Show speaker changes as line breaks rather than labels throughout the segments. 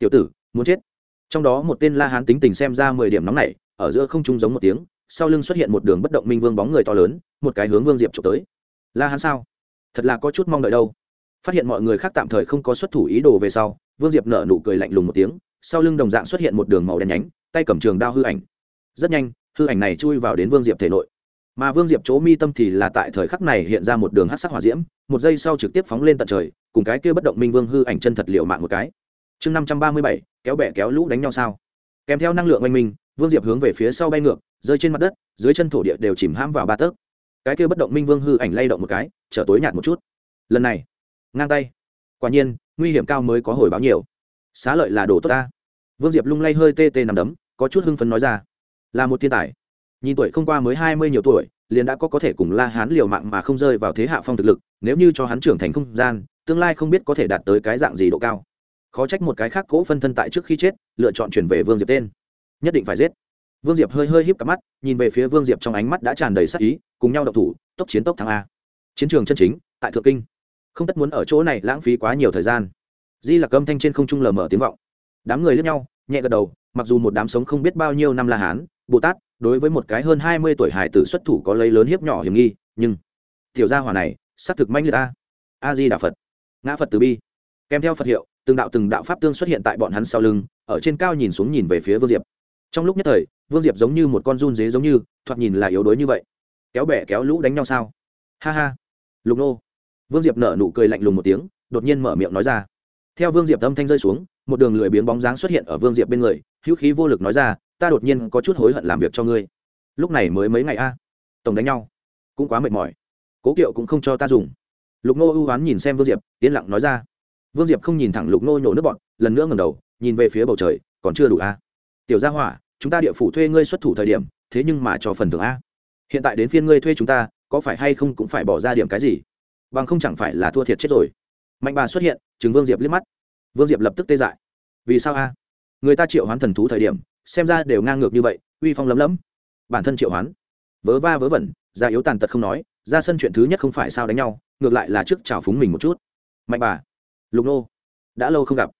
tiểu tử, muốn chết. Trong đó một tên la hán tính tình xem ra mười điểm nóng này ở giữa không trung giống một tiếng, sau lưng xuất hiện một đường bất động minh vương bóng người to lớn, một cái hướng vương diệp trộm tới. La hán sao? Thật là có chút mong đợi đâu. Phát hiện mọi người khác tạm thời không có xuất thủ ý đồ về sau, vương diệp nở nụ cười lạnh lùng một tiếng, sau lưng đồng dạng xuất hiện một đường màu đen nhánh, tay cầm trường đao hư ảnh. Rất nhanh, hư ảnh này chui vào đến vương diệp thể nội. Mà vương diệp chỗ mi tâm thì là tại thời khắc này hiện ra một đường hát sắc hỏa diễm, một giây sau trực tiếp phóng lên tận trời, cùng cái kia bất động minh vương hư ảnh chân thật liệu mạng một cái chương năm trăm ba mươi bảy, kéo bẹ kéo lũ đánh nhau sao? Kèm theo năng lượng oanh minh, vương diệp hướng về phía sau bay ngược, rơi trên mặt đất, dưới chân thổ địa đều chìm hãm vào ba tấc. Cái kia bất động minh vương hư ảnh lay động một cái, trở tối nhạt một chút. Lần này, ngang tay. Quả nhiên, nguy hiểm cao mới có hồi báo nhiều. Xá lợi là đồ tốt ta. Vương diệp lung lay hơi tê tê nằm đấm, có chút hưng phấn nói ra. Là một thiên tài. Nhìn tuổi không qua mới hai mươi nhiều tuổi, liền đã có có thể cùng la hán liều mạng mà không rơi vào thế hạ phong thực lực, nếu như cho hắn trưởng thành không gian, tương lai không biết có thể đạt tới cái dạng gì độ cao khó trách một cái khác cỗ phân thân tại trước khi chết, lựa chọn chuyển về vương diệp tên. Nhất định phải giết. Vương diệp hơi hơi híp cặp mắt, nhìn về phía vương diệp trong ánh mắt đã tràn đầy sắc ý, cùng nhau đậu thủ, tốc chiến tốc thắng a. Chiến trường chân chính, tại thượng kinh. Không tất muốn ở chỗ này lãng phí quá nhiều thời gian. Di là âm thanh trên không trung lờ mở tiếng vọng. Đám người lướt nhau, nhẹ gật đầu, mặc dù một đám sống không biết bao nhiêu năm la hán, bồ tát, đối với một cái hơn hai mươi tuổi hải tử xuất thủ có lấy lớn hiếp nhỏ hiểm nghi, nhưng tiểu gia hỏa này, xác thực manh liệt ta a di đà phật. Ngã phật từ bi. Kèm theo phật hiệu từng đạo từng đạo pháp tương xuất hiện tại bọn hắn sau lưng, ở trên cao nhìn xuống nhìn về phía vương diệp. Trong lúc nhất thời, vương diệp giống như một con run dế giống như, thoạt nhìn là yếu đuối như vậy. Kéo bẻ kéo lũ đánh nhau sao? Ha ha. Lục nô. Vương diệp nở nụ cười lạnh lùng một tiếng, đột nhiên mở miệng nói ra. Theo vương diệp âm thanh rơi xuống, một đường lười biếng bóng dáng xuất hiện ở vương diệp bên người, hữu khí vô lực nói ra, ta đột nhiên có chút hối hận làm việc cho ngươi. Lúc này mới mấy ngày a, tổng đánh nhau. Cũng quá mệt mỏi. Cố kiệu cũng không cho ta dùng. Lục nô ưu oán nhìn xem vương diệp, yên lặng nói ra vương diệp không nhìn thẳng lục nô nhổ nước bọn lần nữa ngầm đầu, nhìn về phía bầu trời, còn chưa đủ a. Tiểu gia hỏa, chúng ta địa phủ thuê ngươi xuất thủ thời điểm, thế nhưng mà cho phần thưởng a. Hiện tại đến phiên ngươi thuê chúng ta, có phải hay không cũng phải bỏ ra điểm cái gì? Bằng không chẳng phải là thua thiệt chết rồi. Mạnh bà xuất hiện chứng vương diệp liếc mắt. Vương diệp lập tức tê dại. Vì sao a? Người ta triệu hoán thần thú thời điểm, xem ra đều ngang ngược như vậy, uy phong lấm lấm. Bản thân triệu hoán. Vớ va vớ vẩn, già yếu tàn tật không nói, ra sân chuyện thứ nhất không phải sao đánh nhau, ngược lại là trước trào phúng mình một chút. Mạnh bà lục nô. Đã lâu không gặp.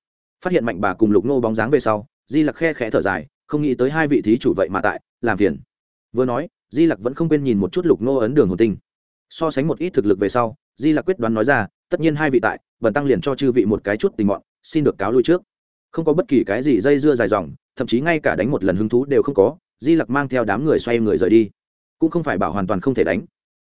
Phát hiện mạnh bà cùng lục nô bóng dáng về sau, di lặc khe khẽ thở dài, không nghĩ tới hai vị thí chủ vậy mà tại, làm phiền. Vừa nói, di lặc vẫn không quên nhìn một chút lục nô ấn đường hồn tinh. So sánh một ít thực lực về sau, di lặc quyết đoán nói ra, tất nhiên hai vị tại, bần tăng liền cho chư vị một cái chút tình mọn, xin được cáo lui trước. Không có bất kỳ cái gì dây dưa dài dòng, thậm chí ngay cả đánh một lần hứng thú đều không có, di lặc mang theo đám người xoay người rời đi. Cũng không phải bảo hoàn toàn không thể đánh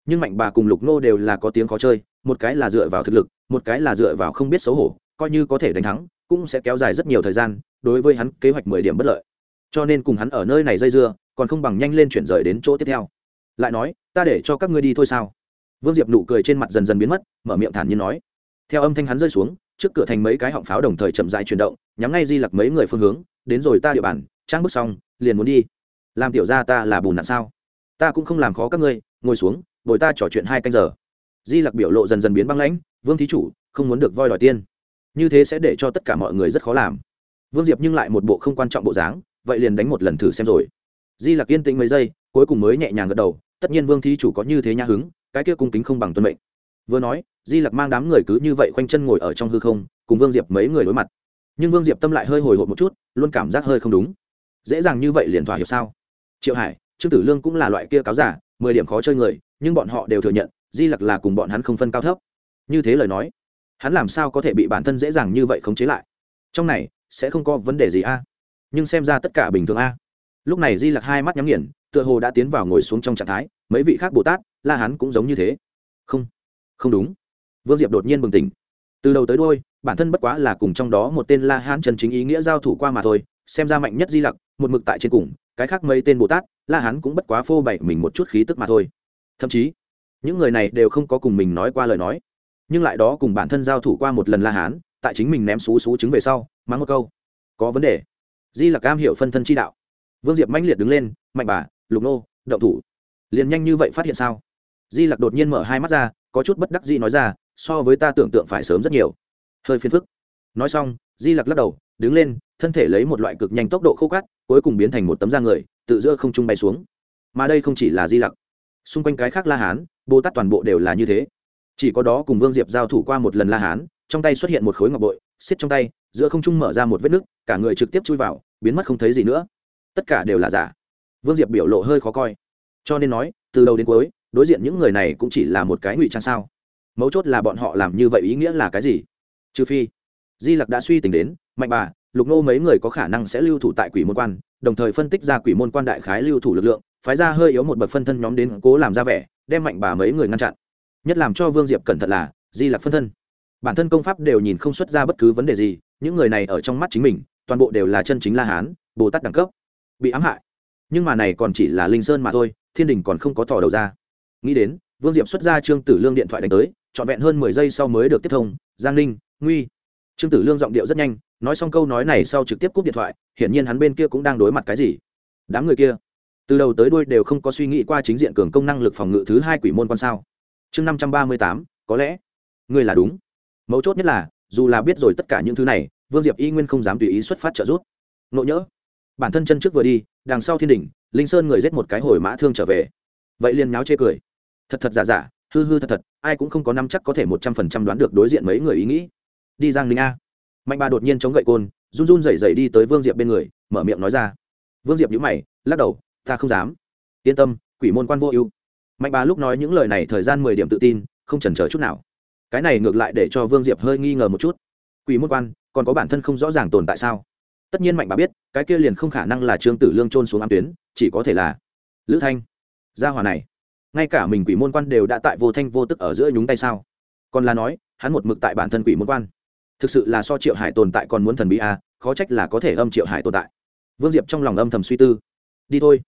nhưng mạnh bà cùng lục nô đều là có tiếng khó chơi, một cái là dựa vào thực lực, một cái là dựa vào không biết xấu hổ, coi như có thể đánh thắng, cũng sẽ kéo dài rất nhiều thời gian, đối với hắn kế hoạch mười điểm bất lợi. Cho nên cùng hắn ở nơi này dây dưa, còn không bằng nhanh lên chuyển rời đến chỗ tiếp theo. Lại nói, ta để cho các ngươi đi thôi sao? Vương diệp nụ cười trên mặt dần dần biến mất, mở miệng thản nhiên nói. Theo âm thanh hắn rơi xuống, trước cửa thành mấy cái họng pháo đồng thời chậm dại chuyển động, nhắm ngay di lặc mấy người phương hướng, đến rồi ta địa bàn, trang bước xong, liền muốn đi. Làm tiểu ra ta là bùn nạn sao? Ta cũng không làm khó các ngươi, ngồi xuống bồi ta trò chuyện hai canh giờ. Di lặc biểu lộ dần dần biến băng lãnh, vương thí chủ, không muốn được voi đòi tiên. Như thế sẽ để cho tất cả mọi người rất khó làm. Vương diệp nhưng lại một bộ không quan trọng bộ dáng, vậy liền đánh một lần thử xem rồi. Di lặc yên tĩnh mấy giây, cuối cùng mới nhẹ nhàng gật đầu, tất nhiên vương thí chủ có như thế nhã hứng, cái kia cung kính không bằng tuân mệnh. Vừa nói, di lặc mang đám người cứ như vậy khoanh chân ngồi ở trong hư không, cùng vương diệp mấy người đối mặt. Nhưng vương diệp tâm lại hơi hồi hộp một chút, luôn cảm giác hơi không đúng. Dễ dàng như vậy liền thỏa hiệp sao? Triệu hải, trương tử lương cũng là loại kia cáo giả, mười điểm khó chơi người nhưng bọn họ đều thừa nhận, di lặc là cùng bọn hắn không phân cao thấp. Như thế lời nói, hắn làm sao có thể bị bản thân dễ dàng như vậy khống chế lại? Trong này, sẽ không có vấn đề gì a. Nhưng xem ra tất cả bình thường a. Lúc này di lặc hai mắt nhắm nghiền, tựa hồ đã tiến vào ngồi xuống trong trạng thái, mấy vị khác bồ tát, la hắn cũng giống như thế. Không không đúng. Vương diệp đột nhiên bừng tỉnh. Từ đầu tới đôi bản thân bất quá là cùng trong đó một tên la hán chân chính ý nghĩa giao thủ qua mà thôi, xem ra mạnh nhất di lặc, một mực tại trên cùng, cái khác mấy tên bồ tát, la hán cũng bất quá phô bày mình một chút khí tức mà thôi thậm chí những người này đều không có cùng mình nói qua lời nói, nhưng lại đó cùng bản thân giao thủ qua một lần la hán, tại chính mình ném xú xú trứng về sau, mắng một câu, có vấn đề. Di lặc cam hiểu phân thân chi đạo. Vương diệp mãnh liệt đứng lên, mạnh bà, lục nô, động thủ. Liền nhanh như vậy phát hiện sao? Di lặc đột nhiên mở hai mắt ra, có chút bất đắc dĩ nói ra, so với ta tưởng tượng phải sớm rất nhiều. Hơi phiền phức. Nói xong, di lặc lắc đầu, đứng lên, thân thể lấy một loại cực nhanh tốc độ khô cát, cuối cùng biến thành một tấm da người, tự giữa không trung bay xuống. Mà đây không chỉ là di lặc xung quanh cái khác la hán, bồ tát toàn bộ đều là như thế. Chỉ có đó cùng vương diệp giao thủ qua một lần la hán, trong tay xuất hiện một khối ngọc bội, xiết trong tay, giữa không trung mở ra một vết nứt, cả người trực tiếp chui vào, biến mất không thấy gì nữa. Tất cả đều là giả. Vương diệp biểu lộ hơi khó coi. Cho nên nói, từ đầu đến cuối, đối diện những người này cũng chỉ là một cái ngụy trang sao. Mấu chốt là bọn họ làm như vậy ý nghĩa là cái gì? Trừ phi, di lặc đã suy tính đến, mạnh bà, lục nô mấy người có khả năng sẽ lưu thủ tại quỷ môn quan, đồng thời phân tích ra quỷ môn quan đại khái lưu thủ lực lượng phái ra hơi yếu một bậc phân thân nhóm đến cố làm ra vẻ, đem mạnh bà mấy người ngăn chặn. Nhất làm cho vương diệp cẩn thận là, di lặc phân thân. Bản thân công pháp đều nhìn không xuất ra bất cứ vấn đề gì, những người này ở trong mắt chính mình, toàn bộ đều là chân chính la hán, bồ tát đẳng cấp. Bị ám hại. Nhưng mà này còn chỉ là linh sơn mà thôi, thiên đình còn không có thò đầu ra. Nghĩ đến, vương diệp xuất ra trương tử lương điện thoại đánh tới, trọn vẹn hơn mười giây sau mới được tiếp thông, giang ninh, nguy. Trương tử lương giọng điệu rất nhanh, nói xong câu nói này sau trực tiếp cúp điện thoại, hiển nhiên hắn bên kia cũng đang đối mặt cái gì. Đám người kia từ đầu tới đuôi đều không có suy nghĩ qua chính diện cường công năng lực phòng ngự thứ hai quỷ môn quan sao. Chương năm trăm ba mươi tám, có lẽ. Ngươi là đúng. Mấu chốt nhất là, dù là biết rồi tất cả những thứ này, vương diệp y nguyên không dám tùy ý xuất phát trợ giúp. Nộ nhỡ. Bản thân chân trước vừa đi, đằng sau thiên đình linh sơn người giết một cái hồi mã thương trở về. Vậy liền nháo chê cười. Thật thật giả giả, hư hư thật thật, ai cũng không có năm chắc có thể một trăm phần trăm đoán được đối diện mấy người ý nghĩ. Đi giang linh a. Mạnh bà đột nhiên chống gậy côn, run run rẩy rẩy đi tới vương diệp bên người, mở miệng nói ra. Vương diệp nhữ mày, lắc đầu ta không dám. Yên tâm quỷ môn quan vô ưu. Mạnh bà lúc nói những lời này thời gian mười điểm tự tin không chần chờ chút nào. Cái này ngược lại để cho vương diệp hơi nghi ngờ một chút. Quỷ môn quan còn có bản thân không rõ ràng tồn tại sao? Tất nhiên mạnh bà biết cái kia liền không khả năng là trương tử lương trôn xuống ám tuyến chỉ có thể là lữ thanh. Gia hòa này ngay cả mình quỷ môn quan đều đã tại vô thanh vô tức ở giữa nhúng tay sao? Còn là nói hắn một mực tại bản thân quỷ môn quan. Thực sự là so triệu hải tồn tại còn muốn thần bí a à, khó trách là có thể âm triệu hải tồn tại. Vương diệp trong lòng âm thầm suy tư. Đi thôi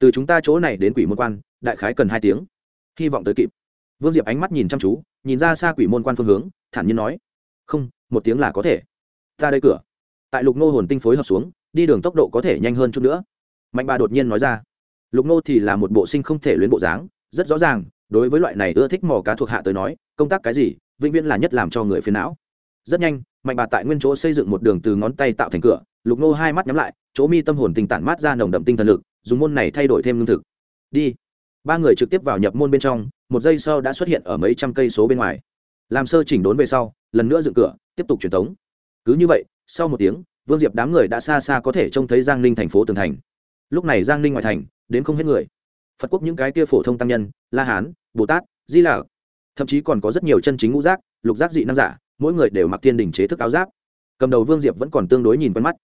từ chúng ta chỗ này đến quỷ môn quan, đại khái cần hai tiếng. Hy vọng tới kịp. Vương diệp ánh mắt nhìn chăm chú, nhìn ra xa quỷ môn quan phương hướng, thản nhiên nói, không, một tiếng là có thể. Ra đây cửa. Tại lục nô hồn tinh phối hợp xuống, đi đường tốc độ có thể nhanh hơn chút nữa. Mạnh bà đột nhiên nói ra, lục nô thì là một bộ sinh không thể luyến bộ dáng, rất rõ ràng, đối với loại này ưa thích mò cá thuộc hạ tới nói, công tác cái gì, vĩnh viễn là nhất làm cho người phiền não. Rất nhanh, mạnh bà tại nguyên chỗ xây dựng một đường từ ngón tay tạo thành cửa, lục nô hai mắt nhắm lại, chỗ mi tâm hồn tình tản mát ra nồng đậm tinh thần lực dùng môn này thay đổi thêm lương thực. Đi. Ba người trực tiếp vào nhập môn bên trong, một giây sau đã xuất hiện ở mấy trăm cây số bên ngoài. Làm sơ chỉnh đốn về sau, lần nữa dựng cửa, tiếp tục truyền thống cứ như vậy, sau một tiếng, vương diệp đám người đã xa xa có thể trông thấy giang ninh thành phố tường thành. Lúc này giang ninh ngoài thành, đến không hết người. Phật quốc những cái kia phổ thông tăng nhân, la hán, bồ tát, di lạ thậm chí còn có rất nhiều chân chính ngũ giác, lục giác dị nam giả, mỗi người đều mặc thiên đình chế thức áo giáp. Cầm đầu vương diệp vẫn còn tương đối nhìn quen mắt.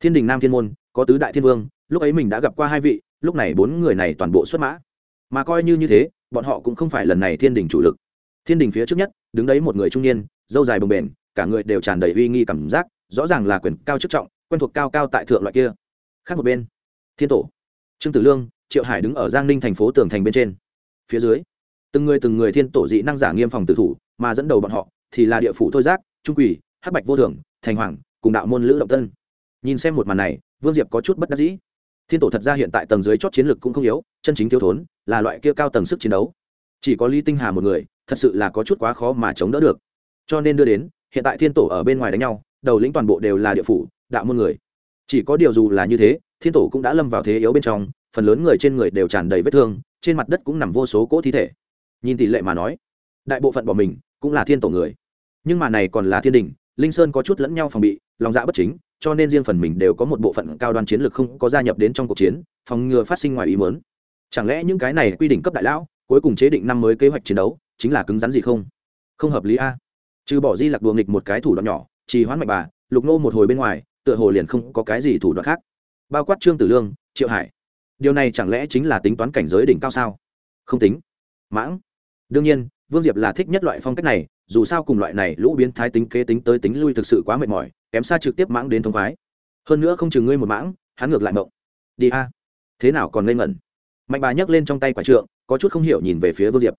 Thiên đình nam thiên môn, có tứ đại thiên vương lúc ấy mình đã gặp qua hai vị, lúc này bốn người này toàn bộ xuất mã. Mà coi như như thế, bọn họ cũng không phải lần này thiên đình chủ lực. Thiên đình phía trước nhất, đứng đấy một người trung niên, dâu dài bồng bềnh, cả người đều tràn đầy uy nghi cảm giác, rõ ràng là quyền cao chức trọng, quen thuộc cao cao tại thượng loại kia. Khác một bên, thiên tổ, trương tử lương, triệu hải đứng ở giang ninh thành phố tường thành bên trên. Phía dưới, từng người từng người thiên tổ dị năng giả nghiêm phòng tử thủ, mà dẫn đầu bọn họ thì là địa phủ thôi giác, trung quỷ hắc bạch vô thường thành hoàng, cùng đạo môn lữ động tân. Nhìn xem một màn này, vương diệp có chút bất đắc dĩ thiên tổ thật ra hiện tại tầng dưới chót chiến lược cũng không yếu, chân chính thiếu thốn là loại kia cao tầng sức chiến đấu. Chỉ có lý tinh hà một người, thật sự là có chút quá khó mà chống đỡ được. Cho nên đưa đến, hiện tại thiên tổ ở bên ngoài đánh nhau, đầu lĩnh toàn bộ đều là địa phủ, đạo môn người. Chỉ có điều dù là như thế, thiên tổ cũng đã lâm vào thế yếu bên trong, phần lớn người trên người đều tràn đầy vết thương, trên mặt đất cũng nằm vô số cỗ thi thể. Nhìn tỷ lệ mà nói, đại bộ phận bỏ mình cũng là thiên tổ người. Nhưng mà này còn là thiên đình, linh sơn có chút lẫn nhau phòng bị, lòng dạ bất chính cho nên riêng phần mình đều có một bộ phận cao đoan chiến lược không có gia nhập đến trong cuộc chiến, phòng ngừa phát sinh ngoài ý mớn chẳng lẽ những cái này quy định cấp đại lão, cuối cùng chế định năm mới kế hoạch chiến đấu, chính là cứng rắn gì không? Không hợp lý a. Trừ bỏ di lặc đùa nghịch một cái thủ đoạn nhỏ, trì hoãn mạch bà, lục nô một hồi bên ngoài, tựa hồ liền không có cái gì thủ đoạn khác. Bao quát trương tử lương, triệu hải. Điều này chẳng lẽ chính là tính toán cảnh giới đỉnh cao sao? Không tính. Mãng. Đương nhiên, vương diệp là thích nhất loại phong cách này, dù sao cùng loại này lũ biến thái tính kế tính tới tính lui thực sự quá mệt mỏi kém xa trực tiếp mãng đến thông khoái. Hơn nữa không chừng ngươi một mãng, hắn ngược lại mộng. Đi a. Thế nào còn lên ngẩn? Mạnh bà nhấc lên trong tay quả trượng, có chút không hiểu nhìn về phía vương diệp.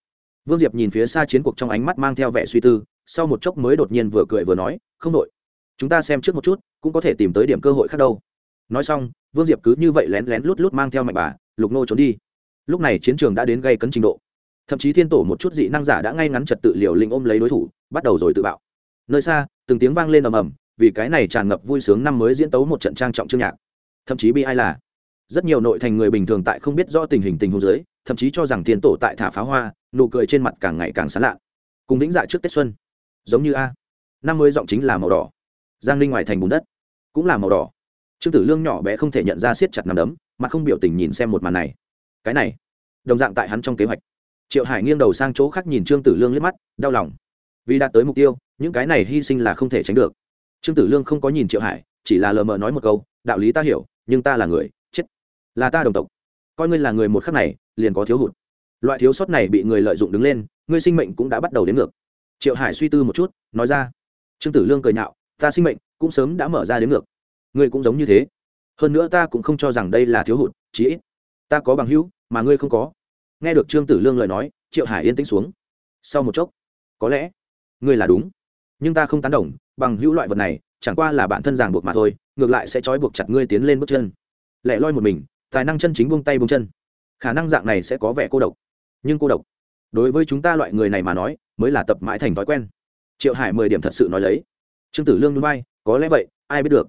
Vương diệp nhìn phía xa chiến cuộc trong ánh mắt mang theo vẻ suy tư, sau một chốc mới đột nhiên vừa cười vừa nói, không đội. Chúng ta xem trước một chút, cũng có thể tìm tới điểm cơ hội khác đâu. Nói xong, vương diệp cứ như vậy lén lén lút lút mang theo mạnh bà, lục nô trốn đi. Lúc này chiến trường đã đến gây cấn trình độ. Thậm chí thiên tổ một chút dị năng giả đã ngay ngắn trật tự liều linh ôm lấy đối thủ, bắt đầu rồi tự bạo. Nơi xa, từng tiếng vang lên ầm ầm vì cái này tràn ngập vui sướng năm mới diễn tấu một trận trang trọng chương nhạc. Thậm chí bi ai là, rất nhiều nội thành người bình thường tại không biết rõ tình hình tình huống dưới, thậm chí cho rằng tiền tổ tại thả pháo hoa, nụ cười trên mặt càng ngày càng sán lạ cùng lĩnh dạ trước tết xuân, giống như a. Năm mới giọng chính là màu đỏ. Giang linh ngoài thành bùn đất, cũng là màu đỏ. Trương tử lương nhỏ bé không thể nhận ra siết chặt nằm đấm, mà không biểu tình nhìn xem một màn này. Cái này, đồng dạng tại hắn trong kế hoạch. Triệu hải nghiêng đầu sang chỗ khác nhìn trương tử lương liếc mắt, đau lòng. Vì đạt tới mục tiêu, những cái này hy sinh là không thể tránh được trương tử lương không có nhìn triệu hải, chỉ là lờ mờ nói một câu, đạo lý ta hiểu, nhưng ta là người, chết, là ta đồng tộc. Coi ngươi là người một khắc này, liền có thiếu hụt. Loại thiếu sót này bị người lợi dụng đứng lên, ngươi sinh mệnh cũng đã bắt đầu đến ngược. Triệu hải suy tư một chút, nói ra. Trương tử lương cười nhạo, ta sinh mệnh cũng sớm đã mở ra đến ngược. Ngươi cũng giống như thế. Hơn nữa ta cũng không cho rằng đây là thiếu hụt, chí ít ta có bằng hữu mà ngươi không có. Nghe được trương tử lương lời nói, triệu hải yên tĩnh xuống. Sau một chốc, có lẽ ngươi là đúng nhưng ta không tán đồng, bằng hữu loại vật này, chẳng qua là bản thân ràng buộc mà thôi, ngược lại sẽ trói buộc chặt ngươi tiến lên bước chân. Lẻ loi một mình, tài năng chân chính buông tay buông chân. Khả năng dạng này sẽ có vẻ cô độc. Nhưng cô độc, đối với chúng ta loại người này mà nói, mới là tập mãi thành thói quen. Triệu hải mười điểm thật sự nói lấy. Trương tử lương núi bay có lẽ vậy, ai biết được.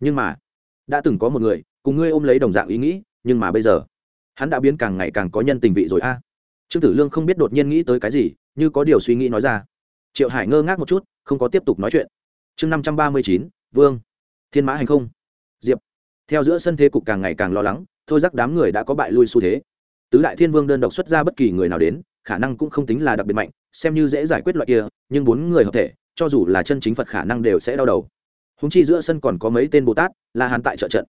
Nhưng mà, đã từng có một người, cùng ngươi ôm lấy đồng dạng ý nghĩ, nhưng mà bây giờ, hắn đã biến càng ngày càng có nhân tình vị rồi a. Trương tử lương không biết đột nhiên nghĩ tới cái gì, như có điều suy nghĩ nói ra triệu hải ngơ ngác một chút, không có tiếp tục nói chuyện. Chương năm trăm ba mươi chín, vương. Thiên mã hành không. Diệp. Theo giữa sân thế cục càng ngày càng lo lắng, thôi giác đám người đã có bại lui xu thế. Tứ đại thiên vương đơn độc xuất ra bất kỳ người nào đến, khả năng cũng không tính là đặc biệt mạnh, xem như dễ giải quyết loại kia, nhưng bốn người hợp thể, cho dù là chân chính phật khả năng đều sẽ đau đầu. Húng chi giữa sân còn có mấy tên bồ tát là hàn tại trợ trận.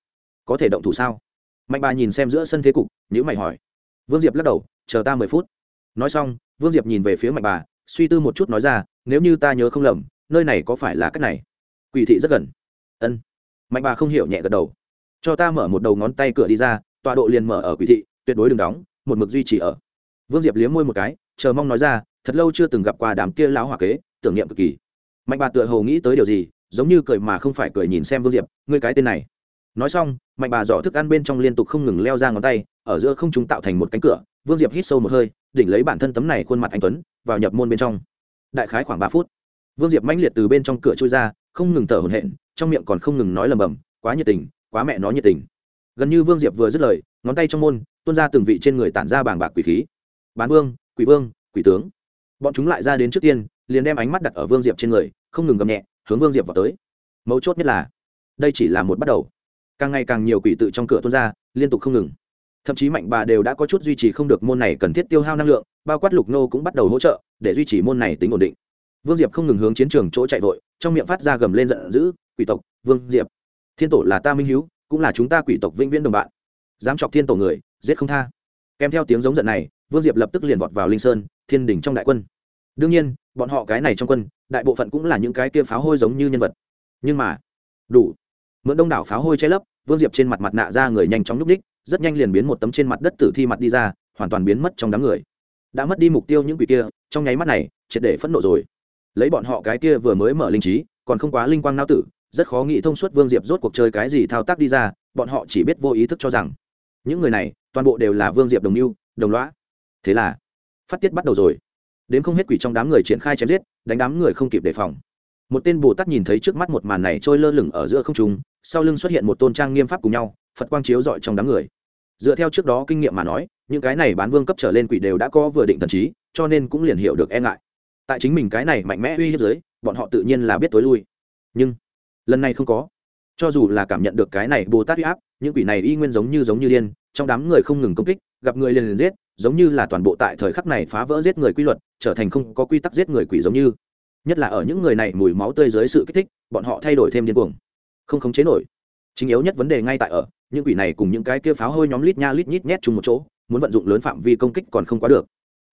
Có thể động thủ sao? Mạnh bà nhìn xem giữa sân thế cục nhữ mày hỏi. Vương diệp lắc đầu, chờ ta mười phút. Nói xong, vương diệp nhìn về phía mạnh bà suy tư một chút nói ra, nếu như ta nhớ không lầm, nơi này có phải là cách này? Quỷ thị rất gần. Ân. Mạnh bà không hiểu nhẹ gật đầu. Cho ta mở một đầu ngón tay cửa đi ra, tọa độ liền mở ở quỷ thị, tuyệt đối đừng đóng, một mực duy trì ở. Vương diệp liếm môi một cái, chờ mong nói ra, thật lâu chưa từng gặp qua đám kia lão hỏa kế, tưởng niệm cực kỳ. Mạnh bà tựa hồ nghĩ tới điều gì, giống như cười mà không phải cười nhìn xem vương diệp, ngươi cái tên này. Nói xong, mạnh bà dò thức ăn bên trong liên tục không ngừng leo ra ngón tay, ở giữa không chúng tạo thành một cánh cửa, vương diệp hít sâu một hơi đỉnh lấy bản thân tấm này khuôn mặt anh tuấn, vào nhập môn bên trong. Đại khái khoảng ba phút, vương diệp mãnh liệt từ bên trong cửa trôi ra, không ngừng thở hổn hển, trong miệng còn không ngừng nói lầm bầm quá nhiệt tình, quá mẹ nó nhiệt tình. Gần như vương diệp vừa dứt lời, ngón tay trong môn tuôn ra từng vị trên người tản ra bàng bạc quỷ khí. Bán vương, quỷ vương, quỷ tướng. Bọn chúng lại ra đến trước tiên, liền đem ánh mắt đặt ở vương diệp trên người, không ngừng gầm nhẹ, hướng vương diệp vào tới. Mấu chốt nhất là, đây chỉ là một bắt đầu. Càng ngày càng nhiều quỷ tự trong cửa tuôn ra, liên tục không ngừng thậm chí mạnh bà đều đã có chút duy trì không được môn này cần thiết tiêu hao năng lượng, bao quát lục nô cũng bắt đầu hỗ trợ, để duy trì môn này tính ổn định. Vương diệp không ngừng hướng chiến trường chỗ chạy vội, trong miệng phát ra gầm lên giận dữ, quỷ tộc, vương diệp, thiên tổ là ta minh hiếu, cũng là chúng ta quỷ tộc vĩnh viễn đồng bạn. Dám chọc thiên tổ người, giết không tha. Kèm theo tiếng giống giận này, vương diệp lập tức liền vọt vào linh sơn, thiên đình trong đại quân. Đương nhiên, bọn họ cái này trong quân, đại bộ phận cũng là những cái kia pháo hôi giống như nhân vật. Nhưng mà, đủ. Mượn đông đảo pháo hôi che lấp, vương diệp trên mặt mặt nạ ra người nhanh chóng núp ních rất nhanh liền biến một tấm trên mặt đất tử thi mặt đi ra, hoàn toàn biến mất trong đám người. Đã mất đi mục tiêu những quỷ kia, trong nháy mắt này, triệt để phẫn nộ rồi. Lấy bọn họ cái kia vừa mới mở linh trí, còn không quá linh quang nao tử, rất khó nghĩ thông suốt vương diệp rốt cuộc chơi cái gì thao tác đi ra, bọn họ chỉ biết vô ý thức cho rằng, những người này, toàn bộ đều là vương diệp đồng mưu, đồng loã thế là, phát tiết bắt đầu rồi. Đến không hết quỷ trong đám người triển khai chém giết, đánh đám người không kịp đề phòng. Một tên bồ tát nhìn thấy trước mắt một màn này trôi lơ lửng ở giữa không trung, sau lưng xuất hiện một tôn trang nghiêm pháp cùng nhau, phật quang chiếu dọi trong đám người dựa theo trước đó kinh nghiệm mà nói, những cái này bán vương cấp trở lên quỷ đều đã có vừa định thần trí, cho nên cũng liền hiểu được e ngại. Tại chính mình cái này mạnh mẽ uy hiếp giới bọn họ tự nhiên là biết tối lui. Nhưng, lần này không có. Cho dù là cảm nhận được cái này bồ tát uy áp, những quỷ này y nguyên giống như giống như điên, trong đám người không ngừng công kích, gặp người liền liền giết, giống như là toàn bộ tại thời khắc này phá vỡ giết người quy luật, trở thành không có quy tắc giết người quỷ giống như. Nhất là ở những người này mùi máu tươi dưới sự kích thích, bọn họ thay đổi thêm điên cuồng. Không khống chế nổi. Chính yếu nhất vấn đề ngay tại ở những quỷ này cùng những cái kia pháo hôi nhóm lít nha lít nhít nhét chung một chỗ, muốn vận dụng lớn phạm vi công kích còn không quá được.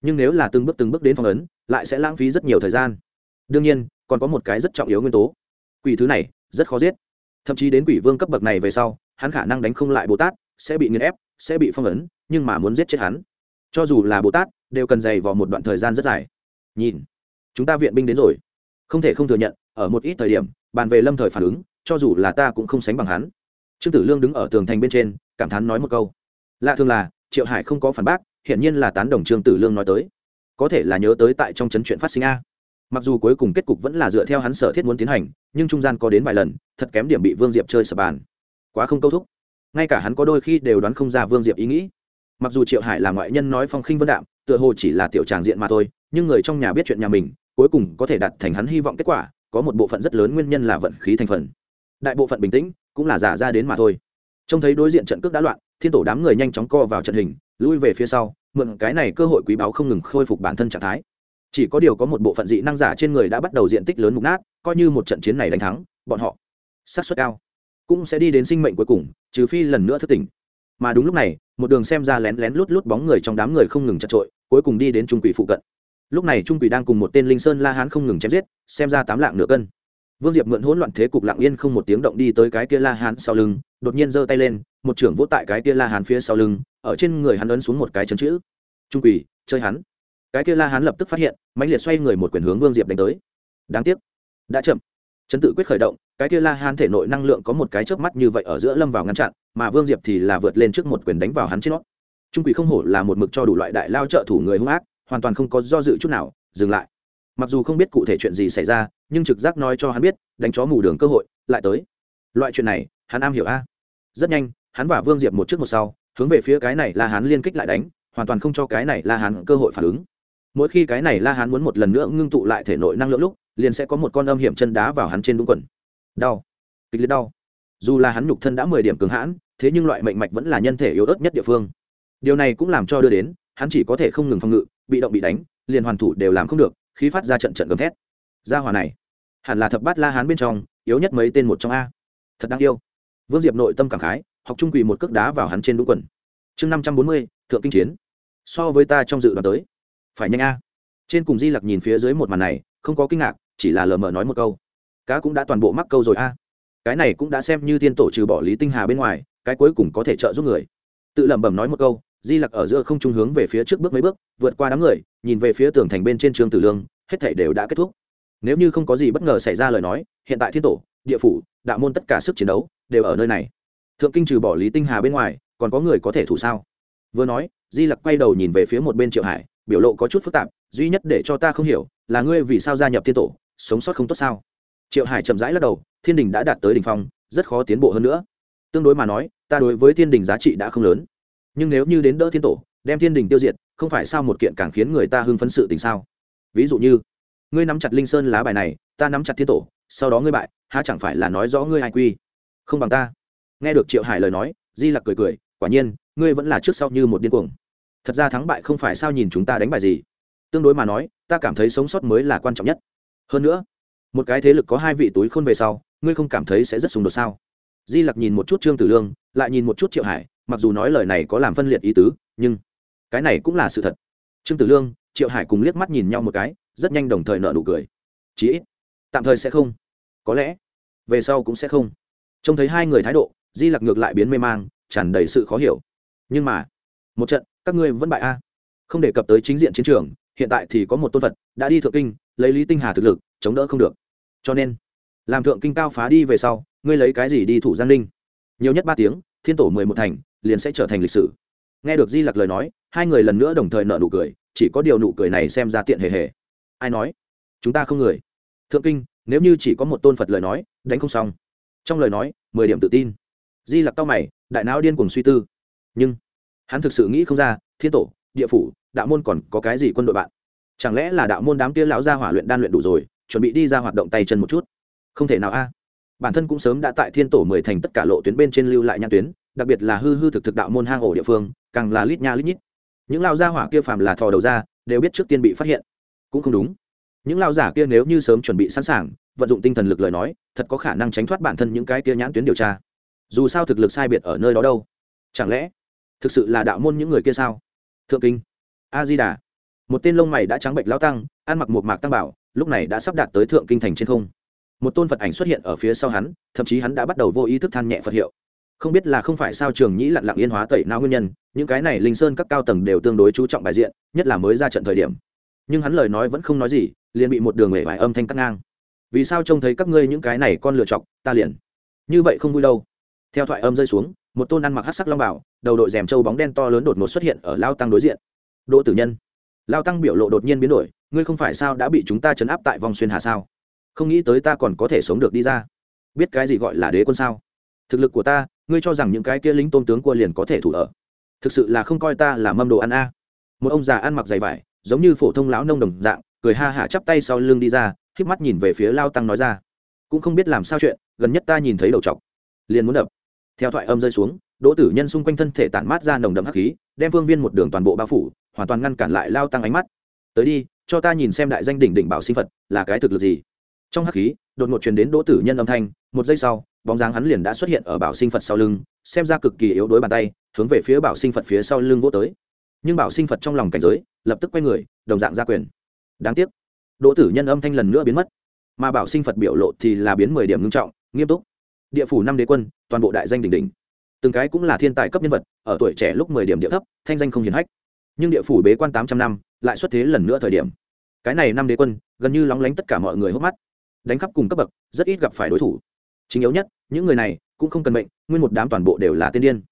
Nhưng nếu là từng bước từng bước đến phong ấn, lại sẽ lãng phí rất nhiều thời gian. Đương nhiên, còn có một cái rất trọng yếu nguyên tố. Quỷ thứ này, rất khó giết. Thậm chí đến quỷ vương cấp bậc này về sau, hắn khả năng đánh không lại bồ tát, sẽ bị nghiền ép, sẽ bị phong ấn, nhưng mà muốn giết chết hắn. Cho dù là bồ tát, đều cần dày vào một đoạn thời gian rất dài. Nhìn, chúng ta viện binh đến rồi. Không thể không thừa nhận, ở một ít thời điểm, bàn về lâm thời phản ứng, cho dù là ta cũng không sánh bằng hắn trương tử lương đứng ở tường thành bên trên, cảm thán nói một câu. Lạ thường là, triệu hải không có phản bác, hiển nhiên là tán đồng trương tử lương nói tới. Có thể là nhớ tới tại trong chấn chuyện phát sinh a. Mặc dù cuối cùng kết cục vẫn là dựa theo hắn sở thiết muốn tiến hành, nhưng trung gian có đến vài lần, thật kém điểm bị vương diệp chơi sập bàn. Quá không câu thúc. Ngay cả hắn có đôi khi đều đoán không ra vương diệp ý nghĩ. Mặc dù triệu hải là ngoại nhân nói phong khinh vân đạm, tựa hồ chỉ là tiểu tràng diện mà thôi, nhưng người trong nhà biết chuyện nhà mình, cuối cùng có thể đặt thành hắn hy vọng kết quả, có một bộ phận rất lớn nguyên nhân là vận khí thành phần. Đại bộ phận bình tĩnh cũng là giả ra đến mà thôi. Trông thấy đối diện trận cước đã loạn, thiên tổ đám người nhanh chóng co vào trận hình, lui về phía sau, mượn cái này cơ hội quý báu không ngừng khôi phục bản thân trạng thái. Chỉ có điều có một bộ phận dị năng giả trên người đã bắt đầu diện tích lớn mục nát, coi như một trận chiến này đánh thắng, bọn họ sát suất cao cũng sẽ đi đến sinh mệnh cuối cùng, trừ phi lần nữa thất tỉnh. Mà đúng lúc này, một đường xem ra lén lén lút lút bóng người trong đám người không ngừng chật trội, cuối cùng đi đến trung quỷ phụ cận. Lúc này trung quỷ đang cùng một tên linh sơn la hán không ngừng chém giết, xem ra tám lạng nửa cân vương diệp mượn hỗn loạn thế cục lặng yên không một tiếng động đi tới cái kia la hán sau lưng, đột nhiên giơ tay lên, một trưởng vỗ tại cái kia la hán phía sau lưng, ở trên người hắn ấn xuống một cái chấn chữ. Trung quỷ, chơi hắn. Cái kia la hán lập tức phát hiện, mãnh liệt xoay người một quyền hướng vương diệp đánh tới. Đáng tiếc. Đã chậm. Chấn tự quyết khởi động, cái kia la hán thể nội năng lượng có một cái chớp mắt như vậy ở giữa lâm vào ngăn chặn, mà vương diệp thì là vượt lên trước một quyền đánh vào hắn trên nó. Trung quỷ không hổ là một mực cho đủ loại đại lao trợ thủ người hung ác, hoàn toàn không có do dự chút nào, dừng lại mặc dù không biết cụ thể chuyện gì xảy ra, nhưng trực giác nói cho hắn biết, đánh chó mù đường cơ hội, lại tới. Loại chuyện này, hắn am hiểu a. Rất nhanh, hắn và vương diệp một trước một sau, hướng về phía cái này la hắn liên kích lại đánh, hoàn toàn không cho cái này la hắn cơ hội phản ứng. Mỗi khi cái này la hắn muốn một lần nữa ngưng tụ lại thể nội năng lượng lúc, liền sẽ có một con âm hiểm chân đá vào hắn trên đúng quần. Đau. Kịch liệt đau. Dù là hắn nhục thân đã mười điểm cường hãn, thế nhưng loại mệnh mạch vẫn là nhân thể yếu ớt nhất địa phương. Điều này cũng làm cho đưa đến, hắn chỉ có thể không ngừng phòng ngự, bị động bị đánh, liền hoàn thủ đều làm không được khí phát ra trận trận gầm thét. Gia hòa này, hẳn là thập bát la hán bên trong, yếu nhất mấy tên một trong a. Thật đáng yêu. Vương diệp nội tâm cảm khái, học trung quỳ một cước đá vào hắn trên đúng quần. Chương năm trăm bốn mươi, thượng kinh chiến. So với ta trong dự đoán tới, phải nhanh a. Trên cùng di lặc nhìn phía dưới một màn này, không có kinh ngạc, chỉ là lờ mờ nói một câu. Cá cũng đã toàn bộ mắc câu rồi a. Cái này cũng đã xem như thiên tổ trừ bỏ lý tinh hà bên ngoài, cái cuối cùng có thể trợ giúp người. Tự lẩm bẩm nói một câu di lặc ở giữa không trung hướng về phía trước bước mấy bước, vượt qua đám người, nhìn về phía tường thành bên trên trường tử lương, hết thảy đều đã kết thúc. Nếu như không có gì bất ngờ xảy ra lời nói, hiện tại thiên tổ, địa phủ, đạo môn tất cả sức chiến đấu đều ở nơi này. Thượng kinh trừ bỏ lý tinh hà bên ngoài, còn có người có thể thủ sao? Vừa nói, di lặc quay đầu nhìn về phía một bên triệu hải, biểu lộ có chút phức tạp, duy nhất để cho ta không hiểu, là ngươi vì sao gia nhập thiên tổ, sống sót không tốt sao? Triệu hải chậm rãi lắc đầu, thiên đình đã đạt tới đ ỉ n h phong, rất khó tiến bộ hơn nữa. Tương đối mà nói, ta đối với thiên đình giá trị đã không lớn nhưng nếu như đến đỡ thiên tổ, đem thiên đình tiêu diệt, không phải sao một kiện càng khiến người ta hưng phấn sự tình sao? Ví dụ như, ngươi nắm chặt linh sơn lá bài này, ta nắm chặt thiên tổ, sau đó ngươi bại, há chẳng phải là nói rõ ngươi ai quy? Không bằng ta. Nghe được triệu hải lời nói, di lặc cười cười, quả nhiên, ngươi vẫn là trước sau như một điên cuồng. Thật ra thắng bại không phải sao nhìn chúng ta đánh bài gì. Tương đối mà nói, ta cảm thấy sống sót mới là quan trọng nhất. Hơn nữa, một cái thế lực có hai vị túi khôn về sau, ngươi không cảm thấy sẽ rất xung đột sao? Di lặc nhìn một chút trương tử lương, lại nhìn một chút triệu hải mặc dù nói lời này có làm phân liệt ý tứ, nhưng cái này cũng là sự thật. Trương tử lương, triệu hải cùng liếc mắt nhìn nhau một cái, rất nhanh đồng thời nợ nụ cười. Chí ít, tạm thời sẽ không. Có lẽ, về sau cũng sẽ không. Trông thấy hai người thái độ, di lặc ngược lại biến mê mang, tràn đầy sự khó hiểu. Nhưng mà, một trận, các ngươi vẫn bại a. Không đề cập tới chính diện chiến trường, hiện tại thì có một tôn phật, đã đi thượng kinh, lấy lý tinh hà thực lực, chống đỡ không được. Cho nên, làm thượng kinh cao phá đi về sau, ngươi lấy cái gì đi thủ giang ninh? Nhiều nhất ba tiếng, thiên tổ mười một thành liền sẽ trở thành lịch sử. Nghe được di lặc lời nói, hai người lần nữa đồng thời nợ nụ cười, chỉ có điều nụ cười này xem ra tiện hề hề. Ai nói? Chúng ta không người. Thượng kinh, nếu như chỉ có một tôn phật lời nói, đánh không xong. Trong lời nói, mười điểm tự tin. Di lặc tao mày, đại não điên cuồng suy tư. Nhưng, hắn thực sự nghĩ không ra, thiên tổ, địa phủ, đạo môn còn có cái gì quân đội bạn? Chẳng lẽ là đạo môn đám kia lão gia hỏa luyện đan luyện đủ rồi, chuẩn bị đi ra hoạt động tay chân một chút? Không thể nào a. Bản thân cũng sớm đã tại thiên tổ mười thành tất cả lộ tuyến bên trên lưu lại nhãn tuyến đặc biệt là hư hư thực thực đạo môn hang ổ địa phương, càng là lít nha lít nhít. Những lao gia hỏa kia phàm là thò đầu ra, đều biết trước tiên bị phát hiện. Cũng không đúng. Những lao giả kia nếu như sớm chuẩn bị sẵn sàng, vận dụng tinh thần lực lời nói, thật có khả năng tránh thoát bản thân những cái kia nhãn tuyến điều tra. Dù sao thực lực sai biệt ở nơi đó đâu? Chẳng lẽ thực sự là đạo môn những người kia sao? Thượng kinh a di đà một tên lông mày đã trắng bệnh lao tăng, ăn mặc một mạc tăng bảo, lúc này đã sắp đạt tới thượng kinh thành trên không. Một tôn phật ảnh xuất hiện ở phía sau hắn, thậm chí hắn đã bắt đầu vô ý thức than nhẹ phật hiệu không biết là không phải sao trường nhĩ lặn lặng yên hóa tẩy não nguyên nhân, những cái này linh sơn các cao tầng đều tương đối chú trọng bài diện, nhất là mới ra trận thời điểm. Nhưng hắn lời nói vẫn không nói gì, liền bị một đường mệ vải âm thanh cắt ngang. Vì sao trông thấy các ngươi những cái này con lựa chọc, ta liền? Như vậy không vui đâu. Theo thoại âm rơi xuống, một tôn ăn mặc hát sắc long bảo, đầu đội rèm trâu bóng đen to lớn đột ngột xuất hiện ở lao tăng đối diện. Đỗ tử nhân, lao tăng biểu lộ đột nhiên biến đổi, ngươi không phải sao đã bị chúng ta chấn áp tại vòng xuyên hà sao? Không nghĩ tới ta còn có thể sống được đi ra. Biết cái gì gọi là đế quân sao? Thực lực của ta ngươi cho rằng những cái kia lính tôn tướng của liền có thể thủ ở. Thực sự là không coi ta là mâm đồ ăn a. Một ông già ăn mặc dày vải, giống như phổ thông lão nông đồng dạng, cười ha hả chắp tay sau lưng đi ra híp mắt nhìn về phía lao tăng nói ra. Cũng không biết làm sao chuyện, gần nhất ta nhìn thấy đầu chọc liền muốn đập. Theo thoại âm rơi xuống, đỗ tử nhân xung quanh thân thể tản mát ra nồng đậm hắc khí, đem phương viên một đường toàn bộ bao phủ, hoàn toàn ngăn cản lại lao tăng ánh mắt. Tới đi, cho ta nhìn xem đại danh đỉnh đỉnh bảo sinh phật là cái thực lực gì. Trong hắc khí, đột ngột truyền đến đỗ tử nhân âm thanh, một giây sau bóng dáng hắn liền đã xuất hiện ở bảo sinh phật sau lưng, xem ra cực kỳ yếu đuối bàn tay, hướng về phía bảo sinh phật phía sau lưng vỗ tới. Nhưng bảo sinh phật trong lòng cảnh giới, lập tức quay người, đồng dạng ra quyền. Đáng tiếc, đỗ tử nhân âm thanh lần nữa biến mất. Mà bảo sinh phật biểu lộ thì là biến mười điểm ngưng trọng, nghiêm túc. Địa phủ năm đế quân, toàn bộ đại danh đỉnh đỉnh. Từng cái cũng là thiên tài cấp nhân vật, ở tuổi trẻ lúc mười điểm địa thấp, thanh danh không hiền hách. Nhưng địa phủ bế quan tám trăm năm, lại xuất thế lần nữa thời điểm. Cái này năm đế quân, gần như lóng lánh tất cả mọi người hốc mắt. Đánh khắp cùng cấp bậc, rất ít gặp phải đối thủ chính yếu nhất, những người này cũng không cần mệnh, nguyên một đám toàn bộ đều là tiên điên.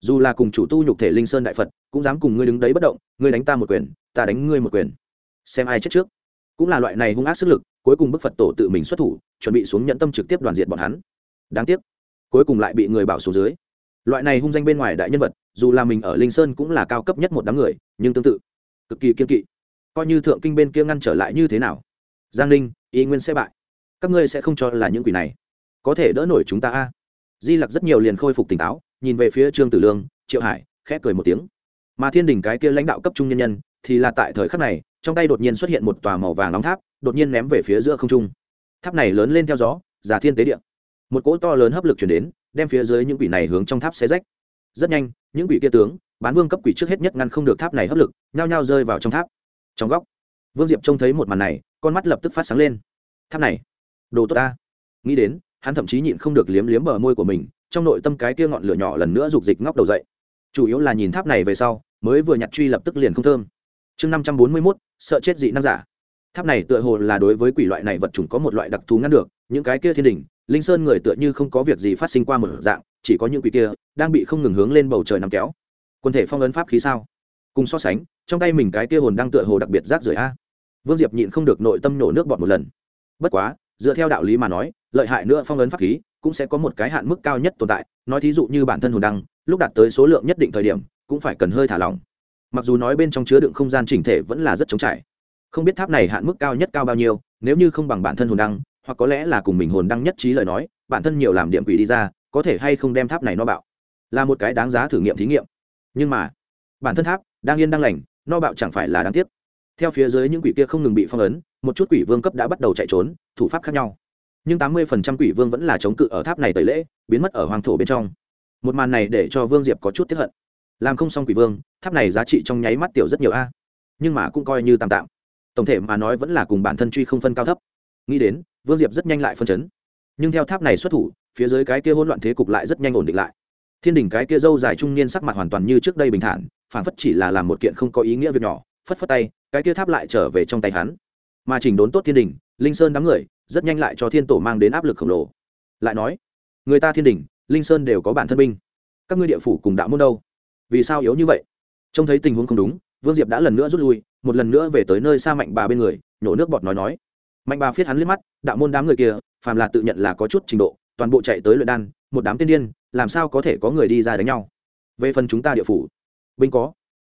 Dù là cùng chủ tu nhục thể linh sơn đại phật, cũng dám cùng ngươi đứng đấy bất động, ngươi đánh ta một quyền, ta đánh ngươi một quyền. Xem ai chết trước. Cũng là loại này hung ác sức lực, cuối cùng bức phật tổ tự mình xuất thủ, chuẩn bị xuống nhận tâm trực tiếp đoàn diện bọn hắn. Đáng tiếc, cuối cùng lại bị người bảo xuống dưới. Loại này hung danh bên ngoài đại nhân vật, dù là mình ở linh sơn cũng là cao cấp nhất một đám người, nhưng tương tự, cực kỳ kiên kỵ. Coi như thượng kinh bên kia ngăn trở lại như thế nào? Giang ninh, y nguyên sẽ bại. Các ngươi sẽ không cho là những quỷ này có thể đỡ nổi chúng ta a. Di lặc rất nhiều liền khôi phục tỉnh táo, nhìn về phía trương tử lương, triệu hải, khẽ cười một tiếng. Mà thiên đình cái kia lãnh đạo cấp trung nhân nhân, thì là tại thời khắc này, trong tay đột nhiên xuất hiện một tòa màu vàng nóng tháp, đột nhiên ném về phía giữa không trung. Tháp này lớn lên theo gió, giả thiên tế điện một cỗ to lớn hấp lực chuyển đến, đem phía dưới những quỷ này hướng trong tháp xé rách. Rất nhanh, những quỷ kia tướng, bán vương cấp quỷ trước hết nhất ngăn không được tháp này hấp lực, nhao nhao rơi vào trong tháp. Trong góc, vương diệp trông thấy một màn này, con mắt lập tức phát sáng lên. Tháp này, đồ tốt ta. Nghĩ đến hắn thậm chí nhịn không được liếm liếm bờ môi của mình, trong nội tâm cái kia ngọn lửa nhỏ lần nữa rục dịch ngóc đầu dậy. Chủ yếu là nhìn tháp này về sau, mới vừa nhặt truy lập tức liền không thơm. Chương năm trăm bốn mươi mốt, sợ chết dị năng giả. Tháp này tựa hồ là đối với quỷ loại này vật chủng có một loại đặc thù ngăn được, những cái kia thiên đình linh sơn người tựa như không có việc gì phát sinh qua một dạng, chỉ có những quỷ kia đang bị không ngừng hướng lên bầu trời nằm kéo. Quân thể phong ấn pháp khí sao? Cùng so sánh, trong tay mình cái kia hồn đang tựa hồ đặc biệt rác rưởi a. Vương diệp nhịn không được nội tâm nổ nước bọt một lần. Bất quá dựa theo đạo lý mà nói, lợi hại nữa phong ấn pháp khí cũng sẽ có một cái hạn mức cao nhất tồn tại. Nói thí dụ như bản thân hồn đăng, lúc đạt tới số lượng nhất định thời điểm, cũng phải cần hơi thả lỏng. Mặc dù nói bên trong chứa đựng không gian chỉnh thể vẫn là rất chống trải, không biết tháp này hạn mức cao nhất cao bao nhiêu, nếu như không bằng bản thân hồn đăng, hoặc có lẽ là cùng mình hồn đăng nhất trí lời nói, bản thân nhiều làm điểm quỷ đi ra, có thể hay không đem tháp này no bạo, là một cái đáng giá thử nghiệm thí nghiệm. Nhưng mà, bản thân tháp đang yên đang lành, no bạo chẳng phải là đáng tiếc. Theo phía dưới những quỷ kia không ngừng bị phong ấn một chút quỷ vương cấp đã bắt đầu chạy trốn, thủ pháp khác nhau. Nhưng tám mươi phần trăm quỷ vương vẫn là chống cự ở tháp này tẩy lễ, biến mất ở hoàng thổ bên trong. Một màn này để cho vương diệp có chút tiếp hận. Làm không xong quỷ vương, tháp này giá trị trong nháy mắt tiểu rất nhiều a. Nhưng mà cũng coi như tạm tạm. Tổng thể mà nói vẫn là cùng bản thân truy không phân cao thấp. Nghĩ đến, vương diệp rất nhanh lại phân chấn. Nhưng theo tháp này xuất thủ, phía dưới cái kia hỗn loạn thế cục lại rất nhanh ổn định lại. Thiên đình cái kia dâu dài trung niên sắc mặt hoàn toàn như trước đây bình thản phản phất chỉ là làm một kiện không có ý nghĩa việc nhỏ, phất phất tay, cái kia tháp lại trở về trong tay hắn mà chỉnh đốn tốt thiên đình, linh sơn đám người rất nhanh lại cho thiên tổ mang đến áp lực khổng lồ. Lại nói, người ta thiên đình, linh sơn đều có bản thân binh. Các ngươi địa phủ cùng đạo môn đâu? Vì sao yếu như vậy? Trông thấy tình huống không đúng, vương diệp đã lần nữa rút lui, một lần nữa về tới nơi xa mạnh bà bên người, nhổ nước bọt nói nói. Mạnh bà phiết hắn liếc mắt, đạo môn đám người kia, phàm là tự nhận là có chút trình độ, toàn bộ chạy tới luyện đan, một đám tiên điên, làm sao có thể có người đi ra đánh nhau? Về phần chúng ta địa phủ, binh có,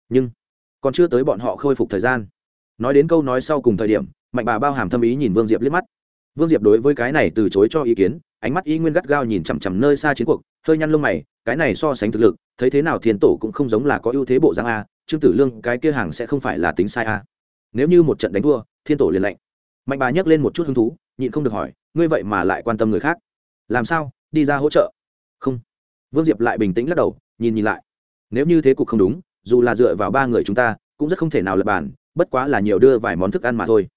nhưng còn chưa tới bọn họ khôi phục thời gian. Nói đến câu nói sau cùng thời điểm mạnh bà bao hàm thâm ý nhìn vương diệp liếc mắt. Vương diệp đối với cái này từ chối cho ý kiến, ánh mắt y nguyên gắt gao nhìn chằm chằm nơi xa chiến cuộc, hơi nhăn lông mày, cái này so sánh thực lực, thấy thế nào thiên tổ cũng không giống là có ưu thế bộ dáng a, trương tử lương, cái kia hàng sẽ không phải là tính sai a. Nếu như một trận đánh thua, thiên tổ liền lạnh. Mạnh bà nhấc lên một chút hứng thú, nhịn không được hỏi, ngươi vậy mà lại quan tâm người khác? Làm sao? Đi ra hỗ trợ? Không. Vương diệp lại bình tĩnh lắc đầu, nhìn nhìn lại. Nếu như thế cục không đúng, dù là dựa vào ba người chúng ta, cũng rất không thể nào lập bàn, bất quá là nhiều đưa vài món thức ăn mà thôi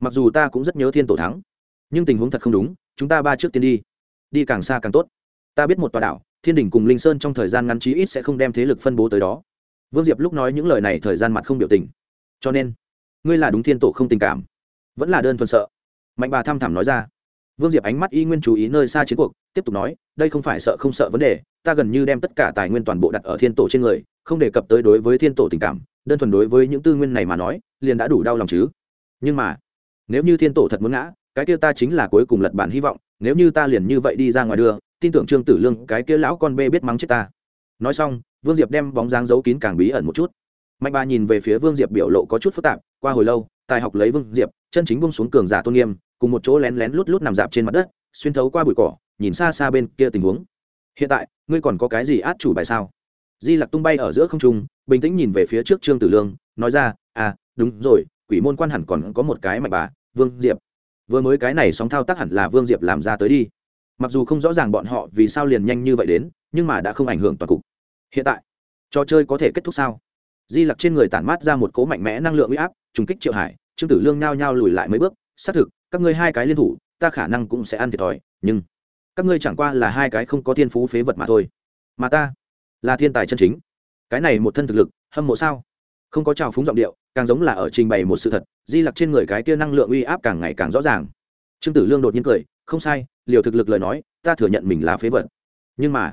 mặc dù ta cũng rất nhớ thiên tổ thắng, nhưng tình huống thật không đúng, chúng ta ba trước tiên đi. Đi càng xa càng tốt. Ta biết một tòa đảo, thiên đình cùng linh sơn trong thời gian ngắn chí ít sẽ không đem thế lực phân bố tới đó. Vương diệp lúc nói những lời này thời gian mặt không biểu tình. Cho nên, ngươi là đúng thiên tổ không tình cảm, vẫn là đơn thuần sợ. Mạnh bà thăm thẳm nói ra. Vương diệp ánh mắt y nguyên chú ý nơi xa chiến cuộc, tiếp tục nói, đây không phải sợ không sợ vấn đề, ta gần như đem tất cả tài nguyên toàn bộ đặt ở thiên tổ trên người, không đề cập tới đối với thiên tổ tình cảm, đơn thuần đối với những tư nguyên này mà nói, liền đã đủ đau lòng chứ. Nhưng mà nếu như thiên tổ thật muốn ngã, cái kia ta chính là cuối cùng lật bản hy vọng, nếu như ta liền như vậy đi ra ngoài đưa, tin tưởng trương tử lương, cái kia lão con bê biết mắng chết ta. Nói xong, vương diệp đem bóng dáng giấu kín càng bí ẩn một chút. Mạnh ba nhìn về phía vương diệp biểu lộ có chút phức tạp, qua hồi lâu, tài học lấy vương diệp, chân chính bung xuống cường giả tôn nghiêm, cùng một chỗ lén lén lút lút nằm dạp trên mặt đất, xuyên thấu qua bụi cỏ, nhìn xa xa bên kia tình huống. Hiện tại, ngươi còn có cái gì át chủ bài sao? Di lặc tung bay ở giữa không trung, bình tĩnh nhìn về phía trước trương tử lương, nói ra à đúng rồi, quỷ môn quan hẳn còn có một cái mạnh bà vương diệp. Vừa mới cái này sóng thao tác hẳn là vương diệp làm ra tới đi. Mặc dù không rõ ràng bọn họ vì sao liền nhanh như vậy đến, nhưng mà đã không ảnh hưởng toàn cục. Hiện tại, trò chơi có thể kết thúc sao? Di lặc trên người tản mát ra một cỗ mạnh mẽ năng lượng uy áp, trùng kích triệu hải, trương tử lương nhao nhao lùi lại mấy bước, xác thực, các ngươi hai cái liên thủ, ta khả năng cũng sẽ ăn thiệt thòi, nhưng các ngươi chẳng qua là hai cái không có thiên phú phế vật mà thôi. Mà ta là thiên tài chân chính. Cái này một thân thực lực, hâm mộ sao? Không có trào phúng giọng điệu càng giống là ở trình bày một sự thật, di lặc trên người cái kia năng lượng uy áp càng ngày càng rõ ràng. Trương tử lương đột nhiên cười, không sai, liều thực lực lời nói, ta thừa nhận mình là phế vật. Nhưng mà,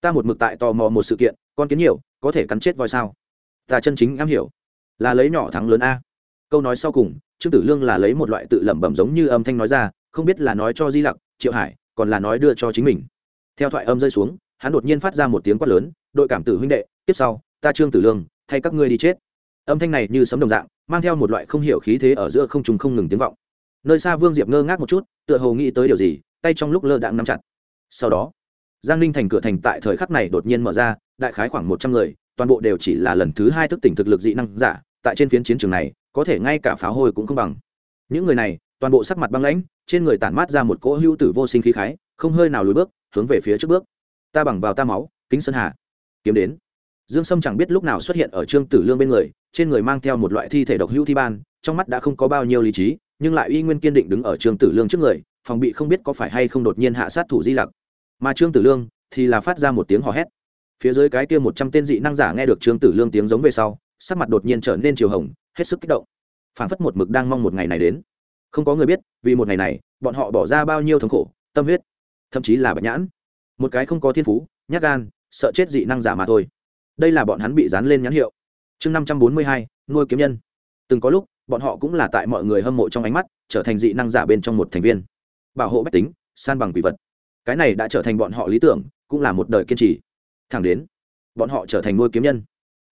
ta một mực tại tò mò một sự kiện, con kiến nhiều, có thể cắn chết voi sao? Ta chân chính am hiểu. Là lấy nhỏ thắng lớn a. Câu nói sau cùng, trương tử lương là lấy một loại tự lẩm bẩm giống như âm thanh nói ra, không biết là nói cho di lặc, triệu hải, còn là nói đưa cho chính mình. Theo thoại âm rơi xuống, hắn đột nhiên phát ra một tiếng quát lớn, đội cảm tử huynh đệ, tiếp sau, ta trương tử lương, thay các ngươi đi chết âm thanh này như sấm đồng dạng, mang theo một loại không hiểu khí thế ở giữa không trùng không ngừng tiếng vọng. Nơi xa vương diệp ngơ ngác một chút, tựa hồ nghĩ tới điều gì, tay trong lúc lơ đạn nắm chặt. Sau đó, giang ninh thành cửa thành tại thời khắc này đột nhiên mở ra, đại khái khoảng một trăm người, toàn bộ đều chỉ là lần thứ hai thức tỉnh thực lực dị năng giả, tại trên phiến chiến trường này, có thể ngay cả pháo hôi cũng không bằng. Những người này, toàn bộ sắc mặt băng lãnh, trên người tản mát ra một cỗ hưu tử vô sinh khí khái, không hơi nào lùi bước, hướng về phía trước bước. Ta bằng vào ta máu, kính sơn hà. Kiếm đến. Dương sâm chẳng biết lúc nào xuất hiện ở trương tử lương bên người trên người mang theo một loại thi thể độc hữu thi ban, trong mắt đã không có bao nhiêu lý trí, nhưng lại uy nguyên kiên định đứng ở trương tử lương trước người, phòng bị không biết có phải hay không đột nhiên hạ sát thủ di lặc. Mà trương tử lương thì là phát ra một tiếng hò hét. Phía dưới cái kia một trăm tên dị năng giả nghe được trương tử lương tiếng giống về sau, sắc mặt đột nhiên trở nên chiều hồng, hết sức kích động. Phản phất một mực đang mong một ngày này đến. Không có người biết, vì một ngày này, bọn họ bỏ ra bao nhiêu thống khổ, tâm huyết, thậm chí là bạch nhãn. Một cái không có thiên phú, nhát gan, sợ chết dị năng giả mà thôi. Đây là bọn hắn bị dán lên nhãn hiệu chương năm trăm bốn mươi hai, nuôi kiếm nhân. Từng có lúc, bọn họ cũng là tại mọi người hâm mộ trong ánh mắt, trở thành dị năng giả bên trong một thành viên. Bảo hộ bách tính, san bằng quỷ vật. Cái này đã trở thành bọn họ lý tưởng, cũng là một đời kiên trì. Thẳng đến, bọn họ trở thành nuôi kiếm nhân.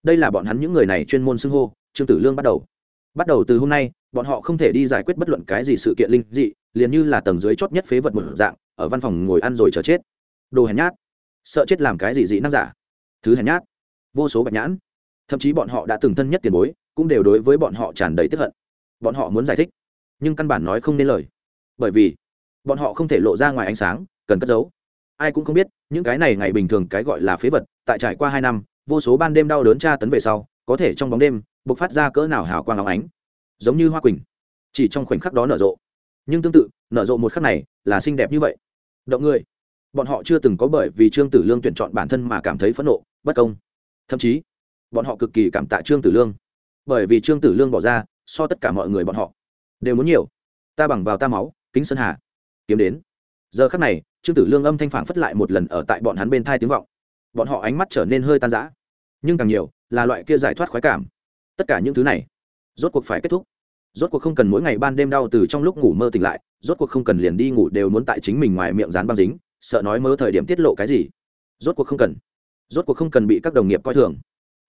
Đây là bọn hắn những người này chuyên môn xưng hô, trương tử lương bắt đầu. Bắt đầu từ hôm nay, bọn họ không thể đi giải quyết bất luận cái gì sự kiện linh dị, liền như là tầng dưới chót nhất phế vật một dạng, ở văn phòng ngồi ăn rồi chờ chết. Đồ hèn nhát. Sợ chết làm cái gì dị năng giả? Thứ hèn nhát. Vô số bạch nhãn thậm chí bọn họ đã từng thân nhất tiền bối, cũng đều đối với bọn họ tràn đầy tức hận. Bọn họ muốn giải thích, nhưng căn bản nói không nên lời. Bởi vì, bọn họ không thể lộ ra ngoài ánh sáng, cần cất giấu. Ai cũng không biết, những cái này ngày bình thường cái gọi là phế vật, tại trải qua hai năm, vô số ban đêm đau đớn tra tấn về sau, có thể trong bóng đêm, bộc phát ra cỡ nào hào quang áo ánh. Giống như hoa quỳnh, chỉ trong khoảnh khắc đó nở rộ. Nhưng tương tự, nở rộ một khắc này, là xinh đẹp như vậy. Động người. Bọn họ chưa từng có bởi vì trương tử lương tuyển chọn bản thân mà cảm thấy phẫn nộ, bất công. Thậm chí bọn họ cực kỳ cảm tạ trương tử lương. Bởi vì trương tử lương bỏ ra, so tất cả mọi người bọn họ đều muốn nhiều. Ta bằng vào ta máu, kính sơn hà. Kiếm đến. Giờ khắc này, trương tử lương âm thanh phản phất lại một lần ở tại bọn hắn bên thai tiếng vọng. Bọn họ ánh mắt trở nên hơi tan rã. Nhưng càng nhiều, là loại kia giải thoát khoái cảm. Tất cả những thứ này, rốt cuộc phải kết thúc. Rốt cuộc không cần mỗi ngày ban đêm đau từ trong lúc ngủ mơ tỉnh lại, rốt cuộc không cần liền đi ngủ đều muốn tại chính mình ngoài miệng dán băng dính, sợ nói mơ thời điểm tiết lộ cái gì. Rốt cuộc không cần. Rốt cuộc không cần bị các đồng nghiệp coi thường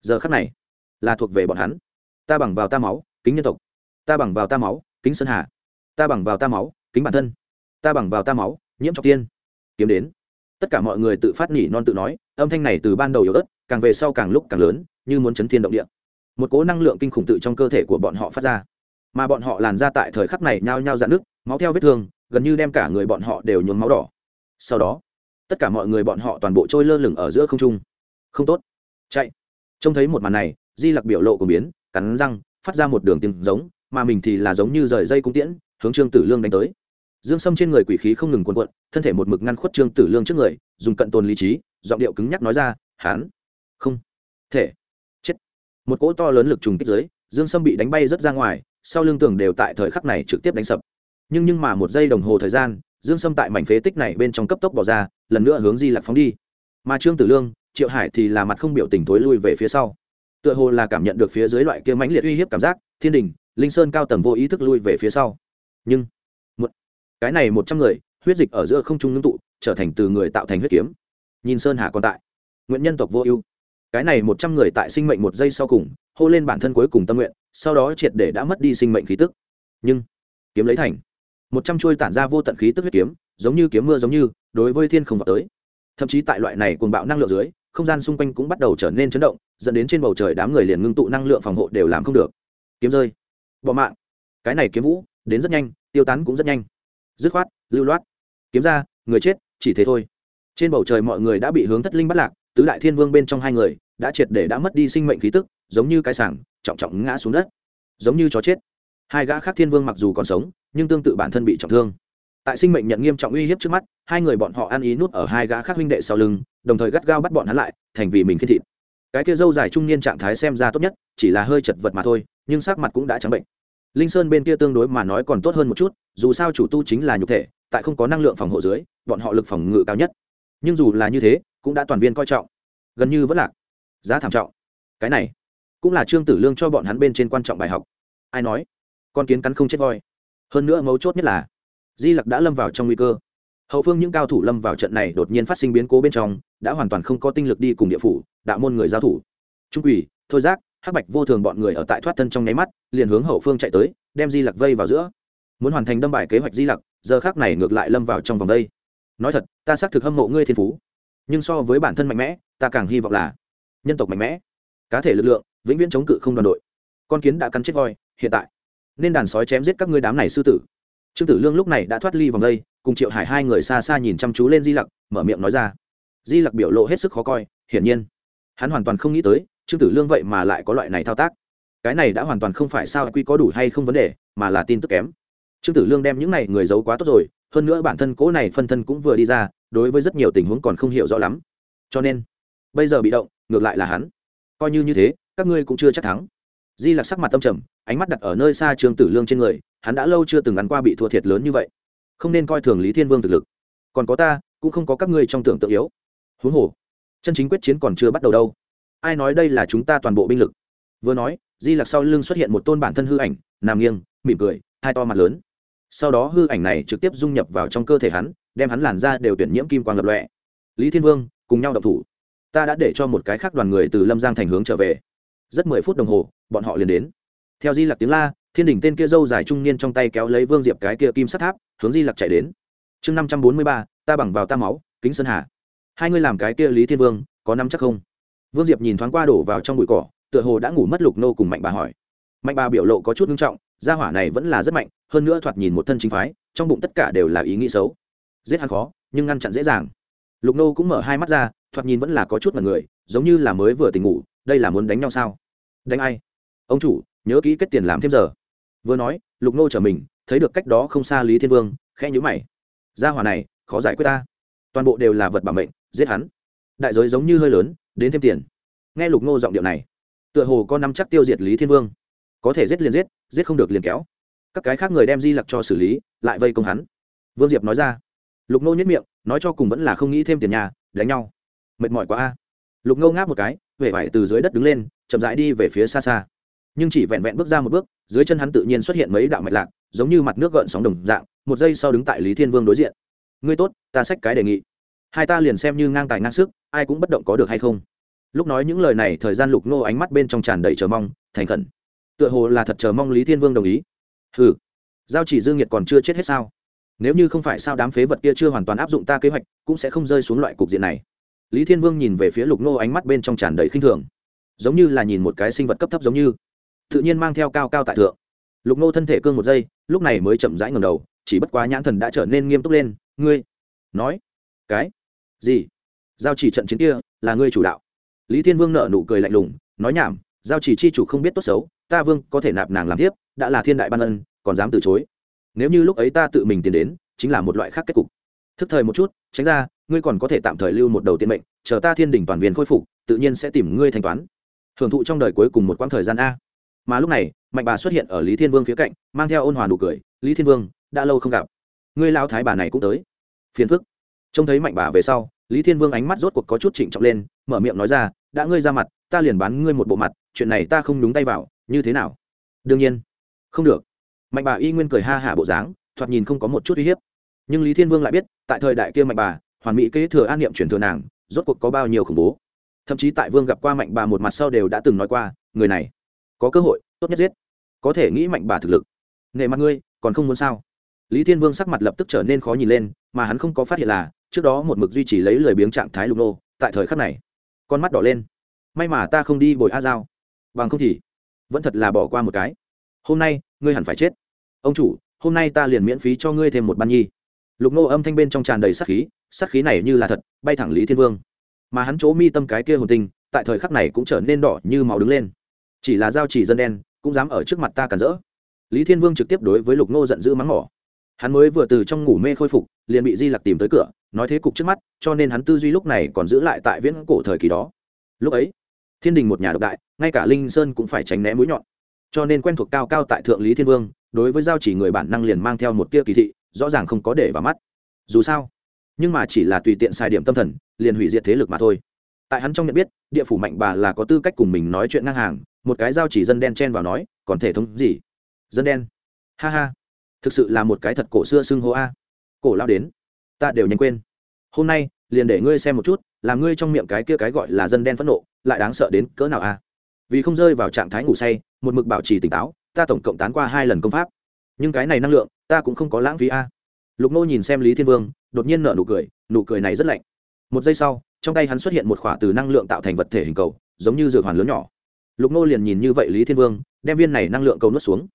giờ khắc này là thuộc về bọn hắn. Ta bằng vào ta máu, kính nhân tộc. Ta bằng vào ta máu, kính sơn hà. Ta bằng vào ta máu, kính bản thân. Ta bằng vào ta máu, nhiễm trọng tiên. Kiếm đến. Tất cả mọi người tự phát nhỉ non tự nói, âm thanh này từ ban đầu yếu ớt, càng về sau càng lúc càng lớn, như muốn chấn thiên động địa. Một cố năng lượng kinh khủng tự trong cơ thể của bọn họ phát ra. Mà bọn họ làn ra tại thời khắc này nhao nhao dạn nước máu theo vết thương, gần như đem cả người bọn họ đều nhuốm máu đỏ. Sau đó, tất cả mọi người bọn họ toàn bộ trôi lơ lửng ở giữa không trung. Không tốt. Chạy trông thấy một màn này di lặc biểu lộ của biến cắn răng phát ra một đường tiếng giống mà mình thì là giống như rời dây cung tiễn hướng trương tử lương đánh tới. Dương sâm trên người quỷ khí không ngừng cuộn cuộn thân thể một mực ngăn khuất trương tử lương trước người dùng cận tồn lý trí giọng điệu cứng nhắc nói ra hán không. Thể. Chết. Một cỗ to lớn lực trùng kích dưới, dương sâm bị đánh bay rất ra ngoài sau lưng tường đều tại thời khắc này trực tiếp đánh sập. Nhưng nhưng mà một giây đồng hồ thời gian dương sâm tại mảnh phế tích này bên trong cấp tốc bỏ ra lần nữa hướng di lạc phóng đi. Mà trương tử lương triệu hải thì là mặt không biểu tình thối lui về phía sau. Tựa hồ là cảm nhận được phía dưới loại kia mãnh liệt uy hiếp cảm giác, thiên đình, linh sơn cao tầng vô ý thức lui về phía sau. Nhưng, một, cái này một trăm người, huyết dịch ở giữa không trung ngưng tụ, trở thành từ người tạo thành huyết kiếm. Nhìn sơn hà còn tại. Nguyện nhân tộc vô ưu. Cái này một trăm người tại sinh mệnh một giây sau cùng, hô lên bản thân cuối cùng tâm nguyện, sau đó triệt để đã mất đi sinh mệnh khí tức. Nhưng, kiếm lấy thành. Một trăm chuôi tản ra vô tận khí tức huyết kiếm, giống như kiếm mưa giống như, đối với thiên không vào tới. Thậm chí tại loại này cuồng bạo năng lượng dưới không gian xung quanh cũng bắt đầu trở nên chấn động, dẫn đến trên bầu trời đám người liền ngưng tụ năng lượng phòng hộ đều làm không được. Kiếm rơi, bỏ mạng. Cái này kiếm vũ, đến rất nhanh, tiêu tán cũng rất nhanh. Dứt khoát, lưu loát. Kiếm ra, người chết, chỉ thế thôi. Trên bầu trời mọi người đã bị hướng thất linh bắt lạc, tứ đại thiên vương bên trong hai người đã triệt để đã mất đi sinh mệnh khí tức, giống như cái sảng, trọng trọng ngã xuống đất. Giống như chó chết. Hai gã khác thiên vương mặc dù còn sống, nhưng tương tự bản thân bị trọng thương tại sinh mệnh nhận nghiêm trọng uy hiếp trước mắt, hai người bọn họ ăn ý nút ở hai gã khác huynh đệ sau lưng, đồng thời gắt gao bắt bọn hắn lại, thành vì mình khiết thịt. Cái kia dâu dài trung niên trạng thái xem ra tốt nhất, chỉ là hơi chật vật mà thôi, nhưng sắc mặt cũng đã trắng bệnh. Linh sơn bên kia tương đối mà nói còn tốt hơn một chút, dù sao chủ tu chính là nhục thể, tại không có năng lượng phòng hộ dưới, bọn họ lực phòng ngự cao nhất. Nhưng dù là như thế, cũng đã toàn viên coi trọng. Gần như vẫn lạc. Giá thảm trọng. Cái này, cũng là trương tử lương cho bọn hắn bên trên quan trọng bài học. Ai nói? Con kiến cắn không chết voi. Hơn nữa mấu chốt nhất là di lặc đã lâm vào trong nguy cơ. Hậu phương những cao thủ lâm vào trận này đột nhiên phát sinh biến cố bên trong, đã hoàn toàn không có tinh lực đi cùng địa phủ, đạo môn người giao thủ. Trung quỷ, thôi giác, hắc bạch vô thường bọn người ở tại thoát thân trong nháy mắt, liền hướng hậu phương chạy tới, đem di lặc vây vào giữa. Muốn hoàn thành đâm bài kế hoạch di lặc, giờ khác này ngược lại lâm vào trong vòng đây. Nói thật, ta xác thực hâm mộ ngươi thiên phú, nhưng so với bản thân mạnh mẽ, ta càng hy vọng là nhân tộc mạnh mẽ. Cá thể lực lượng, vĩnh viễn chống cự không đoàn đội. Con kiến đã cắn chết voi, hiện tại. Nên đàn sói chém giết các ngươi đám này sư tử trương tử lương lúc này đã thoát ly vòng đây, cùng triệu hải hai người xa xa nhìn chăm chú lên di lặc, mở miệng nói ra. Di lặc biểu lộ hết sức khó coi, hiển nhiên, hắn hoàn toàn không nghĩ tới, trương tử lương vậy mà lại có loại này thao tác. Cái này đã hoàn toàn không phải sao quy có đủ hay không vấn đề, mà là tin tức kém. Trương tử lương đem những này người giấu quá tốt rồi, hơn nữa bản thân cố này phân thân cũng vừa đi ra, đối với rất nhiều tình huống còn không hiểu rõ lắm. Cho nên, bây giờ bị động, ngược lại là hắn. Coi như như thế, các ngươi cũng chưa chắc thắng. Di lặc sắc mặt tâm trầm, ánh mắt đặt ở nơi xa trương tử lương trên người hắn đã lâu chưa từng ăn qua bị thua thiệt lớn như vậy. Không nên coi thường lý thiên vương thực lực. Còn có ta, cũng không có các ngươi trong tưởng tượng yếu. Huống hồ, chân chính quyết chiến còn chưa bắt đầu đâu. Ai nói đây là chúng ta toàn bộ binh lực? Vừa nói, di lặc sau lưng xuất hiện một tôn bản thân hư ảnh, nằm nghiêng, mỉm cười, hai to mặt lớn. Sau đó hư ảnh này trực tiếp dung nhập vào trong cơ thể hắn, đem hắn làn ra đều tuyển nhiễm kim quang lập lọe lý thiên vương, cùng nhau đậu thủ. Ta đã để cho một cái khác đoàn người từ lâm giang thành hướng trở về. Rất mười phút đồng hồ, bọn họ liền đến. Theo di lặc tiếng la thiên đình tên kia dâu dài trung niên trong tay kéo lấy vương diệp cái kia kim sắt tháp, hướng di lặc chạy đến. Chương năm trăm bốn mươi ba, ta bằng vào ta máu, kính sơn hà. Hai ngươi làm cái kia lý thiên vương, có năm chắc không? Vương diệp nhìn thoáng qua đổ vào trong bụi cỏ, tựa hồ đã ngủ mất lục nô cùng mạnh bà hỏi. Mạnh bà biểu lộ có chút nghiêm trọng, gia hỏa này vẫn là rất mạnh, hơn nữa thoạt nhìn một thân chính phái, trong bụng tất cả đều là ý nghĩ xấu. Giết hắn khó, nhưng ngăn chặn dễ dàng. Lục nô cũng mở hai mắt ra, thoạt nhìn vẫn là có chút mật người, giống như là mới vừa tỉnh ngủ, đây là muốn đánh nhau sao? Đánh ai? Ông chủ nhớ kỹ kết tiền làm thêm giờ. Vừa nói, lục nô trở mình, thấy được cách đó không xa lý thiên vương, khẽ nhữ mày. Gia hỏa này, khó giải quyết ta. Toàn bộ đều là vật bảo mệnh, giết hắn. Đại giới giống như hơi lớn, đến thêm tiền. Nghe lục nô giọng điệu này, tựa hồ có năm chắc tiêu diệt lý thiên vương. Có thể giết liền giết giết không được liền kéo. Các cái khác người đem di lặc cho xử lý, lại vây công hắn. Vương diệp nói ra. Lục nô nhất miệng, nói cho cùng vẫn là không nghĩ thêm tiền nhà, đánh nhau. Mệt mỏi quá a. Lục nô ngáp một cái huệ vải từ dưới đất đứng lên, chậm rãi đi về phía xa xa nhưng chỉ vẹn vẹn bước ra một bước, dưới chân hắn tự nhiên xuất hiện mấy đạo mạch lạc, giống như mặt nước gợn sóng đồng dạng, một giây sau đứng tại lý thiên vương đối diện. Ngươi tốt, ta xách cái đề nghị. Hai ta liền xem như ngang tài ngang sức, ai cũng bất động có được hay không. Lúc nói những lời này, thời gian lục nô ánh mắt bên trong tràn đầy chờ mong, thành khẩn. Tựa hồ là thật chờ mong lý thiên vương đồng ý. Ừ giao chỉ dương nhiệt còn chưa chết hết sao? Nếu như không phải sao đám phế vật kia chưa hoàn toàn áp dụng ta kế hoạch, cũng sẽ không rơi xuống loại cục diện này. Lý thiên vương nhìn về phía lục nô ánh mắt bên trong tràn đầy khinh thường. Giống như là nhìn một cái sinh vật cấp thấp giống như tự nhiên mang theo cao cao tại thượng. Lục nô thân thể cương một giây, lúc này mới chậm rãi ngầm đầu, chỉ bất quá nhãn thần đã trở nên nghiêm túc lên, ngươi nói, cái gì? Giao chỉ trận chiến kia là ngươi chủ đạo. Lý thiên vương nợ nụ cười lạnh lùng, nói nhảm, giao chỉ chi chủ không biết tốt xấu, ta vương có thể nạp nàng làm tiếp đã là thiên đại ban ân, còn dám từ chối. Nếu như lúc ấy ta tự mình tiến đến, chính là một loại khác kết cục. Thức thời một chút, tránh ra, ngươi còn có thể tạm thời lưu một đầu tiên mệnh, chờ ta thiên đình toàn viên khôi phục, tự nhiên sẽ tìm ngươi thanh toán. Hưởng thụ trong đời cuối cùng một quãng thời gian a mà lúc này, mạnh bà xuất hiện ở lý thiên vương phía cạnh, mang theo ôn hòa nụ cười, lý thiên vương, đã lâu không gặp. Ngươi lao thái bà này cũng tới. Phiền phức. Trông thấy mạnh bà về sau, lý thiên vương ánh mắt rốt cuộc có chút trịnh trọng lên, mở miệng nói ra, đã ngươi ra mặt, ta liền bán ngươi một bộ mặt, chuyện này ta không đúng tay vào, như thế nào? Đương nhiên. Không được. Mạnh bà y nguyên cười ha hả bộ dáng, thoạt nhìn không có một chút uy hiếp. Nhưng lý thiên vương lại biết, tại thời đại kia mạnh bà, hoàn mỹ kế thừa an niệm truyền thừa nàng, rốt cuộc có bao nhiêu khủng bố. Thậm chí tại vương gặp qua mạnh bà một mặt sau đều đã từng nói qua, người này có cơ hội, tốt nhất giết. Có thể nghĩ mạnh bà thực lực. Nệ mặt ngươi, còn không muốn sao? Lý thiên vương sắc mặt lập tức trở nên khó nhìn lên, mà hắn không có phát hiện là, trước đó một mực duy trì lấy lười biếng trạng thái lục nô, tại thời khắc này, con mắt đỏ lên. May mà ta không đi bồi a giao. Bằng không thì, vẫn thật là bỏ qua một cái. Hôm nay, ngươi hẳn phải chết. Ông chủ, hôm nay ta liền miễn phí cho ngươi thêm một ban nhi. Lục nô âm thanh bên trong tràn đầy sắc khí sắc khí này như là thật, bay thẳng lý thiên vương. Mà hắn chỗ mi tâm cái kia hồn tinh, tại thời khắc này cũng trở nên đỏ như máu đứng lên chỉ là giao chỉ dân đen, cũng dám ở trước mặt ta cản rỡ. Lý thiên vương trực tiếp đối với lục Ngô giận dữ mắng mỏ. Hắn mới vừa từ trong ngủ mê khôi phục, liền bị di lặc tìm tới cửa, nói thế cục trước mắt, cho nên hắn tư duy lúc này còn giữ lại tại viễn cổ thời kỳ đó. Lúc ấy, thiên đình một nhà độc đại, ngay cả linh sơn cũng phải tránh né mũi nhọn. Cho nên quen thuộc cao cao tại thượng lý thiên vương, đối với giao chỉ người bản năng liền mang theo một tia kỳ thị, rõ ràng không có để vào mắt. Dù sao, nhưng mà chỉ là tùy tiện sai điểm tâm thần, liền hủy diệt thế lực mà thôi. Tại hắn trong nhận biết, địa phủ mạnh bà là có tư cách cùng mình nói chuyện ngang hàng một cái giao chỉ dân đen chen vào nói, còn thể thống gì? Dân đen? Ha ha, thực sự là một cái thật cổ xưa xưng hô a. Cổ lao đến, ta đều nhanh quên. Hôm nay, liền để ngươi xem một chút, là ngươi trong miệng cái kia cái gọi là dân đen phẫn nộ, lại đáng sợ đến cỡ nào a? Vì không rơi vào trạng thái ngủ say, một mực bảo trì tỉnh táo, ta tổng cộng tán qua hai lần công pháp. Nhưng cái này năng lượng, ta cũng không có lãng phí a. Lục nô nhìn xem lý thiên vương, đột nhiên nở nụ cười nụ cười này rất lạnh. Một giây sau, trong tay hắn xuất hiện một khỏa từ năng lượng tạo thành vật thể hình cầu, giống như dược hoàn lớn nhỏ lục nô liền nhìn như vậy lý thiên vương, đem viên này năng lượng cầu nuốt xuống.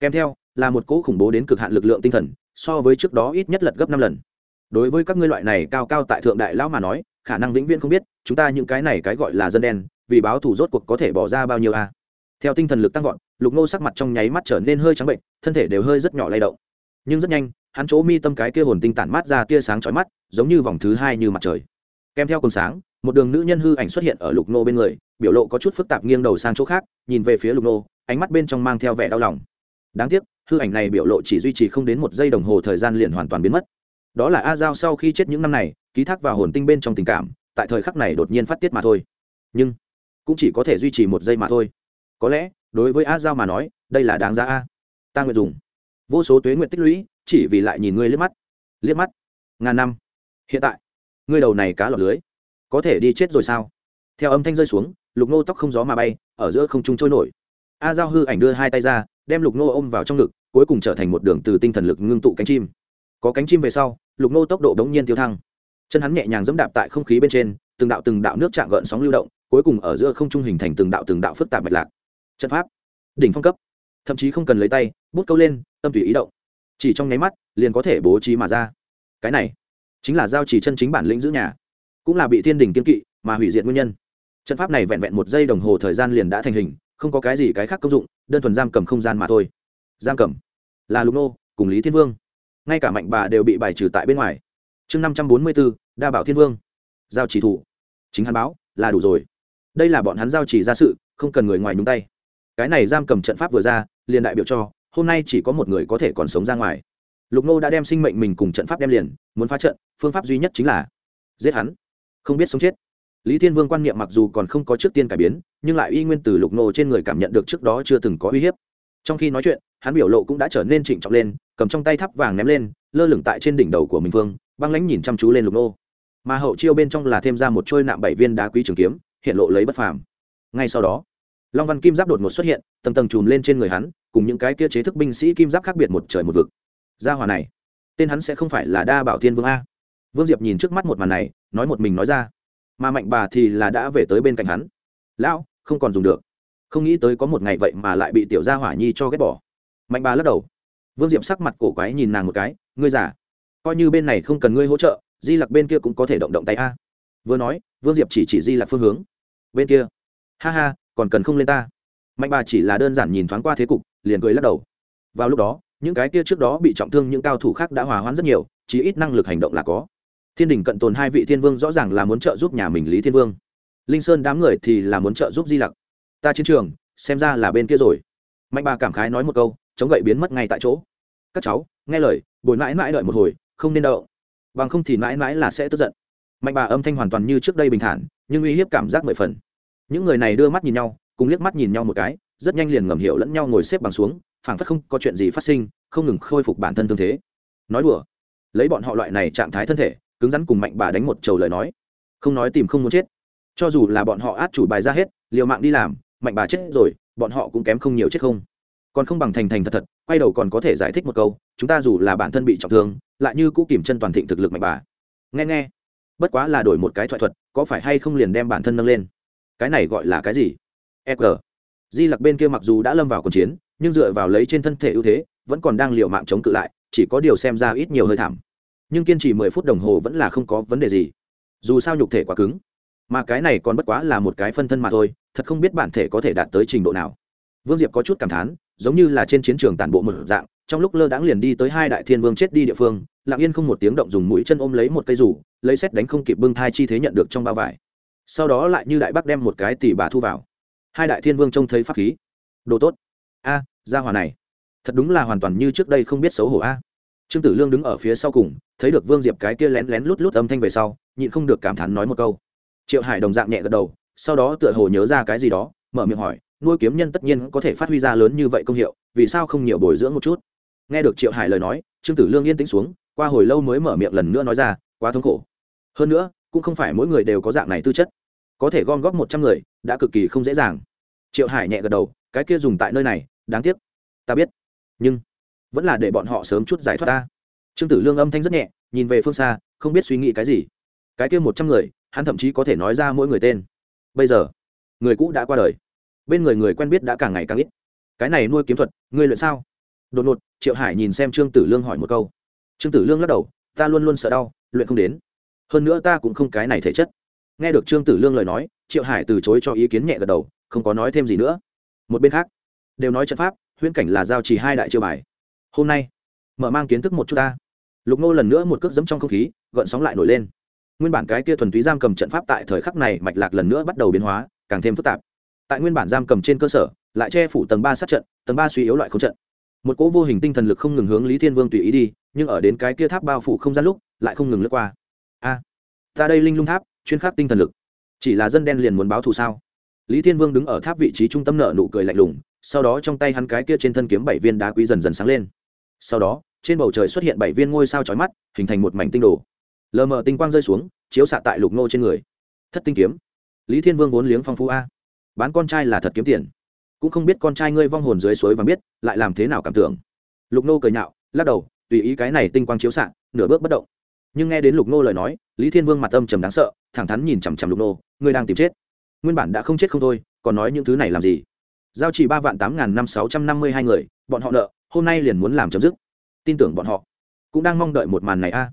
Kèm theo, là một cỗ khủng bố đến cực hạn lực lượng tinh thần, so với trước đó ít nhất lật gấp năm lần. Đối với các ngươi loại này cao cao tại thượng đại lão mà nói, khả năng vĩnh viễn không biết, chúng ta những cái này cái gọi là dân đen, vì báo thù rốt cuộc có thể bỏ ra bao nhiêu a? Theo tinh thần lực tăng vọt, lục nô sắc mặt trong nháy mắt trở nên hơi trắng bệnh, thân thể đều hơi rất nhỏ lay động. Nhưng rất nhanh, hắn chỗ mi tâm cái kia hồn tinh tản mát ra tia sáng chói mắt, giống như vòng thứ hai như mặt trời. Kèm theo cồn sáng, một đường nữ nhân hư ảnh xuất hiện ở lục nô bên người biểu lộ có chút phức tạp nghiêng đầu sang chỗ khác, nhìn về phía lục nô, ánh mắt bên trong mang theo vẻ đau lòng. Đáng tiếc, hư ảnh này biểu lộ chỉ duy trì không đến một giây đồng hồ thời gian liền hoàn toàn biến mất. Đó là a giao sau khi chết những năm này, ký thác vào hồn tinh bên trong tình cảm, tại thời khắc này đột nhiên phát tiết mà thôi. Nhưng, cũng chỉ có thể duy trì một giây mà thôi. Có lẽ, đối với a giao mà nói, đây là đáng giá a. Ta nguyện dùng. Vô số tuế nguyện tích lũy, chỉ vì lại nhìn ngươi liếc mắt. Liếc mắt. Ngàn năm. Hiện tại, ngươi đầu này cá lọt lưới. Có thể đi chết rồi sao? Theo âm thanh rơi xuống lục nô tóc không gió mà bay, ở giữa không trung trôi nổi. A giao hư ảnh đưa hai tay ra, đem lục nô ôm vào trong ngực, cuối cùng trở thành một đường từ tinh thần lực ngưng tụ cánh chim. Có cánh chim về sau, lục nô tốc độ đống nhiên tiêu thăng. Chân hắn nhẹ nhàng dẫm đạp tại không khí bên trên, từng đạo từng đạo nước chạm gợn sóng lưu động, cuối cùng ở giữa không trung hình thành từng đạo từng đạo phức tạp mạch lạc. Trận pháp, đỉnh phong cấp. Thậm chí không cần lấy tay, bút câu lên, tâm tùy ý động. Chỉ trong nháy mắt, liền có thể bố trí mà ra. Cái này chính là giao chỉ chân chính bản lĩnh giữ nhà. Cũng là bị thiên đình kiên kỵ, mà hủy diệt nguyên nhân trận pháp này vẹn vẹn một giây đồng hồ thời gian liền đã thành hình, không có cái gì cái khác công dụng, đơn thuần giam cầm không gian mà thôi. Giam cầm. Là lục nô, cùng lý thiên vương. Ngay cả mạnh bà đều bị bài trừ tại bên ngoài. Chương năm trăm bốn mươi bốn đa bảo thiên vương. Giao chỉ thủ. Chính hắn báo, là đủ rồi. Đây là bọn hắn giao chỉ ra sự, không cần người ngoài nhúng tay. Cái này giam cầm trận pháp vừa ra, liền đại biểu cho, hôm nay chỉ có một người có thể còn sống ra ngoài. Lục nô đã đem sinh mệnh mình cùng trận pháp đem liền, muốn phá trận, phương pháp duy nhất chính là giết hắn. Không biết sống chết lý thiên vương quan niệm mặc dù còn không có trước tiên cải biến, nhưng lại y nguyên từ lục nô trên người cảm nhận được trước đó chưa từng có uy hiếp. Trong khi nói chuyện, hắn biểu lộ cũng đã trở nên trịnh trọng lên, cầm trong tay thắp vàng ném lên, lơ lửng tại trên đỉnh đầu của mình vương, băng lãnh nhìn chăm chú lên lục nô. Mà hậu chiêu bên trong là thêm ra một trôi nạm bảy viên đá quý trường kiếm, hiện lộ lấy bất phàm. Ngay sau đó, long văn kim giáp đột ngột xuất hiện, tầng tầng chùm lên trên người hắn, cùng những cái kia chế thức binh sĩ kim giáp khác biệt một trời một vực. Gia hòa này, tên hắn sẽ không phải là đa bảo thiên vương a. Vương diệp nhìn trước mắt một màn này, nói một mình nói ra mà mạnh bà thì là đã về tới bên cạnh hắn. Lão, không còn dùng được. Không nghĩ tới có một ngày vậy mà lại bị tiểu gia hỏa nhi cho ghét bỏ. Mạnh bà lắc đầu. Vương diệp sắc mặt cổ quái nhìn nàng một cái, ngươi giả coi như bên này không cần ngươi hỗ trợ, di lặc bên kia cũng có thể động động tay a. Vừa nói, vương diệp chỉ chỉ di lặc phương hướng. Bên kia. Ha ha, còn cần không lên ta? Mạnh bà chỉ là đơn giản nhìn thoáng qua thế cục, liền cười lắc đầu. Vào lúc đó, những cái kia trước đó bị trọng thương những cao thủ khác đã hòa hoãn rất nhiều chỉ ít năng lực hành động là có thiên đình cận tồn hai vị thiên vương rõ ràng là muốn trợ giúp nhà mình lý thiên vương. Linh sơn đám người thì là muốn trợ giúp di lặc. Ta chiến trường, xem ra là bên kia rồi. Mạnh bà cảm khái nói một câu, chống gậy biến mất ngay tại chỗ. Các cháu, nghe lời, bồi mãi mãi đợi một hồi, không nên đậu bằng không thì mãi mãi là sẽ tức giận. Mạnh bà âm thanh hoàn toàn như trước đây bình thản, nhưng uy hiếp cảm giác mười phần. Những người này đưa mắt nhìn nhau, cùng liếc mắt nhìn nhau một cái, rất nhanh liền ngầm hiểu lẫn nhau ngồi xếp bằng xuống, phảng phất không có chuyện gì phát sinh, không ngừng khôi phục bản thân thương thế. Nói đùa, lấy bọn họ loại này trạng thái thân thể cứng rắn cùng mạnh bà đánh một trầu lời nói. Không nói tìm không muốn chết. Cho dù là bọn họ át chủ bài ra hết, liều mạng đi làm, mạnh bà chết rồi, bọn họ cũng kém không nhiều chết không. Còn không bằng thành thành thật thật, quay đầu còn có thể giải thích một câu, chúng ta dù là bản thân bị trọng thương, lại như cũ kìm chân toàn thịnh thực lực mạnh bà. Nghe nghe. Bất quá là đổi một cái thoại thuật, có phải hay không liền đem bản thân nâng lên? Cái này gọi là cái gì? Eg di lặc bên kia mặc dù đã lâm vào cuộc chiến, nhưng dựa vào lấy trên thân thể ưu thế, vẫn còn đang l i ề u mạng chống cự lại, chỉ có điều xem ra ít nhiều hơi thảm nhưng kiên trì mười phút đồng hồ vẫn là không có vấn đề gì. Dù sao nhục thể quá cứng mà cái này còn bất quá là một cái phân thân mà thôi thật không biết bản thể có thể đạt tới trình độ nào. Vương diệp có chút cảm thán giống như là trên chiến trường tản bộ một dạng trong lúc lơ đãng liền đi tới hai đại thiên vương chết đi địa phương lặng yên không một tiếng động dùng mũi chân ôm lấy một cây rủ lấy xét đánh không kịp bưng thai chi thế nhận được trong bao vải. Sau đó lại như đại bắc đem một cái tỷ bà thu vào. Hai đại thiên vương trông thấy pháp khí. Đồ tốt. A à, gia hòa này. Thật đúng là hoàn toàn như trước đây không biết xấu hổ a trương tử lương đứng ở phía sau cùng, thấy được vương diệp cái kia lén lén lút lút âm thanh về sau, nhịn không được cảm thán nói một câu. Triệu hải đồng dạng nhẹ gật đầu, sau đó tựa hồ nhớ ra cái gì đó, mở miệng hỏi, nuôi kiếm nhân tất nhiên có thể phát huy ra lớn như vậy công hiệu, vì sao không nhiều bồi dưỡng một chút? Nghe được triệu hải lời nói, trương tử lương yên tĩnh xuống, qua hồi lâu mới mở miệng lần nữa nói ra, quá thống khổ. Hơn nữa, cũng không phải mỗi người đều có dạng này tư chất. Có thể gom góp một trăm người, đã cực kỳ không dễ dàng. Triệu hải nhẹ gật đầu, cái kia dùng tại nơi này, đáng tiếc. Ta biết. Nhưng vẫn là để bọn họ sớm chút giải thoát ta. Trương tử lương âm thanh rất nhẹ, nhìn về phương xa, không biết suy nghĩ cái gì. Cái kia một trăm người, hắn thậm chí có thể nói ra mỗi người tên. Bây giờ, người cũ đã qua đời. Bên người người quen biết đã càng ngày càng ít. Cái này nuôi kiếm thuật, ngươi luyện sao? Đột ngột, triệu hải nhìn xem trương tử lương hỏi một câu. Trương tử lương lắc đầu, ta luôn luôn sợ đau, luyện không đến. Hơn nữa ta cũng không cái này thể chất. Nghe được trương tử lương lời nói, triệu hải từ chối cho ý kiến nhẹ gật đầu, không có nói thêm gì nữa. Một bên khác, đều nói trận pháp, huyễn cảnh là giao trì hai đại chiêu bài hôm nay mở mang kiến thức một chút ta. Lục nô lần nữa một cước dẫm trong không khí gợn sóng lại nổi lên. Nguyên bản cái kia thuần túy giam cầm trận pháp tại thời khắc này mạch lạc lần nữa bắt đầu biến hóa càng thêm phức tạp. Tại nguyên bản giam cầm trên cơ sở lại che phủ tầng ba sát trận tầng ba suy yếu loại không trận. Một cỗ vô hình tinh thần lực không ngừng hướng lý thiên vương tùy ý đi nhưng ở đến cái kia tháp bao phủ không gian lúc lại không ngừng lướt qua. A à, ta đây linh lung tháp chuyên khắc tinh thần lực. Chỉ là dân đen liền muốn báo thù sao? Lý thiên vương đứng ở tháp vị trí trung tâm nợ nụ cười lạnh lùng sau đó trong tay hắn cái kia trên thân kiếm bảy viên đá quý dần dần sáng lên sau đó, trên bầu trời xuất hiện bảy viên ngôi sao chói mắt, hình thành một mảnh tinh đồ. Lờ mờ tinh quang rơi xuống, chiếu xạ tại lục nô trên người. Thất tinh kiếm. Lý thiên vương vốn liếng phong phú a. Bán con trai là thật kiếm tiền. Cũng không biết con trai ngươi vong hồn dưới suối và biết, lại làm thế nào cảm tưởng. Lục nô cười nhạo, lắc đầu, tùy ý cái này tinh quang chiếu xạ, nửa bước bất động. Nhưng nghe đến lục nô lời nói, lý thiên vương mặt âm trầm đáng sợ, thẳng thắn nhìn chằm chằm lục nô, ngươi đang tìm chết. Nguyên bản đã không chết không thôi, còn nói những thứ này làm gì? Giao chỉ ba vạn tám n g h n năm sáu trăm năm mươi hai người, bọn họ nợ hôm nay liền muốn làm chấm dứt. Tin tưởng bọn họ. Cũng đang mong đợi một màn này a.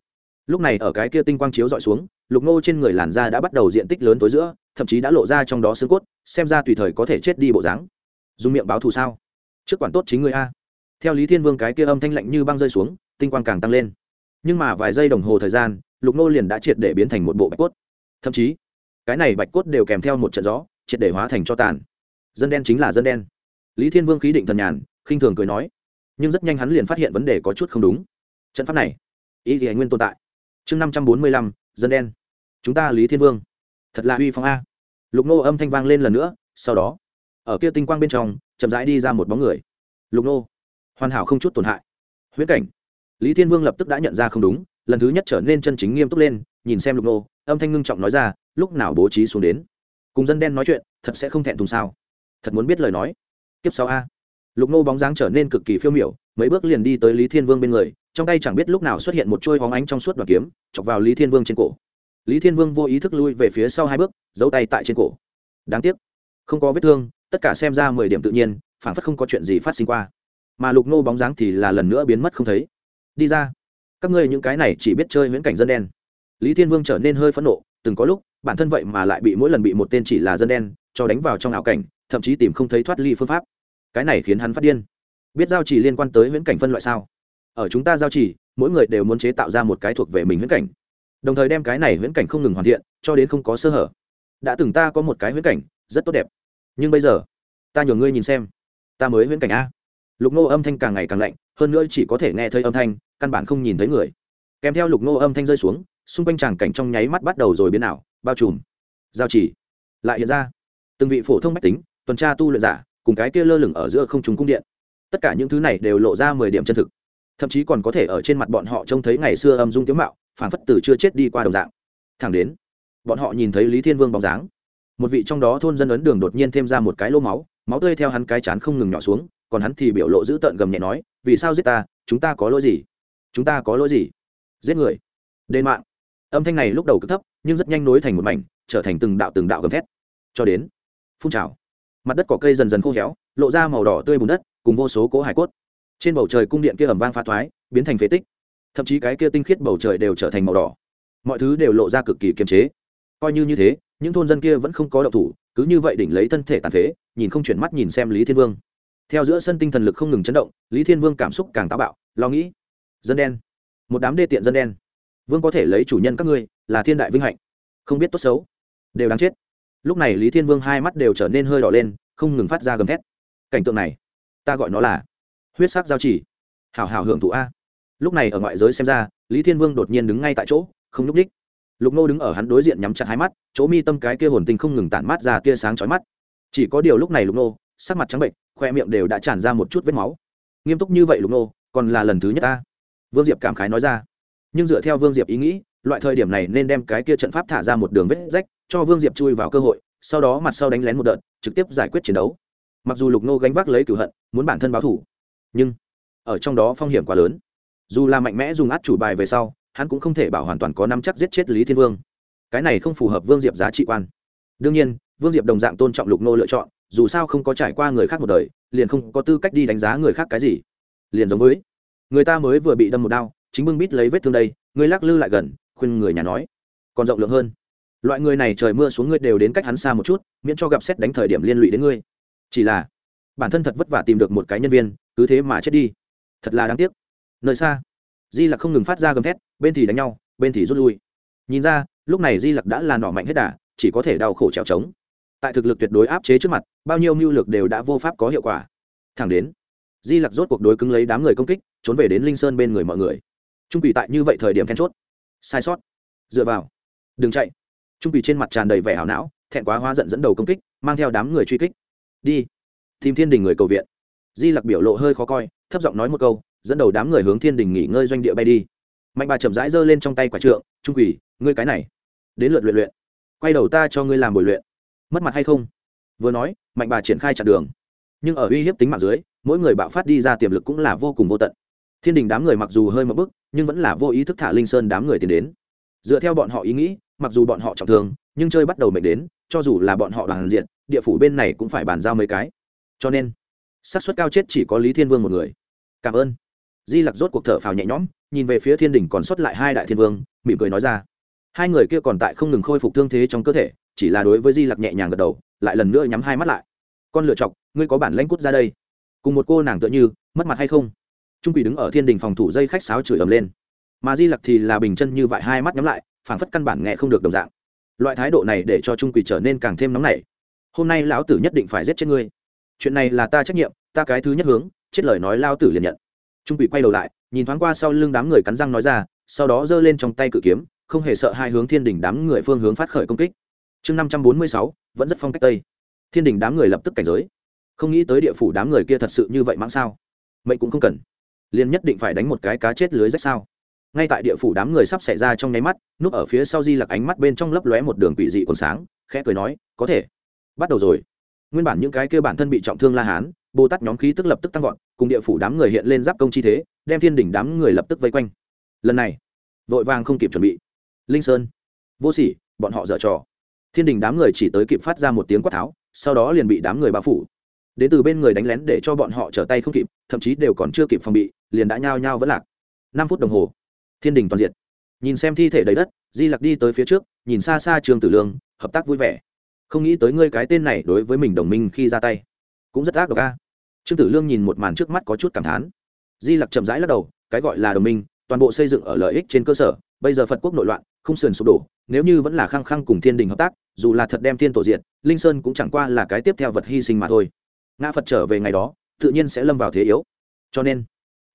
Lúc này ở cái kia tinh quang chiếu dọi xuống, lục nô trên người làn da đã bắt đầu diện tích lớn tối giữa, thậm chí đã lộ ra trong đó xương cốt, xem ra tùy thời có thể chết đi bộ dáng. Dùng miệng báo thù sao? Trước quản tốt chính người a. Theo lý thiên vương cái kia âm thanh lạnh như băng rơi xuống, tinh quang càng tăng lên. Nhưng mà vài giây đồng hồ thời gian, lục nô liền đã triệt để biến thành một bộ bạch cốt. Thậm chí, cái này bạch cốt đều kèm theo một trận gió, triệt để hóa thành cho tàn. Dân đen chính là dân đen. Lý thiên vương khí định thần nhàn, khinh thường cười nói nhưng rất nhanh hắn liền phát hiện vấn đề có chút không đúng. Trận pháp này, ý thì nguyên tồn tại. Chương năm trăm bốn mươi lăm, dân đen. Chúng ta lý thiên vương. Thật là uy phong a. Lục nô âm thanh vang lên lần nữa, sau đó, ở kia tinh quang bên trong, chậm rãi đi ra một bóng người. Lục nô, hoàn hảo không chút tổn hại. Huyễn cảnh. Lý thiên vương lập tức đã nhận ra không đúng, lần thứ nhất trở nên chân chính nghiêm túc lên, nhìn xem lục nô, âm thanh ngưng trọng nói ra, lúc nào bố trí xuống đến? Cùng dân đen nói chuyện, thật sẽ không thẹn thùng sao? Thật muốn biết lời nói. Tiếp sau a lục nô bóng dáng trở nên cực kỳ phiêu miểu, mấy bước liền đi tới lý thiên vương bên người, trong tay chẳng biết lúc nào xuất hiện một chuôi hóng ánh trong suốt đoàn kiếm, chọc vào lý thiên vương trên cổ. Lý thiên vương vô ý thức lui về phía sau hai bước, giấu tay tại trên cổ. Đáng tiếc, không có vết thương, tất cả xem ra mười điểm tự nhiên phản phất không có chuyện gì phát sinh qua. Mà lục nô bóng dáng thì là lần nữa biến mất không thấy. Đi ra. Các ngươi những cái này chỉ biết chơi viễn cảnh dân đen. Lý thiên vương trở nên hơi phẫn nộ, từng có lúc, bản thân vậy mà lại bị mỗi lần bị một tên chỉ là dân đen, cho đánh vào trong ảo cảnh, thậm chí tìm không thấy thoát ly phương pháp cái này khiến hắn phát điên. Biết giao chỉ liên quan tới huyễn cảnh phân loại sao? Ở chúng ta giao chỉ mỗi người đều muốn chế tạo ra một cái thuộc về mình huyễn cảnh. Đồng thời đem cái này huyễn cảnh không ngừng hoàn thiện, cho đến không có sơ hở. Đã từng ta có một cái huyễn cảnh, rất tốt đẹp. Nhưng bây giờ, ta nhường ngươi nhìn xem. Ta mới huyễn cảnh a. Lục nô âm thanh càng ngày càng lạnh, hơn nữa chỉ có thể nghe thấy âm thanh, căn bản không nhìn thấy người. Kèm theo lục nô âm thanh rơi xuống, xung quanh tràng cảnh trong nháy mắt bắt đầu rồi biến ảo, bao trùm. Giao chỉ lại hiện ra. Từng vị phổ thông mách tính, tuần tra tu luyện giả cùng cái kia lơ lửng ở giữa không trung cung điện. Tất cả những thứ này đều lộ ra mười điểm chân thực. Thậm chí còn có thể ở trên mặt bọn họ trông thấy ngày xưa âm dung tiếu mạo phản phất từ chưa chết đi qua đồng dạng. Thẳng đến, bọn họ nhìn thấy lý thiên vương bóng dáng. Một vị trong đó thôn dân ấn đường đột nhiên thêm ra một cái lô máu máu tươi theo hắn cái chán không ngừng nhỏ xuống, còn hắn thì biểu lộ dữ tợn gầm nhẹ nói, vì sao giết ta? Chúng ta có lỗi gì? Chúng ta có lỗi gì? Giết người? Đền mạng. Âm thanh này lúc đầu cứ thấp, nhưng rất nhanh nối thành một mảnh, trở thành từng đạo từng đạo gầm thét. Cho đến, phun trào mặt đất cỏ cây dần dần khô héo, lộ ra màu đỏ tươi bùn đất, cùng vô số cố hải cốt. Trên bầu trời cung điện kia ẩm vang pha thoái, biến thành phế tích. Thậm chí cái kia tinh khiết bầu trời đều trở thành màu đỏ. Mọi thứ đều lộ ra cực kỳ kiềm chế. Coi như như thế, những thôn dân kia vẫn không có động thủ, cứ như vậy đỉnh lấy thân thể tàn phế, nhìn không chuyển mắt nhìn xem lý thiên vương. Theo giữa sân tinh thần lực không ngừng chấn động, lý thiên vương cảm xúc càng táo bạo, lo nghĩ. Dân đen. Một đám đê tiện dân đen. Vương có thể lấy chủ nhân các ngươi, là thiên đại vinh hạnh. Không biết tốt xấu. Đều đáng chết lúc này lý thiên vương hai mắt đều trở nên hơi đỏ lên, không ngừng phát ra gầm thét. Cảnh tượng này, ta gọi nó là huyết sắc giao chỉ. Hảo hảo hưởng thụ a. Lúc này ở ngoại giới xem ra, lý thiên vương đột nhiên đứng ngay tại chỗ, không nhúc ních lục nô đứng ở hắn đối diện nhắm chặt hai mắt, chỗ mi tâm cái kia hồn tinh không ngừng tản mát ra tia sáng chói mắt. Chỉ có điều lúc này lục nô, sắc mặt trắng bệnh, khoe miệng đều đã tràn ra một chút vết máu. Nghiêm túc như vậy lục nô, còn là lần thứ nhất ta. Vương diệp cảm khái nói ra. Nhưng dựa theo vương diệp ý nghĩ, loại thời điểm này nên đem cái kia trận pháp thả ra một đường vết rách cho vương diệp chui vào cơ hội, sau đó mặt sau đánh lén một đợt, trực tiếp giải quyết chiến đấu. Mặc dù lục nô gánh vác lấy cửu hận, muốn bản thân báo thủ, nhưng ở trong đó phong hiểm quá lớn. Dù là mạnh mẽ dùng át chủ bài về sau, hắn cũng không thể bảo hoàn toàn có năm chắc giết chết lý thiên vương. Cái này không phù hợp vương diệp giá trị quan. Đương nhiên, vương diệp đồng dạng tôn trọng lục nô lựa chọn, dù sao không có trải qua người khác một đời, liền không có tư cách đi đánh giá người khác cái gì. Liền giống với, người ta mới vừa bị đâm một đao, chính bưng bít lấy vết thương đây, người lắc lư lại gần, khuyên người nhà nói, còn rộng lượng hơn loại người này trời mưa xuống ngươi đều đến cách hắn xa một chút, miễn cho gặp xét đánh thời điểm liên lụy đến ngươi. Chỉ là, bản thân thật vất vả tìm được một cái nhân viên, cứ thế mà chết đi. Thật là đáng tiếc. Nơi xa, di lặc không ngừng phát ra gầm thét, bên thì đánh nhau, bên thì rút lui. Nhìn ra, lúc này di lặc đã là nỏ mạnh hết đà, chỉ có thể đau khổ trèo trống. Tại thực lực tuyệt đối áp chế trước mặt, bao nhiêu mưu lực đều đã vô pháp có hiệu quả. Thẳng đến, di lặc rốt cuộc đối cứng lấy đám người công kích, trốn về đến linh sơn bên người mọi người. Trung quỷ tại như vậy thời điểm then chốt. Sai sót. Dựa vào. Đừng chạy trung quỷ trên mặt tràn đầy vẻ hảo não, thẹn quá hóa giận dẫn đầu công kích, mang theo đám người truy kích. Đi. Tìm thiên đình người cầu viện. Di lặc biểu lộ hơi khó coi, thấp giọng nói một câu, dẫn đầu đám người hướng thiên đình nghỉ ngơi doanh địa bay đi. Mạnh bà chậm rãi giơ lên trong tay quả trượng, trung quỷ, ngươi cái này, đến lượt luyện luyện. Quay đầu ta cho ngươi làm buổi luyện. Mất mặt hay không? Vừa nói, mạnh bà triển khai chặn đường. Nhưng ở uy hiếp tính mạng dưới, mỗi người bạo phát đi ra tiềm lực cũng là vô cùng vô tận. Thiên đình đám người mặc dù hơi mập bức nhưng vẫn là vô ý thức thả linh sơn đám người tiến đến dựa theo bọn họ ý nghĩ, mặc dù bọn họ trọng thương, nhưng chơi bắt đầu mệnh đến, cho dù là bọn họ đoàn diện, địa phủ bên này cũng phải bàn giao mấy cái. Cho nên, xác suất cao chết chỉ có lý thiên vương một người. Cảm ơn. Di lặc rốt cuộc thở phào nhẹ nhõm, nhìn về phía thiên đình còn xuất lại hai đại thiên vương, mỉm cười nói ra. Hai người kia còn tại không ngừng khôi phục thương thế trong cơ thể, chỉ là đối với di lặc nhẹ nhàng gật đầu, lại lần nữa nhắm hai mắt lại. Con lựa chọc, ngươi có bản lãnh cút ra đây. Cùng một cô nàng tựa như, mất mặt hay không? Trung quỷ đứng ở thiên đình phòng thủ dây khách sáo chửi ầm lên mà di lặc thì là bình chân như vậy hai mắt nhắm lại, phảng phất căn bản nghe không được đồng dạng. Loại thái độ này để cho trung quỷ trở nên càng thêm nóng nảy. Hôm nay lão tử nhất định phải giết chết ngươi. Chuyện này là ta trách nhiệm, ta cái thứ nhất hướng, chết lời nói lao tử liền nhận. Trung quỷ quay đầu lại, nhìn thoáng qua sau lưng đám người cắn răng nói ra, sau đó giơ lên trong tay cự kiếm, không hề sợ hai hướng thiên đình đám người phương hướng phát khởi công kích. Chương năm trăm bốn mươi sáu, vẫn rất phong cách tây. Thiên đình đám người lập tức cảnh giới. Không nghĩ tới địa phủ đám người kia thật sự như vậy mãng sao. Mệnh cũng không cần. Liền nhất định phải đánh một cái cá chết lưới rách sao ngay tại địa phủ đám người sắp xảy ra trong nháy mắt, núp ở phía sau di lặc ánh mắt bên trong lấp lóe một đường quỷ dị còn sáng, khẽ cười nói, có thể. Bắt đầu rồi. Nguyên bản những cái kia bản thân bị trọng thương la hán, bồ tát nhóm khí tức lập tức tăng vọt, cùng địa phủ đám người hiện lên giáp công chi thế, đem thiên đỉnh đám người lập tức vây quanh. Lần này, vội vàng không kịp chuẩn bị. Linh sơn, vô sỉ, bọn họ dở trò. Thiên đình đám người chỉ tới kịp phát ra một tiếng quát tháo, sau đó liền bị đám người bao phủ. Đến từ bên người đánh lén để cho bọn họ trở tay không kịp, thậm chí đều còn chưa kịp phòng bị, liền đã nhao nhao vẫn lạc. Năm phút đồng hồ thiên đình toàn diện nhìn xem thi thể đầy đất, di lặc đi tới phía trước, nhìn xa xa trường tử lương, hợp tác vui vẻ. Không nghĩ tới ngươi cái tên này đối với mình đồng minh khi ra tay. Cũng rất ác độc a. Trương tử lương nhìn một màn trước mắt có chút cảm thán. Di lặc chậm rãi lắc đầu, cái gọi là đồng minh, toàn bộ xây dựng ở lợi ích trên cơ sở, bây giờ phật quốc nội loạn, không sườn sụp đổ, nếu như vẫn là khăng khăng cùng thiên đình hợp tác, dù là thật đem thiên tổ diện linh sơn cũng chẳng qua là cái tiếp theo vật hy sinh mà thôi. Ngã phật trở về ngày đó, tự nhiên sẽ lâm vào thế yếu. Cho nên,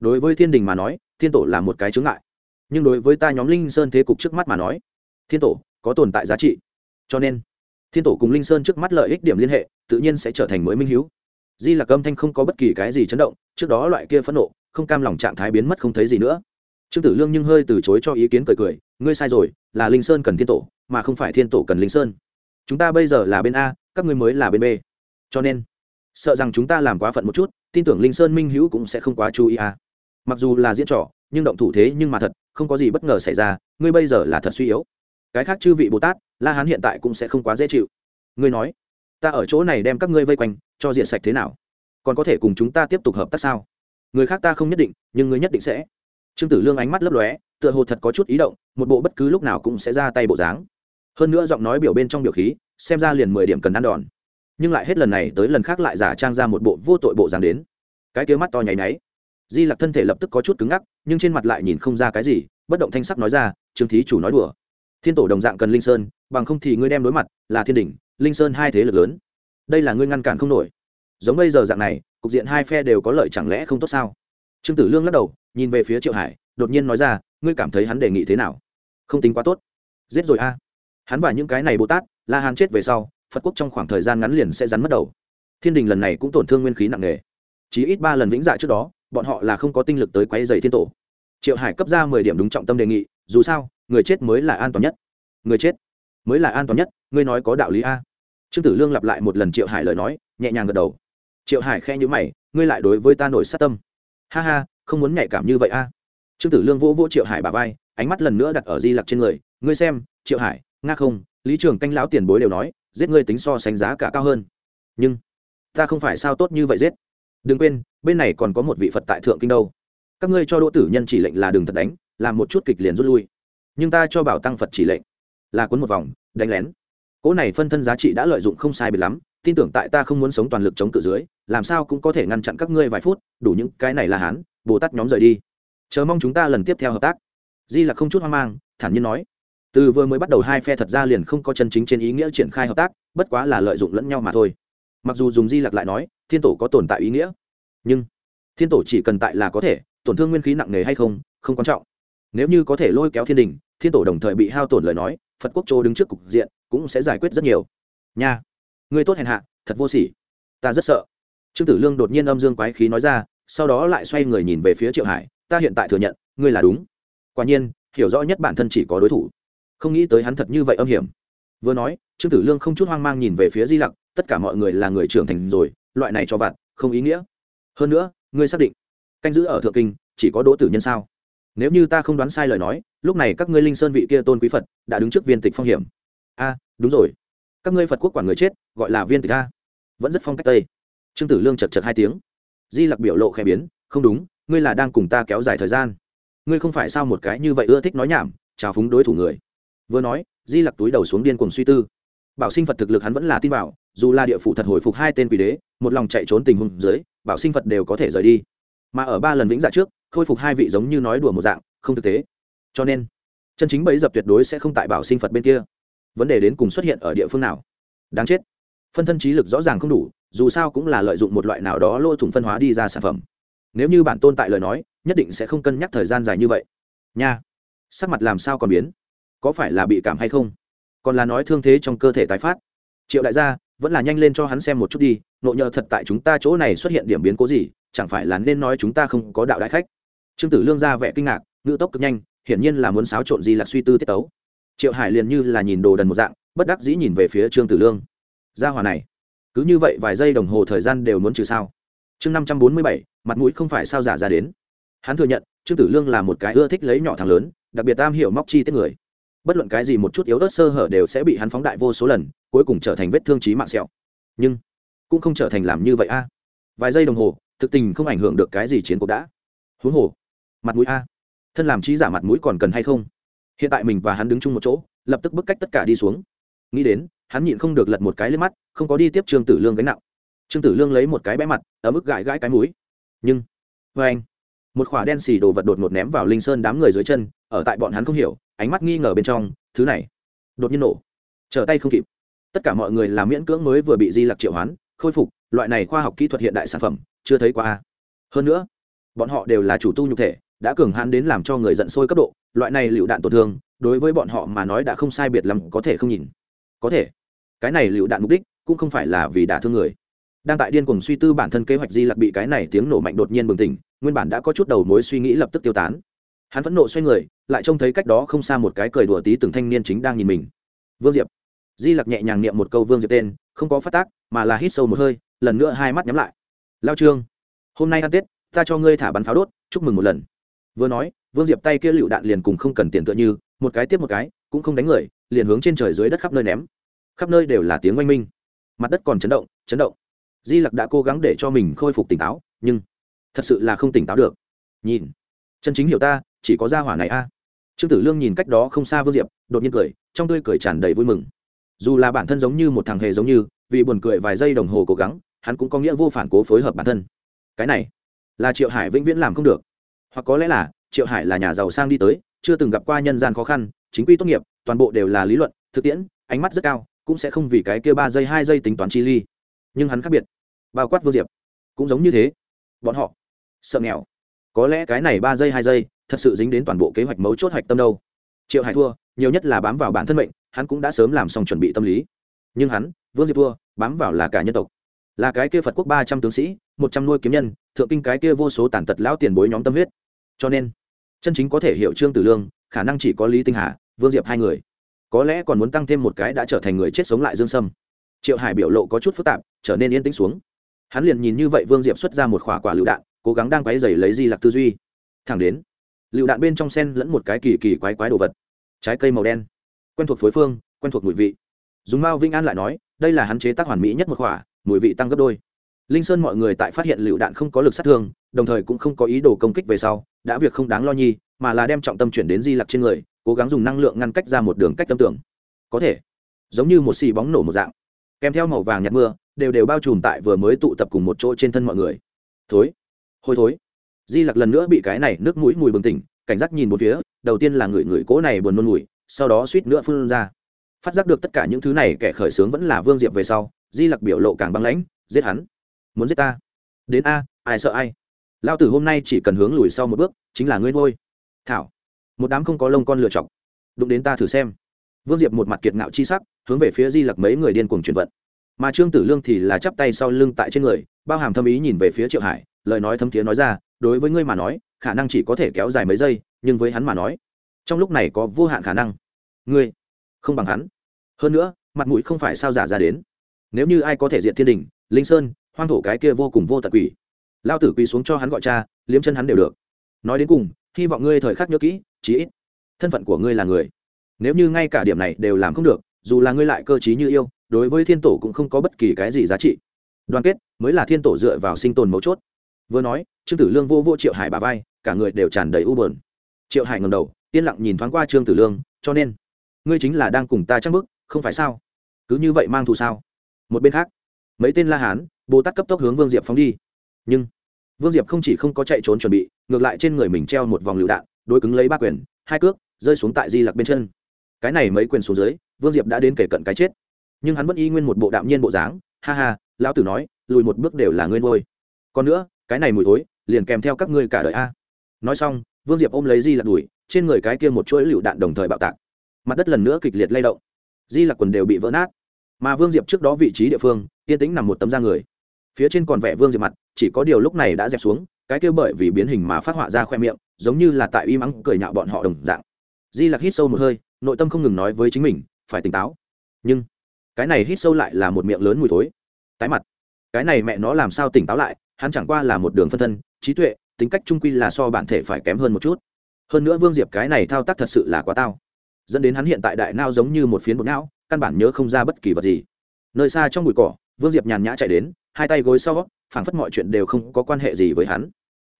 đối với thiên đình mà nói, thiên tổ là một cái chướng ngại nhưng đối với ta nhóm linh sơn thế cục trước mắt mà nói, thiên tổ có tồn tại giá trị. Cho nên, thiên tổ cùng linh sơn trước mắt lợi ích điểm liên hệ, tự nhiên sẽ trở thành mới minh h di lạc âm thanh không có bất kỳ cái gì chấn động, trước đó loại kia phẫn nộ, không cam lòng trạng thái biến mất không thấy gì nữa. Trương tử lương nhưng hơi từ chối cho ý kiến cười cười, ngươi sai rồi, là linh sơn cần thiên tổ, mà không phải thiên tổ cần linh sơn. Chúng ta bây giờ là bên a, các ngươi mới là bên b. Cho nên, sợ rằng chúng ta làm quá phận một chút, tin tưởng linh sơn minh hữu cũng sẽ không quá chú ý à mặc dù là diễn trò, nhưng động thủ thế nhưng mà thật, không có gì bất ngờ xảy ra, ngươi bây giờ là thật suy yếu. Cái khác chư vị bồ tát, la hán hiện tại cũng sẽ không quá dễ chịu. Ngươi nói, ta ở chỗ này đem các ngươi vây quanh, cho diện sạch thế nào? Còn có thể cùng chúng ta tiếp tục hợp tác sao? Người khác ta không nhất định, nhưng ngươi nhất định sẽ. Trương tử lương ánh mắt lấp lóe, tựa hồ thật có chút ý động, một bộ bất cứ lúc nào cũng sẽ ra tay bộ dáng. Hơn nữa giọng nói biểu bên trong biểu khí, xem ra liền mười điểm cần ăn đòn. Nhưng lại hết lần này tới lần khác lại giả trang ra một bộ vô tội bộ dáng đến. Cái kia mắt to nháy nháy di lặc thân thể lập tức có chút cứng ngắc, nhưng trên mặt lại nhìn không ra cái gì, bất động thanh sắc nói ra trương thí chủ nói đùa. Thiên tổ đồng dạng cần linh sơn, bằng không thì ngươi đem đối mặt là thiên đình linh sơn hai thế lực lớn. Đây là ngươi ngăn cản không nổi. Giống bây giờ dạng này, cục diện hai phe đều có lợi chẳng lẽ không tốt sao? Trương tử lương lắc đầu, nhìn về phía triệu hải, đột nhiên nói ra, ngươi cảm thấy hắn đề nghị thế nào? Không tính quá tốt. Giết rồi a. Hắn và những cái này bồ tát, la hán chết về sau, phật quốc trong khoảng thời gian ngắn liền sẽ rắn mất đầu. Thiên đình lần này cũng tổn thương nguyên khí nặng nề. Chỉ ít ba lần vĩnh dạ trước đó bọn họ là không có tinh lực tới quấy dày thiên tổ. Triệu hải cấp ra mười điểm đúng trọng tâm đề nghị, dù sao, người chết mới là an toàn nhất. Người chết mới là an toàn nhất, ngươi nói có đạo lý a? Trương tử lương lặp lại một lần triệu hải lời nói, nhẹ nhàng gật đầu. Triệu hải khe nhữ mày, ngươi lại đối với ta nổi sát tâm. Ha ha, không muốn nhạy cảm như vậy a? Trương tử lương vỗ vỗ triệu hải bà vai, ánh mắt lần nữa đặt ở di lặc trên người. Ngươi xem, triệu hải, nga không, lý trường canh lão tiền bối đều nói, giết ngươi tính so sánh giá cả cao hơn. Nhưng, ta không phải sao tốt như vậy giết đừng quên, bên này còn có một vị phật tại thượng kinh đâu. Các ngươi cho đỗ tử nhân chỉ lệnh là đừng thật đánh, làm một chút kịch liền rút lui. Nhưng ta cho bảo tăng phật chỉ lệnh. Là cuốn một vòng, đánh lén. Cỗ này phân thân giá trị đã lợi dụng không sai biệt lắm, tin tưởng tại ta không muốn sống toàn lực chống cự dưới, làm sao cũng có thể ngăn chặn các ngươi vài phút, đủ những cái này là hán, bồ tát nhóm rời đi. Chờ mong chúng ta lần tiếp theo hợp tác. Di là không chút hoang mang, thản nhiên nói. Từ vừa mới bắt đầu hai phe thật ra liền không có chân chính trên ý nghĩa triển khai hợp tác, bất quá là lợi dụng lẫn nhau mà thôi mặc dù dùng di lặc lại nói, thiên tổ có tồn tại ý nghĩa, nhưng thiên tổ chỉ cần tại là có thể, tổn thương nguyên khí nặng nề hay không không quan trọng. Nếu như có thể lôi kéo thiên đình, thiên tổ đồng thời bị hao tổn lời nói, phật quốc châu đứng trước cục diện cũng sẽ giải quyết rất nhiều. Nha, người tốt hèn hạ, thật vô sỉ. Ta rất sợ. Trương tử lương đột nhiên âm dương quái khí nói ra, sau đó lại xoay người nhìn về phía triệu hải, ta hiện tại thừa nhận, ngươi là đúng. Quả nhiên, hiểu rõ nhất bản thân chỉ có đối thủ. Không nghĩ tới hắn thật như vậy âm hiểm vừa nói, trương tử lương không chút hoang mang nhìn về phía di lặc, tất cả mọi người là người trưởng thành rồi, loại này cho vặt, không ý nghĩa. Hơn nữa, ngươi xác định, canh giữ ở thượng kinh, chỉ có đỗ tử nhân sao? Nếu như ta không đoán sai lời nói, lúc này các ngươi linh sơn vị kia tôn quý phật, đã đứng trước viên tịch phong hiểm. A, đúng rồi. Các ngươi phật quốc quản người chết, gọi là viên tịch a. Vẫn rất phong cách tây. Trương tử lương chật chật hai tiếng. Di lặc biểu lộ khẽ biến, không đúng, ngươi là đang cùng ta kéo dài thời gian. Ngươi không phải sao một cái như vậy ưa thích nói nhảm trào phúng đối thủ người vừa nói di lặc túi đầu xuống điên cùng suy tư. Bảo sinh phật thực lực hắn vẫn là tin bảo, dù là địa phủ thật hồi phục hai tên quỷ đế một lòng chạy trốn tình huống dưới bảo sinh phật đều có thể rời đi. Mà ở ba lần vĩnh dạ trước khôi phục hai vị giống như nói đùa một dạng không thực tế. Cho nên chân chính bấy dập tuyệt đối sẽ không tại bảo sinh phật bên kia. Vấn đề đến cùng xuất hiện ở địa phương nào? Đáng chết. Phân thân trí lực rõ ràng không đủ dù sao cũng là lợi dụng một loại nào đó lôi thủng phân hóa đi ra sản phẩm. Nếu như bản tôn tại lời nói nhất định sẽ không cân nhắc thời gian dài như vậy. Nha. Sắc mặt làm sao còn biến? Có phải là bị cảm hay không? Còn là nói thương thế trong cơ thể tái phát. Triệu đại gia, vẫn là nhanh lên cho hắn xem một chút đi, nộ nhờ thật tại chúng ta chỗ này xuất hiện điểm biến cố gì, chẳng phải là nên nói chúng ta không có đạo đại khách? Trương tử lương ra vẻ kinh ngạc, ngữ tốc cực nhanh, hiển nhiên là muốn xáo trộn gì là suy tư tiết tấu. Triệu hải liền như là nhìn đồ đần một dạng, bất đắc dĩ nhìn về phía trương tử lương. Gia hòa này, cứ như vậy vài giây đồng hồ thời gian đều muốn trừ sao? Chương năm trăm bốn mươi bảy, mặt mũi không phải sao giả ra đến. Hắn thừa nhận, trương tử lương là một cái ưa thích lấy nhỏ thằng lớn, đặc biệt tam hiểu móc chi tiết người bất luận cái gì một chút yếu ớt sơ hở đều sẽ bị hắn phóng đại vô số lần, cuối cùng trở thành vết thương trí mạng sẹo. Nhưng, cũng không trở thành làm như vậy a. Vài giây đồng hồ, thực tình không ảnh hưởng được cái gì chiến cuộc đã. Huống hồ, mặt mũi a. Thân làm trí giả mặt mũi còn cần hay không? Hiện tại mình và hắn đứng chung một chỗ, lập tức bức cách tất cả đi xuống. Nghĩ đến, hắn nhịn không được lật một cái lên mắt, không có đi tiếp trương tử lương gánh nặng. Trương tử lương lấy một cái bẽ mặt ở mức gãi gãi cái mũi. Nhưng vê anh một khỏa đen xì đồ vật đột ngột ném vào linh sơn đám người dưới chân, ở tại bọn hắn không hiểu ánh mắt nghi ngờ bên trong, thứ này. Đột nhiên nổ. Trở tay không kịp. Tất cả mọi người làm miễn cưỡng mới vừa bị di lặc triệu hoán, khôi phục, loại này khoa học kỹ thuật hiện đại sản phẩm, chưa thấy qua hơn nữa, bọn họ đều là chủ tu nhục thể, đã cường hãn đến làm cho người giận sôi cấp độ, loại này lựu đạn tổn thương, đối với bọn họ mà nói đã không sai biệt lắm, có thể không nhìn. Có thể. Cái này lựu đạn mục đích, cũng không phải là vì đả thương người. Đang tại điên cuồng suy tư bản thân kế hoạch di lặc bị cái này tiếng nổ mạnh đột nhiên bừng tỉnh, nguyên bản đã có chút đầu mối suy nghĩ lập tức tiêu tán hắn phẫn nộ xoay người, lại trông thấy cách đó không xa một cái cười đùa tí từng thanh niên chính đang nhìn mình. Vương diệp. Di lặc nhẹ nhàng niệm một câu vương diệp tên, không có phát tác, mà là hít sâu một hơi, lần nữa hai mắt nhắm lại. Lao trương, hôm nay ăn tết, ta cho ngươi thả bắn pháo đốt, chúc mừng một lần. Vừa nói, vương diệp tay kia lựu đạn liền cùng không cần tiền tựa như, một cái tiếp một cái, cũng không đánh người, liền hướng trên trời dưới đất khắp nơi ném. Khắp nơi đều là tiếng oanh minh. Mặt đất còn chấn động chấn động. Di lặc đã cố gắng để cho mình khôi phục tỉnh táo, nhưng thật sự là không tỉnh táo được. Nhìn, chân chính hiểu ta chỉ có gia hỏa này a. Trương tử lương nhìn cách đó không xa vương diệp, đột nhiên cười, trong tươi cười tràn đầy vui mừng. Dù là bản thân giống như một thằng hề giống như, vì buồn cười vài giây đồng hồ cố gắng, hắn cũng có nghĩa vô phản cố phối hợp bản thân. Cái này, là triệu hải vĩnh viễn làm không được. Hoặc có lẽ là, triệu hải là nhà giàu sang đi tới, chưa từng gặp qua nhân gian khó khăn, chính quy tốt nghiệp, toàn bộ đều là lý luận, thực tiễn, ánh mắt rất cao, cũng sẽ không vì cái kia ba giây, hai giây tính toán chi ly. Nhưng hắn khác biệt. Bao quát vương diệp, cũng giống như thế. Bọn họ, sợ nghèo. Có lẽ cái này ba giây, hai giây thật sự dính đến toàn bộ kế hoạch mấu chốt hoạch tâm đâu. Triệu hải thua, nhiều nhất là bám vào bản thân mệnh, hắn cũng đã sớm làm xong chuẩn bị tâm lý. Nhưng hắn, vương diệp thua, bám vào là cả nhân tộc. Là cái kia phật quốc ba trăm tướng sĩ, một trăm nuôi kiếm nhân, thượng kinh cái kia vô số tàn tật lão tiền bối nhóm tâm huyết. Cho nên, chân chính có thể hiểu trương tử lương, khả năng chỉ có lý tinh hà, vương diệp hai người. Có lẽ còn muốn tăng thêm một cái đã trở thành người chết sống lại dương sâm. Triệu hải biểu lộ có chút phức tạp, trở nên yên tĩnh xuống. Hắn liền nhìn như vậy vương diệp xuất ra một khỏa quả lựu đạn, cố gắng đang quáy dày lấy di lặc tư duy. Thẳng đến lựu đạn bên trong sen lẫn một cái kỳ kỳ quái quái đồ vật. Trái cây màu đen. Quen thuộc phối phương, quen thuộc mùi vị. Dùng mao vĩnh an lại nói, đây là hắn chế tác hoàn mỹ nhất một khỏa mùi vị tăng gấp đôi. Linh sơn mọi người tại phát hiện lựu đạn không có lực sát thương, đồng thời cũng không có ý đồ công kích về sau, đã việc không đáng lo nhi, mà là đem trọng tâm chuyển đến di lặc trên người, cố gắng dùng năng lượng ngăn cách ra một đường cách tâm tưởng. Có thể, giống như một xì bóng nổ một dạng. Kèm theo màu vàng nhạt mưa, đều đều bao trùm tại vừa mới tụ tập cùng một chỗ trên thân mọi người. Thối, hôi thối di lặc lần nữa bị cái này nước mũi mùi bừng tỉnh, cảnh giác nhìn một phía, đầu tiên là người người cố này buồn nôn mùi, sau đó suýt nữa phun ra. Phát giác được tất cả những thứ này, kẻ khởi sướng vẫn là vương diệp về sau, di lặc biểu lộ càng băng lãnh, giết hắn. Muốn giết ta? Đến a, ai sợ ai? Lao tử hôm nay chỉ cần hướng lùi sau một bước, chính là ngươi ngôi thảo, một đám không có lông con lựa chọc. Đụng đến ta thử xem. Vương diệp một mặt kiệt ngạo chi sắc, hướng về phía di lặc mấy người điên cuồng chuyển vận. Mà trương tử lương thì là chắp tay sau lưng tại trên người, bao hàm thâm ý nhìn về phía triệu hải, lời nói thâm thiế nói ra đối với ngươi mà nói, khả năng chỉ có thể kéo dài mấy giây, nhưng với hắn mà nói, trong lúc này có vô hạn khả năng. Ngươi không bằng hắn. Hơn nữa, mặt mũi không phải sao giả ra đến. Nếu như ai có thể diện thiên đình, linh sơn, hoang thổ cái kia vô cùng vô tật quỷ, lao tử quỳ xuống cho hắn gọi cha, liếm chân hắn đều được. Nói đến cùng, hy vọng ngươi thời khắc nhớ kỹ, chí ít thân phận của ngươi là người. Nếu như ngay cả điểm này đều làm không được, dù là ngươi lại cơ t như yêu, đối với thiên tổ cũng không có bất kỳ cái gì giá trị. Đoàn kết mới là thiên tổ dựa vào sinh tồn mấu chốt vừa nói, trương tử lương vô vô triệu hải bà vai, cả người đều tràn đầy u bờn triệu hải ngầm đầu, yên lặng nhìn thoáng qua trương tử lương, cho nên, ngươi chính là đang cùng ta chắc bức, không phải sao? Cứ như vậy mang thù sao? Một bên khác, mấy tên la hán, bồ tát cấp tốc hướng vương diệp phóng đi. Nhưng, vương diệp không chỉ không có chạy trốn chuẩn bị, ngược lại trên người mình treo một vòng lựu đạn, đối cứng lấy ba quyền, hai cước, rơi xuống tại di lặc bên chân. Cái này mấy quyền xuống dưới, vương diệp đã đến kể cận cái chết. Nhưng hắn vẫn y nguyên một bộ đạm nhiên bộ dáng, ha ha, lão tử nói, lùi một bước đều là ngươi ngôi còn nữa cái này mùi thối, liền kèm theo các ngươi cả đời a. Nói xong, vương diệp ôm lấy di lặc đùi trên người cái kia một chuỗi lựu đạn đồng thời bạo tạc. Mặt đất lần nữa kịch liệt lay động. Di lặc quần đều bị vỡ nát. Mà vương diệp trước đó vị trí địa phương, yên tĩnh nằm một tấm da người. Phía trên còn vẻ vương diệp mặt, chỉ có điều lúc này đã dẹp xuống, cái kia bởi vì biến hình mà phát họa ra khoe miệng, giống như là tại uy mắng cười nhạo bọn họ đồng dạng. Di lặc hít sâu một hơi, nội tâm không ngừng nói với chính mình, phải tỉnh táo. Nhưng, cái này hít sâu lại là một miệng lớn mùi thối. Tái mặt. Cái này mẹ nó làm sao tỉnh táo lại? Hắn chẳng qua là một đường phân thân, trí tuệ, tính cách trung quy là so bản thể phải kém hơn một chút. Hơn nữa vương diệp cái này thao tác thật sự là quá tao. Dẫn đến hắn hiện tại đại nao giống như một phiến bột não, căn bản nhớ không ra bất kỳ vật gì. Nơi xa trong bụi cỏ, vương diệp nhàn nhã chạy đến, hai tay gối sau, phảng phất mọi chuyện đều không có quan hệ gì với hắn.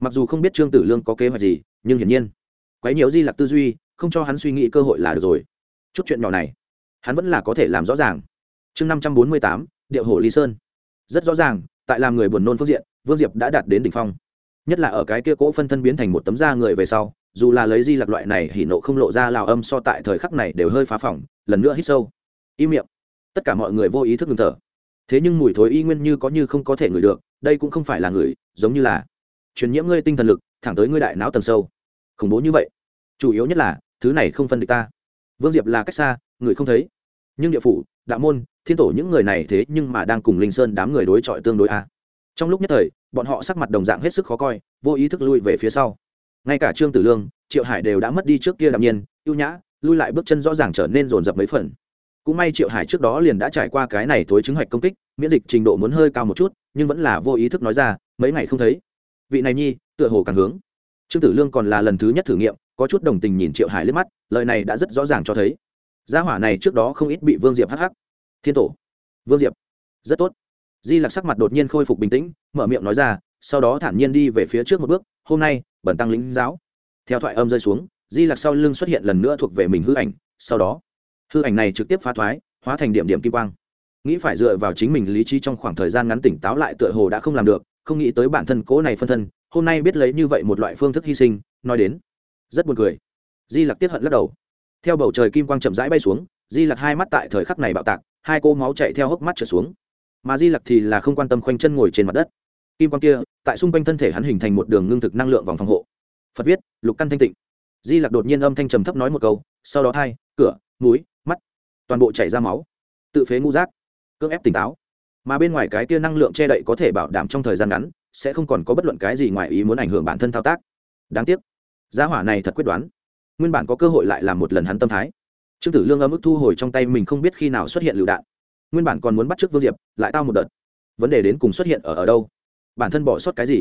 Mặc dù không biết trương tử lương có kế hoạch gì, nhưng hiển nhiên, quấy nhiều di lặc tư duy, không cho hắn suy nghĩ cơ hội là được rồi. Chút chuyện nhỏ này, hắn vẫn là có thể làm rõ ràng. Chương năm trăm bốn mươi tám, điệu hồ lý sơn. Rất rõ ràng tại làm người buồn nôn phương diện, vương diệp đã đạt đến đ ỉ n h phong. Nhất là ở cái kia cỗ phân thân biến thành một tấm da người về sau, dù là lấy di lặc loại này hỉ nộ không lộ ra lào âm so tại thời khắc này đều hơi phá phỏng, lần nữa hít sâu. Im miệng. Tất cả mọi người vô ý thức ngừng thở. Thế nhưng mùi thối y nguyên như có như không có thể ngửi được, đây cũng không phải là người giống như là truyền nhiễm ngươi tinh thần lực, thẳng tới ngươi đại não tầng sâu. Khủng bố như vậy. Chủ yếu nhất là, thứ này không phân được ta. Vương diệp là cách xa, người không thấy. Nhưng địa phủ, đạo môn thiên tổ những người này thế nhưng mà đang cùng linh sơn đám người đối chọi tương đối a. Trong lúc nhất thời, bọn họ sắc mặt đồng dạng hết sức khó coi, vô ý thức lui về phía sau. Ngay cả trương tử lương, triệu hải đều đã mất đi trước kia đạm nhiên, ưu nhã, lui lại bước chân rõ ràng trở nên rồn rập mấy phần. Cũng may triệu hải trước đó liền đã trải qua cái này tối chứng hoạch công kích, miễn dịch trình độ muốn hơi cao một chút, nhưng vẫn là vô ý thức nói ra, mấy ngày không thấy. Vị này nhi, tựa hồ càng hướng. Trương tử lương còn là lần thứ nhất thử nghiệm, có chút đồng tình nhìn triệu hải liếc mắt, lời này đã rất rõ ràng cho thấy. Gia hỏa này trước đó không ít bị vương diệp hắc hắc thiên tổ. Vương diệp. Rất tốt. Di lặc sắc mặt đột nhiên khôi phục bình tĩnh, mở miệng nói ra, sau đó thản nhiên đi về phía trước một bước, hôm nay, bẩn tăng lính giáo. Theo thoại âm rơi xuống, di lặc sau lưng xuất hiện lần nữa thuộc về mình hư ảnh, sau đó, hư ảnh này trực tiếp phá thoái, hóa thành điểm điểm kim quang. Nghĩ phải dựa vào chính mình lý trí trong khoảng thời gian ngắn tỉnh táo lại tựa hồ đã không làm được, không nghĩ tới bản thân cố này phân thân, hôm nay biết lấy như vậy một loại phương thức hy sinh, nói đến, rất buồn cười. Di lặc tiết hận lắc đầu. Theo bầu trời kim quang chậm rãi bay xuống, di lặc hai mắt tại thời khắc này bạo tạc hai cô máu chạy theo hốc mắt trở xuống. Mà di lặc thì là không quan tâm khoanh chân ngồi trên mặt đất. Kim quan kia, tại xung quanh thân thể hắn hình thành một đường ngưng thực năng lượng vòng phòng hộ. Phật viết, lục căn thanh tịnh. Di lặc đột nhiên âm thanh trầm thấp nói một câu, sau đó thai, cửa, mũi, mắt, toàn bộ chảy ra máu. Tự phế ngũ rác cưỡng ép tỉnh táo. Mà bên ngoài cái tia năng lượng che đậy có thể bảo đảm trong thời gian ngắn, sẽ không còn có bất luận cái gì ngoài ý muốn ảnh hưởng bản thân thao tác. Đáng tiếc giá hỏa này thật quyết đoán. Nguyên bản có cơ hội lại làm một lần hắn tâm thái trương tử lương âm ức thu hồi trong tay mình không biết khi nào xuất hiện lựu đạn. Nguyên bản còn muốn bắt t r ư ớ c vương diệp, lại tao một đợt. Vấn đề đến cùng xuất hiện ở ở đâu? Bản thân bỏ sót cái gì?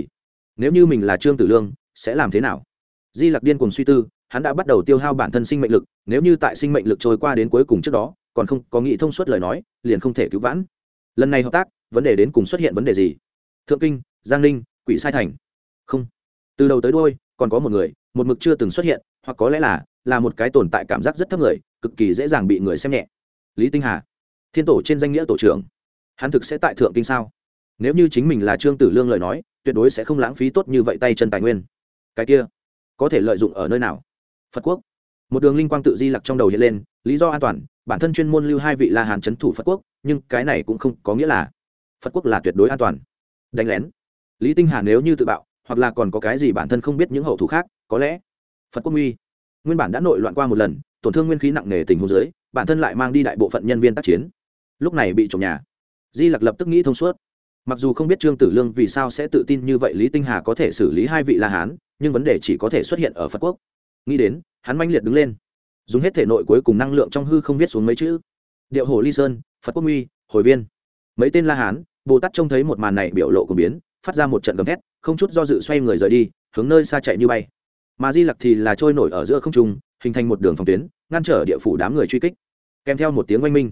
Nếu như mình là trương tử lương, sẽ làm thế nào? Di lặc điên cùng suy tư, hắn đã bắt đầu tiêu hao bản thân sinh mệnh lực, nếu như tại sinh mệnh lực trôi qua đến cuối cùng trước đó, còn không có nghĩ thông suốt lời nói, liền không thể cứu vãn. Lần này hợp tác, vấn đề đến cùng xuất hiện vấn đề gì? Thượng kinh, giang ninh, quỷ sai thành. Không. Từ đầu tới đôi còn có một người, một mực chưa từng xuất hiện, hoặc có lẽ là là một cái tồn tại cảm giác rất thấp người cực kỳ dễ dàng bị người xem nhẹ. Lý tinh hà, thiên tổ trên danh nghĩa tổ trưởng, hắn thực sẽ tại thượng kinh sao? Nếu như chính mình là trương tử lương lời nói, tuyệt đối sẽ không lãng phí tốt như vậy tay chân tài nguyên. Cái kia, có thể lợi dụng ở nơi nào? Phật quốc. Một đường linh quang tự di lặc trong đầu hiện lên, lý do an toàn, bản thân chuyên môn lưu hai vị la hàn c h ấ n thủ phật quốc, nhưng cái này cũng không có nghĩa là phật quốc là tuyệt đối an toàn. Đánh lén. Lý tinh hà nếu như tự bạo, hoặc là còn có cái gì bản thân không biết những hậu thủ khác, có lẽ phật quốc uy nguyên bản đã nội loạn qua một lần tổn thương nguyên khí nặng nề tình huống dưới, bản thân lại mang đi đại bộ phận nhân viên tác chiến. Lúc này bị trộm nhà. Di lặc lập tức nghĩ thông suốt. Mặc dù không biết trương tử lương vì sao sẽ tự tin như vậy lý tinh hà có thể xử lý hai vị la hán, nhưng vấn đề chỉ có thể xuất hiện ở phật quốc. Nghĩ đến, hắn manh liệt đứng lên. Dùng hết thể nội cuối cùng năng lượng trong hư không viết xuống mấy chữ. Điệu hồ ly sơn, phật quốc uy hồi viên. Mấy tên la hán, bồ tát trông thấy một màn này biểu lộ của biến, phát ra một trận gầm thét, không chút do dự xoay người rời đi, hướng nơi xa chạy như bay. Mà di lặc thì là trôi nổi ở giữa không trung hình thành một đường phòng tuyến, ngăn trở địa phủ đám người truy kích. Kèm theo một tiếng oanh minh,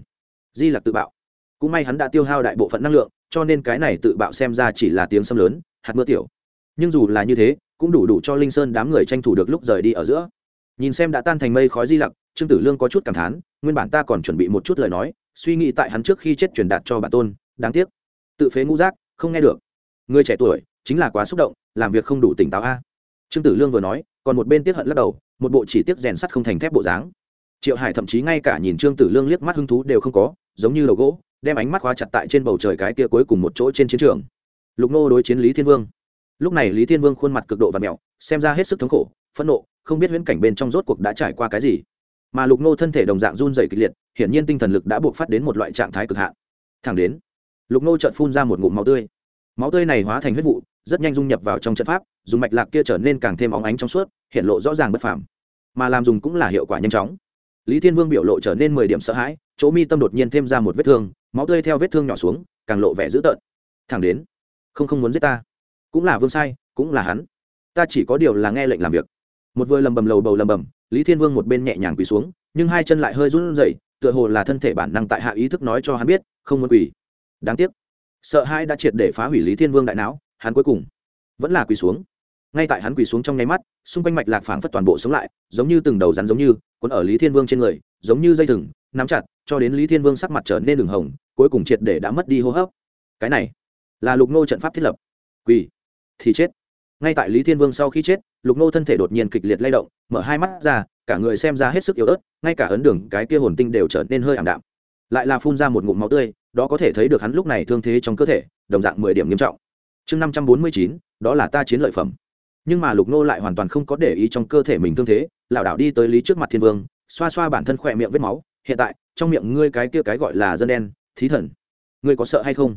di lặc tự bạo. Cũng may hắn đã tiêu hao đại bộ phận năng lượng, cho nên cái này tự bạo xem ra chỉ là tiếng sâm lớn, hạt mưa tiểu. Nhưng dù là như thế, cũng đủ đủ cho linh sơn đám người tranh thủ được lúc rời đi ở giữa. Nhìn xem đã tan thành mây khói di lặc, trương tử lương có chút cảm thán, nguyên bản ta còn chuẩn bị một chút lời nói, suy nghĩ tại hắn trước khi chết truyền đạt cho bản tôn, đáng tiếc. Tự phế ngũ giác không nghe được. Người trẻ tuổi, chính là quá xúc động, làm việc không đủ tỉnh táo a. Trương tử lương vừa nói còn một bên tiếc hận lắc đầu, một bộ chỉ tiếc rèn sắt không thành thép bộ dáng. Triệu hải thậm chí ngay cả nhìn trương tử lương liếc mắt hứng thú đều không có, giống như đầu gỗ, đem ánh mắt khóa chặt tại trên bầu trời cái kia cuối cùng một chỗ trên chiến trường. Lục nô đối chiến lý thiên vương. Lúc này lý thiên vương khuôn mặt cực độ và mẹo xem ra hết sức thống khổ, phẫn nộ, không biết huyễn cảnh bên trong rốt cuộc đã trải qua cái gì. Mà lục nô thân thể đồng dạng run dày kịch liệt, hiển nhiên tinh thần lực đã buộc phát đến một loại trạng thái cực hạn. Thẳng đến, lục nô trợn phun ra một ngụm máu tươi. Máu tươi này hóa thành huyết vụ rất nhanh dung nhập vào trong trận pháp, dùng mạch lạc kia trở nên càng thêm óng ánh trong suốt, hiện lộ rõ ràng bất phàm. Mà làm dùng cũng là hiệu quả nhanh chóng. Lý thiên vương biểu lộ trở nên mười điểm sợ hãi, chỗ mi tâm đột nhiên thêm ra một vết thương, máu tươi theo vết thương nhỏ xuống, càng lộ vẻ dữ tợn. Thẳng đến, không không muốn giết ta. Cũng là vương sai, cũng là hắn. Ta chỉ có điều là nghe lệnh làm việc. Một vừa lầm bầm lầu bầu lầm bầm, lý thiên vương một bên nhẹ nhàng quỳ xuống, nhưng hai chân lại hơi run rẩy, tựa hồ là thân thể bản năng tại hạ ý thức nói cho hắn biết, không muốn quỳ. Đáng tiếc. Sợ hãi đã triệt để phá hủy lý thiên vương đại não hắn cuối cùng vẫn là quỳ xuống. Ngay tại hắn quỳ xuống trong nháy mắt, xung quanh mạch lạc phảng phất toàn bộ sống lại, giống như từng đầu rắn giống như, cuốn ở lý thiên vương trên người, giống như dây thừng, nắm chặt, cho đến lý thiên vương sắc mặt trở nên đường hồng, cuối cùng triệt để đã mất đi hô hấp. Cái này là lục nô trận pháp thiết lập. Quỳ, thì chết. Ngay tại lý thiên vương sau khi chết, lục nô thân thể đột nhiên kịch liệt lay động, mở hai mắt ra, cả người xem ra hết sức yếu ớt, ngay cả ấn đường, cái kia hồn tinh đều trở nên hơi ảm đạm. Lại là phun ra một ngụm máu tươi, đó có thể thấy được hắn lúc này thương thế trong cơ thể, đồng dạng mười điểm nghiêm trọng chương năm trăm bốn mươi chín, đó là ta chiến lợi phẩm. Nhưng mà lục nô lại hoàn toàn không có để ý trong cơ thể mình thương thế, lảo đảo đi tới lý trước mặt thiên vương, xoa xoa bản thân khỏe miệng vết máu. Hiện tại, trong miệng ngươi cái kia cái gọi là dân đen, thí thần, ngươi có sợ hay không?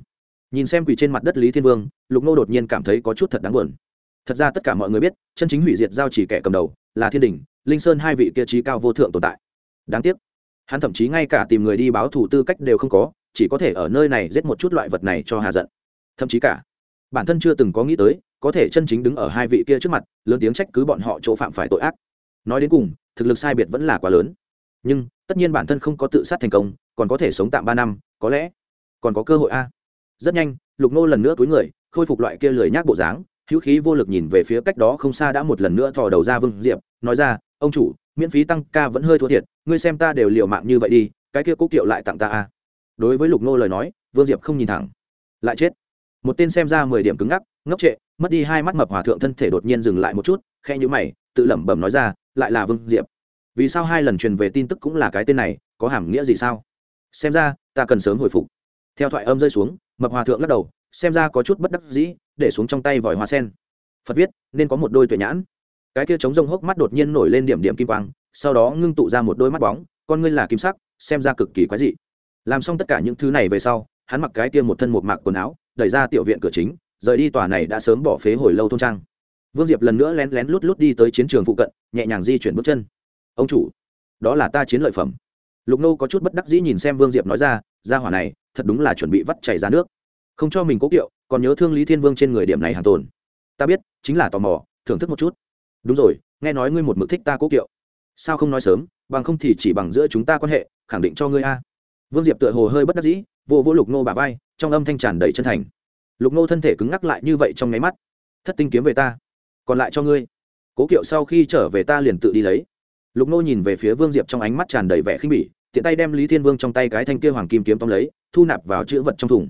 Nhìn xem quỷ trên mặt đất lý thiên vương, lục nô đột nhiên cảm thấy có chút thật đáng buồn. Thật ra tất cả mọi người biết, chân chính hủy diệt giao chỉ kẻ cầm đầu là thiên đình, linh sơn hai vị kia trí cao vô thượng tồn tại. Đáng tiếc, hắn thậm chí ngay cả tìm người đi báo thủ tư cách đều không có, chỉ có thể ở nơi này giết một chút loại vật này cho hà giận. Thậm chí cả bản thân chưa từng có nghĩ tới, có thể chân chính đứng ở hai vị kia trước mặt, lớn tiếng trách cứ bọn họ chỗ phạm phải tội ác. Nói đến cùng, thực lực sai biệt vẫn là quá lớn. Nhưng, tất nhiên bản thân không có tự sát thành công, còn có thể sống tạm ba năm, có lẽ còn có cơ hội a. Rất nhanh, lục nô lần nữa túi người, khôi phục loại kia lười nhác bộ dáng, hữu khí vô lực nhìn về phía cách đó không xa đã một lần nữa thò đầu ra vương diệp, nói ra, ông chủ, miễn phí tăng ca vẫn hơi thua thiệt, ngươi xem ta đều liều mạng như vậy đi, cái kia cố kiệu lại tặng ta a. Đối với lục nô lời nói, vương diệp không nhìn thẳng. Lại chết một tên xem ra mười điểm cứng ngắc, ngốc trệ, mất đi hai mắt mập hòa thượng thân thể đột nhiên dừng lại một chút khe nhữ mày, tự lẩm bẩm nói ra, lại là vương diệp. Vì sao hai lần truyền về tin tức cũng là cái tên này, có hàm nghĩa gì sao? Xem ra, ta cần sớm hồi phục. Theo thoại âm rơi xuống, mập hòa thượng lắc đầu, xem ra có chút bất đắc dĩ, để xuống trong tay vòi hoa sen. Phật viết, nên có một đôi tuệ nhãn. Cái kia trống rông hốc mắt đột nhiên nổi lên điểm điểm kim quang, sau đó ngưng tụ ra một đôi mắt bóng, con ngươi là kim sắc, xem ra cực kỳ quái dị. Làm xong tất cả những thứ này về sau, hắn mặc cái kia một thân một mạc quần áo đẩy ra tiểu viện cửa chính, rời đi tòa này đã sớm bỏ phế hồi lâu thôn trang. Vương diệp lần nữa lén lén lút lút đi tới chiến trường phụ cận, nhẹ nhàng di chuyển bước chân. Ông chủ, đó là ta chiến lợi phẩm. Lục nô có chút bất đắc dĩ nhìn xem vương diệp nói ra ra hỏa này, thật đúng là chuẩn bị vắt chảy ra nước. Không cho mình cố kiệu, còn nhớ thương lý thiên vương trên người điểm này hàng tồn. Ta biết, chính là tò mò, thưởng thức một chút. Đúng rồi, nghe nói ngươi một mực thích ta cố kiệu. Sao không nói sớm, bằng không thì chỉ bằng giữa chúng ta quan hệ, khẳng định cho ngươi a. Vương diệp tựa hồ hơi bất đắc dĩ vô vô lục nô bà vai trong âm thanh tràn đầy chân thành. Lục nô thân thể cứng ngắc lại như vậy trong nháy mắt. Thất tinh kiếm về ta, còn lại cho ngươi. Cố kiệu sau khi trở về ta liền tự đi lấy. Lục nô nhìn về phía vương diệp trong ánh mắt tràn đầy vẻ khinh bỉ, tiện tay đem lý thiên vương trong tay cái thanh kia hoàng kim kiếm tóm lấy, thu nạp vào chữ vật trong thùng.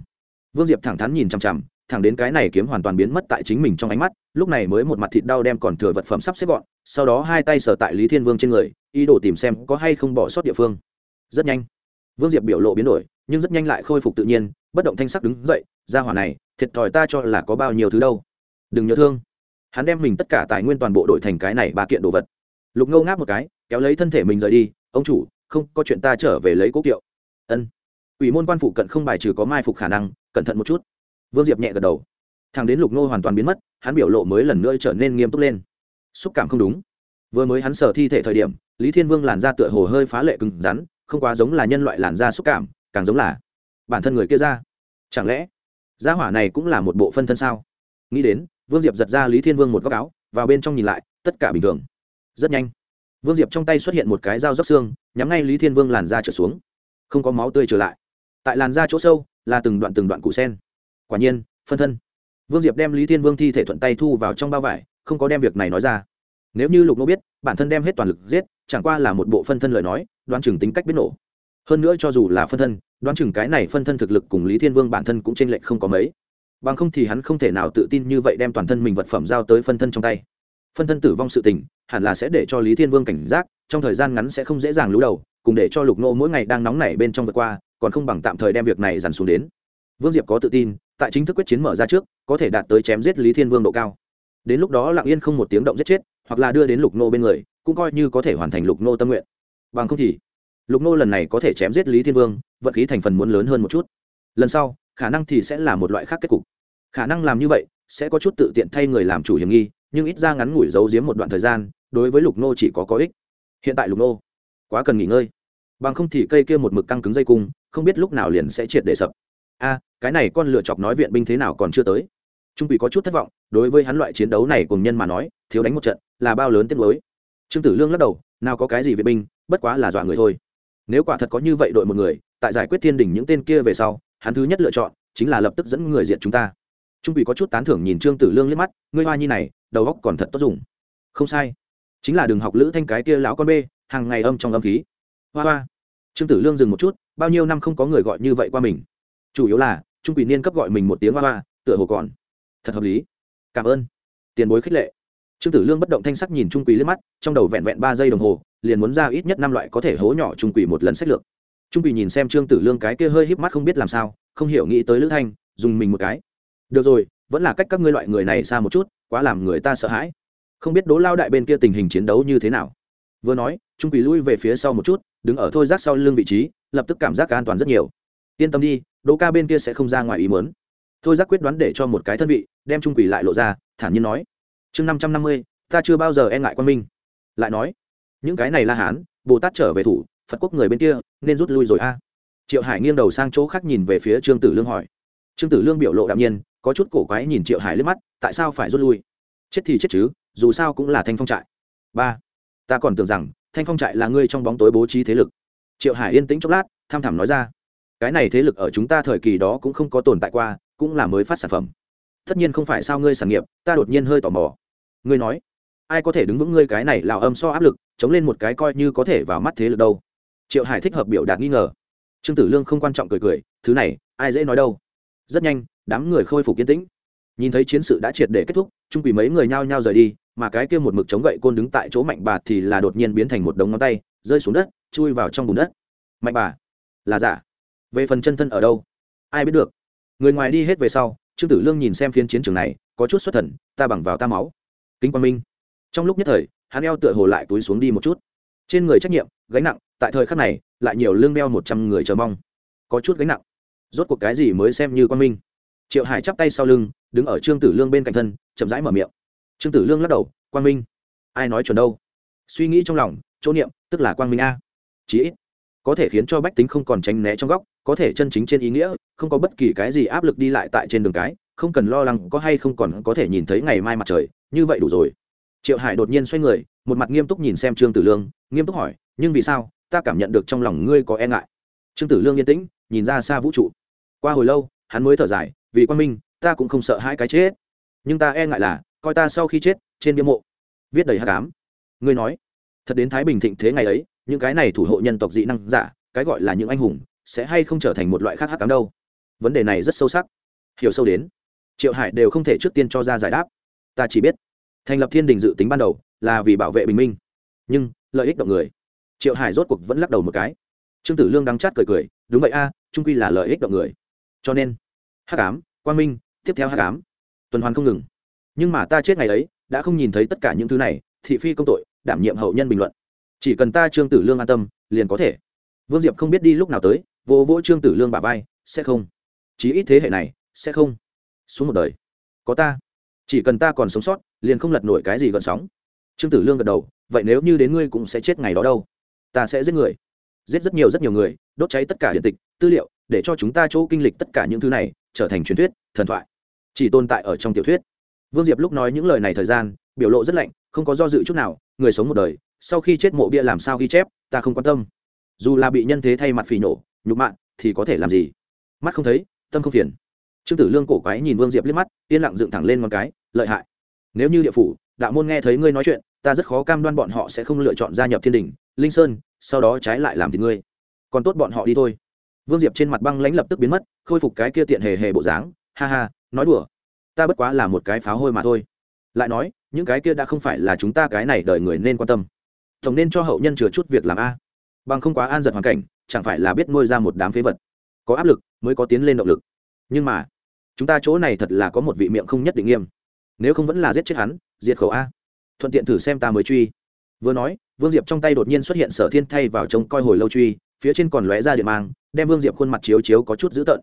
Vương diệp thẳng thắn nhìn chằm chằm, thẳng đến cái này kiếm hoàn toàn biến mất tại chính mình trong ánh mắt, lúc này mới một mặt thịt đau đem còn thừa vật phẩm sắp xếp gọn, sau đó hai tay sờ tại lý thiên vương trên người, ý đồ tìm xem có hay không bỏ sót địa phương. Rất nhanh, vương diệp biểu lộ biến đổi nhưng rất nhanh lại khôi phục tự nhiên, bất động thanh sắc đứng dậy ra hỏa này, thiệt thòi ta cho là có bao nhiêu thứ đâu. Đừng nhớ thương. Hắn đem mình tất cả tài nguyên toàn bộ đổi thành cái này ba kiện đồ vật. Lục ngâu ngáp một cái, kéo lấy thân thể mình rời đi, ông chủ, không, có chuyện ta trở về lấy cố kiệu. Ân. Ủy môn quan phụ cận không bài trừ có mai phục khả năng, cẩn thận một chút. Vương diệp nhẹ gật đầu. Thằng đến lục ngô hoàn toàn biến mất, hắn biểu lộ mới lần nữa trở nên nghiêm túc lên. Xúc cảm không đúng. Vừa mới hắn sờ thi thể thời điểm, lý thiên vương làn da tựa hồ hơi phá lệ cứng rắn, không quá giống là nhân loại làn da xúc cảm càng giống là bản thân người kia ra. Chẳng lẽ gia hỏa này cũng là một bộ phân thân sao? Nghĩ đến, vương diệp giật ra lý thiên vương một góc áo, vào bên trong nhìn lại, tất cả bình thường. Rất nhanh, vương diệp trong tay xuất hiện một cái dao róc xương, nhắm ngay lý thiên vương làn da trở xuống. Không có máu tươi trở lại. Tại làn da chỗ sâu, là từng đoạn từng đoạn cụ sen. Quả nhiên, phân thân. Vương diệp đem lý thiên vương thi thể thuận tay thu vào trong bao vải, không có đem việc này nói ra. Nếu như lục nô biết, bản thân đem hết toàn lực giết, chẳng qua là một bộ phân thân lời nói, đoán chừng tính cách biết nổ hơn nữa cho dù là phân thân, đoán chừng cái này phân thân thực lực cùng lý thiên vương bản thân cũng t r ê n lệch không có mấy. Bằng không thì hắn không thể nào tự tin như vậy đem toàn thân mình vật phẩm giao tới phân thân trong tay. Phân thân tử vong sự tình, hẳn là sẽ để cho lý thiên vương cảnh giác, trong thời gian ngắn sẽ không dễ dàng lũ đầu, cùng để cho lục nô mỗi ngày đang nóng nảy bên trong vượt qua, còn không bằng tạm thời đem việc này dằn xuống đến. Vương diệp có tự tin, tại chính thức quyết chiến mở ra trước, có thể đạt tới chém giết lý thiên vương độ cao. Đến lúc đó lặng yên không một tiếng động giết chết, hoặc là đưa đến lục nô bên người, cũng coi như có thể hoàn thành lục nô tâm nguyện. Bằng không thì lục nô lần này có thể chém giết lý thiên vương, vận khí thành phần muốn lớn hơn một chút. Lần sau, khả năng thì sẽ là một loại khác kết cục. Khả năng làm như vậy sẽ có chút tự tiện thay người làm chủ hiểm nghi, nhưng ít ra ngắn ngủi giấu giếm một đoạn thời gian, đối với lục nô chỉ có có ích. Hiện tại lục nô quá cần nghỉ ngơi. Bằng không thì cây kia một mực căng cứng dây cung, không biết lúc nào liền sẽ triệt để sập. A, cái này con lựa chọc nói viện binh thế nào còn chưa tới. Trung quỷ có chút thất vọng, đối với hắn loại chiến đấu này cùng nhân mà nói, thiếu đánh một trận là bao lớn tiết mới trương tử lương lắc đầu, nào có cái gì viện binh, bất quá là dọa người thôi nếu quả thật có như vậy đội một người, tại giải quyết thiên đình những tên kia về sau, hắn thứ nhất lựa chọn chính là lập tức dẫn người diện chúng ta. Trung bị có chút tán thưởng nhìn trương tử lương liếc mắt, ngươi hoa nhi này, đầu góc còn thật tốt dùng. Không sai. Chính là đường học lữ thanh cái kia lão con bê, hàng ngày âm trong âm khí. Hoa hoa. Trương tử lương dừng một chút, bao nhiêu năm không có người gọi như vậy qua mình. Chủ yếu là, trung quỷ niên cấp gọi mình một tiếng hoa hoa, tựa hồ còn. Thật hợp lý. Cảm ơn. Tiền bối khích lệ. Trương tử lương bất động thanh sắc nhìn trung quỷ liếc mắt, trong đầu vẹn vẹn ba giây đồng hồ liền muốn ra ít nhất năm loại có thể hố nhỏ trung quỷ một lần sách lược. Trung quỷ nhìn xem trương tử lương cái kia hơi híp mắt không biết làm sao, không hiểu nghĩ tới lữ thanh, dùng mình một cái. Được rồi, vẫn là cách các ngươi loại người này xa một chút, quá làm người ta sợ hãi. Không biết đố lao đại bên kia tình hình chiến đấu như thế nào. Vừa nói, trung quỷ lui về phía sau một chút, đứng ở thôi rác sau lưng vị trí, lập tức cảm giác an toàn rất nhiều. Yên tâm đi, đỗ ca bên kia sẽ không ra ngoài ý mớn thôi giác quyết đoán để cho một cái thân vị, đem trung quỷ lại lộ ra, thản nhiên nói. Chương năm trăm năm mươi, ta chưa bao giờ e ngại quan minh. Lại nói những cái này la hán, bồ tát trở về thủ, phật quốc người bên kia, nên rút lui rồi a. Triệu hải nghiêng đầu sang chỗ khác nhìn về phía trương tử lương hỏi. Trương tử lương biểu lộ đạm nhiên, có chút cổ quái nhìn triệu hải liếc mắt, tại sao phải rút lui? Chết thì chết chứ, dù sao cũng là thanh phong trại. Ba, ta còn tưởng rằng, thanh phong trại là ngươi trong bóng tối bố trí thế lực. Triệu hải yên tĩnh chốc lát, tham thảm nói ra. Cái này thế lực ở chúng ta thời kỳ đó cũng không có tồn tại qua, cũng là mới phát sản phẩm. Tất nhiên không phải sao ngươi sản nghiệp, ta đột nhiên hơi tò mò. Ngươi nói, ai có thể đứng vững ngươi cái này lào âm so áp lực chống lên một cái coi như có thể vào mắt thế lực đâu. Triệu hải thích hợp biểu đạt nghi ngờ. Trương tử lương không quan trọng cười cười, thứ này, ai dễ nói đâu. Rất nhanh, đám người khôi phục yên tĩnh. Nhìn thấy chiến sự đã triệt để kết thúc trung quỷ mấy người nhao nhao rời đi, mà cái kia một mực chống gậy côn đứng tại chỗ mạnh bà thì là đột nhiên biến thành một đống ngón tay, rơi xuống đất, chui vào trong bùn đất. Mạnh bà, là giả. Về phần chân thân ở đâu? Ai biết được? Người ngoài đi hết về sau, trương tử lương nhìn xem phiên chiến trường này, có chút xuất thần, ta bằng vào ta máu. Kính quang minh. Trong lúc nhất thời hắn eo tựa hồ lại túi xuống đi một chút. Trên người trách nhiệm, gánh nặng, tại thời khắc này, lại nhiều lương đeo một trăm người chờ mong. Có chút gánh nặng. Rốt cuộc cái gì mới xem như quang minh. Triệu hải chắp tay sau lưng, đứng ở trương tử lương bên cạnh thân, chậm rãi mở miệng. Trương tử lương lắc đầu, quang minh. Ai nói chuẩn đâu? Suy nghĩ trong lòng, chỗ niệm, tức là quang minh a. Chí ít, có thể khiến cho bách tính không còn tránh né trong góc, có thể chân chính trên ý nghĩa, không có bất kỳ cái gì áp lực đi lại tại trên đường cái, không cần lo lắng có hay không còn có thể nhìn thấy ngày mai mặt trời, như vậy đủ rồi triệu hải đột nhiên xoay người, một mặt nghiêm túc nhìn xem trương tử lương, nghiêm túc hỏi, nhưng vì sao? Ta cảm nhận được trong lòng ngươi có e ngại. Trương tử lương yên tĩnh, nhìn ra xa vũ trụ. Qua hồi lâu, hắn mới thở dài, vì quan minh, ta cũng không sợ hai cái chết. Nhưng ta e ngại là, coi ta sau khi chết, trên bia mộ, viết đầy hát cám ngươi nói, thật đến thái bình thịnh thế ngày ấy, những cái này thủ hộ nhân tộc dị năng giả, cái gọi là những anh hùng, sẽ hay không trở thành một loại khác hát cám đâu? Vấn đề này rất sâu sắc. Hiểu sâu đến, triệu hải đều không thể trước tiên cho ra giải đáp. Ta chỉ biết thành lập thiên đình dự tính ban đầu là vì bảo vệ bình minh, nhưng lợi ích động người. Triệu hải rốt cuộc vẫn lắc đầu một cái. Trương tử lương đắng chát cười cười, đúng vậy a, trung quy là lợi ích động người. Cho nên, hắc ám, quang minh, tiếp theo hắc ám, tuần hoàn không ngừng. Nhưng mà ta chết ngày ấy, đã không nhìn thấy tất cả những thứ này, thị phi công tội, đảm nhiệm hậu nhân bình luận. Chỉ cần ta trương tử lương an tâm, liền có thể. Vương diệp không biết đi lúc nào tới, vỗ vỗ trương tử lương bà vai, sẽ không. Chí ít thế hệ này, sẽ không. Xuống một đời. Có ta chỉ cần ta còn sống sót, liền không lật nổi cái gì gần sóng. Trương tử lương gật đầu, vậy nếu như đến ngươi cũng sẽ chết ngày đó đâu? Ta sẽ giết người. Giết rất nhiều rất nhiều người, đốt cháy tất cả điện tịch, tư liệu, để cho chúng ta chỗ kinh lịch tất cả những thứ này trở thành truyền thuyết, thần thoại. Chỉ tồn tại ở trong tiểu thuyết. Vương diệp lúc nói những lời này thời gian, biểu lộ rất lạnh, không có do dự chút nào, người sống một đời, sau khi chết mộ bia làm sao ghi chép, ta không quan tâm. Dù là bị nhân thế thay mặt phỉ nổ, nhục mạ, thì có thể làm gì? Mắt không thấy, tâm không phiền trương tử lương cổ quái nhìn vương diệp liếc mắt, yên lặng dựng thẳng lên một cái, lợi hại. Nếu như địa phủ, đạo môn nghe thấy ngươi nói chuyện, ta rất khó cam đoan bọn họ sẽ không lựa chọn gia nhập thiên đình. Linh sơn, sau đó trái lại làm thì ngươi. Còn tốt bọn họ đi thôi. Vương diệp trên mặt băng lãnh lập tức biến mất, khôi phục cái kia tiện hề hề bộ dáng, ha ha, nói đùa. Ta bất quá là một cái pháo hôi mà thôi. Lại nói, những cái kia đã không phải là chúng ta cái này đợi người nên quan tâm. Tổng nên cho hậu nhân chừa chút việc làm a. Bằng không quá an giật hoàn cảnh, chẳng phải là biết nuôi ra một đám phế vật. Có áp lực, mới có tiến lên động lực. Nhưng mà chúng ta chỗ này thật là có một vị miệng không nhất định nghiêm. Nếu không vẫn là giết chết hắn, diệt khẩu a. Thuận tiện thử xem ta mới truy. Vừa nói, vương diệp trong tay đột nhiên xuất hiện sở thiên thay vào trông coi hồi lâu truy, phía trên còn lóe ra điện mang, đem vương diệp khuôn mặt chiếu chiếu có chút dữ tợn.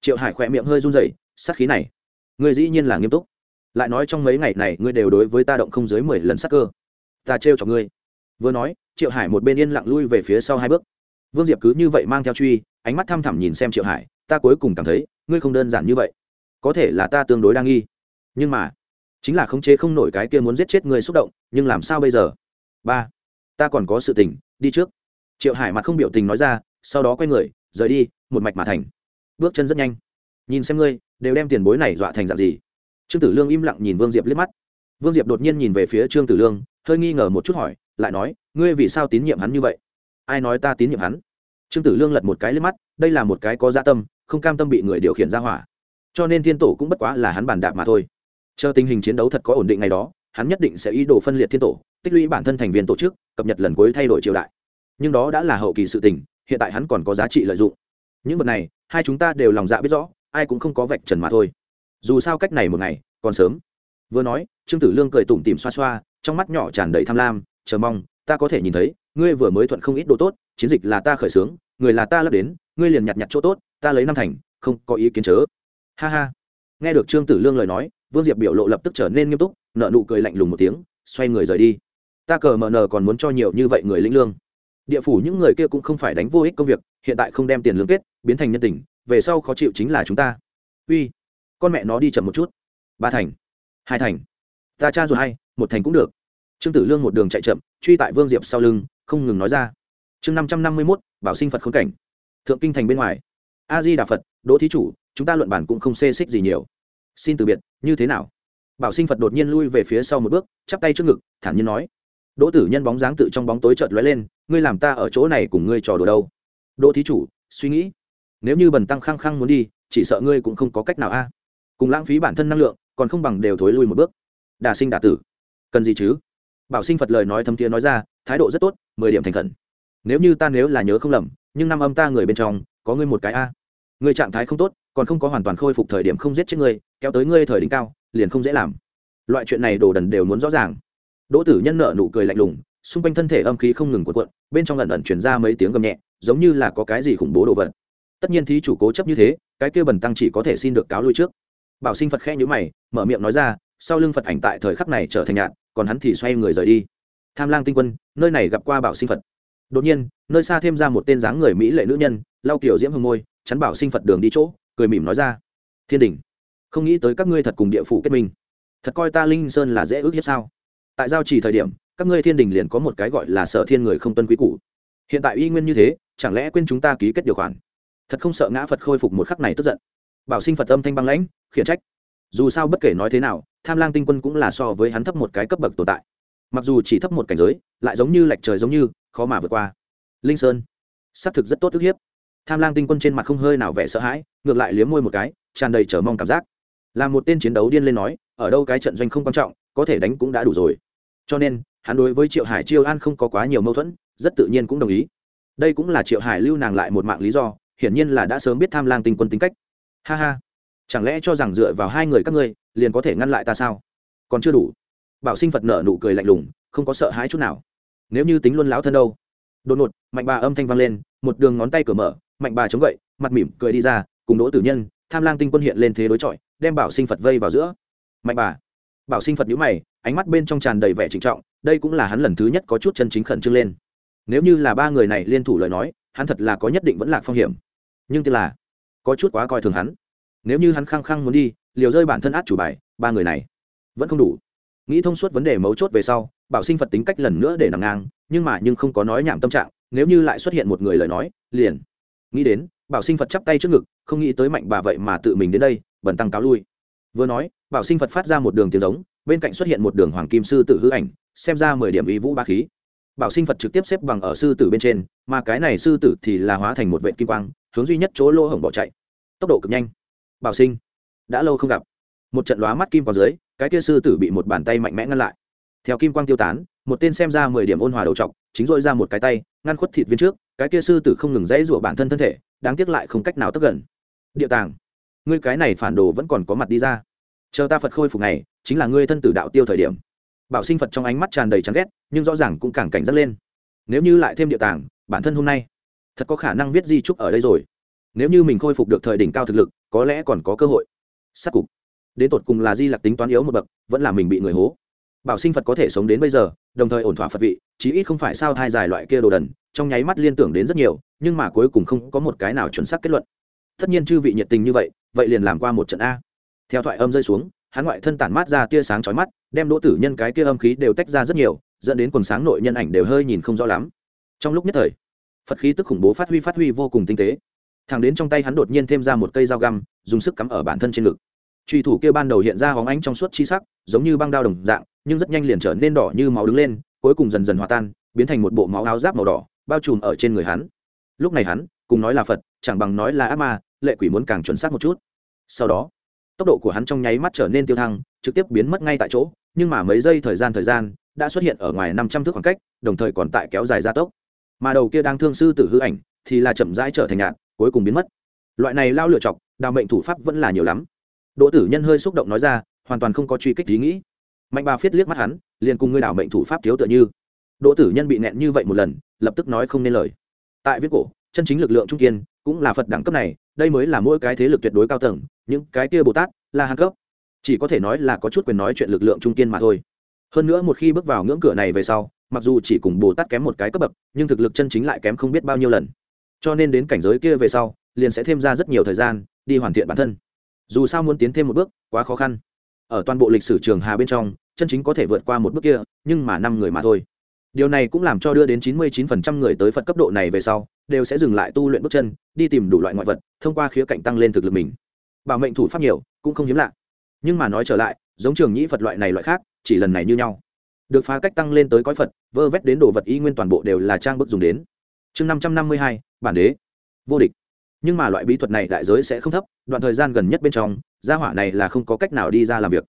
Triệu hải khỏe miệng hơi run rẩy, sát khí này. Người dĩ nhiên là nghiêm túc. Lại nói trong mấy ngày này, ngươi đều đối với ta động không dưới mười lần sắc cơ. Ta trêu cho ngươi. Vừa nói, triệu hải một bên yên lặng lui về phía sau hai bước. Vương diệp cứ như vậy mang theo truy, ánh mắt thăm thẳm nhìn xem triệu hải, ta cuối cùng cảm thấy, ngươi không đơn giản như vậy có thể là ta tương đối đa nghi. Nhưng mà, chính là khống chế không nổi cái kia muốn giết chết người xúc động, nhưng làm sao bây giờ? Ba, ta còn có sự tình, đi trước. Triệu hải mặt không biểu tình nói ra, sau đó quay người, rời đi, một mạch mà thành. Bước chân rất nhanh. Nhìn xem ngươi, đều đem tiền bối này dọa thành dạng gì. Trương tử lương im lặng nhìn vương diệp liếc mắt. Vương diệp đột nhiên nhìn về phía trương tử lương, hơi nghi ngờ một chút hỏi, lại nói, ngươi vì sao tín nhiệm hắn như vậy? Ai nói ta tín nhiệm hắn? Trương tử lương lật một cái liếc mắt, đây là một cái có gia dạ tâm, không cam tâm bị người điều khiển ra hỏa cho nên thiên tổ cũng bất quá là hắn bàn đạp mà thôi. Chờ tình hình chiến đấu thật có ổn định ngày đó, hắn nhất định sẽ ý đồ phân liệt thiên tổ, tích lũy bản thân thành viên tổ chức, cập nhật lần cuối thay đổi triều đại. Nhưng đó đã là hậu kỳ sự tình, hiện tại hắn còn có giá trị lợi dụng. Những vật này, hai chúng ta đều lòng dạ biết rõ, ai cũng không có vạch trần mà thôi. Dù sao cách này một ngày, còn sớm. Vừa nói, trương tử lương cười tủm tìm xoa xoa, trong mắt nhỏ tràn đầy tham lam, chờ mong, ta có thể nhìn thấy, ngươi vừa mới thuận không ít đồ tốt, chiến dịch là ta khởi xướng, người là ta lấp đến, ngươi liền nhặt nhặt chỗ tốt, ta lấy năm thành, không có ý kiến chớ ha ha. Nghe được trương tử lương lời nói, vương diệp biểu lộ lập tức trở nên nghiêm túc nợ nụ cười lạnh lùng một tiếng, xoay người rời đi. Ta cờ mờ nờ còn muốn cho nhiều như vậy người lĩnh lương. Địa phủ những người kia cũng không phải đánh vô ích công việc, hiện tại không đem tiền lương kết, biến thành nhân tình, về sau khó chịu chính là chúng ta. Uy, con mẹ nó đi chậm một chút. Ba thành, hai thành. Ta cha rồi hay một thành cũng được. Trương tử lương một đường chạy chậm, truy tại vương diệp sau lưng, không ngừng nói ra. Chương năm trăm năm mươi mốt, bảo sinh phật khốn cảnh. Thượng kinh thành bên ngoài a di đà phật, đỗ thí chủ, chúng ta luận bản cũng không xê xích gì nhiều. Xin từ biệt, như thế nào? Bảo sinh phật đột nhiên lui về phía sau một bước, chắp tay trước ngực, thản nhiên nói. Đỗ tử nhân bóng dáng tự trong bóng tối chợt lóe lên, ngươi làm ta ở chỗ này cùng ngươi trò đùa đâu? Đỗ thí chủ, suy nghĩ. Nếu như bần tăng khăng khăng muốn đi, chỉ sợ ngươi cũng không có cách nào a. Cùng lãng phí bản thân năng lượng, còn không bằng đều thối lui một bước. Đà sinh đà tử, cần gì chứ? Bảo sinh phật lời nói thấm thiế nói ra, thái độ rất tốt, mười điểm thành khẩn. Nếu như ta nếu là nhớ không lầm, nhưng năm âm ta người bên trong có ngươi một cái a. Ngươi trạng thái không tốt, còn không có hoàn toàn khôi phục thời điểm không giết chết ngươi, kéo tới ngươi thời đỉnh cao, liền không dễ làm. Loại chuyện này đồ đần đều muốn rõ ràng. Đỗ tử nhân nợ nụ cười lạnh lùng, xung quanh thân thể âm khí không ngừng cuộn cuộn, bên trong lần ẩn chuyển ra mấy tiếng gầm nhẹ, giống như là có cái gì khủng bố đồ vật. Tất nhiên thí chủ cố chấp như thế, cái kia bần tăng chỉ có thể xin được cáo lui trước. Bảo sinh phật khẽ nhữ mày, mở miệng nói ra, sau lưng phật ảnh tại thời khắc này trở thành nhạn, còn hắn thì xoay người rời đi. Tham lang tinh quân, nơi này gặp qua bảo sinh phật đột nhiên, nơi xa thêm ra một tên dáng người mỹ lệ nữ nhân, lau kiểu diễm hương môi, chắn bảo sinh phật đường đi chỗ, cười mỉm nói ra, thiên đình, không nghĩ tới các ngươi thật cùng địa phủ kết minh. Thật coi ta linh sơn là dễ ước hiếp sao? Tại giao chỉ thời điểm, các ngươi thiên đình liền có một cái gọi là sở thiên người không tuân quý cũ hiện tại uy nguyên như thế, chẳng lẽ quên chúng ta ký kết điều khoản? Thật không sợ ngã phật khôi phục một khắc này tức giận. Bảo sinh phật âm thanh băng lãnh, khiển trách. Dù sao bất kể nói thế nào, tham lang tinh quân cũng là so với hắn thấp một cái cấp bậc tồn tại mặc dù chỉ thấp một cảnh giới, lại giống như lệch trời giống như, khó mà vượt qua. Linh sơn. Xác thực rất tốt thức hiếp. Tham lang tinh quân trên mặt không hơi nào vẻ sợ hãi, ngược lại liếm môi một cái, tràn đầy chờ mong cảm giác. Là một tên chiến đấu điên lên nói, ở đâu cái trận doanh không quan trọng, có thể đánh cũng đã đủ rồi. Cho nên, hắn đối với triệu hải chiêu an không có quá nhiều mâu thuẫn, rất tự nhiên cũng đồng ý. Đây cũng là triệu hải lưu nàng lại một mạng lý do, hiển nhiên là đã sớm biết tham lang tinh quân tính cách. Ha ha. Chẳng lẽ cho rằng dựa vào hai người các ngươi, liền có thể ngăn lại ta sao? Còn chưa đủ bảo sinh phật nở nụ cười lạnh lùng, không có sợ hãi chút nào. Nếu như tính luôn lão thân đâu? Đột ngột, mạnh bà âm thanh vang lên, một đường ngón tay cửa mở, mạnh bà chống gậy, mặt mỉm cười đi ra, cùng đỗ tử nhân, tham lang tinh quân hiện lên thế đối chọi, đem bảo sinh phật vây vào giữa. Mạnh bà. Bảo sinh phật nhíu mày, ánh mắt bên trong tràn đầy vẻ trịnh trọng, đây cũng là hắn lần thứ nhất có chút chân chính khẩn trương lên. Nếu như là ba người này liên thủ lời nói, hắn thật là có nhất định vẫn là phong hiểm. Nhưng tức là, có chút quá coi thường hắn. Nếu như hắn khăng khăng muốn đi, liều rơi bản thân át chủ bài, ba người này vẫn không đủ nghĩ thông suốt vấn đề mấu chốt về sau, bảo sinh phật tính cách lần nữa để nằm ngang, nhưng mà nhưng không có nói nhảm tâm trạng, nếu như lại xuất hiện một người lời nói, liền. Nghĩ đến, bảo sinh phật chắp tay trước ngực, không nghĩ tới mạnh bà vậy mà tự mình đến đây bẩn tăng cáo lui. Vừa nói, bảo sinh phật phát ra một đường tiếng giống, bên cạnh xuất hiện một đường hoàng kim sư tử hư ảnh, xem ra mười điểm ý vũ ba khí. Bảo sinh phật trực tiếp xếp bằng ở sư tử bên trên, mà cái này sư tử thì là hóa thành một vệ kim quang, hướng duy nhất chỗ lỗ hổng bỏ chạy. Tốc độ cực nhanh. Bảo sinh, đã lâu không gặp một trận lóa mắt kim vào dưới, cái kia sư tử bị một bàn tay mạnh mẽ ngăn lại. Theo kim quang tiêu tán, một tên xem ra mười điểm ôn hòa đầu trọc, chính dội ra một cái tay, ngăn khuất thịt viên trước, cái kia sư tử không ngừng dãy rủa bản thân thân thể, đáng tiếc lại không cách nào tất gần. Địa tàng, ngươi cái này phản đồ vẫn còn có mặt đi ra. Chờ ta phật khôi phục này, chính là ngươi thân tử đạo tiêu thời điểm. Bảo sinh phật trong ánh mắt tràn đầy chán ghét, nhưng rõ ràng cũng càng cảnh giác lên. Nếu như lại thêm địa tàng, bản thân hôm nay, thật có khả năng viết di trúc ở đây rồi. Nếu như mình khôi phục được thời đỉnh cao thực lực, có lẽ còn có cơ hội. Sát cục đến tột cùng là di lặc tính toán yếu một bậc, vẫn là mình bị người hố. Bảo sinh phật có thể sống đến bây giờ, đồng thời ổn thỏa phật vị, chí ít không phải sao thai dài loại kia đồ đần, trong nháy mắt liên tưởng đến rất nhiều, nhưng mà cuối cùng không có một cái nào chuẩn xác kết luận. Tất nhiên chư vị nhiệt tình như vậy vậy liền làm qua một trận a. Theo thoại âm rơi xuống, hắn ngoại thân tản mát ra tia sáng chói mắt, đem đỗ tử nhân cái kia âm khí đều tách ra rất nhiều, dẫn đến quần sáng nội nhân ảnh đều hơi nhìn không rõ lắm. Trong lúc nhất thời, phật khí tức khủng bố phát huy phát huy vô cùng tinh tế. Thẳng đến trong tay hắn đột nhiên thêm ra một cây dao găm, dùng sức cắm ở bản thân trên ngực truy thủ kia ban đầu hiện ra hóng ánh trong suốt chi sắc, giống như băng đao đồng dạng, nhưng rất nhanh liền trở nên đỏ như máu đứng lên, cuối cùng dần dần hòa tan, biến thành một bộ máu áo giáp màu đỏ, bao trùm ở trên người hắn. Lúc này hắn, cùng nói là phật, chẳng bằng nói là ác ma, lệ quỷ muốn càng chuẩn xác một chút. Sau đó, tốc độ của hắn trong nháy mắt trở nên tiêu thăng, trực tiếp biến mất ngay tại chỗ, nhưng mà mấy giây thời gian thời gian, đã xuất hiện ở ngoài năm trăm thước khoảng cách, đồng thời còn tại kéo dài gia tốc. Mà đầu kia đang thương sư tử hư ảnh, thì là chậm rãi trở thành nhạn, cuối cùng biến mất. Loại này lao lựa chọc đào mệnh thủ pháp vẫn là nhiều lắm đỗ tử nhân hơi xúc động nói ra, hoàn toàn không có truy kích ý nghĩ. Mạnh bà phiết liếc mắt hắn, liền cùng ngươi đảo mệnh thủ pháp thiếu tựa như. Đỗ tử nhân bị nẹn như vậy một lần, lập tức nói không nên lời. Tại viết cổ, chân chính lực lượng trung kiên, cũng là phật đẳng cấp này, đây mới là mỗi cái thế lực tuyệt đối cao tầng, những cái kia bồ tát là hàng cấp. Chỉ có thể nói là có chút quyền nói chuyện lực lượng trung kiên mà thôi. Hơn nữa một khi bước vào ngưỡng cửa này về sau, mặc dù chỉ cùng bồ tát kém một cái cấp bậc, nhưng thực lực chân chính lại kém không biết bao nhiêu lần. Cho nên đến cảnh giới kia về sau, liền sẽ thêm ra rất nhiều thời gian, đi hoàn thiện bản thân dù sao muốn tiến thêm một bước, quá khó khăn. Ở toàn bộ lịch sử trường hà bên trong, chân chính có thể vượt qua một bước kia, nhưng mà năm người mà thôi. Điều này cũng làm cho đưa đến 99% người tới phật cấp độ này về sau, đều sẽ dừng lại tu luyện bước chân, đi tìm đủ loại ngoại vật, thông qua khía cạnh tăng lên thực lực mình. Bảo mệnh thủ pháp nhiều, cũng không hiếm lạ. Nhưng mà nói trở lại, giống trường nhĩ phật loại này loại khác, chỉ lần này như nhau. Được phá cách tăng lên tới cõi phật, vơ vét đến đồ vật y nguyên toàn bộ đều là trang bức dùng đến. Chương năm trăm năm mươi hai, bản đế. Vô địch nhưng mà loại bí thuật này đại giới sẽ không thấp, đoạn thời gian gần nhất bên trong, gia hỏa này là không có cách nào đi ra làm việc.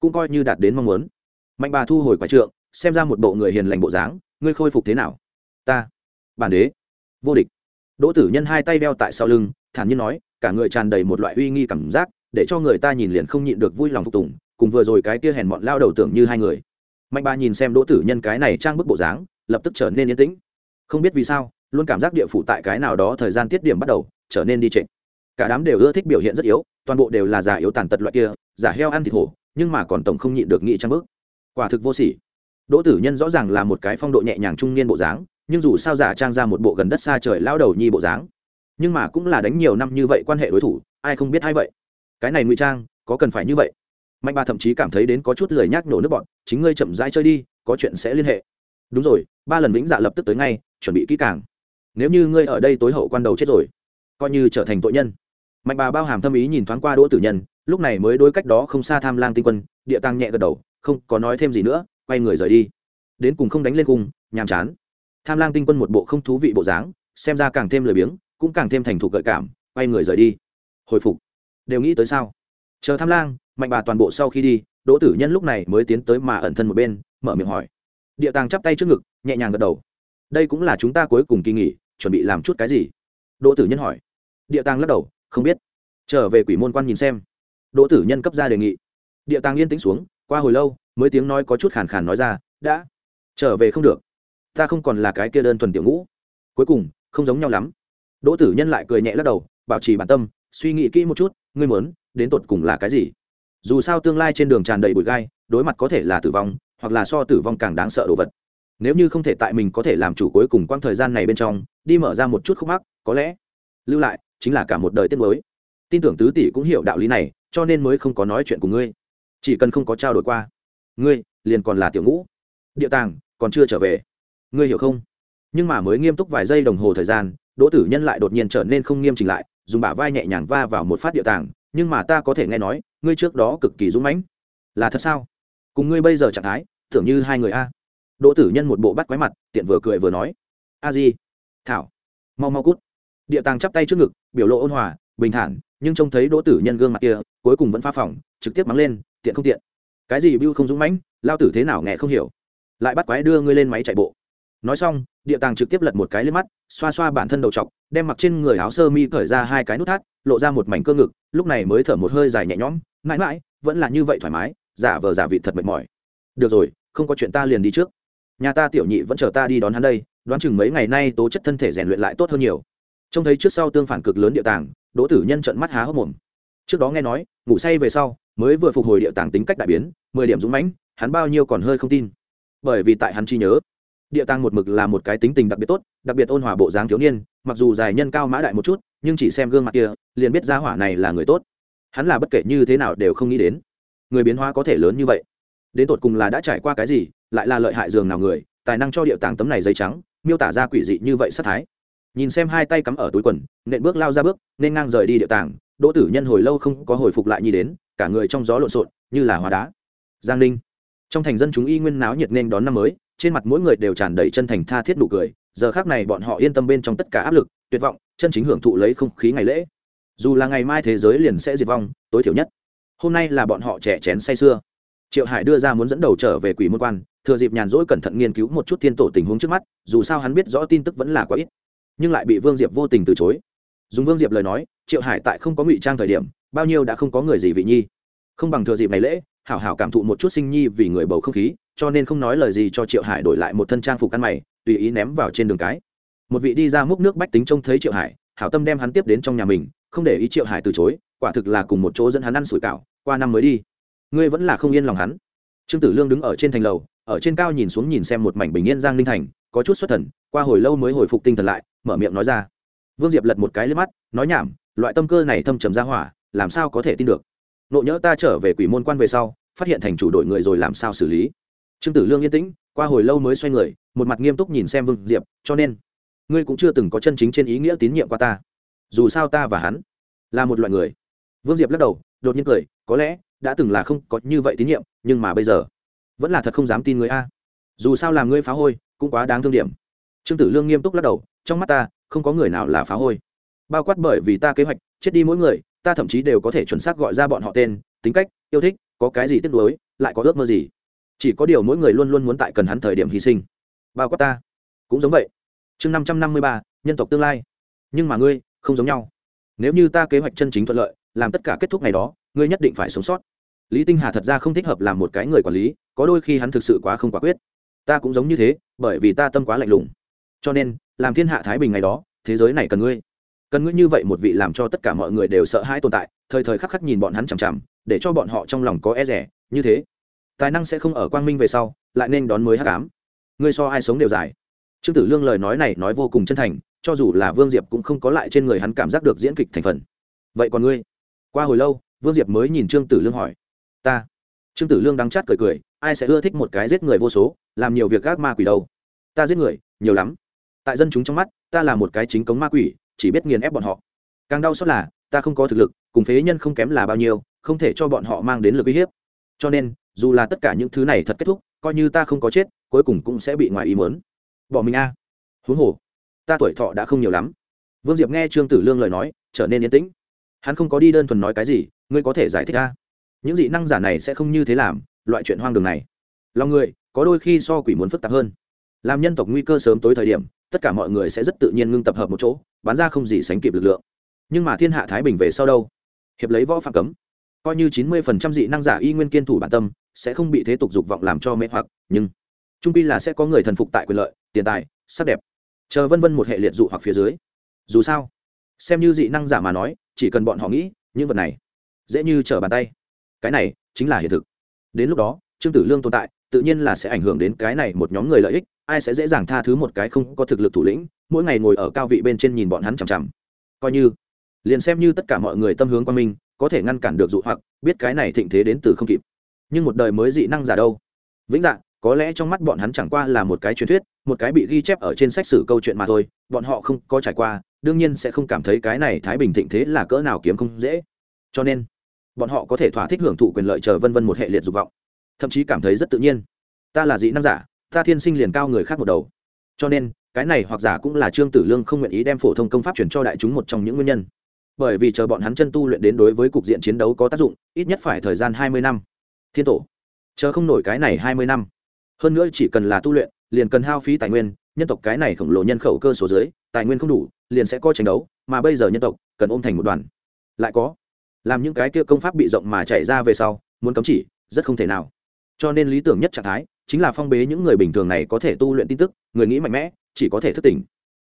Cũng coi như đạt đến mong muốn. Mạnh bà thu hồi quả trượng, xem ra một bộ người hiền lành bộ dáng, ngươi khôi phục thế nào? Ta. Bản đế. Vô địch. Đỗ tử nhân hai tay đeo tại sau lưng, thản nhiên nói, cả người tràn đầy một loại uy nghi cảm giác, để cho người ta nhìn liền không nhịn được vui lòng phục tùng, cùng vừa rồi cái kia hèn mọn lao đầu tưởng như hai người. Mạnh bà nhìn xem đỗ tử nhân cái này trang bức bộ dáng, lập tức trở nên yên tĩnh. Không biết vì sao, luôn cảm giác địa phủ tại cái nào đó thời gian tiết điểm bắt đầu trở nên đi trịnh cả đám đều ưa thích biểu hiện rất yếu, toàn bộ đều là giả yếu tàn tật loại kia giả heo ăn thịt hổ, nhưng mà còn tổng không nhịn được nghị trang bức quả thực vô sỉ. Đỗ tử nhân rõ ràng là một cái phong độ nhẹ nhàng trung niên bộ dáng, nhưng dù sao giả trang ra một bộ gần đất xa trời lao đầu nhi bộ dáng, nhưng mà cũng là đánh nhiều năm như vậy quan hệ đối thủ, ai không biết hay vậy? Cái này ngụy trang, có cần phải như vậy? Mạnh bà thậm chí cảm thấy đến có chút lời nhác nổ nước bọn, chính ngươi chậm rãi chơi đi, có chuyện sẽ liên hệ. Đúng rồi, ba lần vĩnh dạ lập tức tới ngay, chuẩn bị kỹ càng. Nếu như ngươi ở đây tối hậu quan đầu chết rồi coi như trở thành tội nhân. Mạnh bà bao hàm thâm ý nhìn thoáng qua đỗ tử nhân, lúc này mới đối cách đó không xa tham lang tinh quân, địa tăng nhẹ gật đầu, không có nói thêm gì nữa, quay người rời đi. Đến cùng không đánh lên cung, nhàm chán. Tham lang tinh quân một bộ không thú vị bộ dáng, xem ra càng thêm lười biếng, cũng càng thêm thành thục gợi cảm, quay người rời đi. Hồi phục. Đều nghĩ tới sao? Chờ tham lang, mạnh bà toàn bộ sau khi đi, đỗ tử nhân lúc này mới tiến tới mà ẩn thân một bên, mở miệng hỏi. Địa tàng chắp tay trước ngực, nhẹ nhàng gật đầu. Đây cũng là chúng ta cuối cùng kỳ nghỉ, chuẩn bị làm chút cái gì? Đỗ tử nhân hỏi địa tàng lắc đầu, không biết. Trở về quỷ môn quan nhìn xem. Đỗ tử nhân cấp ra đề nghị. Địa tàng yên tĩnh xuống, qua hồi lâu, mới tiếng nói có chút khàn khàn nói ra, đã. Trở về không được. Ta không còn là cái kia đơn thuần tiểu ngũ. Cuối cùng, không giống nhau lắm. Đỗ tử nhân lại cười nhẹ lắc đầu, bảo trì bản tâm, suy nghĩ kỹ một chút, ngươi muốn đến tột cùng là cái gì? Dù sao tương lai trên đường tràn đầy bụi gai, đối mặt có thể là tử vong, hoặc là so tử vong càng đáng sợ đồ vật. Nếu như không thể tại mình có thể làm chủ cuối cùng quãng thời gian này bên trong, đi mở ra một chút khúc mắc, có lẽ lưu lại chính là cả một đời tiết mới. Tin tưởng tứ tỷ cũng hiểu đạo lý này, cho nên mới không có nói chuyện của ngươi. Chỉ cần không có trao đổi qua, ngươi liền còn là tiểu ngũ. Địa tàng, còn chưa trở về. Ngươi hiểu không? Nhưng mà mới nghiêm túc vài giây đồng hồ thời gian, đỗ tử nhân lại đột nhiên trở nên không nghiêm chỉnh lại, dùng bả vai nhẹ nhàng va vào một phát địa tàng, nhưng mà ta có thể nghe nói, ngươi trước đó cực kỳ dũng mãnh. Là thật sao? Cùng ngươi bây giờ trạng thái, tưởng như hai người a. Đỗ tử nhân một bộ bắt quái mặt, tiện vừa cười vừa nói. A di, thảo, mau mau cút địa tàng chắp tay trước ngực, biểu lộ ôn hòa, bình thản, nhưng trông thấy đỗ tử nhân gương mặt kia, cuối cùng vẫn phá phỏng trực tiếp mắng lên, tiện không tiện. Cái gì bưu không dũng mãnh, lao tử thế nào nghe không hiểu. Lại bắt quái đưa ngươi lên máy chạy bộ. Nói xong, địa tàng trực tiếp lật một cái lên mắt, xoa xoa bản thân đầu t đem mặc trên người áo sơ mi cởi ra hai cái nút thắt, lộ ra một mảnh cơ ngực, lúc này mới thở một hơi dài nhẹ nhõm, mãi mãi, vẫn là như vậy thoải mái, giả vờ giả vị thật mệt mỏi. Được rồi, không có chuyện ta liền đi trước. Nhà ta tiểu nhị vẫn chờ ta đi đón hắn đây, đoán chừng mấy ngày nay tố chất thân thể rèn luyện lại tốt hơn nhiều trông thấy trước sau tương phản cực lớn địa tàng, đỗ tử nhân trận mắt há hốc mồm. Trước đó nghe nói, ngủ say về sau, mới vừa phục hồi địa tàng tính cách đại biến, mười điểm dũng mãnh, hắn bao nhiêu còn hơi không tin. Bởi vì tại hắn chi nhớ, địa tàng một mực là một cái tính tình đặc biệt tốt, đặc biệt ôn hòa bộ dáng thiếu niên, mặc dù dài nhân cao mã đại một chút, nhưng chỉ xem gương mặt kia, liền biết gia hỏa này là người tốt. Hắn là bất kể như thế nào đều không nghĩ đến, người biến hóa có thể lớn như vậy. Đến tột cùng là đã trải qua cái gì, lại là lợi hại dường nào người, tài năng cho địa tàng tấm này giấy trắng, miêu tả ra quỷ dị như vậy sát thái nhìn xem hai tay cắm ở túi quần, nện bước lao ra bước, nên ngang rời đi địa tàng. Đỗ tử nhân hồi lâu không có hồi phục lại nhi đến, cả người trong gió lộn xộn, như là hóa đá. Giang ninh. Trong thành dân chúng y nguyên náo nhiệt nên đón năm mới, trên mặt mỗi người đều tràn đầy chân thành tha thiết nụ cười. Giờ khác này bọn họ yên tâm bên trong tất cả áp lực, tuyệt vọng, chân chính hưởng thụ lấy không khí ngày lễ. Dù là ngày mai thế giới liền sẽ diệt vong, tối thiểu nhất. Hôm nay là bọn họ trẻ chén say sưa. Triệu hải đưa ra muốn dẫn đầu trở về quỷ môn quan, thừa dịp nhàn rỗi cẩn thận nghiên cứu một chút thiên tổ tình huống trước mắt, dù sao hắn biết rõ tin tức vẫn là quá ít nhưng lại bị vương diệp vô tình từ chối. Dùng vương diệp lời nói, triệu hải tại không có ngụy trang thời điểm, bao nhiêu đã không có người gì vị nhi. Không bằng thừa dịp ngày lễ, hảo hảo cảm thụ một chút sinh nhi vì người bầu không khí, cho nên không nói lời gì cho triệu hải đổi lại một thân trang phục ăn mày, tùy ý ném vào trên đường cái. Một vị đi ra múc nước bách tính trông thấy triệu hải, hảo tâm đem hắn tiếp đến trong nhà mình, không để ý triệu hải từ chối, quả thực là cùng một chỗ dẫn hắn ăn sủi cảo, qua năm mới đi. Ngươi vẫn là không yên lòng hắn. Trương tử lương đứng ở trên thành lầu, ở trên cao nhìn xuống nhìn xem một mảnh bình yên giang ninh thành, có chút xuất thần, qua hồi lâu mới hồi phục tinh thần lại mở miệng nói ra. Vương diệp lật một cái lên mắt, nói nhảm, loại tâm cơ này thâm trầm ra hỏa, làm sao có thể tin được? Nộ nhỡ ta trở về quỷ môn quan về sau, phát hiện thành chủ đội người rồi làm sao xử lý? Trương tử lương yên tĩnh, qua hồi lâu mới xoay người, một mặt nghiêm túc nhìn xem vương diệp, cho nên, ngươi cũng chưa từng có chân chính trên ý nghĩa tín nhiệm qua ta. Dù sao ta và hắn là một loại người. Vương diệp lắc đầu, đột nhiên cười, có lẽ đã từng là không có như vậy tín nhiệm, nhưng mà bây giờ, vẫn là thật không dám tin người a. Dù sao làm ngươi phá hôi, cũng quá đáng thương điểm. Trương tử lương nghiêm túc lắc đầu trong mắt ta, không có người nào là phá hôi. Bao quát bởi vì ta kế hoạch, chết đi mỗi người, ta thậm chí đều có thể chuẩn xác gọi ra bọn họ tên, tính cách, yêu thích, có cái gì tiếc nuối, lại có ước mơ gì. Chỉ có điều mỗi người luôn luôn muốn tại cần hắn thời điểm hy sinh. Bao quát ta. Cũng giống vậy. Chương năm trăm năm mươi ba, nhân tộc tương lai. Nhưng mà ngươi, không giống nhau. Nếu như ta kế hoạch chân chính thuận lợi, làm tất cả kết thúc ngày đó, ngươi nhất định phải sống sót. Lý tinh hà thật ra không thích hợp làm một cái người quản lý, có đôi khi hắn thực sự quá không quả quyết. Ta cũng giống như thế, bởi vì ta tâm quá lạnh lùng. Cho nên làm thiên hạ thái bình ngày đó, thế giới này cần ngươi. Cần ngươi như vậy một vị làm cho tất cả mọi người đều sợ hãi tồn tại, thời thời khắc khắc nhìn bọn hắn chằm chằm, để cho bọn họ trong lòng có e rẻ, như thế, tài năng sẽ không ở quang minh về sau, lại nên đón mới hắc ám. Ngươi so ai sống đều dài. Trương tử lương lời nói này nói vô cùng chân thành, cho dù là vương diệp cũng không có lại trên người hắn cảm giác được diễn kịch thành phần. Vậy còn ngươi? Qua hồi lâu, vương diệp mới nhìn trương tử lương hỏi. Ta. Trương tử lương đắng chát cười cười, ai sẽ ưa thích một cái giết người vô số, làm nhiều việc gác ma quỷ đâu? Ta giết người, nhiều lắm tại dân chúng trong mắt, ta là một cái chính cống ma quỷ, chỉ biết nghiền ép bọn họ. Càng đau xót là, ta không có thực lực, cùng phế nhân không kém là bao nhiêu, không thể cho bọn họ mang đến lực uy hiếp. Cho nên, dù là tất cả những thứ này thật kết thúc, coi như ta không có chết, cuối cùng cũng sẽ bị ngoài ý mớn bỏ mình a. À. huống hồ, ta tuổi thọ đã không nhiều lắm. Vương diệp nghe trương tử lương lời nói, trở nên yên tĩnh. Hắn không có đi đơn thuần nói cái gì, ngươi có thể giải thích a. Những dị năng giả này sẽ không như thế làm, loại chuyện hoang đường này. Lòng người, có đôi khi so quỷ muốn phức tạp hơn. Làm nhân tộc nguy cơ sớm tối thời điểm tất cả mọi người sẽ rất tự nhiên ngưng tập hợp một chỗ bán ra không gì sánh kịp lực lượng. Nhưng mà thiên hạ thái bình về sau đâu? Hiệp lấy võ phạm cấm. Coi như chín mươi phần trăm dị năng giả y nguyên kiên thủ bản tâm, sẽ không bị thế tục dục vọng làm cho mê hoặc, nhưng trung pi là sẽ có người thần phục tại quyền lợi, tiền tài, sắc đẹp. Chờ vân vân một hệ liệt dụ hoặc phía dưới. Dù sao, xem như dị năng giả mà nói, chỉ cần bọn họ nghĩ, những vật này dễ như trở bàn tay. Cái này chính là hiện thực. Đến lúc đó, trương tử lương tồn tại tự nhiên là sẽ ảnh hưởng đến cái này một nhóm người lợi ích, ai sẽ dễ dàng tha thứ một cái không có thực lực thủ lĩnh, mỗi ngày ngồi ở cao vị bên trên nhìn bọn hắn chằm chằm. Coi như, liền xem như tất cả mọi người tâm hướng qua mình, có thể ngăn cản được dụ hoặc, biết cái này thịnh thế đến từ không kịp. Nhưng một đời mới dị năng giả đâu? Vĩnh dạng có lẽ trong mắt bọn hắn chẳng qua là một cái truyền thuyết, một cái bị ghi chép ở trên sách sử câu chuyện mà thôi, bọn họ không có trải qua, đương nhiên sẽ không cảm thấy cái này thái bình thịnh thế là cỡ nào kiếm không dễ. Cho nên, bọn họ có thể thỏa thích hưởng thụ quyền lợi chờ vân vân một hệ liệt dục vọng thậm chí cảm thấy rất tự nhiên. Ta là dị năng giả, ta thiên sinh liền cao người khác một đầu. Cho nên, cái này hoặc giả cũng là trương tử lương không nguyện ý đem phổ thông công pháp chuyển cho đại chúng một trong những nguyên nhân. Bởi vì chờ bọn hắn chân tu luyện đến đối với cục diện chiến đấu có tác dụng, ít nhất phải thời gian hai mươi năm. Thiên tổ, chờ không nổi cái này hai mươi năm. Hơn nữa chỉ cần là tu luyện, liền cần hao phí tài nguyên, nhân tộc cái này khổng lồ nhân khẩu cơ số dưới, tài nguyên không đủ, liền sẽ có tranh đấu, mà bây giờ nhân tộc cần ôm thành một đoàn. Lại có, làm những cái kia công pháp bị rộng mà chạy ra về sau, muốn cấm chỉ, rất không thể nào cho nên lý tưởng nhất trạng thái chính là phong bế những người bình thường này có thể tu luyện tin tức, người nghĩ mạnh mẽ, chỉ có thể thức tỉnh.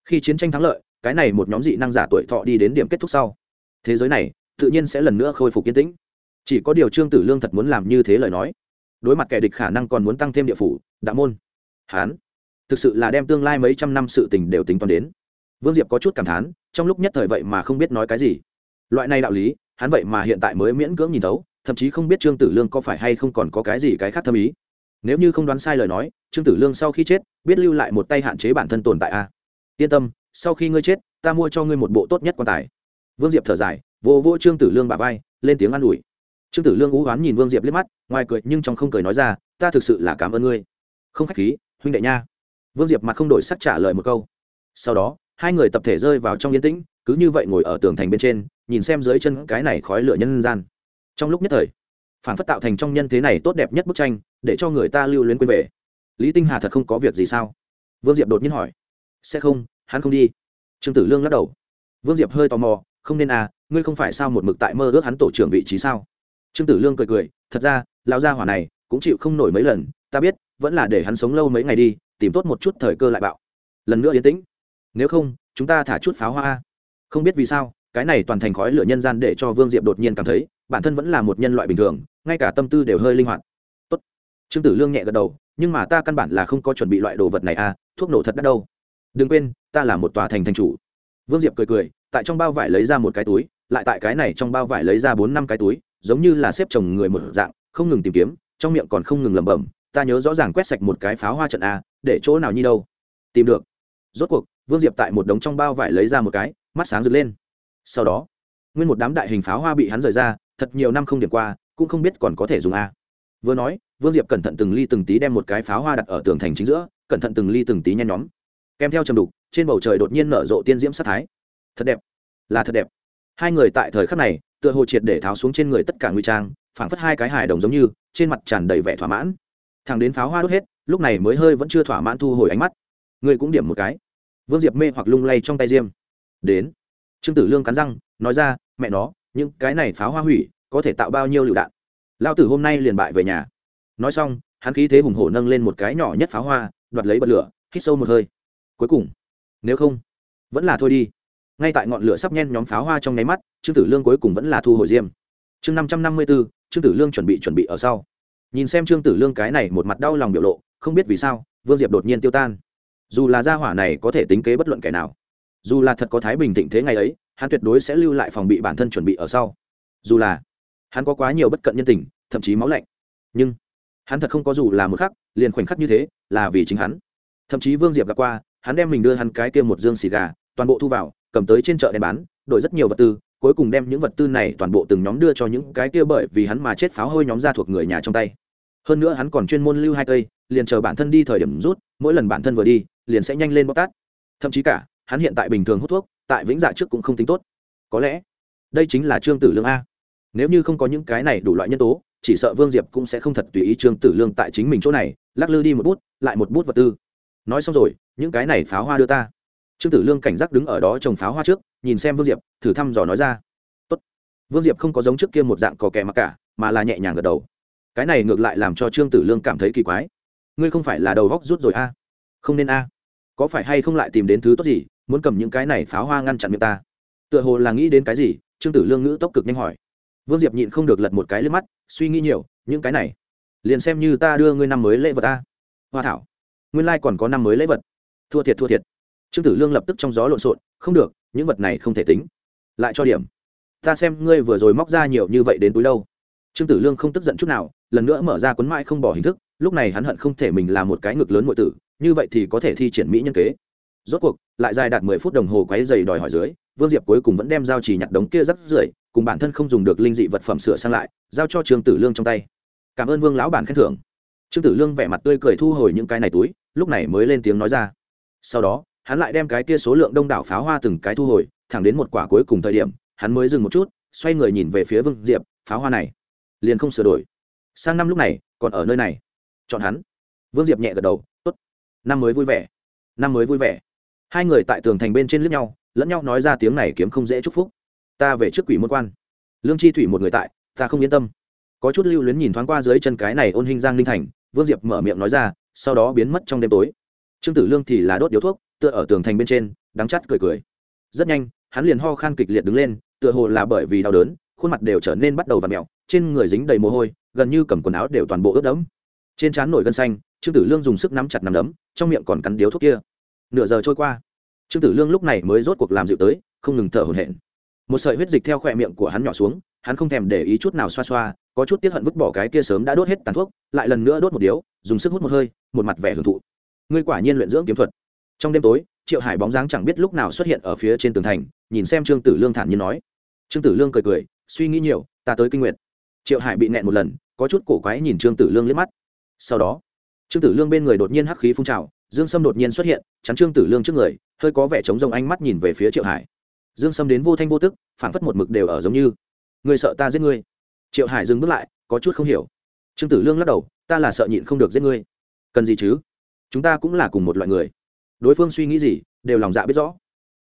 Khi chiến tranh thắng lợi, cái này một nhóm dị năng giả tuổi thọ đi đến điểm kết thúc sau. Thế giới này, tự nhiên sẽ lần nữa khôi phục yên tĩnh. Chỉ có điều trương tử lương thật muốn làm như thế lời nói. Đối mặt kẻ địch khả năng còn muốn tăng thêm địa phủ, đạo môn. Hán. Thực sự là đem tương lai mấy trăm năm sự tình đều tính toán đến. Vương diệp có chút cảm thán, trong lúc nhất thời vậy mà không biết nói cái gì. Loại này đạo lý, hắn vậy mà hiện tại mới miễn cưỡng nhìn thấu thậm chí không biết trương tử lương có phải hay không còn có cái gì cái khác thâm ý. Nếu như không đoán sai lời nói, trương tử lương sau khi chết, biết lưu lại một tay hạn chế bản thân tồn tại a yên tâm, sau khi ngươi chết, ta mua cho ngươi một bộ tốt nhất quan tài. Vương diệp thở dài vô vô trương tử lương bà vai, lên tiếng an ủi. Trương tử lương ú oán nhìn vương diệp liếc mắt, ngoài cười nhưng trong không cười nói ra, ta thực sự là cảm ơn ngươi. Không k h á c h khí, huynh đệ nha. Vương diệp mặt không đổi sắc trả lời một câu. Sau đó, hai người tập thể rơi vào trong yên tĩnh, cứ như vậy ngồi ở tường thành bên trên, nhìn xem dưới chân cái này khói lửa nhân gian trong lúc nhất thời phản phất tạo thành trong nhân thế này tốt đẹp nhất bức tranh, để cho người ta lưu luyến quên về. Lý tinh hà thật không có việc gì sao? Vương diệp đột nhiên hỏi. Sẽ không, hắn không đi. Trương tử lương lắc đầu. Vương diệp hơi tò mò, không nên à ngươi không phải sao một mực tại mơ ước hắn tổ trưởng vị trí sao? Trương tử lương cười cười, thật ra, lão gia hỏa này cũng chịu không nổi mấy lần, ta biết, vẫn là để hắn sống lâu mấy ngày đi, tìm tốt một chút thời cơ lại bạo. Lần nữa yên tĩnh. Nếu không, chúng ta thả chút pháo hoa không biết vì sao cái này toàn thành khói lửa nhân gian để cho vương diệp đột nhiên cảm thấy, bản thân vẫn là một nhân loại bình thường, ngay cả tâm tư đều hơi linh hoạt. Tốt. trương tử lương nhẹ gật đầu, nhưng mà ta căn bản là không có chuẩn bị loại đồ vật này à thuốc nổ thật đắt đâu. Đừng quên, ta là một tòa thành thành chủ. Vương diệp cười cười, tại trong bao vải lấy ra một cái túi, lại tại cái này trong bao vải lấy ra bốn năm cái túi, giống như là xếp chồng người một dạng, không ngừng tìm kiếm, trong miệng còn không ngừng lẩm bẩm, ta nhớ rõ ràng quét sạch một cái pháo hoa trận a để chỗ nào như đâu. Tìm được. Rốt cuộc, vương diệp tại một đống trong bao vải lấy ra một cái, mắt sáng rực lên sau đó, nguyên một đám đại hình pháo hoa bị hắn rời ra, thật nhiều năm không điểm qua, cũng không biết còn có thể dùng a. Vừa nói, vương diệp cẩn thận từng ly từng tí đem một cái pháo hoa đặt ở tường thành chính giữa, cẩn thận từng ly từng tí nhen nhóm. Kèm theo trầm đục, trên bầu trời đột nhiên nở rộ tiên diễm sát thái. Thật đẹp. Là thật đẹp. Hai người tại thời khắc này, tựa hồ triệt để tháo xuống trên người tất cả nguy trang, phảng phất hai cái hài đồng giống như, trên mặt tràn đầy vẻ thỏa mãn. Thằng đến pháo hoa đốt hết, lúc này mới hơi vẫn chưa thỏa mãn thu hồi ánh mắt. Người cũng điểm một cái. Vương diệp mê hoặc lung lay trong tay diêm. Đến trương tử lương cắn răng, nói ra, mẹ nó, những cái này pháo hoa hủy, có thể tạo bao nhiêu lựu đạn? Lao tử hôm nay liền bại về nhà. Nói xong, hắn khí thế hùng hổ nâng lên một cái nhỏ nhất pháo hoa, đoạt lấy bật lửa, hít sâu một hơi. Cuối cùng, nếu không, vẫn là thôi đi. Ngay tại ngọn lửa sắp nhen nhóm pháo hoa trong nháy mắt, trương tử lương cuối cùng vẫn là thu hồi diêm. Chương năm trăm năm mươi b ố trương tử lương chuẩn bị chuẩn bị ở sau. Nhìn xem trương tử lương cái này một mặt đau lòng biểu lộ, không biết vì sao, vương diệp đột nhiên tiêu tan. Dù là gia hỏa này có thể tính kế bất luận kẻ nào dù là thật có thái bình thịnh thế ngày ấy, hắn tuyệt đối sẽ lưu lại phòng bị bản thân chuẩn bị ở sau. Dù là hắn có quá nhiều bất cận nhân tình, thậm chí máu lạnh. Nhưng hắn thật không có dù là một khắc, liền khoảnh khắc như thế, là vì chính hắn. Thậm chí vương diệp gặp qua, hắn đem mình đưa hắn cái kia một dương xì gà, toàn bộ thu vào, cầm tới trên chợ đem bán, đổi rất nhiều vật tư, cuối cùng đem những vật tư này toàn bộ từng nhóm đưa cho những cái kia bởi vì hắn mà chết pháo hôi nhóm ra thuộc người nhà trong tay. Hơn nữa hắn còn chuyên môn lưu hai cây, liền chờ bản thân đi thời điểm rút, mỗi lần bản thân vừa đi, liền sẽ nhanh lên bóc tát. Thậm chí cả hắn hiện tại bình thường hút thuốc, tại vĩnh dạ trước cũng không tính tốt. Có lẽ, đây chính là trương tử lương a. Nếu như không có những cái này đủ loại nhân tố, chỉ sợ vương diệp cũng sẽ không thật tùy ý trương tử lương tại chính mình chỗ này, lắc lư đi một bút, lại một bút vật tư. Nói xong rồi, những cái này pháo hoa đưa ta. Trương tử lương cảnh giác đứng ở đó trồng pháo hoa trước, nhìn xem vương diệp, thử thăm dò nói ra. Tốt. vương diệp không có giống trước kia một dạng cò kè mặc cả, mà là nhẹ nhàng gật đầu. Cái này ngược lại làm cho trương tử lương cảm thấy kỳ quái. Ngươi không phải là đầu góc rút rồi a? Không nên a. Có phải hay không lại tìm đến thứ tốt gì muốn cầm những cái này pháo hoa ngăn chặn miệng ta. Tựa hồ là nghĩ đến cái gì, trương tử lương ngữ tốc cực nhanh hỏi. Vương diệp nhịn không được lật một cái lên mắt, suy nghĩ nhiều, những cái này, liền xem như ta đưa ngươi năm mới lễ vật ta. Hoa thảo, nguyên lai、like、còn có năm mới lễ vật. Thua thiệt thua thiệt. Trương tử lương lập tức trong gió lộn xộn, không được, những vật này không thể tính. Lại cho điểm. Ta xem ngươi vừa rồi móc ra nhiều như vậy đến túi đâu. Trương tử lương không tức giận chút nào, lần nữa mở ra cuốn mãi không bỏ hình thức, lúc này hắn hận không thể mình là một cái ngực lớn m tử, như vậy thì có thể thi triển mỹ nhân kế rốt cuộc, lại dài đạt mười phút đồng hồ quáy dày đòi hỏi dưới, vương diệp cuối cùng vẫn đem giao chỉ nhặt đống kia rắc rưởi, cùng bản thân không dùng được linh dị vật phẩm sửa sang lại, giao cho trương tử lương trong tay. Cảm ơn vương lão bản khen thưởng. Trương tử lương vẻ mặt tươi cười thu hồi những cái này túi, lúc này mới lên tiếng nói ra. Sau đó, hắn lại đem cái kia số lượng đông đảo pháo hoa từng cái thu hồi, thẳng đến một quả cuối cùng thời điểm, hắn mới dừng một chút, xoay người nhìn về phía vương diệp, pháo hoa này, liền không sửa đổi. Sang năm lúc này, còn ở nơi này. Chọn hắn. Vương diệp nhẹ gật đầu, tốt. Năm mới vui vẻ. Năm mới vui vẻ hai người tại tường thành bên trên lướt nhau, lẫn nhau nói ra tiếng này kiếm không dễ chúc phúc. Ta về trước quỷ môn quan. Lương chi thủy một người tại, ta không yên tâm. Có chút lưu luyến nhìn thoáng qua dưới chân cái này ôn hình giang linh thành, vương diệp mở miệng nói ra, sau đó biến mất trong đêm tối. Trương tử lương thì là đốt điếu thuốc, tựa ở tường thành bên trên, đắng chắt cười cười. Rất nhanh, hắn liền ho khan kịch liệt đứng lên, tựa hồ là bởi vì đau đớn, khuôn mặt đều trở nên bắt đầu và mẹo trên người dính đầy mồ hôi, gần như cầm quần áo đều toàn bộ ướt đẫm. Trên trán nổi gân xanh, trương tử lương dùng sức nắm chặt nắm đấm, trong miệng còn cắn điếu thuốc kia nửa giờ trôi qua. Trương tử lương lúc này mới rốt cuộc làm dịu tới, không ngừng thở hổn hển. Một sợi huyết dịch theo khỏe miệng của hắn nhỏ xuống, hắn không thèm để ý chút nào xoa xoa, có chút tiếc hận vứt bỏ cái kia sớm đã đốt hết tàn thuốc, lại lần nữa đốt một điếu, dùng sức hút một hơi, một mặt vẻ hưởng thụ. Ngươi quả nhiên luyện dưỡng kiếm thuật. Trong đêm tối, triệu hải bóng dáng chẳng biết lúc nào xuất hiện ở phía trên tường thành, nhìn xem trương tử lương thản nhiên nói. Trương tử lương cười cười, suy nghĩ nhiều, ta tới kinh nguyện triệu hải bị nẹn một lần, có chút cổ quái nhìn trương tử lương liếc mắt. Sau đó, trương tử lương bên người đột nhiên hắc khí phun trào dương sâm đột nhiên xuất hiện, chắn trương tử lương trước người, hơi có vẻ chống rông ánh mắt nhìn về phía triệu hải. Dương sâm đến vô thanh vô tức phản phất một mực đều ở giống như người sợ ta giết ngươi? Triệu hải dừng bước lại, có chút không hiểu. Trương tử lương lắc đầu, ta là sợ nhịn không được giết ngươi. Cần gì chứ? Chúng ta cũng là cùng một loại người. Đối phương suy nghĩ gì, đều lòng dạ biết rõ.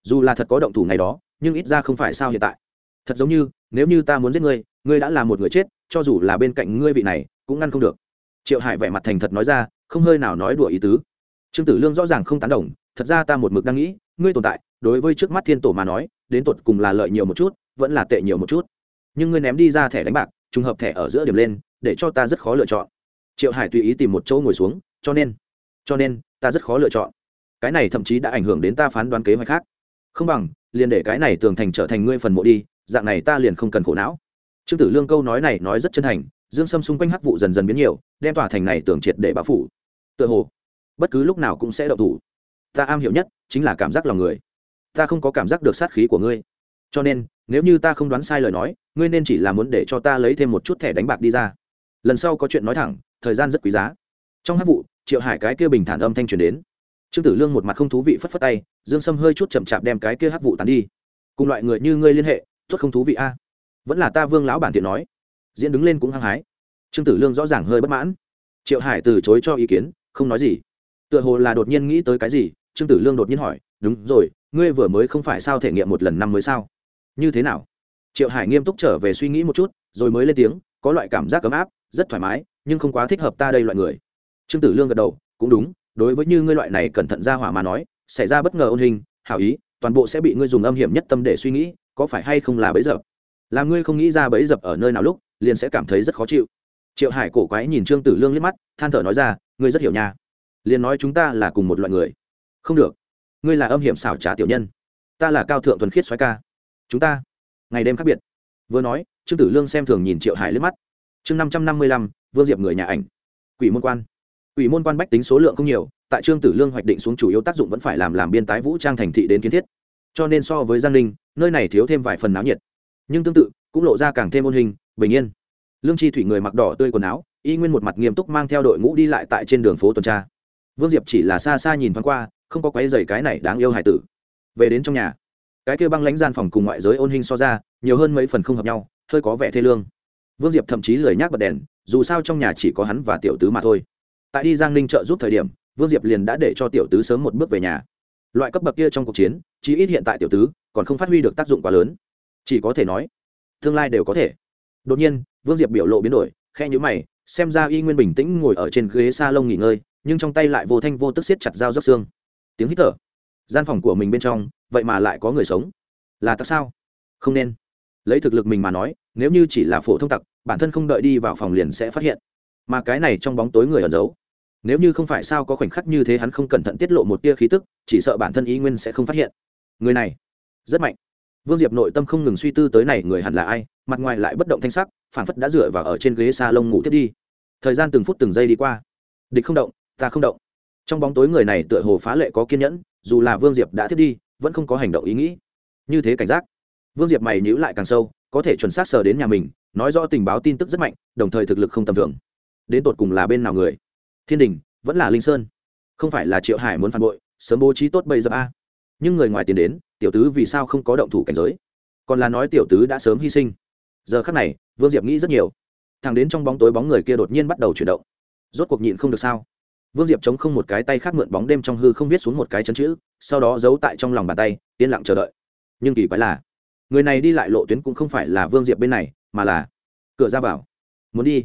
Dù là thật có động thủ ngày đó, nhưng ít ra không phải sao hiện tại. Thật giống như, nếu như ta muốn giết ngươi ngươi đã là một người chết, cho dù là bên cạnh ngươi vị này, cũng ngăn không được. Triệu hải vẻ mặt thành thật nói ra, không hơi nào nói đùa ý tứ trương tử lương rõ ràng không tán đồng, thật ra ta một mực đang nghĩ, ngươi tồn tại, đối với trước mắt thiên tổ mà nói, đến tột cùng là lợi nhiều một chút, vẫn là tệ nhiều một chút. Nhưng ngươi ném đi ra thẻ đánh bạc, trùng hợp thẻ ở giữa điểm lên, để cho ta rất khó lựa chọn. Triệu hải tùy ý tìm một chỗ ngồi xuống, cho nên cho nên, ta rất khó lựa chọn. Cái này thậm chí đã ảnh hưởng đến ta phán đoán kế hoạch khác. Không bằng, liền để cái này tường thành trở thành ngươi phần mộ đi, dạng này ta liền không cần khổ não. Trương tử lương câu nói này nói rất chân thành, dương sâm xung quanh hắc vụ dần dần biến nhiều, đem tòa thành này tưởng triệt để báo phủ. Tựa hồ bất cứ lúc nào cũng sẽ đậu thủ. Ta am hiểu nhất chính là cảm giác lòng người. Ta không có cảm giác được sát khí của ngươi. Cho nên, nếu như ta không đoán sai lời nói, ngươi nên chỉ là muốn để cho ta lấy thêm một chút thẻ đánh bạc đi ra. Lần sau có chuyện nói thẳng, thời gian rất quý giá. Trong hát vụ, triệu hải cái kia bình thản âm thanh truyền đến. Trương tử lương một mặt không thú vị phất phất tay, dương sâm hơi chút chậm chạp đem cái kia hát vụ tán đi. Cùng loại người như ngươi liên hệ, tốt không thú vị a. À? Vẫn là ta vương lão bản thiện nói. Diễn đứng lên cũng hăng hái. Trương tử lương rõ ràng hơi bất mãn. Triệu hải từ chối cho ý kiến, không nói gì tựa hồ là đột nhiên nghĩ tới cái gì, trương tử lương đột nhiên hỏi, đúng rồi, ngươi vừa mới không phải sao thể nghiệm một lần năm mới sao? Như thế nào? Triệu hải nghiêm túc trở về suy nghĩ một chút, rồi mới lên tiếng, có loại cảm giác ấm áp, rất thoải mái, nhưng không quá thích hợp ta đây loại người. Trương tử lương gật đầu, cũng đúng, đối với như ngươi loại này cẩn thận ra hỏa mà nói, xảy ra bất ngờ ôn hình, hảo ý, toàn bộ sẽ bị ngươi dùng âm hiểm nhất tâm để suy nghĩ, có phải hay không là bấy dập? Làm ngươi không nghĩ ra bấy dập ở nơi nào lúc, liền sẽ cảm thấy rất khó chịu. Triệu hải cổ quái nhìn trương tử lương liếc mắt, than thở nói ra, ngươi rất hiểu nha liền nói chúng ta là cùng một loại người. Không được. Ngươi là âm hiểm xảo trá tiểu nhân. Ta là cao thượng thuần khiết xoáy ca. Chúng ta, ngày đêm khác biệt. Vừa nói, trương tử lương xem thường nhìn triệu hải liếc mắt. Chương năm trăm năm mươi lăm, vương diệp người nhà ảnh. Quỷ môn quan. Quỷ môn quan bách tính số lượng không nhiều, tại trương tử lương hoạch định xuống chủ yếu tác dụng vẫn phải làm làm biên tái vũ trang thành thị đến kiến thiết. Cho nên so với giang ninh, nơi này thiếu thêm vài phần náo nhiệt. Nhưng tương tự, cũng lộ ra càng thêm ôn hình, bình yên. Lương chi thủy người mặc đỏ tươi quần áo, y nguyên một mặt nghiêm túc mang theo đội ngũ đi lại tại trên đường phố tuần tra vương diệp chỉ là xa xa nhìn thoáng qua, không có quấy dày cái này đáng yêu hải tử. Về đến trong nhà, cái kia băng lãnh gian phòng cùng ngoại giới ôn hình so ra, nhiều hơn mấy phần không hợp nhau, hơi có vẻ thê lương. Vương diệp thậm chí lười nhác bật đèn, dù sao trong nhà chỉ có hắn và tiểu tứ mà thôi. Tại đi giang ninh trợ giúp thời điểm, vương diệp liền đã để cho tiểu tứ sớm một bước về nhà. Loại cấp bậc kia trong cuộc chiến chỉ ít hiện tại tiểu tứ còn không phát huy được tác dụng quá lớn. Chỉ có thể nói, tương lai đều có thể. Đột nhiên, vương diệp biểu lộ biến đổi khe nhữ mày xem ra y nguyên bình tĩnh ngồi ở trên ghế s a lông nghỉ ngơi, nhưng trong tay lại vô thanh vô tức siết chặt dao dốc xương. Tiếng hít thở gian phòng của mình bên trong, vậy mà lại có người sống. Là tặc sao? Không nên. Lấy thực lực mình mà nói, nếu như chỉ là phổ thông tặc, bản thân không đợi đi vào phòng liền sẽ phát hiện. Mà cái này trong bóng tối người ẩn giấu. Nếu như không phải sao có khoảnh khắc như thế hắn không cẩn thận tiết lộ một tia khí tức, chỉ sợ bản thân ý nguyên sẽ không phát hiện. Người này rất mạnh vương diệp nội tâm không ngừng suy tư tới này người hẳn là ai, mặt ngoài lại bất động thanh sắc phản phất đã dựa vào ở trên ghế s lông ngủ tiếp đi. Thời gian từng phút từng giây đi qua. Địch không động, ta không động. Trong bóng tối người này tựa hồ phá lệ có kiên nhẫn, dù là vương diệp đã thiết đi, vẫn không có hành động ý nghĩ. Như thế cảnh giác. Vương diệp mày nhữ lại càng sâu, có thể chuẩn xác sờ đến nhà mình, nói rõ tình báo tin tức rất mạnh, đồng thời thực lực không tầm thường. Đến tột cùng là bên nào người? Thiên đình, vẫn là linh sơn. Không phải là triệu hải muốn phản bội, sớm bố trí tốt bây giờ a. Nhưng người ngoài tiền đến tiểu tứ vì sao không có động thủ cảnh giới? Còn là nói tiểu tứ đã sớm hy sinh. Giờ khắc này, vương diệp nghĩ rất nhiều. Thằng đến trong bóng tối bóng người kia đột nhiên bắt đầu chuyển động. Rốt cuộc nhịn không được sao? Vương diệp chống không một cái tay khác mượn bóng đêm trong hư không viết xuống một cái chấn chữ, sau đó giấu tại trong lòng bàn tay, yên lặng chờ đợi. Nhưng kỳ quái là, người này đi lại lộ tuyến cũng không phải là vương diệp bên này, mà là cửa ra vào. Muốn đi.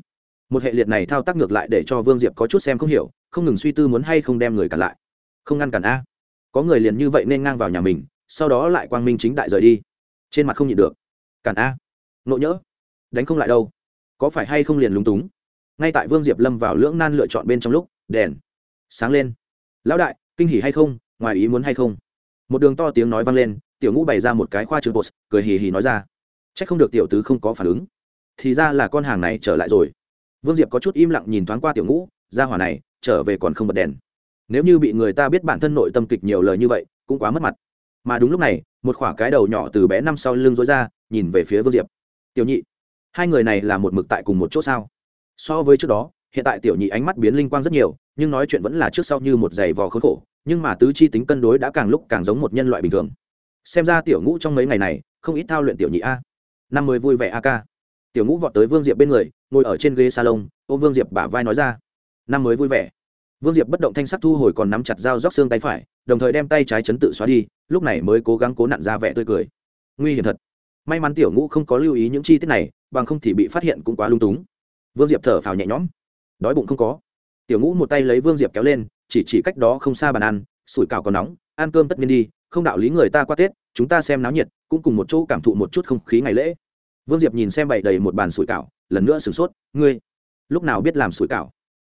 Một hệ liệt này thao tác ngược lại để cho vương diệp có chút xem không hiểu, không ngừng suy tư muốn hay không đem người cản lại. Không ngăn cản a. Có người liền như vậy nên ngang vào nhà mình sau đó lại quang minh chính đại rời đi. Trên mặt không nhịn được. Cản a. Nộ nhỡ. Đánh không lại đâu. Có phải hay không liền lúng túng? Ngay tại vương diệp lâm vào lưỡng nan lựa chọn bên trong lúc, đèn sáng lên. Lão đại, kinh hỉ hay không? Ngoài ý muốn hay không? Một đường to tiếng nói vang lên, tiểu ngũ bày ra một cái khoa trường bột cười hì hì nói ra. C h ắ c không được tiểu tứ không có phản ứng. Thì ra là con hàng này trở lại rồi. Vương diệp có chút im lặng nhìn thoáng qua tiểu ngũ, ra hỏa này, trở về còn không bật đèn. Nếu như bị người ta biết bản thân nội tâm kịch nhiều lời như vậy, cũng quá mất mặt mà đúng lúc này, một khoả cái đầu nhỏ từ bé năm sau lưng dối ra, nhìn về phía vương diệp. Tiểu nhị, hai người này là một mực tại cùng một chỗ sao? So với trước đó, hiện tại tiểu nhị ánh mắt biến linh quang rất nhiều, nhưng nói chuyện vẫn là trước sau như một giày vò khốn khổ, nhưng mà tứ chi tính cân đối đã càng lúc càng giống một nhân loại bình thường. Xem ra tiểu ngũ trong mấy ngày này, không ít thao luyện tiểu nhị a. Năm mươi vui vẻ a ca tiểu ngũ vọt tới vương diệp bên người, ngồi ở trên ghế salon ô vương diệp bả vai nói ra. Năm mới vui vẻ vương diệp bất động thanh sắc thu hồi còn nắm chặt dao róc xương tay phải, đồng thời đem tay trái chấn tự xóa đi, lúc này mới cố gắng cố nặn ra vẻ tươi cười. Nguy hiểm thật. May mắn tiểu ngũ không có lưu ý những chi tiết này, bằng không thì bị phát hiện cũng quá lung túng. Vương diệp thở phào nhẹ nhõm. Đói bụng không có. Tiểu ngũ một tay lấy vương diệp kéo lên, chỉ chỉ cách đó không xa bàn ăn, sủi cảo còn nóng, ăn cơm tất nhiên đi, không đạo lý người ta qua tết, chúng ta xem náo nhiệt, cũng cùng một chỗ cảm thụ một chút không khí ngày lễ. Vương diệp nhìn xem bày đầy một bàn sủi cảo, lần nữa sửng sốt, ngươi, lúc nào biết làm sủi cảo?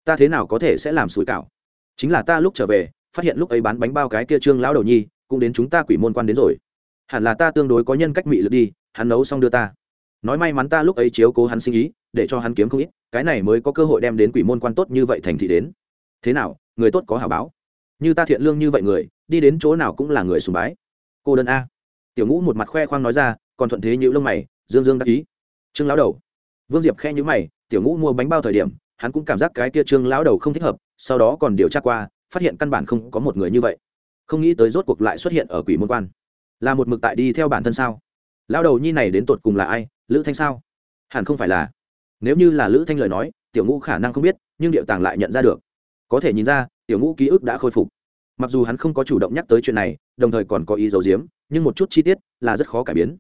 Ta thế nào có thể sẽ làm sủi cảo? Chính là ta lúc trở về, phát hiện lúc ấy bán bánh bao cái kia trương lão đầu nhi, cũng đến chúng ta quỷ môn quan đến rồi. Hẳn là ta tương đối có nhân cách mị lực đi, hắn nấu xong đưa ta. Nói may mắn ta lúc ấy chiếu cố hắn sinh ý, để cho hắn kiếm không ít, cái này mới có cơ hội đem đến quỷ môn quan tốt như vậy thành thị đến. Thế nào, người tốt có hảo báo? Như ta thiện lương như vậy người, đi đến chỗ nào cũng là người sùng bái. Cô đơn a. Tiểu ngũ một mặt khoe khoang nói ra, còn thuận thế nhữ lông mày, dương dương đắc ý. Trương lão đầu. Vương diệp khe nhữ mày, tiểu ngũ mua bánh bao thời điểm hắn cũng cảm giác cái kia trương lão đầu không thích hợp, sau đó còn điều tra qua, phát hiện căn bản không có một người như vậy. Không nghĩ tới rốt cuộc lại xuất hiện ở quỷ môn quan. Là một mực tại đi theo bản thân sao? Lão đầu nhi này đến tột cùng là ai? Lữ thanh sao? Hẳn không phải là. Nếu như là lữ thanh lời nói, tiểu ngũ khả năng không biết, nhưng điệu tàng lại nhận ra được. Có thể nhìn ra, tiểu ngũ ký ức đã khôi phục. Mặc dù hắn không có chủ động nhắc tới chuyện này, đồng thời còn có ý dấu diếm nhưng một chút chi tiết là rất khó cải biến.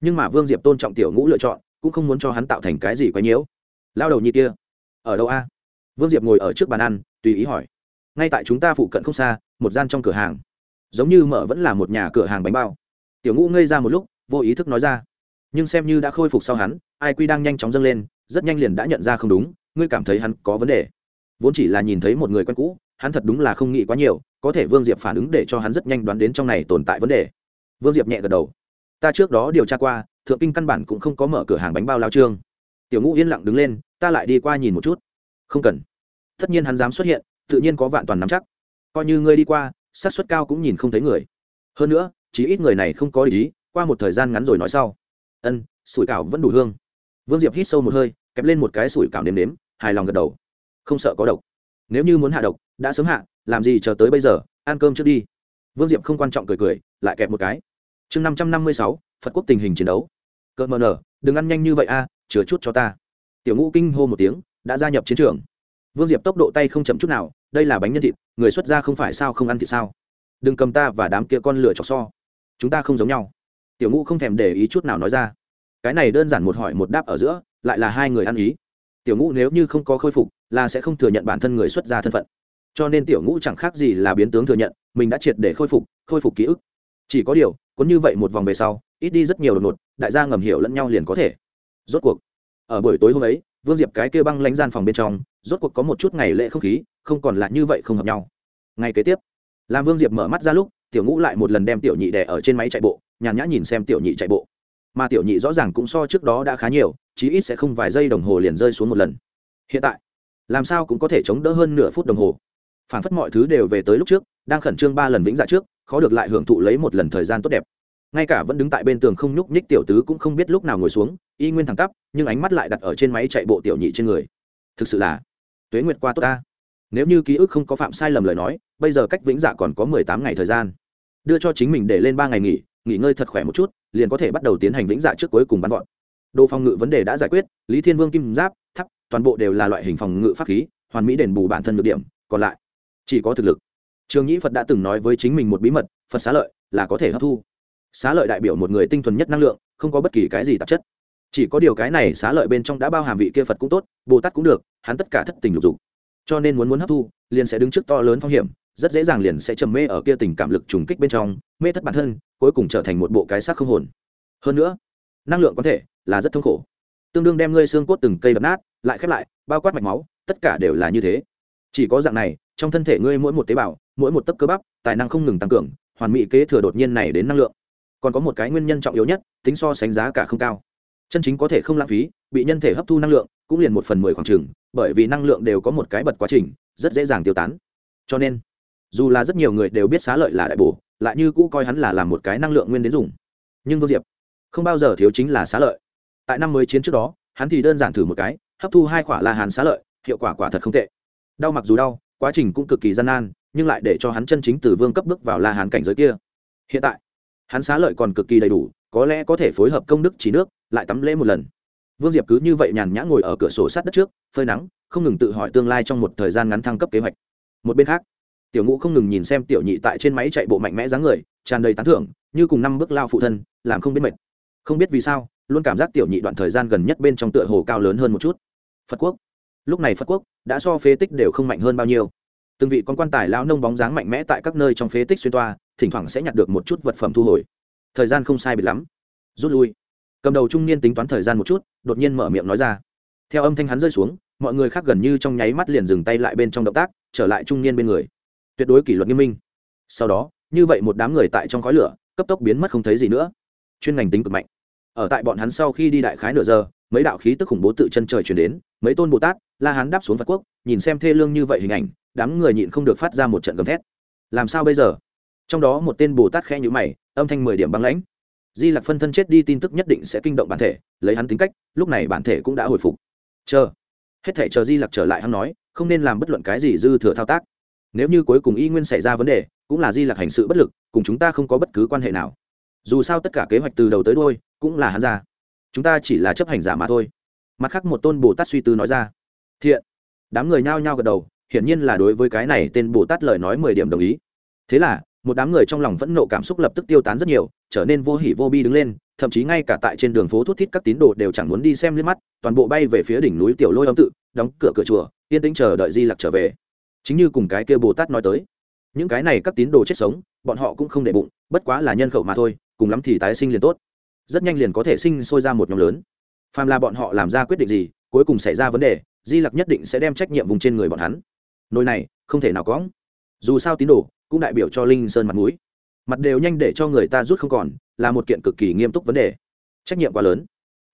Nhưng mà vương diệp tôn trọng tiểu ngũ lựa chọn, cũng không muốn cho hắn tạo thành cái gì quá nhiễu. Lao đầu như kia ở đâu a? Vương diệp ngồi ở trước bàn ăn, tùy ý hỏi. Ngay tại chúng ta phụ cận không xa, một gian trong cửa hàng. Giống như mở vẫn là một nhà cửa hàng bánh bao. Tiểu ngũ ngây ra một lúc, vô ý thức nói ra. Nhưng xem như đã khôi phục sau hắn, ai quy đang nhanh chóng dâng lên, rất nhanh liền đã nhận ra không đúng, ngươi cảm thấy hắn có vấn đề. Vốn chỉ là nhìn thấy một người quen cũ, hắn thật đúng là không nghĩ quá nhiều, có thể vương diệp phản ứng để cho hắn rất nhanh đoán đến trong này tồn tại vấn đề. Vương diệp nhẹ gật đầu. Ta trước đó điều tra qua, thượng kinh căn bản cũng không có mở cửa hàng bánh bao lao trương. Tiểu ngũ yên lặng đứng lên ta lại đi qua nhìn một chút. Không cần. Tất nhiên hắn dám xuất hiện, tự nhiên có vạn toàn nắm chắc. Coi như ngươi đi qua, xác suất cao cũng nhìn không thấy người. Hơn nữa chỉ ít người này không có ý, qua một thời gian ngắn rồi nói sau. Ân, sủi cảo vẫn đủ hương. Vương diệp hít sâu một hơi, kẹp lên một cái sủi cảo nếm nếm, hài lòng gật đầu. Không sợ có độc. Nếu như muốn hạ độc, đã sớm hạ, làm gì chờ tới bây giờ, ăn cơm trước đi. Vương diệp không quan trọng cười cười, lại kẹp một cái. Chương năm trăm năm mươi sáu, phật quốc tình hình chiến đấu. Cợt mờ nở, đừng ăn nhanh như vậy a chứa chút cho ta tiểu ngũ kinh hô một tiếng, đã gia nhập chiến trường. Vương diệp tốc độ tay không chậm chút nào, đây là bánh nhân thịt, người xuất gia không phải sao không ăn thịt sao? Đừng cầm ta và đám kia con lửa chọc so. Chúng ta không giống nhau. Tiểu ngũ không thèm để ý chút nào nói ra. Cái này đơn giản một hỏi một đáp ở giữa, lại là hai người ăn ý. Tiểu ngũ nếu như không có khôi phục, là sẽ không thừa nhận bản thân người xuất gia thân phận. Cho nên tiểu ngũ chẳng khác gì là biến tướng thừa nhận, mình đã triệt để khôi phục khôi phục ký ức. Chỉ có điều có như vậy một vòng về sau, ít đi rất nhiều đột ngột, đại gia ngầm hiểu lẫn nhau liền có thể. Rốt cuộc ở buổi tối hôm ấy, vương diệp cái kia băng lánh gian phòng bên trong, rốt cuộc có một chút ngày lễ không khí, không còn là như vậy không hợp nhau. Ngày kế tiếp, làm vương diệp mở mắt ra lúc, tiểu ngũ lại một lần đem tiểu nhị đẻ ở trên máy chạy bộ, nhàn nhã nhìn xem tiểu nhị chạy bộ. Mà tiểu nhị rõ ràng cũng so trước đó đã khá nhiều, chí ít sẽ không vài giây đồng hồ liền rơi xuống một lần. Hiện tại, làm sao cũng có thể chống đỡ hơn nửa phút đồng hồ. Phản phất mọi thứ đều về tới lúc trước, đang khẩn trương ba lần vĩnh dạ trước, khó được lại hưởng thụ lấy một lần thời gian tốt đẹp ngay cả vẫn đứng tại bên tường không nhúc nhích tiểu tứ cũng không biết lúc nào ngồi xuống, y nguyên thẳng tắp, nhưng ánh mắt lại đặt ở trên máy chạy bộ tiểu nhị trên người. Thực sự là, tuế nguyệt qua tốt ta. Nếu như ký ức không có phạm sai lầm lời nói, bây giờ cách vĩnh dạ còn có mười tám ngày thời gian. Đưa cho chính mình để lên ba ngày nghỉ nghỉ ngơi thật khỏe một chút, liền có thể bắt đầu tiến hành vĩnh dạ trước cuối cùng bắn gọn đồ phòng ngự vấn đề đã giải quyết, lý thiên vương kim giáp thắp toàn bộ đều là loại hình phòng ngự pháp khí, hoàn mỹ đền bù bản thân được điểm, còn lại, chỉ có thực lực. Trường nhĩ phật đã từng nói với chính mình một bí mật, phật xá lợi là có thể hấp thu xá lợi đại biểu một người tinh thuần nhất năng lượng, không có bất kỳ cái gì tạp chất. Chỉ có điều cái này xá lợi bên trong đã bao hàm vị kia phật cũng tốt, bồ tát cũng được, hắn tất cả thất tình lục dục. Cho nên muốn muốn hấp thu, liền sẽ đứng trước to lớn phong hiểm, rất dễ dàng liền sẽ trầm mê ở kia tình cảm lực trùng kích bên trong, mê thất bản thân, cuối cùng trở thành một bộ cái xác không hồn. Hơn nữa, năng lượng có thể là rất thống khổ. Tương đương đem ngươi xương cốt từng cây đập nát, lại khép lại, bao quát mạch máu, tất cả đều là như thế. Chỉ có dạng này, trong thân thể ngươi mỗi một tế bào, mỗi một tấc cơ bắp, tài năng không ngừng tăng cường, hoàn mỹ kế thừa đột nhiên này đến năng lượng còn có một cái nguyên nhân trọng yếu nhất, tính so sánh giá cả không cao. Chân chính có thể không lãng phí, bị nhân thể hấp thu năng lượng, cũng liền một phần mười khoảng trừng bởi vì năng lượng đều có một cái bật quá trình, rất dễ dàng tiêu tán. Cho nên, dù là rất nhiều người đều biết xá lợi là đại bổ, lại như cũ coi hắn là làm một cái năng lượng nguyên đến dùng. Nhưng vương diệp không bao giờ thiếu chính là xá lợi. Tại năm mới chiến trước đó, hắn thì đơn giản thử một cái, hấp thu hai quả la hàn xá lợi, hiệu quả quả thật không tệ. Đau mặc dù đau, quá trình cũng cực kỳ gian nan, nhưng lại để cho hắn chân chính từ vương cấp bước vào la hàn cảnh giới kia. Hiện tại hắn xá lợi còn cực kỳ đầy đủ, có lẽ có thể phối hợp công đức chỉ nước, lại tắm lễ một lần. Vương diệp cứ như vậy nhàn nhã ngồi ở cửa sổ sát đất trước, phơi nắng, không ngừng tự hỏi tương lai trong một thời gian ngắn thăng cấp kế hoạch. Một bên khác, tiểu ngũ không ngừng nhìn xem tiểu nhị tại trên máy chạy bộ mạnh mẽ dáng người, tràn đầy tán thưởng, như cùng năm bước lao phụ thân, làm không biết mệt. Không biết vì sao, luôn cảm giác tiểu nhị đoạn thời gian gần nhất bên trong tựa hồ cao lớn hơn một chút. Phật quốc. Lúc này phật quốc đã so phế tích đều không mạnh hơn bao nhiêu từng vị con quan tài lao nông bóng dáng mạnh mẽ tại các nơi trong phế tích xuyên toa, thỉnh thoảng sẽ nhặt được một chút vật phẩm thu hồi. Thời gian không sai biệt lắm. Rút lui. Cầm đầu trung niên tính toán thời gian một chút, đột nhiên mở miệng nói ra. Theo âm thanh hắn rơi xuống, mọi người khác gần như trong nháy mắt liền dừng tay lại bên trong động tác, trở lại trung niên bên người. Tuyệt đối kỷ luật nghiêm minh. Sau đó, như vậy một đám người tại trong khói lửa, cấp tốc biến mất không thấy gì nữa. Chuyên ngành tính cực mạnh. Ở tại bọn hắn sau khi đi đại khái nửa giờ, mấy đạo khí tức khủng bố tự chân trời chuyển đến, mấy tôn bồ tát, la hán đáp xuống phật quốc, nhìn xem thê lương như vậy hình ảnh đám người nhịn không được phát ra một trận gầm thét. Làm sao bây giờ? Trong đó một tên bồ tát khẽ nhữ mày, âm thanh mười điểm băng lãnh. Di lặc phân thân chết đi tin tức nhất định sẽ kinh động bản thể, lấy hắn tính cách, lúc này bản thể cũng đã hồi phục. Chờ. Hết thể chờ di lặc trở lại hắn nói, không nên làm bất luận cái gì dư thừa thao tác. Nếu như cuối cùng y nguyên xảy ra vấn đề, cũng là di lặc hành sự bất lực, cùng chúng ta không có bất cứ quan hệ nào. Dù sao tất cả kế hoạch từ đầu tới đôi cũng là hắn ra. Chúng ta chỉ là chấp hành giả mà thôi. Mặt khác một tôn bồ tát suy tư nói ra. Thiện. Đám người nhao nhao gật đầu hiển nhiên là đối với cái này tên bồ tát lời nói mười điểm đồng ý. Thế là, một đám người trong lòng phẫn nộ cảm xúc lập tức tiêu tán rất nhiều, trở nên vô hỉ vô bi đứng lên, thậm chí ngay cả tại trên đường phố thút thít các tín đồ đều chẳng muốn đi xem liếc mắt, toàn bộ bay về phía đỉnh núi tiểu lôi âm tự, đóng cửa cửa chùa, yên tĩnh chờ đợi di lặc trở về. Chính như cùng cái kia bồ tát nói tới, những cái này các tín đồ chết sống, bọn họ cũng không để bụng, bất quá là nhân khẩu mà thôi, cùng lắm thì tái sinh liền tốt. Rất nhanh liền có thể sinh sôi ra một nhóm lớn. Phàm là bọn họ làm ra quyết định gì, cuối cùng xảy ra vấn đề, di lặc nhất định sẽ đem trách nhiệm vùng trên người bọn hắn nồi này không thể nào có dù sao tín đồ cũng đại biểu cho linh sơn mặt mũi. Mặt đều nhanh để cho người ta rút không còn, là một kiện cực kỳ nghiêm túc vấn đề. Trách nhiệm quá lớn.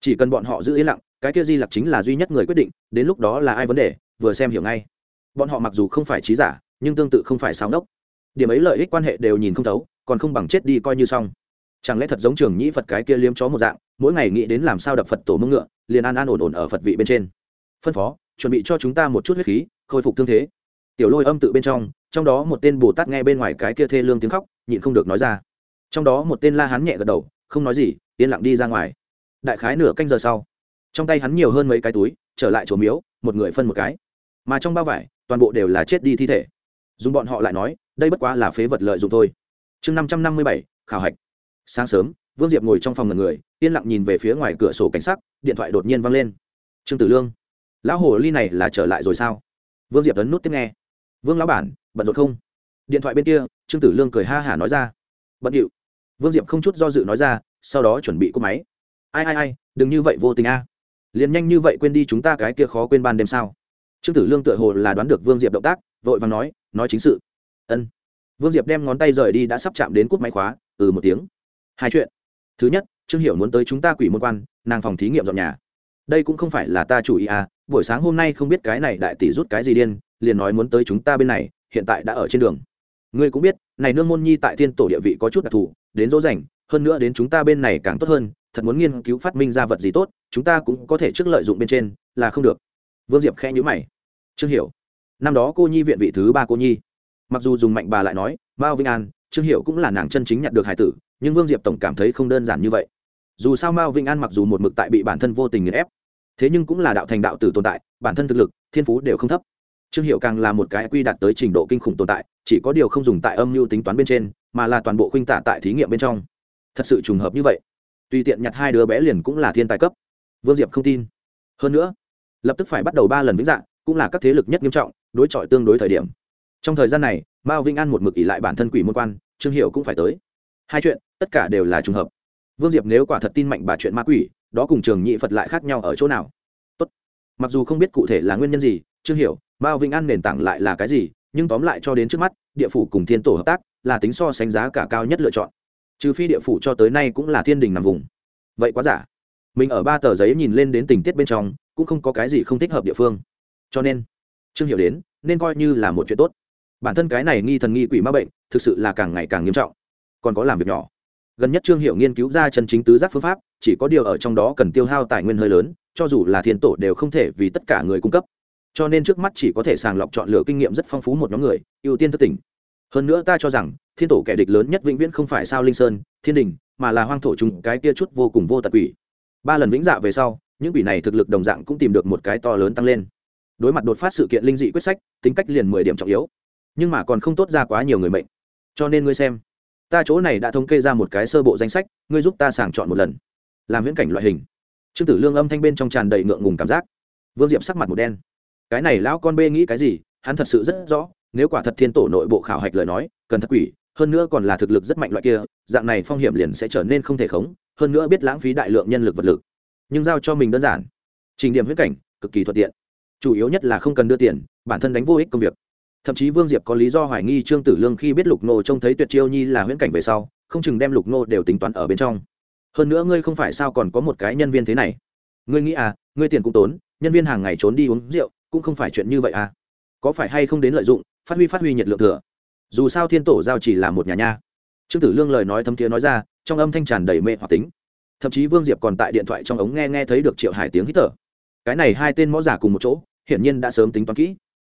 Chỉ cần bọn họ giữ yên lặng, cái kia di lặc chính là duy nhất người quyết định, đến lúc đó là ai vấn đề, vừa xem hiểu ngay. Bọn họ mặc dù không phải trí giả, nhưng tương tự không phải sao đốc điểm ấy lợi ích quan hệ đều nhìn không thấu, còn không bằng chết đi coi như xong. Chẳng lẽ thật giống trường nhĩ phật cái kia liếm chó một dạng, mỗi ngày nghĩ đến làm sao đập phật tổ mông ngựa, liền an an ổn ổn ở phật vị bên trên. Phân phó, chuẩn bị cho chúng ta một chút huyết khí, khôi phục thương thế tiểu lôi âm tự bên trong trong đó một tên bồ tát nghe bên ngoài cái kia thê lương tiếng khóc, nhịn không được nói ra. Trong đó một tên la hắn nhẹ gật đầu, không nói gì, yên lặng đi ra ngoài. Đại khái nửa canh giờ sau, trong tay hắn nhiều hơn mấy cái túi, trở lại chỗ miếu, một người phân một cái. Mà trong bao vải, toàn bộ đều là chết đi thi thể. Dùng bọn họ lại nói, đây bất quá là phế vật lợi dụng thôi. Chương năm trăm năm mươi bảy, khảo hạch. Sáng sớm, vương diệp ngồi trong phòng ngần người, yên lặng nhìn về phía ngoài cửa sổ cảnh sắc, điện thoại đột nhiên văng lên. Trương tử lương, lão hồ ly này là trở lại rồi sao? Vương diệp ấn nút tiếp nghe vương lão bản, bận rộn không? Điện thoại bên kia, trương tử lương cười ha hả nói ra. Bận điệu. Vương diệp không chút do dự nói ra, sau đó chuẩn bị cúp máy. Ai ai ai, đừng như vậy vô tình a. Liền nhanh như vậy quên đi chúng ta cái kia khó quên ban đêm sao? Trương tử lương tựa hồ là đoán được vương diệp động tác, vội vàng nói nói chính sự. Ân. Vương diệp đem ngón tay rời đi đã sắp chạm đến cúp máy khóa ừ một tiếng. Hai chuyện. Thứ nhất, trương hiểu muốn tới chúng ta quỷ môn quan, nàng phòng thí nghiệm dọn nhà đây cũng không phải là ta chủ ý à buổi sáng hôm nay không biết cái này đại tỷ rút cái gì điên, liền nói muốn tới chúng ta bên này, hiện tại đã ở trên đường. Ngươi cũng biết, này nương môn nhi tại thiên tổ địa vị có chút đặc thù, đến dỗ dành, hơn nữa đến chúng ta bên này càng tốt hơn, thật muốn nghiên cứu phát minh ra vật gì tốt, chúng ta cũng có thể trước lợi dụng bên trên, là không được. Vương diệp khẽ nhữ mày. Trương hiểu. Năm đó cô nhi viện vị thứ ba cô nhi. Mặc dù dùng mạnh bà lại nói, mao vinh an, trương hiểu cũng là nàng chân chính nhận được hải tử, nhưng vương diệp tổng cảm thấy không đơn giản như vậy dù sao mao vĩnh an mặc dù một mực tại bị bản thân vô tình nghiền ép thế nhưng cũng là đạo thành đạo tử tồn tại bản thân thực lực thiên phú đều không thấp trương hiệu càng là một cái quy đạt tới trình độ kinh khủng tồn tại chỉ có điều không dùng tại âm mưu tính toán bên trên mà là toàn bộ khuynh tả tại thí nghiệm bên trong thật sự trùng hợp như vậy tùy tiện nhặt hai đứa bé liền cũng là thiên tài cấp vương diệp không tin hơn nữa lập tức phải bắt đầu ba lần vĩnh dạng cũng là các thế lực nhất nghiêm trọng đối chọi tương đối thời điểm trong thời gian này mao vĩnh an một mực ỉ lại bản thân quỷ môn quan trương hiệu cũng phải tới hai chuyện tất cả đều là trùng hợp vương diệp nếu quả thật tin mạnh bà chuyện ma quỷ, đó cùng trường nhị phật lại khác nhau ở chỗ nào? Tốt. mặc dù không biết cụ thể là nguyên nhân gì, chưa hiểu, mao vĩnh an nền tảng lại là cái gì, nhưng tóm lại cho đến trước mắt, địa phủ cùng thiên tổ hợp tác là tính so sánh giá cả cao nhất lựa chọn. Trừ phi địa phủ cho tới nay cũng là thiên đình nằm vùng. Vậy quá giả. Mình ở ba tờ giấy nhìn lên đến tình tiết bên trong, cũng không có cái gì không thích hợp địa phương. Cho nên trương hiểu đến, nên coi như là một chuyện tốt. Bản thân cái này nghi thần nghi quỷ ma bệnh, thực sự là càng ngày càng nghiêm trọng. Còn có làm việc nhỏ gần nhất trương hiệu nghiên cứu ra chân chính tứ giác phương pháp, chỉ có điều ở trong đó cần tiêu hao tài nguyên hơi lớn, cho dù là thiên tổ đều không thể vì tất cả người cung cấp. Cho nên trước mắt chỉ có thể sàng lọc chọn lựa kinh nghiệm rất phong phú một nhóm người, ưu tiên thất tỉnh. Hơn nữa ta cho rằng, thiên tổ kẻ địch lớn nhất vĩnh viễn không phải sao linh sơn, thiên đình, mà là hoang thổ chúng cái kia chút vô cùng vô tật quỷ. Ba lần vĩnh dạ về sau, những quỷ này thực lực đồng dạng cũng tìm được một cái to lớn tăng lên. Đối mặt đột phát sự kiện linh dị quyết sách, tính cách liền mười điểm trọng yếu. Nhưng mà còn không tốt ra quá nhiều người mệnh. Cho nên ngươi xem ta chỗ này đã thống kê ra một cái sơ bộ danh sách, ngươi giúp ta sàng chọn một lần. Làm viễn cảnh loại hình. Trương tử lương âm thanh bên trong tràn đầy ngượng ngùng cảm giác. Vương diệp sắc mặt một đen. Cái này lão con bê nghĩ cái gì, hắn thật sự rất rõ, nếu quả thật thiên tổ nội bộ khảo hạch lời nói, cần thật quỷ, hơn nữa còn là thực lực rất mạnh loại kia, dạng này phong hiểm liền sẽ trở nên không thể khống, hơn nữa biết lãng phí đại lượng nhân lực vật lực. Nhưng giao cho mình đơn giản. Trình điểm huyết cảnh, cực kỳ thuận tiện. Chủ yếu nhất là không cần đưa tiền, bản thân đánh vô ích công việc thậm chí vương diệp có lý do hoài nghi trương tử lương khi biết lục nô trông thấy tuyệt chiêu nhi là huyễn cảnh về sau, không chừng đem lục nô đều tính toán ở bên trong. Hơn nữa ngươi không phải sao còn có một cái nhân viên thế này. Ngươi nghĩ à ngươi tiền cũng tốn, nhân viên hàng ngày trốn đi uống rượu, cũng không phải chuyện như vậy à. Có phải hay không đến lợi dụng, phát huy phát huy nhiệt lượng thừa. Dù sao thiên tổ giao chỉ là một nhà nha. Trương tử lương lời nói thấm thiế nói ra, trong âm thanh tràn đầy mê hoặc tính. Thậm chí vương diệp còn tại điện thoại trong ống nghe nghe thấy được triệu hải tiếng hít thở. Cái này hai tên mõ giả cùng một chỗ, hiển nhiên đã sớm tính toán kỹ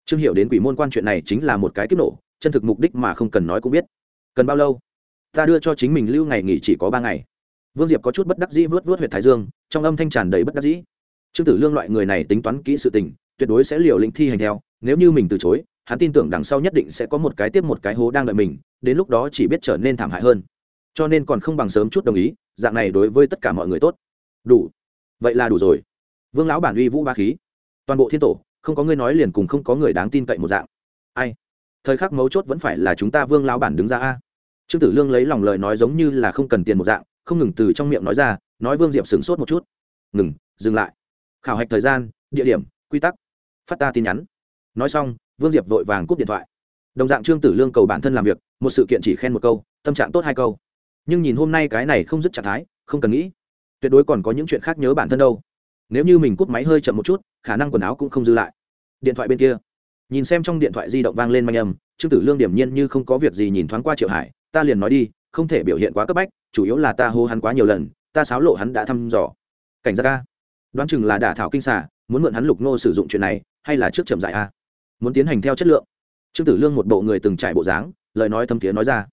trương hiểu đến quỷ môn quan chuyện này chính là một cái kiếp nổ, chân thực mục đích mà không cần nói cũng biết. Cần bao lâu? Ta đưa cho chính mình lưu ngày nghỉ chỉ có ba ngày. Vương diệp có chút bất đắc dĩ vớt vớt h u y ệ t thái dương, trong âm thanh tràn đầy bất đắc dĩ. Trương tử lương loại người này tính toán kỹ sự tình, tuyệt đối sẽ liều lĩnh thi hành theo, nếu như mình từ chối, hắn tin tưởng đằng sau nhất định sẽ có một cái tiếp một cái hố đang đợi mình, đến lúc đó chỉ biết trở nên thảm hại hơn. Cho nên còn không bằng sớm chút đồng ý, dạng này đối với tất cả mọi người tốt. Đủ. Vậy là đủ rồi. Vương lão bản uy vũ ba khí. Toàn bộ thiên tổ không có người nói liền cùng không có người đáng tin cậy một dạng. Ai? Thời khắc mấu chốt vẫn phải là chúng ta vương lão bản đứng ra a. Trương tử lương lấy lòng lời nói giống như là không cần tiền một dạng, không ngừng từ trong miệng nói ra, nói vương diệp sửng sốt một chút. Ngừng, dừng lại. Khảo hạch thời gian, địa điểm, quy tắc. Phát ta tin nhắn. Nói xong, vương diệp vội vàng cúp điện thoại. Đồng dạng trương tử lương cầu bản thân làm việc, một sự kiện chỉ khen một câu, tâm trạng tốt hai câu. Nhưng nhìn hôm nay cái này không dứt trạng thái, không cần nghĩ. Tuyệt đối còn có những chuyện khác nhớ bản thân đâu. Nếu như mình cúp máy hơi chậm một chút, khả năng quần áo cũng không dư lại điện thoại bên kia. Nhìn xem trong điện thoại di động vang lên manh âm, trương tử lương điểm nhiên như không có việc gì nhìn thoáng qua triệu hải, ta liền nói đi, không thể biểu hiện quá cấp bách, chủ yếu là ta hô hắn quá nhiều lần, ta sáo lộ hắn đã thăm dò. Cảnh giác ca đoán chừng là đả thảo kinh xả muốn mượn hắn lục nô sử dụng chuyện này, hay là trước chậm dại a? Muốn tiến hành theo chất lượng. Trương tử lương một bộ người từng trải bộ dáng, lời nói thâm thiế nói ra.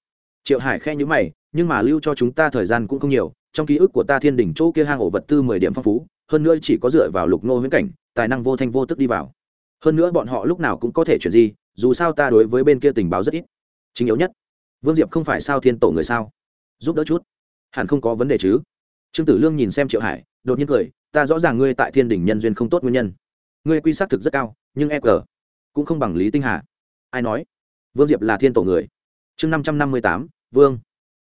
Triệu hải khe nhữ mày, nhưng mà lưu cho chúng ta thời gian cũng không nhiều, trong ký ức của ta thiên đỉnh chỗ kia hang ổ vật tư mười điểm phong phú, hơn nữa chỉ có dựa vào lục nô huyễn cảnh, tài năng vô thanh vô tức đi vào hơn nữa bọn họ lúc nào cũng có thể chuyển gì dù sao ta đối với bên kia tình báo rất ít. Chính yếu nhất, vương diệp không phải sao thiên tổ người sao? Giúp đỡ chút. Hẳn không có vấn đề chứ? Trương tử lương nhìn xem triệu hải, đột nhiên cười, ta rõ ràng ngươi tại thiên đình nhân duyên không tốt nguyên nhân. Ngươi quy xác thực rất cao, nhưng e g cũng không bằng lý tinh hà. Ai nói? Vương diệp là thiên tổ người. Chương năm trăm năm mươi tám, vương.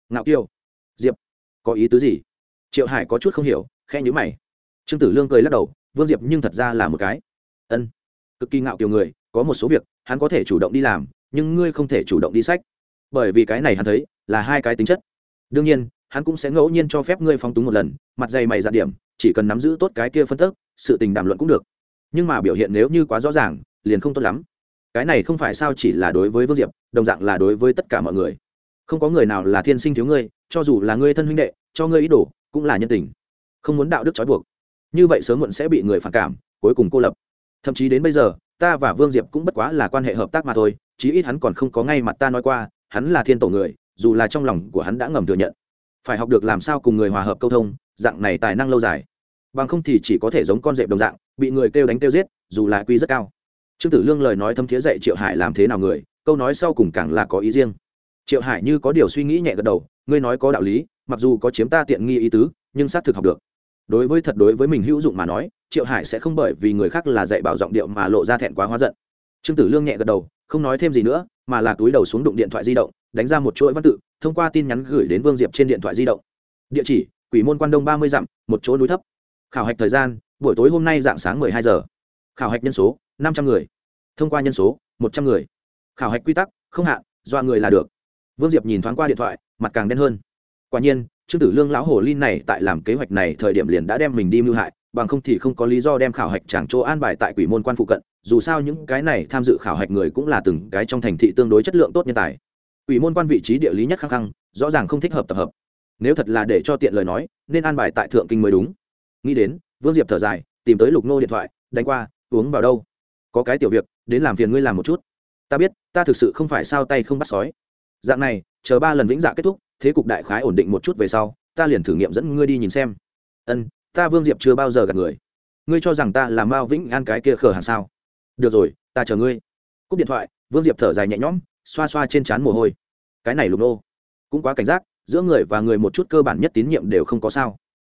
Ngạo kiêu diệp, có ý tứ gì? Triệu hải có chút không hiểu khe nhữ mày. Trương tử lương cười lắc đầu, vương diệp nhưng thật ra là một cái. Ân cực kỳ ngạo kiều người, có một số việc, hắn có thể chủ động đi làm, nhưng ngươi không thể chủ động đi sách. Bởi vì cái này hắn thấy, là hai cái tính chất. Đương nhiên, hắn cũng sẽ ngẫu nhiên cho phép ngươi phóng túng một lần, mặt dày mày dạn điểm, chỉ cần nắm giữ tốt cái kia phân tức, sự tình đàm luận cũng được. Nhưng mà biểu hiện nếu như quá rõ ràng, liền không tốt lắm. Cái này không phải sao chỉ là đối với vương diệp, đồng dạng là đối với tất cả mọi người. Không có người nào là thiên sinh thiếu ngươi, cho dù là ngươi thân huynh đệ, cho ngươi ý đồ, cũng là nhân tình. Không muốn đạo đức trói buộc. Như vậy sớm muộn sẽ bị người phản cảm, cuối cùng cô lập thậm chí đến bây giờ, ta và vương diệp cũng bất quá là quan hệ hợp tác mà thôi, chí ít hắn còn không có ngay mặt ta nói qua, hắn là thiên tổ người, dù là trong lòng của hắn đã ngầm thừa nhận. Phải học được làm sao cùng người hòa hợp câu thông, dạng này tài năng lâu dài. Bằng không thì chỉ có thể giống con dẹp đồng dạng, bị người kêu đánh kêu giết, dù là quy rất cao. Trương tử lương lời nói thâm thiế dạy triệu hải làm thế nào người, câu nói sau cùng càng là có ý riêng. Triệu hải như có điều suy nghĩ nhẹ gật đầu, ngươi nói có đạo lý, mặc dù có chiếm ta tiện nghi ý tứ, nhưng xác thực học được đối với thật đối với mình hữu dụng mà nói, triệu hải sẽ không bởi vì người khác là dạy bảo giọng điệu mà lộ ra thẹn quá hóa giận. Trương tử lương nhẹ gật đầu, không nói thêm gì nữa, mà là túi đầu xuống đụng điện thoại di động, đánh ra một chuỗi văn tự, thông qua tin nhắn gửi đến vương diệp trên điện thoại di động. Địa chỉ, quỷ môn quan đông ba mươi dặm, một chỗ núi thấp. Khảo hạch thời gian, buổi tối hôm nay dạng sáng mười hai giờ. Khảo hạch nhân số, năm trăm người. Thông qua nhân số, một trăm người. Khảo hạch quy tắc, không hạn, dọa người là được. Vương diệp nhìn thoáng qua điện thoại, mặt càng đen hơn. Quả nhiên trương tử lương lão hồ linh này tại làm kế hoạch này thời điểm liền đã đem mình đi mưu hại, bằng không thì không có lý do đem khảo hạch chẳng chỗ an bài tại quỷ môn quan phụ cận, dù sao những cái này tham dự khảo hạch người cũng là từng cái trong thành thị tương đối chất lượng tốt nhân tài. Quỷ môn quan vị trí địa lý nhất khăng khăng, rõ ràng không thích hợp tập hợp. Nếu thật là để cho tiện lời nói, nên an bài tại thượng kinh mới đúng. Nghĩ đến, vương diệp thở dài, tìm tới lục nô điện thoại, đánh qua, uống vào đâu? Có cái tiểu việc, đến làm phiền ngươi làm một chút. Ta biết, ta thực sự không phải sao tay không bắt sói. Dạng này, chờ ba lần vĩnh dạ kết thúc thế cục đại khái ổn định một chút về sau, ta liền thử nghiệm dẫn ngươi đi nhìn xem. Ân, ta vương diệp chưa bao giờ gặp người. Ngươi cho rằng ta là mao vĩnh an cái kia khờ hàng sao? Được rồi, ta chờ ngươi. Cúp điện thoại, vương diệp thở dài nhẹ nhõm, xoa xoa trên trán mồ hôi. Cái này lục nô. Cũng quá cảnh giác, giữa người và người một chút cơ bản nhất tín nhiệm đều không có sao.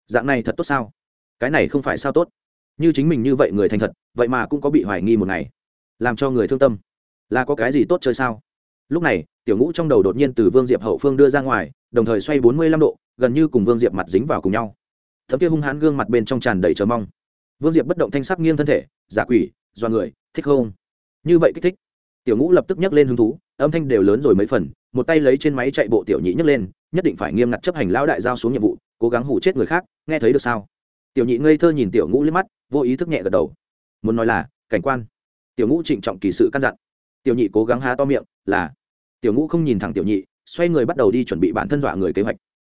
Dạng này thật tốt sao? Cái này không phải sao tốt. Như chính mình như vậy người thành thật, vậy mà cũng có bị hoài nghi một ngày. Làm cho người thương tâm. Là có cái gì tốt chơi sao? Lúc này tiểu ngũ trong đầu đột nhiên từ vương diệp hậu phương đưa ra ngoài, đồng thời xoay bốn mươi lăm độ, gần như cùng vương diệp mặt dính vào cùng nhau. Thấm kia hung hãn gương mặt bên trong tràn đầy chờ mong. Vương diệp bất động thanh sắc nghiêng thân thể, giả quỷ do người, thích không? Như vậy kích thích. Tiểu ngũ lập tức nhấc lên hứng thú, âm thanh đều lớn rồi mấy phần, một tay lấy trên máy chạy bộ tiểu nhị nhấc lên, nhất định phải nghiêm ngặt chấp hành lão đại giao xuống nhiệm vụ, cố gắng hủ chết người khác, nghe thấy được sao? Tiểu nhị ngây thơ nhìn tiểu ngũ liếc mắt, vô ý thức nhẹ gật đầu. Muốn nói là, cảnh quan. Tiểu ngũ trịnh trọng kỳ sự căn dặn. Tiểu nhị cố gắng há to miệng, là tiểu ngũ không nhìn thẳng tiểu nhị, xoay người bắt đầu đi chuẩn bị bản thân dọa người kế hoạch.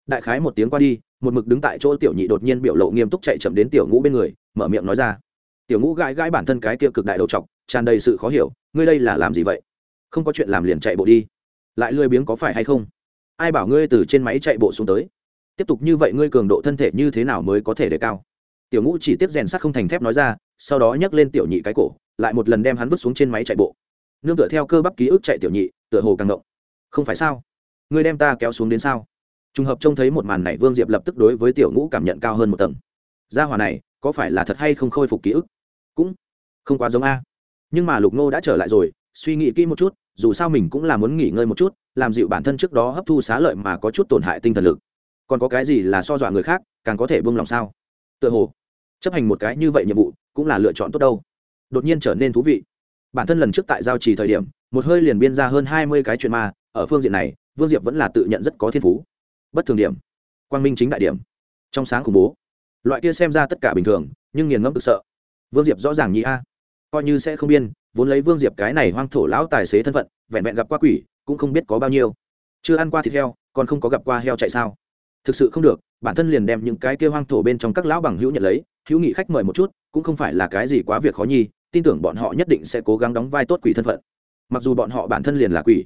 Đại khái một tiếng qua đi, một mực đứng tại chỗ tiểu nhị đột nhiên biểu lộ nghiêm túc chạy chậm đến tiểu ngũ bên người, mở miệng nói ra. Tiểu ngũ gãi gãi bản thân cái kia cực đại đầu t tràn đầy sự khó hiểu, ngươi đây là làm gì vậy? Không có chuyện làm liền chạy bộ đi. Lại lười biếng có phải hay không? Ai bảo ngươi từ trên máy chạy bộ xuống tới? Tiếp tục như vậy ngươi cường độ thân thể như thế nào mới có thể đề cao? Tiểu ngũ chỉ tiếp rèn sắt không thành thép nói ra, sau đó nhấc lên tiểu nhị cái cổ, lại một lần đem hắn vứt xuống trên máy chạy bộ nương tựa theo cơ bắp ký ức chạy tiểu nhị, tựa hồ càng động không phải sao? Ngươi đem ta kéo xuống đến sao? Trùng hợp trông thấy một màn này, vương diệp lập tức đối với tiểu ngũ cảm nhận cao hơn một tầng. Gia hòa này, có phải là thật hay không khôi phục ký ức? Cũng không quá giống a. Nhưng mà lục ngô đã trở lại rồi, suy nghĩ kỹ một chút, dù sao mình cũng là muốn nghỉ ngơi một chút, làm dịu bản thân trước đó hấp thu xá lợi mà có chút tổn hại tinh thần lực. Còn có cái gì là so dọa người khác, càng có thể buông lòng sao? Tựa hồ, chấp hành một cái như vậy nhiệm vụ, cũng là lựa chọn tốt đâu. Đột nhiên trở nên thú vị bản thân lần trước tại giao trì thời điểm, một hơi liền biên ra hơn hai mươi cái chuyện ma, ở phương diện này, vương diệp vẫn là tự nhận rất có thiên phú. Bất thường điểm. Quang minh chính đại điểm. Trong sáng khủng bố. Loại kia xem ra tất cả bình thường, nhưng nghiền ngẫm cực sợ. Vương diệp rõ ràng nhị a. Coi như sẽ không biên, vốn lấy vương diệp cái này hoang thổ lão tài xế thân phận, vẹn vẹn gặp qua quỷ, cũng không biết có bao nhiêu. Chưa ăn qua thịt heo, còn không có gặp qua heo chạy sao. Thực sự không được, bản thân liền đem những cái kia hoang thổ bên trong các lão bằng hữu nhận lấy, hữu nghị khách mời một chút, cũng không phải là cái gì quá việc khó nhi tin tưởng bọn họ nhất định sẽ cố gắng đóng vai tốt quỷ thân phận. Mặc dù bọn họ bản thân liền là quỷ,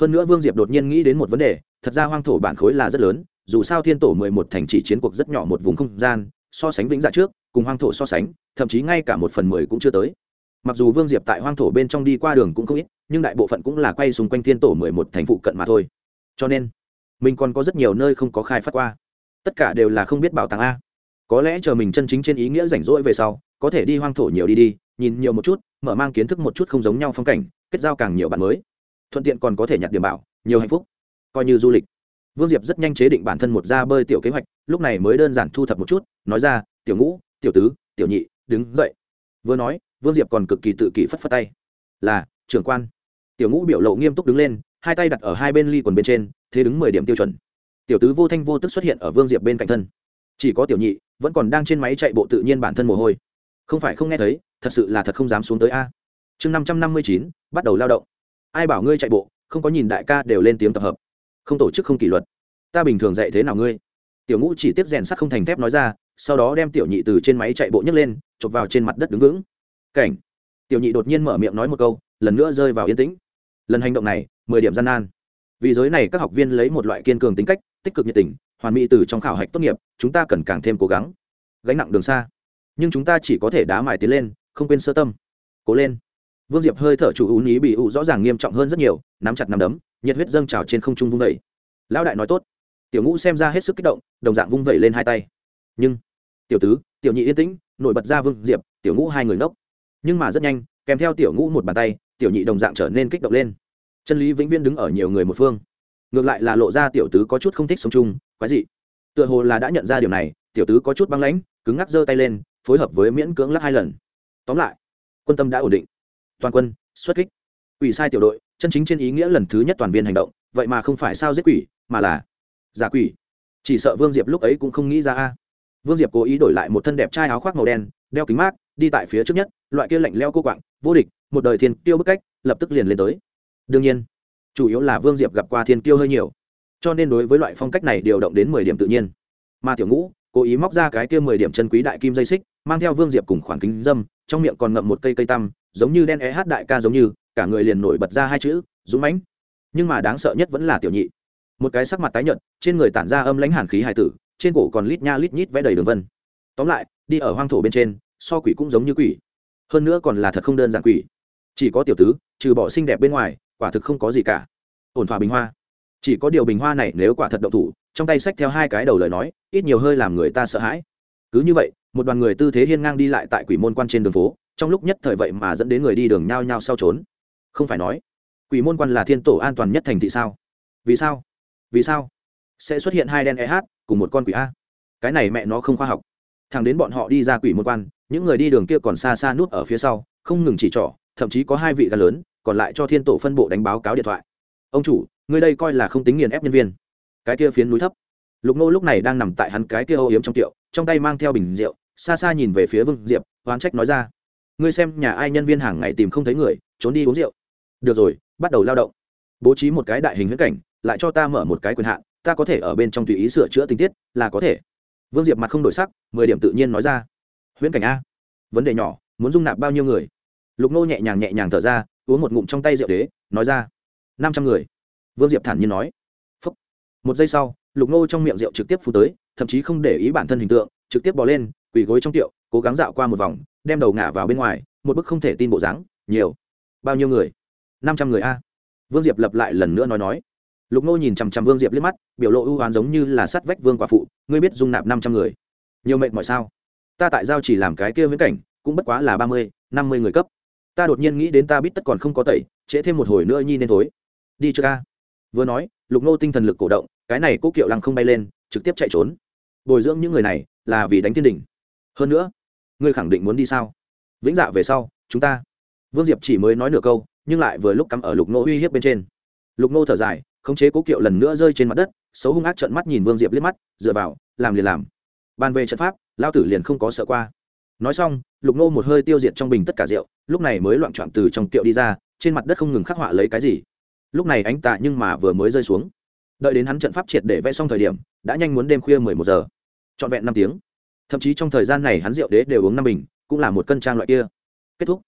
hơn nữa vương diệp đột nhiên nghĩ đến một vấn đề, thật ra hoang thổ bản khối là rất lớn, dù sao thiên tổ mười một thành chỉ chiến cuộc rất nhỏ một vùng không gian, so sánh vĩnh dạ trước, cùng hoang thổ so sánh, thậm chí ngay cả một phần mười cũng chưa tới. Mặc dù vương diệp tại hoang thổ bên trong đi qua đường cũng không ít, nhưng đại bộ phận cũng là quay xung quanh thiên tổ mười một thành phụ cận mà thôi. Cho nên, mình còn có rất nhiều nơi không có khai phát qua. Tất cả đều là không biết bảo tàng a. Có lẽ chờ mình chân chính trên ý nghĩa rảnh rỗi về sau, có thể đi hoang thổ nhiều đi đi nhìn nhiều một chút, mở mang kiến thức một chút không giống nhau phong cảnh, kết giao càng nhiều bạn mới. Thuận tiện còn có thể nhặt điểm bảo, nhiều hạnh phúc. Coi như du lịch. Vương diệp rất nhanh chế định bản thân một ra bơi tiểu kế hoạch, lúc này mới đơn giản thu thập một chút, nói ra, tiểu ngũ, tiểu tứ, tiểu nhị, đứng dậy. Vừa nói, vương diệp còn cực kỳ tự kỷ phất phất tay. Là, trưởng quan. Tiểu ngũ biểu lộ nghiêm túc đứng lên, hai tay đặt ở hai bên ly quần bên trên, thế đứng mười điểm tiêu chuẩn. Tiểu tứ vô thanh vô tức xuất hiện ở vương diệp bên cạnh thân. Chỉ có tiểu nhị vẫn còn đang trên máy chạy bộ tự nhiên bản thân mồ hôi. Không phải không nghe thấy thật sự là thật không dám xuống tới a. Chương năm trăm năm mươi chín, bắt đầu lao động. Ai bảo ngươi chạy bộ, không có nhìn đại ca đều lên tiếng tập hợp. Không tổ chức không kỷ luật. Ta bình thường dạy thế nào ngươi? Tiểu ngũ chỉ tiếp rèn sắt không thành thép nói ra, sau đó đem tiểu nhị từ trên máy chạy bộ nhấc lên, chụp vào trên mặt đất đứng vững. Cảnh. Tiểu nhị đột nhiên mở miệng nói một câu, lần nữa rơi vào yên tĩnh. Lần hành động này, mười điểm gian nan. Vì giới này các học viên lấy một loại kiên cường tính cách, tích cực nhiệt tình, hoàn mỹ từ trong khảo hạch tốt nghiệp, chúng ta cần càng thêm cố gắng. Gánh nặng đường xa. Nhưng chúng ta chỉ có thể đá mài tiến lên không quên sơ tâm. Cố lên. Vương diệp hơi thở chủ ú ý bị ụ rõ ràng nghiêm trọng hơn rất nhiều, nắm chặt nắm đấm, nhiệt huyết dâng trào trên không trung vung vẩy lão đại nói tốt. Tiểu ngũ xem ra hết sức kích động, đồng dạng vung vẩy lên hai tay. Nhưng, tiểu tứ, tiểu nhị yên tĩnh, nổi bật ra vương diệp, tiểu ngũ hai người nốc nhưng mà rất nhanh, kèm theo tiểu ngũ một bàn tay, tiểu nhị đồng dạng trở nên kích động lên. Chân lý vĩnh viễn đứng ở nhiều người một phương. Ngược lại là lộ ra tiểu tứ có chút không thích sống chung, quái dị. Tựa hồ là đã nhận ra điều này, tiểu tứ có chút băng lãnh, cứng ngắc giơ tay lên, phối hợp với miễn cưỡng lắc hai lần tóm lại, quân tâm đã ổn định. Toàn quân, xuất kích. Quỷ sai tiểu đội, chân chính trên ý nghĩa lần thứ nhất toàn viên hành động, vậy mà không phải sao giết quỷ, mà là giả quỷ. Chỉ sợ vương diệp lúc ấy cũng không nghĩ ra a. Vương diệp cố ý đổi lại một thân đẹp trai áo khoác màu đen, đeo kính mát, đi tại phía trước nhất, loại kia lạnh leo cô quạng, vô địch, một đời thiên tiêu bức cách, lập tức liền lên tới. Đương nhiên, chủ yếu là vương diệp gặp qua thiên tiêu hơi nhiều, cho nên đối với loại phong cách này điều động đến mười điểm tự nhiên. Mà tiểu ngũ, cố ý móc ra cái kia mười điểm chân quý đại kim dây xích, mang theo vương diệp cùng khoản kính dâm trong miệng còn ngậm một cây cây tăm, giống như đen é hát đại ca giống như, cả người liền nổi bật ra hai chữ, dũng mãnh. Nhưng mà đáng sợ nhất vẫn là tiểu nhị. Một cái sắc mặt tái nhợt, trên người tản ra âm lãnh hàn khí hài tử, trên cổ còn lít nha lít nhít vẽ đầy đường vân. Tóm lại, đi ở hoang thổ bên trên, so quỷ cũng giống như quỷ. Hơn nữa còn là thật không đơn giản quỷ. Chỉ có tiểu tứ, trừ bỏ xinh đẹp bên ngoài, quả thực không có gì cả. Ổn thỏa bình hoa. Chỉ có điều bình hoa này nếu quả thật động thủ, trong tay xách theo hai cái đầu lời nói, ít nhiều hơi làm người ta sợ hãi. Cứ như vậy một đoàn người tư thế hiên ngang đi lại tại quỷ môn quan trên đường phố, trong lúc nhất thời vậy mà dẫn đến người đi đường nhao nhao sau trốn. Không phải nói, quỷ môn quan là thiên tổ an toàn nhất thành thị sao? Vì sao? Vì sao? Sẽ xuất hiện hai đen e hát cùng một con quỷ a. Cái này mẹ nó không khoa học. Thằng đến bọn họ đi ra quỷ môn quan, những người đi đường kia còn xa xa nuốt ở phía sau, không ngừng chỉ trỏ, thậm chí có hai vị gà lớn, còn lại cho thiên tổ phân bộ đánh báo cáo điện thoại. Ông chủ người đây coi là không tính nghiền ép nhân viên. Cái kia phiến núi thấp. Lục nô lúc này đang nằm tại hắn cái kia âu yếm trong tiệu, trong tay mang theo bình rượu xa xa nhìn về phía vương diệp, oán trách nói ra. Ngươi xem nhà ai nhân viên hàng ngày tìm không thấy người, trốn đi uống rượu. Được rồi, bắt đầu lao động. Bố trí một cái đại hình huyễn cảnh, lại cho ta mở một cái quyền hạn, ta có thể ở bên trong tùy ý sửa chữa tình tiết, là có thể. Vương diệp mặt không đổi sắc, mười điểm tự nhiên nói ra. Huyễn cảnh a. Vấn đề nhỏ, muốn dung nạp bao nhiêu người? Lục nô nhẹ nhàng nhẹ nhàng thở ra, uống một ngụm trong tay rượu đế, nói ra. Năm trăm người. Vương diệp thản nhiên nói. Phúc. một giây sau, lục nô trong miệng rượu trực tiếp phù tới, thậm chí không để ý bản thân hình tượng, trực tiếp bỏ lên quỳ gối trong tiệu, cố gắng dạo qua một vòng, đem đầu ngả vào bên ngoài, một bức không thể tin bộ dáng, nhiều. Bao nhiêu người? Năm trăm người a. Vương diệp lập lại lần nữa nói nói. Lục nô nhìn chằm chằm vương diệp liếc mắt, biểu lộ ưu oán giống như là sắt vách vương quả phụ, ngươi biết dung nạp năm trăm người. Nhiều mệnh mọi sao? Ta tại giao chỉ làm cái kia viễn cảnh, cũng bất quá là ba mươi, năm mươi người cấp. Ta đột nhiên nghĩ đến ta biết tất còn không có tẩy, trễ thêm một hồi nữa nhi nên thối. Đi chưa ca vừa nói, lục nô tinh thần lực cổ động, cái này cố kiệu lăng không bay lên, trực tiếp chạy trốn. Bồi dưỡng những người này là vì đánh thiên đình hơn nữa, ngươi khẳng định muốn đi sao? Vĩnh dạ về sau, chúng ta. Vương diệp chỉ mới nói nửa câu, nhưng lại vừa lúc cắm ở lục nô uy hiếp bên trên. Lục nô thở dài, khống chế cố kiệu lần nữa rơi trên mặt đất, xấu hung ác trợn mắt nhìn vương diệp liếc mắt, dựa vào, làm liền làm. Bàn về trận pháp lao tử liền không có sợ qua. Nói xong, lục nô một hơi tiêu diệt trong bình tất cả rượu, lúc này mới loạn trọn từ trong kiệu đi ra, trên mặt đất không ngừng khắc họa lấy cái gì. Lúc này ánh tạ nhưng mà vừa mới rơi xuống. Đợi đến hắn trận pháp triệt để vẽ xong thời điểm, đã nhanh muốn đêm khuya mười một giờ. Trọn vẹn năm tiếng thậm chí trong thời gian này hắn rượu đế đều uống năm bình, cũng là một cân trang loại kia. Kết thúc.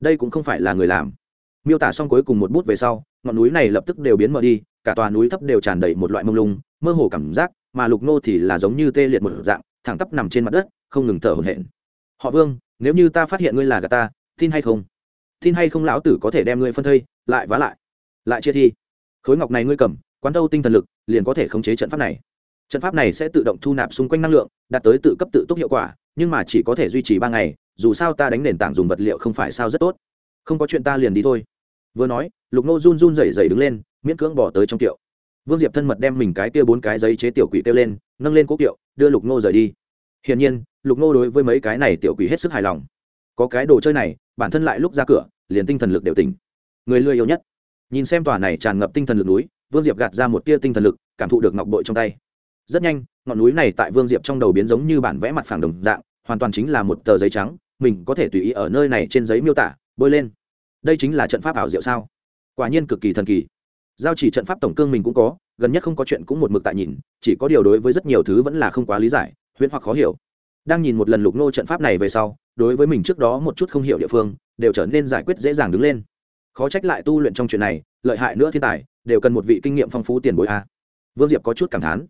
Đây cũng không phải là người làm. Miêu tả xong cuối cùng một bút về sau, ngọn núi này lập tức đều biến mờ đi, cả tòa núi thấp đều tràn đầy một loại mông lung, mơ hồ cảm giác, mà lục nô thì là giống như tê liệt một dạng, thẳng tắp nằm trên mặt đất, không ngừng thở hổn hển. Họ vương, nếu như ta phát hiện ngươi là gà ta, tin hay không? Tin hay không lão tử có thể đem ngươi phân thây, lại vá lại lại chia thi. Khối ngọc này ngươi cầm, quán thâu tinh thần lực, liền có thể khống chế trận pháp này trận pháp này sẽ tự động thu nạp xung quanh năng lượng, đạt tới tự cấp tự túc hiệu quả, nhưng mà chỉ có thể duy trì ba ngày, dù sao ta đánh nền tảng dùng vật liệu không phải sao rất tốt. Không có chuyện ta liền đi thôi. Vừa nói, lục nô run run rẩy rẩy đứng lên, miễn cưỡng bỏ tới trong tiệu vương diệp thân mật đem mình cái kia bốn cái giấy chế tiểu quỷ kêu lên, nâng lên cố kiệu, đưa lục nô rời đi. Hiển nhiên, lục nô đối với mấy cái này tiểu quỷ hết sức hài lòng. Có cái đồ chơi này, bản thân lại lúc ra cửa, liền tinh thần lực đều tỉnh. Người lười yêu nhất. Nhìn xem tòa này tràn ngập tinh thần lực núi, vương diệp gạt ra một tia tinh thần lực, cảm thụ được ngọc bội trong tay rất nhanh, ngọn núi này tại vương diệp trong đầu biến giống như bản vẽ mặt phẳng đồng dạng, hoàn toàn chính là một tờ giấy trắng, mình có thể tùy ý ở nơi này trên giấy miêu tả, bôi lên. Đây chính là trận pháp ảo diệu sao? Quả nhiên cực kỳ thần kỳ. Giao chỉ trận pháp tổng cương mình cũng có, gần nhất không có chuyện cũng một mực tại nhìn, chỉ có điều đối với rất nhiều thứ vẫn là không quá lý giải, huyễn hoặc khó hiểu. Đang nhìn một lần lục nô trận pháp này về sau, đối với mình trước đó một chút không hiểu địa phương, đều trở nên giải quyết dễ dàng đứng lên. Khó trách lại tu luyện trong chuyện này, lợi hại nữa thiên tài, đều cần một vị kinh nghiệm phong phú tiền bối a. Vương diệp có chút cảm thán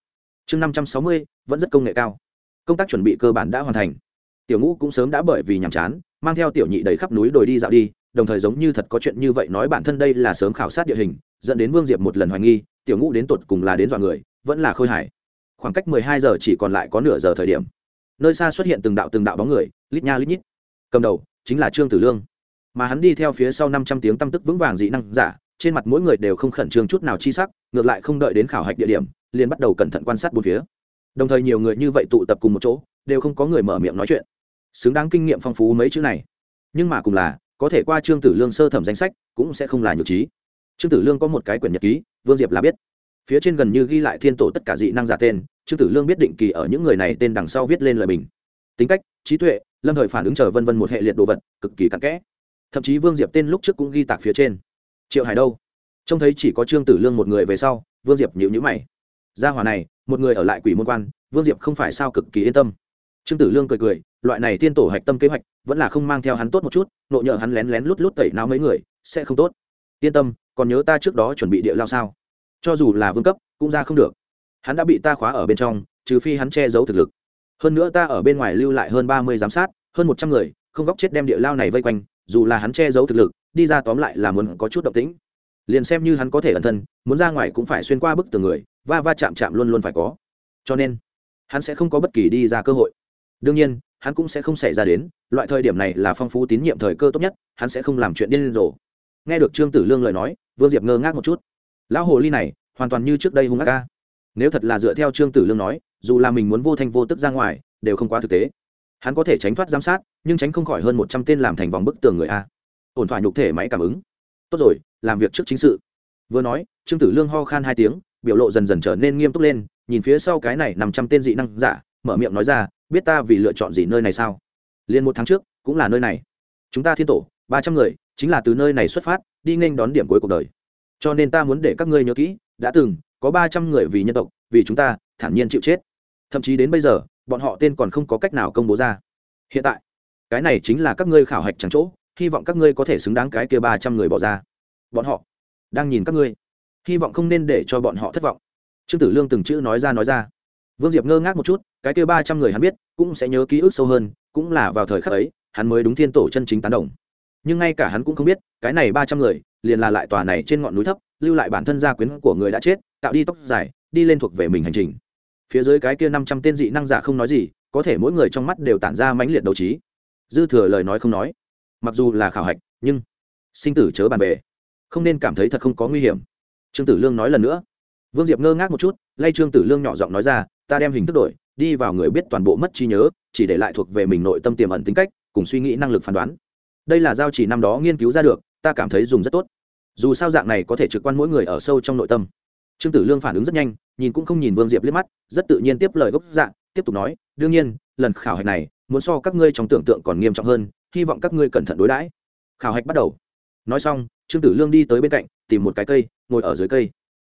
chương năm trăm sáu mươi, vẫn rất công nghệ cao. Công tác chuẩn bị cơ bản đã hoàn thành. Tiểu ngũ cũng sớm đã bởi vì nhàm chán, mang theo tiểu nhị đầy khắp núi đồi đi dạo đi, đồng thời giống như thật có chuyện như vậy nói bản thân đây là sớm khảo sát địa hình, dẫn đến vương diệp một lần hoài nghi, tiểu ngũ đến tột cùng là đến dọa người, vẫn là khôi hải khoảng cách mười hai giờ chỉ còn lại có nửa giờ thời điểm. Nơi xa xuất hiện từng đạo từng đạo bóng người, lít nha lít nhít. Cầm đầu chính là trương tử lương. Mà hắn đi theo phía sau năm trăm tiếng tâm tức vững vàng dị năng giả, trên mặt mỗi người đều không khẩn trương chút nào chi sắc, ngược lại không đợi đến khảo hạch địa điểm liền bắt đầu cẩn thận quan sát bốn phía. Đồng thời nhiều người như vậy tụ tập cùng một chỗ, đều không có người mở miệng nói chuyện. Xứng đáng kinh nghiệm phong phú mấy chữ này. Nhưng mà cùng là, có thể qua trương tử lương sơ thẩm danh sách, cũng sẽ không là nhược trí. Trương tử lương có một cái quyển nhật ký, vương diệp là biết. Phía trên gần như ghi lại thiên tổ tất cả dị năng giả tên, trương tử lương biết định kỳ ở những người này tên đằng sau viết lên lời mình tính cách, trí tuệ, lâm thời phản ứng chờ vân vân một hệ liệt đồ vật, cực kỳ cặn kẽ. Thậm chí vương diệp tên lúc trước cũng ghi tạc phía trên. Triệu hải đâu? Trông thấy chỉ có trương tử lương một người về sau, vương diệp nhịu nhữ mày gia hòa này, một người ở lại quỷ môn quan, vương diệp không phải sao cực kỳ yên tâm. Trương tử lương cười cười, loại này tiên tổ hạch tâm kế hoạch, vẫn là không mang theo hắn tốt một chút, nộ nhờ hắn lén lén lút lút tẩy não mấy người, sẽ không tốt. Yên tâm, còn nhớ ta trước đó chuẩn bị địa lao sao? Cho dù là vương cấp, cũng ra không được. Hắn đã bị ta khóa ở bên trong, trừ phi hắn che giấu thực lực. Hơn nữa ta ở bên ngoài lưu lại hơn ba mươi giám sát, hơn một trăm người, không góc chết đem địa lao này vây quanh, dù là hắn che giấu thực lực, đi ra tóm lại là muốn có chút động tĩnh. Liền xem như hắn có thể ẩn thân, muốn ra ngoài cũng phải xuyên qua bức tường người va va chạm chạm luôn luôn phải có. Cho nên, hắn sẽ không có bất kỳ đi ra cơ hội. Đương nhiên, hắn cũng sẽ không xảy ra đến, loại thời điểm này là phong phú tín nhiệm thời cơ tốt nhất, hắn sẽ không làm chuyện điên rồ. Nghe được trương tử lương lời nói, vương diệp ngơ ngác một chút. Lão hồ ly này, hoàn toàn như trước đây hung ác ca. Nếu thật là dựa theo trương tử lương nói, dù là mình muốn vô thanh vô tức ra ngoài, đều không quá thực tế. Hắn có thể tránh thoát giám sát, nhưng tránh không khỏi hơn một trăm tên làm thành vòng bức tường người a. Ổn thỏa nhục thể máy cảm ứng. Tốt rồi, làm việc trước chính sự. Vừa nói, trương tử lương ho khan hai tiếng biểu lộ dần dần trở nên nghiêm túc lên, nhìn phía sau cái này nằm trăm tên dị năng giả, mở miệng nói ra, biết ta vì lựa chọn gì nơi này sao? Liền một tháng trước, cũng là nơi này. Chúng ta thiên tổ, ba trăm người, chính là từ nơi này xuất phát, đi nghênh đón điểm cuối cuộc đời. Cho nên ta muốn để các ngươi nhớ kỹ, đã từng, có ba trăm người vì nhân tộc, vì chúng ta, thản nhiên chịu chết. Thậm chí đến bây giờ, bọn họ tên còn không có cách nào công bố ra. Hiện tại, cái này chính là các ngươi khảo hạch trắng chỗ, hy vọng các ngươi có thể xứng đáng cái kia ba trăm người bỏ ra. Bọn họ đang nhìn các ngươi hy vọng không nên để cho bọn họ thất vọng. Trương tử lương từng chữ nói ra nói ra. Vương diệp ngơ ngác một chút, cái kia ba trăm người hắn biết, cũng sẽ nhớ ký ức sâu hơn, cũng là vào thời khắc ấy, hắn mới đúng thiên tổ chân chính tán đồng. Nhưng ngay cả hắn cũng không biết, cái này ba trăm người, liền là lại tòa này trên ngọn núi thấp, lưu lại bản thân gia quyến của người đã chết, tạo đi tóc dài, đi lên thuộc về mình hành trình. Phía dưới cái kia năm trăm tên dị năng giả không nói gì, có thể mỗi người trong mắt đều tản ra mãnh liệt đấu trí. Dư thừa lời nói không nói. Mặc dù là khảo hạch, nhưng sinh tử chớ bàn bề. Không nên cảm thấy thật không có nguy hiểm trương tử lương nói lần nữa. Vương diệp ngơ ngác một chút, lay trương tử lương nhỏ giọng nói ra, ta đem hình thức đổi, đi vào người biết toàn bộ mất trí nhớ, chỉ để lại thuộc về mình nội tâm tiềm ẩn tính cách, cùng suy nghĩ năng lực phán đoán. Đây là giao chỉ năm đó nghiên cứu ra được, ta cảm thấy dùng rất tốt. Dù sao dạng này có thể trực quan mỗi người ở sâu trong nội tâm. Trương tử lương phản ứng rất nhanh, nhìn cũng không nhìn vương diệp liếc mắt, rất tự nhiên tiếp lời gốc dạng tiếp tục nói, đương nhiên, lần khảo hạch này, muốn so các ngươi trong tưởng tượng còn nghiêm trọng hơn, hy vọng các ngươi cẩn thận đối đãi. Khảo hạch bắt đầu. Nói xong trương tử lương đi tới bên cạnh, tìm một cái cây, ngồi ở dưới cây.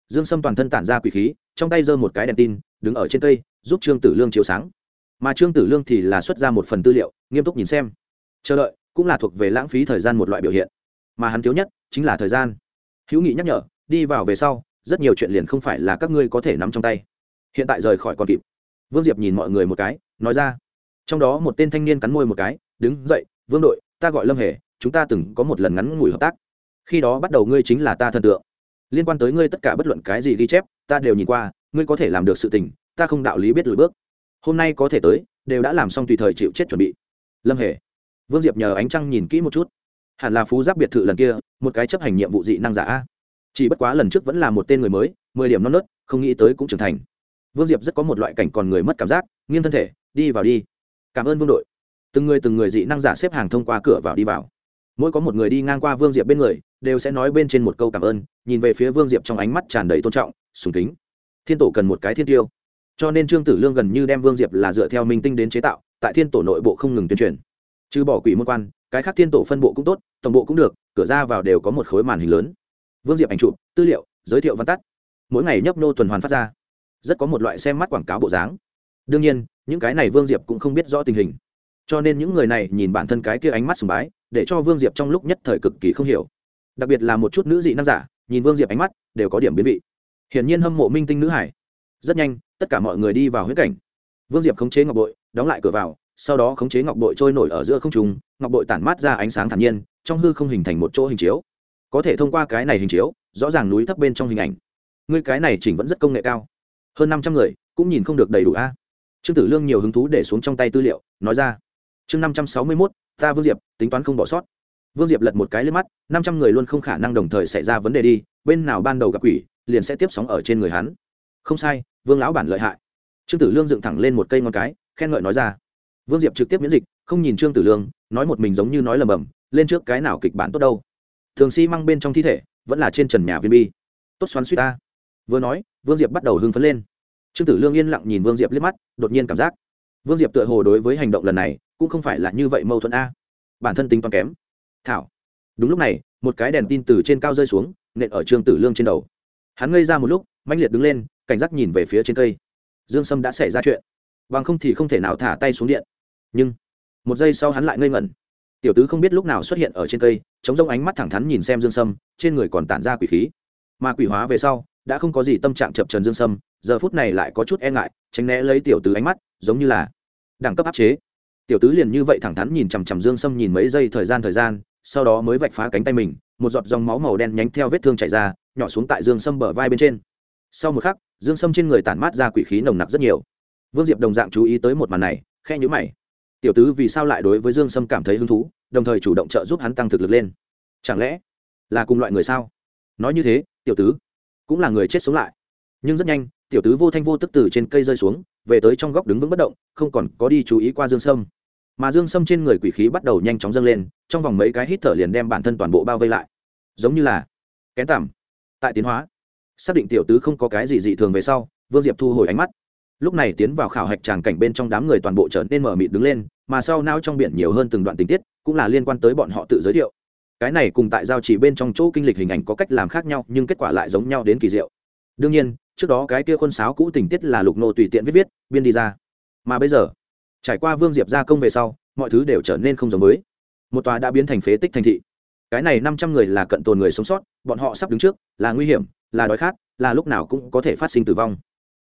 Dương sâm toàn thân tản ra quỷ khí, trong tay giơ một cái đèn tin, đứng ở trên cây, giúp trương tử lương chiếu sáng. Mà trương tử lương thì là xuất ra một phần tư liệu, nghiêm túc nhìn xem. Chờ đợi, cũng là thuộc về lãng phí thời gian một loại biểu hiện. Mà hắn thiếu nhất, chính là thời gian. Hữu nghị nhắc nhở, đi vào về sau, rất nhiều chuyện liền không phải là các ngươi có thể nắm trong tay. Hiện tại rời khỏi còn kịp. Vương diệp nhìn mọi người một cái, nói ra. Trong đó một tên thanh niên cắn môi một cái, đứng dậy, vương đội, ta gọi lâm hề, chúng ta từng có một lần ngắn ngủi hợp tác khi đó bắt đầu ngươi chính là ta thần tượng. Liên quan tới ngươi tất cả bất luận cái gì ghi chép, ta đều nhìn qua, ngươi có thể làm được sự tình, ta không đạo lý biết lùi bước. Hôm nay có thể tới, đều đã làm xong tùy thời chịu chết chuẩn bị. Lâm hề. Vương diệp nhờ ánh trăng nhìn kỹ một chút. Hẳn là phú giáp biệt thự lần kia, một cái chấp hành nhiệm vụ dị năng giả chỉ bất quá lần trước vẫn là một tên người mới, mười điểm non nớt, không nghĩ tới cũng trưởng thành. Vương diệp rất có một loại cảnh còn người mất cảm giác, nghiêng thân thể, đi vào đi. Cảm ơn vương đội. Từng người từng người dị năng giả xếp hàng thông qua cửa vào đi vào. Mỗi có một người đi ngang qua vương diệp bên người đều sẽ nói bên trên một câu cảm ơn, nhìn về phía vương diệp trong ánh mắt tràn đầy tôn trọng, sùng kính. Thiên tổ cần một cái thiên tiêu. Cho nên trương tử lương gần như đem vương diệp là dựa theo minh tinh đến chế tạo, tại thiên tổ nội bộ không ngừng tuyên truyền. Trừ bỏ quỷ môn quan, cái khác thiên tổ phân bộ cũng tốt, tổng bộ cũng được, cửa ra vào đều có một khối màn hình lớn. Vương diệp ảnh chụp, tư liệu, giới thiệu văn tắt. Mỗi ngày nhấp nô tuần hoàn phát ra. Rất có một loại xem mắt quảng cáo bộ dáng. Đương nhiên, những cái này vương diệp cũng không biết rõ tình hình. Cho nên những người này nhìn bản thân cái kia ánh mắt sùng bái, để cho vương diệp trong lúc nhất thời cực kỳ không hiểu đặc biệt là một chút nữ dị năng giả, nhìn vương diệp ánh mắt, đều có điểm biến vị. Hiển nhiên hâm mộ minh tinh nữ hải. Rất nhanh, tất cả mọi người đi vào huyết cảnh. Vương diệp khống chế ngọc bội, đóng lại cửa vào, sau đó khống chế ngọc bội trôi nổi ở giữa không trùng ngọc bội tản mát ra ánh sáng thản nhiên, trong hư không hình thành một chỗ hình chiếu. Có thể thông qua cái này hình chiếu, rõ ràng núi thấp bên trong hình ảnh. Ngươi cái này chỉnh vẫn rất công nghệ cao. Hơn năm trăm người, cũng nhìn không được đầy đủ a. Trương tử lương nhiều hứng thú để xuống trong tay tư liệu, nói ra. Chương năm trăm sáu mươi mốt, ta vương diệp, tính toán không bỏ sót vương diệp lật một cái lên mắt, năm trăm người luôn không khả năng đồng thời xảy ra vấn đề đi, bên nào ban đầu gặp quỷ, liền sẽ tiếp sóng ở trên người hắn. Không sai, vương lão bản lợi hại. Trương tử lương dựng thẳng lên một cây ngon cái, khen ngợi nói ra. Vương diệp trực tiếp miễn dịch, không nhìn trương tử lương, nói một mình giống như nói lầm bầm, lên trước cái nào kịch bản tốt đâu. Thường si mang bên trong thi thể, vẫn là trên trần nhà viên bi. Tốt xoắn suýt ta. Vừa nói, vương diệp bắt đầu hưng phấn lên. Trương tử lương yên lặng nhìn vương diệp liếc mắt, đột nhiên cảm giác. Vương diệp tựa hồ đối với hành động lần này, cũng không phải là như vậy mâu thuẫn a. Bản thân tính toán kém thảo. Đúng lúc này, một cái đèn tin từ trên cao rơi xuống, nện ở trương tử lương trên đầu. Hắn ngây ra một lúc manh liệt đứng lên, cảnh giác nhìn về phía trên cây. Dương sâm đã xảy ra chuyện. Bằng không thì không thể nào thả tay xuống điện. Nhưng, một giây sau hắn lại ngây ngẩn. Tiểu tứ không biết lúc nào xuất hiện ở trên cây, chống rông ánh mắt thẳng thắn nhìn xem dương sâm, trên người còn tản ra quỷ khí. Mà quỷ hóa về sau, đã không có gì tâm trạng chập trần dương sâm, giờ phút này lại có chút e ngại, tránh né lấy tiểu tứ ánh mắt, giống như là đẳng cấp áp chế. Tiểu tứ liền như vậy thẳng thắn nhìn chằm chằm dương sâm nhìn mấy giây thời gian thời gian sau đó mới vạch phá cánh tay mình, một giọt dòng máu màu đen nhánh theo vết thương chảy ra, nhỏ xuống tại dương sâm bờ vai bên trên. Sau một khắc, dương sâm trên người tản mát ra quỷ khí nồng nặc rất nhiều. Vương diệp đồng dạng chú ý tới một màn này khe nhữ mày. Tiểu tứ vì sao lại đối với dương sâm cảm thấy hứng thú, đồng thời chủ động trợ giúp hắn tăng thực lực lên. Chẳng lẽ là cùng loại người sao? Nói như thế, tiểu tứ cũng là người chết sống lại. Nhưng rất nhanh, tiểu tứ vô thanh vô tức từ trên cây rơi xuống, về tới trong góc đứng vững bất động, không còn có đi chú ý qua dương sâm mà dương sâm trên người quỷ khí bắt đầu nhanh chóng dâng lên, trong vòng mấy cái hít thở liền đem bản thân toàn bộ bao vây lại. Giống như là kén tằm. Tại tiến hóa, xác định tiểu tứ không có cái gì dị thường về sau, vương diệp thu hồi ánh mắt. Lúc này tiến vào khảo hạch tràng cảnh bên trong đám người toàn bộ trở nên mở mịt đứng lên, mà sau nao trong biển nhiều hơn từng đoạn tình tiết, cũng là liên quan tới bọn họ tự giới thiệu. Cái này cùng tại giao chỉ bên trong chỗ kinh lịch hình ảnh có cách làm khác nhau, nhưng kết quả lại giống nhau đến kỳ diệu. Đương nhiên, trước đó cái kia khuôn sáo cũ tình tiết là lục nô tùy tiện viết viết, biên đi ra. Mà bây giờ trải qua vương diệp gia công về sau, mọi thứ đều trở nên không giống mới. Một tòa đã biến thành phế tích thành thị. Cái này năm trăm người là cận tồn người sống sót, bọn họ sắp đứng trước, là nguy hiểm, là đói khát, là lúc nào cũng có thể phát sinh tử vong.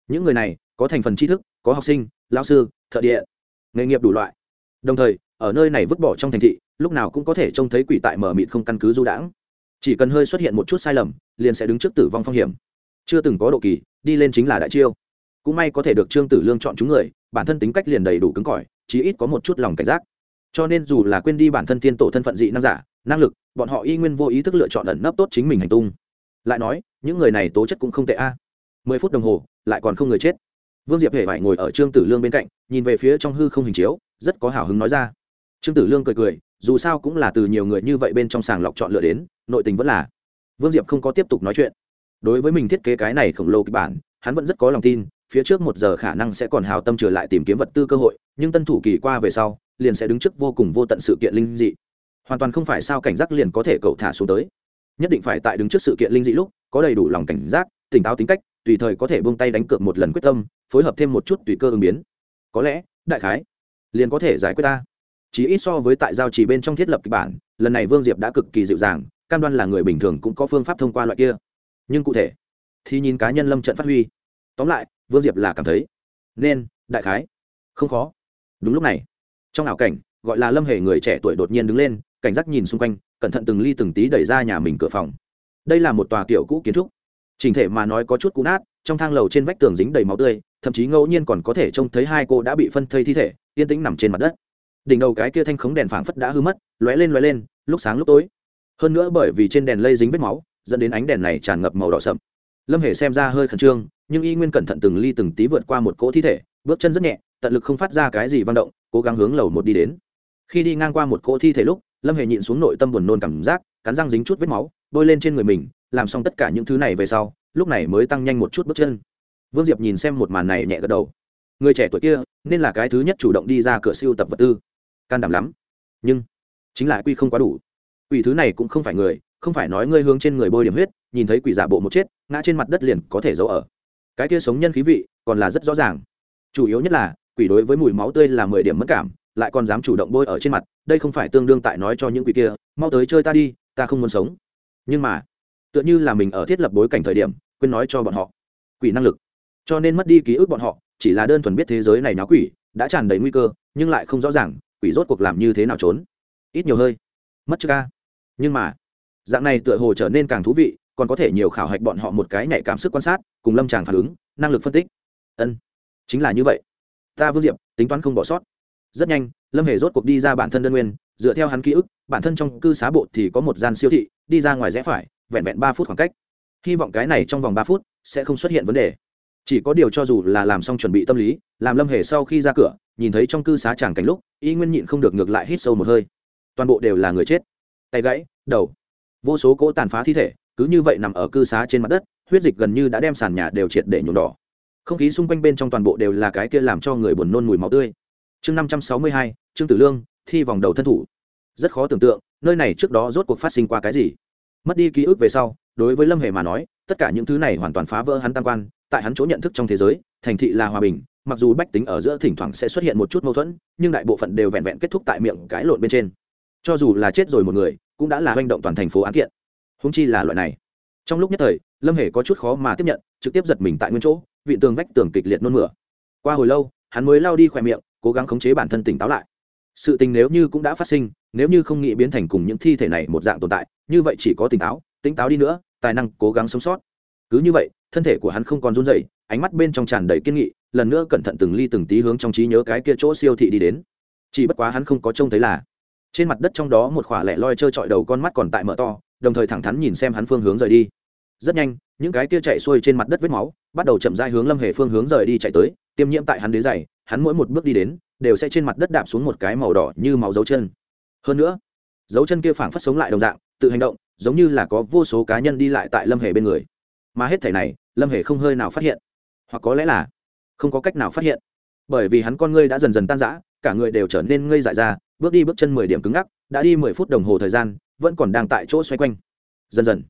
Những người này, có thành phần tri thức, có học sinh lao sư, thợ địa, nghề nghiệp đủ loại. Đồng thời, ở nơi này vứt bỏ trong thành thị, lúc nào cũng có thể trông thấy quỷ tại mở mịt không căn cứ du đãng. Chỉ cần hơi xuất hiện một chút sai lầm, liền sẽ đứng trước tử vong phong hiểm. Chưa từng có độ kỳ, đi lên chính là đại chiêu cũng may có thể được trương tử lương chọn chúng người, bản thân tính cách liền đầy đủ cứng cỏi, chí ít có một chút lòng cảnh giác. Cho nên dù là quên đi bản thân tiên tổ thân phận dị năng giả, năng lực, bọn họ y nguyên vô ý thức lựa chọn ẩn nấp tốt chính mình hành tung. Lại nói, những người này tố chất cũng không tệ a. Mười phút đồng hồ, lại còn không người chết. Vương diệp hề phải ngồi ở trương tử lương bên cạnh, nhìn về phía trong hư không hình chiếu, rất có hào hứng nói ra. Trương tử lương cười cười, dù sao cũng là từ nhiều người như vậy bên trong sàng lọc chọn lựa đến, nội tình vẫn là. Vương diệp không có tiếp tục nói chuyện. Đối với mình thiết kế cái này khổng lồ kịch bản, hắn vẫn rất có lòng tin phía trước một giờ khả năng sẽ còn hào tâm trở lại tìm kiếm vật tư cơ hội, nhưng tân thủ kỳ qua về sau, liền sẽ đứng trước vô cùng vô tận sự kiện linh dị. Hoàn toàn không phải sao cảnh giác liền có thể cậu thả xuống tới. Nhất định phải tại đứng trước sự kiện linh dị lúc, có đầy đủ lòng cảnh giác, tỉnh táo tính cách, tùy thời có thể buông tay đánh cược một lần quyết tâm, phối hợp thêm một chút tùy cơ ứng biến. Có lẽ, đại khái, liền có thể giải quyết ta. Chỉ ít so với tại giao chỉ bên trong thiết lập kịch bản, lần này vương diệp đã cực kỳ dịu dàng, cam đoan là người bình thường cũng có phương pháp thông qua loại kia. Nhưng cụ thể, thì nhìn cá nhân lâm trận phát huy tóm lại, vương diệp là cảm thấy nên đại khái. Không khó. Đúng lúc này, trong ảo cảnh, gọi là lâm hề người trẻ tuổi đột nhiên đứng lên, cảnh giác nhìn xung quanh, cẩn thận từng ly từng tí đẩy ra nhà mình cửa phòng. Đây là một tòa kiểu cũ kiến trúc. Trình thể mà nói có chút cũ nát, trong thang lầu trên vách tường dính đầy máu tươi, thậm chí ngẫu nhiên còn có thể trông thấy hai cô đã bị phân thây thi thể, yên tĩnh nằm trên mặt đất. Đỉnh đầu cái kia thanh khống đèn phảng phất đã hư mất, lóe lên lóe lên, lúc sáng lúc tối. Hơn nữa bởi vì trên đèn lây dính vết máu, dẫn đến ánh đèn này tràn ngập màu đỏ sậm. Lâm hề xem ra hơi khẩn trương nhưng y nguyên cẩn thận từng ly từng tí vượt qua một cỗ thi thể, bước chân rất nhẹ, tận lực không phát ra cái gì vang động, cố gắng hướng lầu một đi đến. Khi đi ngang qua một cỗ thi thể lúc, lâm hề nhịn xuống nội tâm buồn nôn cảm giác, cắn răng dính chút vết máu, bôi lên trên người mình, làm xong tất cả những thứ này về sau, lúc này mới tăng nhanh một chút bước chân. Vương diệp nhìn xem một màn này nhẹ gật đầu. Người trẻ tuổi kia, nên là cái thứ nhất chủ động đi ra cửa siêu tập vật tư. Can đảm lắm. Nhưng, chính là quy không quá đủ. Quỷ thứ này cũng không phải người, không phải nói ngươi hướng trên người bôi điểm huyết, nhìn thấy quỷ giả bộ một chết, ngã trên mặt đất liền có thể giấu ở cái kia sống nhân khí vị còn là rất rõ ràng. Chủ yếu nhất là, quỷ đối với mùi máu tươi là mười điểm mất cảm, lại còn dám chủ động bôi ở trên mặt, đây không phải tương đương tại nói cho những quỷ kia, mau tới chơi ta đi, ta không muốn sống. Nhưng mà, tựa như là mình ở thiết lập bối cảnh thời điểm, quên nói cho bọn họ, quỷ năng lực. Cho nên mất đi ký ức bọn họ, chỉ là đơn thuần biết thế giới này náo quỷ, đã tràn đầy nguy cơ, nhưng lại không rõ ràng, quỷ rốt cuộc làm như thế nào trốn. Ít nhiều hơi. Mất chưa ca nhưng mà, dạng này tựa hồ trở nên càng thú vị còn có thể nhiều khảo hạch bọn họ một cái nhạy cảm sức quan sát, cùng lâm tràng phản ứng, năng lực phân tích. Ân, chính là như vậy. Ta vương diệp, tính toán không bỏ sót. Rất nhanh, lâm hề rốt cuộc đi ra bản thân đơn nguyên, dựa theo hắn ký ức, bản thân trong cư xá bộ thì có một gian siêu thị, đi ra ngoài rẽ phải, vẹn vẹn ba phút khoảng cách. Hy vọng cái này trong vòng ba phút sẽ không xuất hiện vấn đề. Chỉ có điều cho dù là làm xong chuẩn bị tâm lý, làm lâm hề sau khi ra cửa, nhìn thấy trong cư xá tràng cảnh lúc, y nguyên nhịn không được ngược lại hít sâu một hơi. Toàn bộ đều là người chết. Tay gãy, đầu. Vô số cỗ tàn phá thi thể cứ như vậy nằm ở cư xá trên mặt đất, huyết dịch gần như đã đem sàn nhà đều triệt để nhuộm đỏ. Không khí xung quanh bên trong toàn bộ đều là cái kia làm cho người buồn nôn mùi máu tươi. Chương năm trăm sáu mươi hai, trương tử lương, thi vòng đầu thân thủ. Rất khó tưởng tượng, nơi này trước đó rốt cuộc phát sinh qua cái gì. Mất đi ký ức về sau, đối với lâm hề mà nói, tất cả những thứ này hoàn toàn phá vỡ hắn tam quan, tại hắn chỗ nhận thức trong thế giới, thành thị là hòa bình, mặc dù bách tính ở giữa thỉnh thoảng sẽ xuất hiện một chút mâu thuẫn, nhưng đại bộ phận đều vẹn vẹn kết thúc tại miệng cãi lộn bên trên. Cho dù là chết rồi một người, cũng đã là hành động toàn thành phố án kiện húng chi là loại này. Trong lúc nhất thời, lâm hề có chút khó mà tiếp nhận, trực tiếp giật mình tại nguyên chỗ vị tường vách tường kịch liệt nôn mửa. Qua hồi lâu, hắn mới lao đi khỏe miệng, cố gắng khống chế bản thân tỉnh táo lại. Sự tình nếu như cũng đã phát sinh, nếu như không nghĩ biến thành cùng những thi thể này một dạng tồn tại, như vậy chỉ có tỉnh táo tỉnh táo đi nữa, tài năng cố gắng sống sót. Cứ như vậy, thân thể của hắn không còn run rẩy, ánh mắt bên trong tràn đầy kiên nghị, lần nữa cẩn thận từng ly từng tí hướng trong trí nhớ cái kia chỗ siêu thị đi đến. Chỉ bất quá hắn không có trông thấy là, trên mặt đất trong đó một khỏa lẻ loi trơ trọi đầu con mắt còn tại mở to đồng thời thẳng thắn nhìn xem hắn phương hướng rời đi. Rất nhanh, những cái kia chạy xuôi trên mặt đất vết máu bắt đầu chậm dai hướng lâm hề phương hướng rời đi chạy tới, tiêm nhiễm tại hắn đế dày hắn mỗi một bước đi đến, đều sẽ trên mặt đất đạp xuống một cái màu đỏ như máu dấu chân. Hơn nữa, dấu chân kia phảng phất sống lại đồng dạng, tự hành động, giống như là có vô số cá nhân đi lại tại lâm hề bên người. Mà hết thể này, lâm hề không hơi nào phát hiện. Hoặc có lẽ là không có cách nào phát hiện. Bởi vì hắn con ngươi đã dần dần tan rã, cả người đều trở nên ngây dại ra, bước đi bước chân mười điểm cứng ngắc, đã đi mười phút đồng hồ thời gian vẫn còn đang tại chỗ xoay quanh. Dần dần,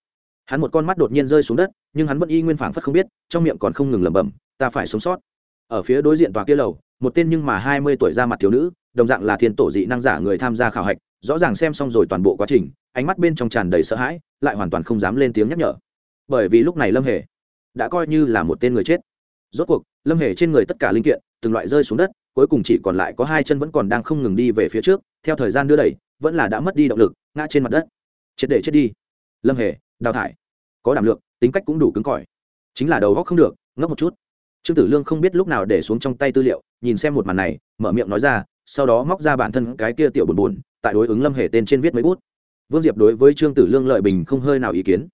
hắn một con mắt đột nhiên rơi xuống đất, nhưng hắn vẫn y nguyên phảng phất không biết, trong miệng còn không ngừng lẩm bẩm, ta phải sống sót. Ở phía đối diện tòa kia lầu, một tên nhưng mà hai mươi tuổi ra mặt thiếu nữ, đồng dạng là thiên tổ dị năng giả người tham gia khảo hạch, rõ ràng xem xong rồi toàn bộ quá trình, ánh mắt bên trong tràn đầy sợ hãi, lại hoàn toàn không dám lên tiếng nhắc nhở. Bởi vì lúc này lâm hề đã coi như là một tên người chết. Rốt cuộc, lâm hề trên người tất cả linh kiện, từng loại rơi xuống đất, cuối cùng chỉ còn lại có hai chân vẫn còn đang không ngừng đi về phía trước, theo thời gian đưa đẩy, vẫn là đã mất đi động lực ngã trên mặt đất. Chết để chết đi. Lâm hề, đào thải, có đảm lượng, tính cách cũng đủ cứng cỏi. Chính là đầu góc không được, ngốc một chút. Trương tử lương không biết lúc nào để xuống trong tay tư liệu, nhìn xem một màn này, mở miệng nói ra, sau đó móc ra bản thân cái kia tiểu buồn buồn, tại đối ứng lâm hề tên trên viết mấy bút. Vương diệp đối với trương tử lương lợi bình không hơi nào ý kiến.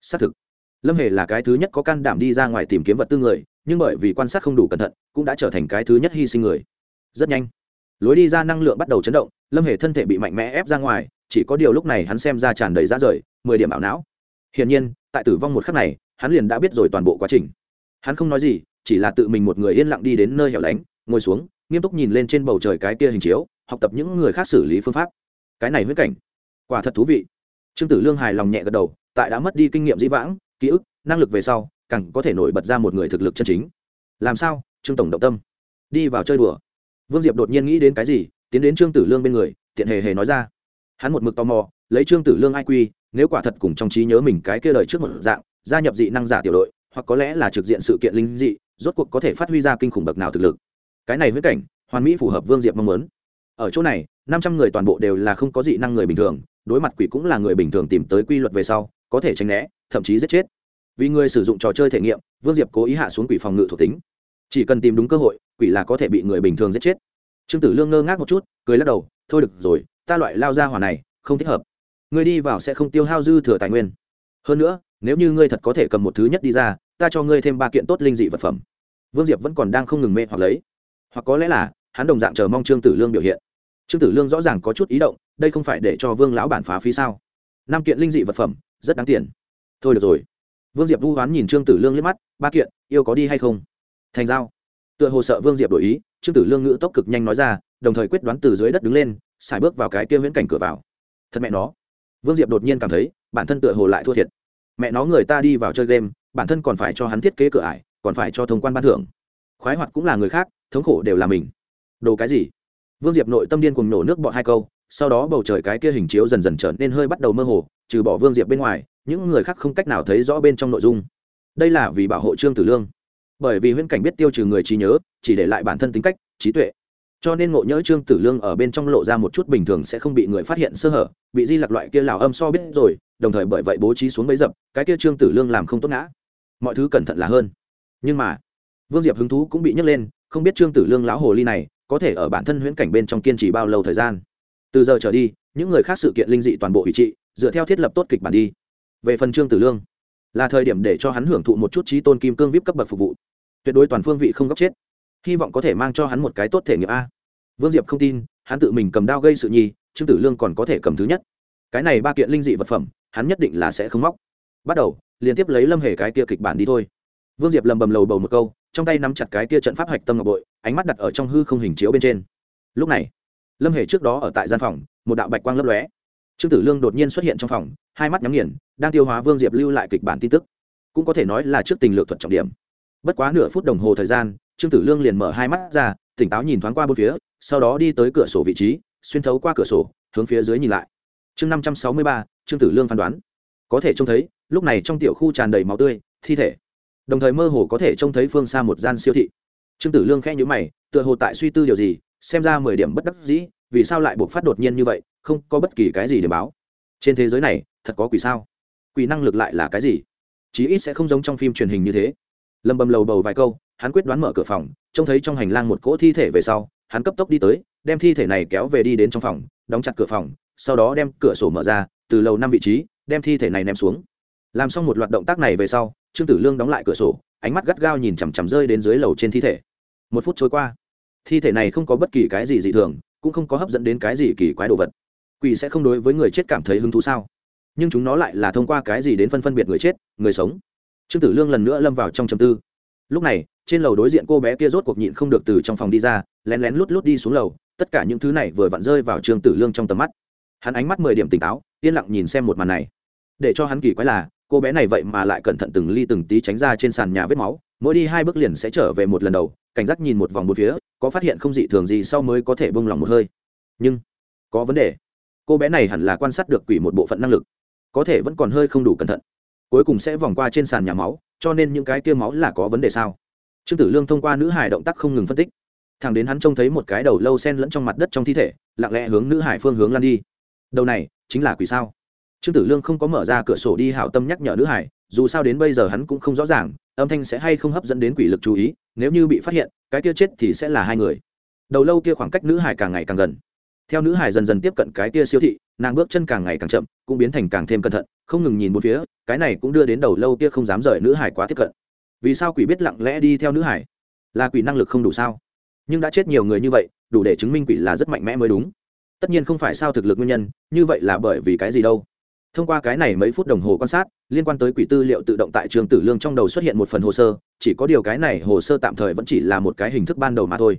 Xác thực, lâm hề là cái thứ nhất có can đảm đi ra ngoài tìm kiếm vật tư người, nhưng bởi vì quan sát không đủ cẩn thận, cũng đã trở thành cái thứ nhất hy sinh người. Rất nhanh lối đi ra năng lượng bắt đầu chấn động, lâm hề thân thể bị mạnh mẽ ép ra ngoài, chỉ có điều lúc này hắn xem ra tràn đầy ra rời, mười điểm ảo não. Hiển nhiên, tại tử vong một khắc này, hắn liền đã biết rồi toàn bộ quá trình. Hắn không nói gì, chỉ là tự mình một người yên lặng đi đến nơi hẻo lánh, ngồi xuống, nghiêm túc nhìn lên trên bầu trời cái kia hình chiếu, học tập những người khác xử lý phương pháp. Cái này huyết cảnh, quả thật thú vị. Trương tử lương hài lòng nhẹ gật đầu, tại đã mất đi kinh nghiệm dĩ vãng, ký ức, năng lực về sau, càng có thể nổi bật ra một người thực lực chân chính. Làm sao, trương tổng động tâm? Đi vào chơi đùa vương diệp đột nhiên nghĩ đến cái gì, tiến đến trương tử lương bên người, tiện hề hề nói ra. Hắn một mực tò mò, lấy trương tử lương ai quy nếu quả thật cùng trong trí nhớ mình cái kia đời trước một dạng, gia nhập dị năng giả tiểu đội, hoặc có lẽ là trực diện sự kiện linh dị, rốt cuộc có thể phát huy ra kinh khủng bậc nào thực lực. Cái này huyết cảnh, hoàn mỹ phù hợp vương diệp mong muốn. Ở chỗ này, năm trăm người toàn bộ đều là không có dị năng người bình thường, đối mặt quỷ cũng là người bình thường tìm tới quy luật về sau, có thể tránh né, thậm chí giết chết. Vì người sử dụng trò chơi thể nghiệm, vương diệp cố ý hạ xuống quỷ phòng ngự thuộc tính chỉ cần tìm đúng cơ hội, quỷ là có thể bị người bình thường giết chết. Trương tử lương ngơ ngác một chút, cười lắc đầu, thôi được rồi, ta loại lao ra hỏa này, không thích hợp. Người đi vào sẽ không tiêu hao dư thừa tài nguyên. Hơn nữa, nếu như ngươi thật có thể cầm một thứ nhất đi ra, ta cho ngươi thêm ba kiện tốt linh dị vật phẩm. Vương diệp vẫn còn đang không ngừng mê hoặc lấy. Hoặc có lẽ là, hắn đồng dạng chờ mong trương tử lương biểu hiện. Trương tử lương rõ ràng có chút ý động, đây không phải để cho vương lão bản phá phí sao? Năm kiện linh dị vật phẩm, rất đáng tiền. Thôi được rồi. Vương diệp vu hoán nhìn trương tử lương liếc mắt, ba kiện, yêu có đi hay không? Thành giao. Tựa hồ sợ vương diệp đổi ý, trương tử lương ngữ tốc cực nhanh nói ra, đồng thời quyết đoán từ dưới đất đứng lên, xài bước vào cái kia viễn cảnh cửa vào. Thật mẹ nó. Vương diệp đột nhiên cảm thấy, bản thân tựa hồ lại thua thiệt. Mẹ nó người ta đi vào chơi game, bản thân còn phải cho hắn thiết kế cửa ải, còn phải cho thông quan ban thưởng. Khoái hoạt cũng là người khác, thống khổ đều là mình. Đồ cái gì? Vương diệp nội tâm điên cùng nổ nước bọn hai câu, sau đó bầu trời cái kia hình chiếu dần dần trở nên hơi bắt đầu mơ hồ, trừ bỏ vương diệp bên ngoài, những người khác không cách nào thấy rõ bên trong nội dung. Đây là vì bảo hộ trương tử lương bởi vì huyễn cảnh biết tiêu trừ người trí nhớ, chỉ để lại bản thân tính cách, trí tuệ. Cho nên ngộ nhỡ trương tử lương ở bên trong lộ ra một chút bình thường sẽ không bị người phát hiện sơ hở, bị di lặc loại kia lào âm so biết rồi, đồng thời bởi vậy bố trí xuống bấy dập, cái kia trương tử lương làm không tốt ngã. Mọi thứ cẩn thận là hơn. Nhưng mà, vương diệp hứng thú cũng bị nhấc lên, không biết trương tử lương lão hồ ly này có thể ở bản thân huyễn cảnh bên trong kiên trì bao lâu thời gian. Từ giờ trở đi, những người khác sự kiện linh dị toàn bộ ủy trị, dựa theo thiết lập tốt kịch bản đi. Về phần trương tử lương, là thời điểm để cho hắn hưởng thụ một chút trí tôn kim cương vip cấp bậc phục vụ tuyệt đối toàn phương vị không góc chết. Hy vọng có thể mang cho hắn một cái tốt thể nghiệm a. Vương diệp không tin, hắn tự mình cầm đao gây sự nhi trương tử lương còn có thể cầm thứ nhất. Cái này ba kiện linh dị vật phẩm, hắn nhất định là sẽ không móc. Bắt đầu, liên tiếp lấy lâm hề cái kia kịch bản đi thôi. Vương diệp lầm bầm lầu bầu một câu, trong tay nắm chặt cái kia trận pháp hạch tâm ngọc bội, ánh mắt đặt ở trong hư không hình chiếu bên trên. Lúc này, lâm hề trước đó ở tại gian phòng, một đạo bạch quang lấp lóe. Trương tử lương đột nhiên xuất hiện trong phòng, hai mắt nhắm nghiền, đang tiêu hóa vương diệp lưu lại kịch bản tin tức. Cũng có thể nói là trước tình lược thuật trọng điểm bất quá nửa phút đồng hồ thời gian, trương tử lương liền mở hai mắt ra, tỉnh táo nhìn thoáng qua bốn phía, sau đó đi tới cửa sổ vị trí, xuyên thấu qua cửa sổ, hướng phía dưới nhìn lại. Chương năm trăm sáu mươi ba, trương tử lương phán đoán. Có thể trông thấy, lúc này trong tiểu khu tràn đầy máu tươi, thi thể. Đồng thời mơ hồ có thể trông thấy phương xa một gian siêu thị. Trương tử lương khẽ nhữ mày, tựa hồ tại suy tư điều gì, xem ra mười điểm bất đắc dĩ, vì sao lại buộc phát đột nhiên như vậy, không có bất kỳ cái gì để báo. Trên thế giới này, thật có quỷ sao? Quỷ năng lực lại là cái gì? Chí ít sẽ không giống trong phim truyền hình như thế lâm bầm lầu bầu vài câu, hắn quyết đoán mở cửa phòng, trông thấy trong hành lang một cỗ thi thể về sau, hắn cấp tốc đi tới, đem thi thể này kéo về đi đến trong phòng, đóng chặt cửa phòng, sau đó đem cửa sổ mở ra, từ lầu năm vị trí, đem thi thể này ném xuống. Làm xong một loạt động tác này về sau, trương tử lương đóng lại cửa sổ, ánh mắt gắt gao nhìn chằm chằm rơi đến dưới lầu trên thi thể. Một phút trôi qua, thi thể này không có bất kỳ cái gì dị thường, cũng không có hấp dẫn đến cái gì kỳ quái đồ vật. Quỷ sẽ không đối với người chết cảm thấy hứng thú sao? Nhưng chúng nó lại là thông qua cái gì đến phân phân biệt người chết, người sống? Trương tử lương lần nữa lâm vào trong trầm tư. Lúc này, trên lầu đối diện cô bé kia rốt cuộc nhịn không được từ trong phòng đi ra, lén lén lút lút đi xuống lầu, tất cả những thứ này vừa vặn rơi vào trương tử lương trong tầm mắt. Hắn ánh mắt mười điểm tỉnh táo, yên lặng nhìn xem một màn này. Để cho hắn kỳ quái là, cô bé này vậy mà lại cẩn thận từng ly từng tí tránh ra trên sàn nhà vết máu, mỗi đi hai bước liền sẽ trở về một lần đầu, cảnh giác nhìn một vòng một phía, có phát hiện không dị thường gì sau mới có thể bông lòng một hơi. Nhưng, có vấn đề. Cô bé này hẳn là quan sát được quỷ một bộ phận năng lực, có thể vẫn còn hơi không đủ cẩn thận cuối cùng sẽ vòng qua trên sàn nhà máu, cho nên những cái kia máu là có vấn đề sao? Trương tử lương thông qua nữ hải động tác không ngừng phân tích. Thằng đến hắn trông thấy một cái đầu lâu sen lẫn trong mặt đất trong thi thể, lặng lẽ hướng nữ hải phương hướng lan đi. Đầu này, chính là quỷ sao? Trương tử lương không có mở ra cửa sổ đi hảo tâm nhắc nhở nữ hải, dù sao đến bây giờ hắn cũng không rõ ràng, âm thanh sẽ hay không hấp dẫn đến quỷ lực chú ý, nếu như bị phát hiện, cái kia chết thì sẽ là hai người. Đầu lâu kia khoảng cách nữ hải càng ngày càng gần theo nữ hải dần dần tiếp cận cái kia siêu thị, nàng bước chân càng ngày càng chậm, cũng biến thành càng thêm cẩn thận, không ngừng nhìn một phía, cái này cũng đưa đến đầu lâu kia không dám rời nữ hải quá tiếp cận. Vì sao quỷ biết lặng lẽ đi theo nữ hải là quỷ năng lực không đủ sao? Nhưng đã chết nhiều người như vậy, đủ để chứng minh quỷ là rất mạnh mẽ mới đúng. Tất nhiên không phải sao thực lực nguyên nhân, như vậy là bởi vì cái gì đâu? Thông qua cái này mấy phút đồng hồ quan sát, liên quan tới quỷ tư liệu tự động tại trường tử lương trong đầu xuất hiện một phần hồ sơ, chỉ có điều cái này hồ sơ tạm thời vẫn chỉ là một cái hình thức ban đầu mà thôi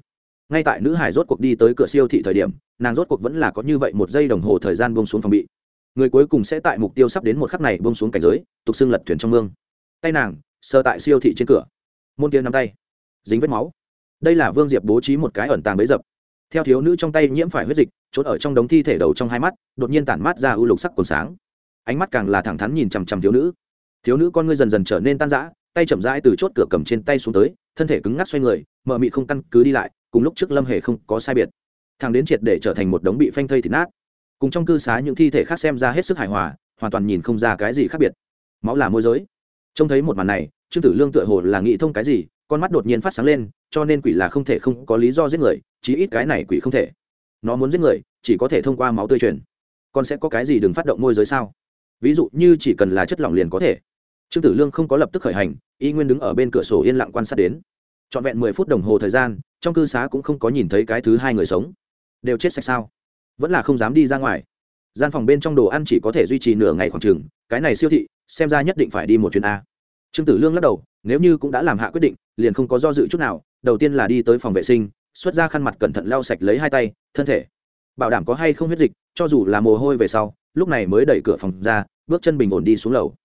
ngay tại nữ hải rốt cuộc đi tới cửa siêu thị thời điểm, nàng rốt cuộc vẫn là có như vậy một giây đồng hồ thời gian bông xuống phòng bị. Người cuối cùng sẽ tại mục tiêu sắp đến một khắc này bông xuống cảnh giới, tục xưng lật thuyền trong mương. Tay nàng sơ tại siêu thị trên cửa. Môn kia nắm tay. Dính vết máu. Đây là vương diệp bố trí một cái ẩn tàng bấy dập. Theo thiếu nữ trong tay nhiễm phải huyết dịch, trốn ở trong đống thi thể đầu trong hai mắt, đột nhiên tản mát ra ưu lục sắc còn sáng. Ánh mắt càng là thẳng thắn nhìn chằm chằm thiếu nữ. Thiếu nữ con ngươi dần dần trở nên tan rã, tay chậm rãi từ chốt cửa cầm trên tay xuống tới, thân thể cứng ngắc xoay người mờ mị không căn cứ đi lại cùng lúc trước lâm hề không có sai biệt. Thằng đến triệt để trở thành một đống bị phanh thây thịt nát. Cùng trong cư xá những thi thể khác xem ra hết sức hài hòa, hoàn toàn nhìn không ra cái gì khác biệt. Máu là môi giới. Trông thấy một màn này, trương tử lương tựa hồ là nghĩ thông cái gì, con mắt đột nhiên phát sáng lên, cho nên quỷ là không thể không có lý do giết người, chí ít cái này quỷ không thể. Nó muốn giết người, chỉ có thể thông qua máu tươi truyền. Còn sẽ có cái gì đừng phát động môi giới sao? Ví dụ như chỉ cần là chất lỏng liền có thể. Trương tử lương không có lập tức khởi hành, y nguyên đứng ở bên cửa sổ yên lặng quan sát đến trọn vẹn mười phút đồng hồ thời gian, trong cư xá cũng không có nhìn thấy cái thứ hai người sống. Đều chết sạch sao? Vẫn là không dám đi ra ngoài. Gian phòng bên trong đồ ăn chỉ có thể duy trì nửa ngày khoảng chừng, cái này siêu thị, xem ra nhất định phải đi một chuyến a. Trương tử lương lắc đầu, nếu như cũng đã làm hạ quyết định, liền không có do dự chút nào, đầu tiên là đi tới phòng vệ sinh, xuất ra khăn mặt cẩn thận lau sạch lấy hai tay, thân thể. Bảo đảm có hay không huyết dịch, cho dù là mồ hôi về sau, lúc này mới đẩy cửa phòng ra, bước chân bình ổn đi xuống lầu.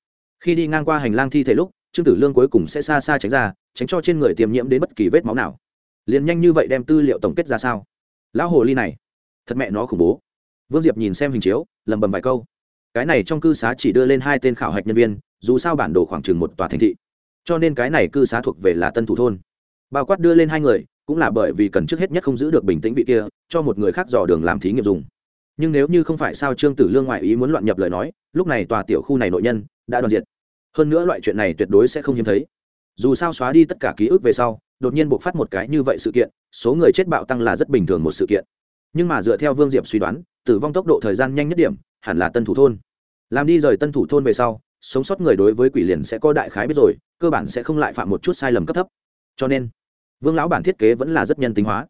Khi đi ngang qua hành lang thi thể lúc trương tử lương cuối cùng sẽ xa xa tránh ra, tránh cho trên người tiềm nhiễm đến bất kỳ vết máu nào. Liền nhanh như vậy đem tư liệu tổng kết ra sao? Lão hồ ly này, thật mẹ nó khủng bố. Vương diệp nhìn xem hình chiếu lầm bầm vài câu. Cái này trong cư xá chỉ đưa lên hai tên khảo hạch nhân viên, dù sao bản đồ khoảng chừng một tòa thành thị. Cho nên cái này cư xá thuộc về là tân thủ thôn. Bao quát đưa lên hai người, cũng là bởi vì cần trước hết nhất không giữ được bình tĩnh vị kia, cho một người khác dò đường làm thí nghiệm dùng. Nhưng nếu như không phải sao trương tử lương ngoại ý muốn loạn nhập lời nói, lúc này tòa tiểu khu này nội nhân đã đoàn diệt hơn nữa loại chuyện này tuyệt đối sẽ không hiếm thấy. Dù sao xóa đi tất cả ký ức về sau, đột nhiên buộc phát một cái như vậy sự kiện, số người chết bạo tăng là rất bình thường một sự kiện. Nhưng mà dựa theo vương diệp suy đoán, tử vong tốc độ thời gian nhanh nhất điểm, hẳn là tân thủ thôn. Làm đi rời tân thủ thôn về sau, sống sót người đối với quỷ liền sẽ có đại khái biết rồi, cơ bản sẽ không lại phạm một chút sai lầm cấp thấp. Cho nên, vương lão bản thiết kế vẫn là rất nhân tính hóa.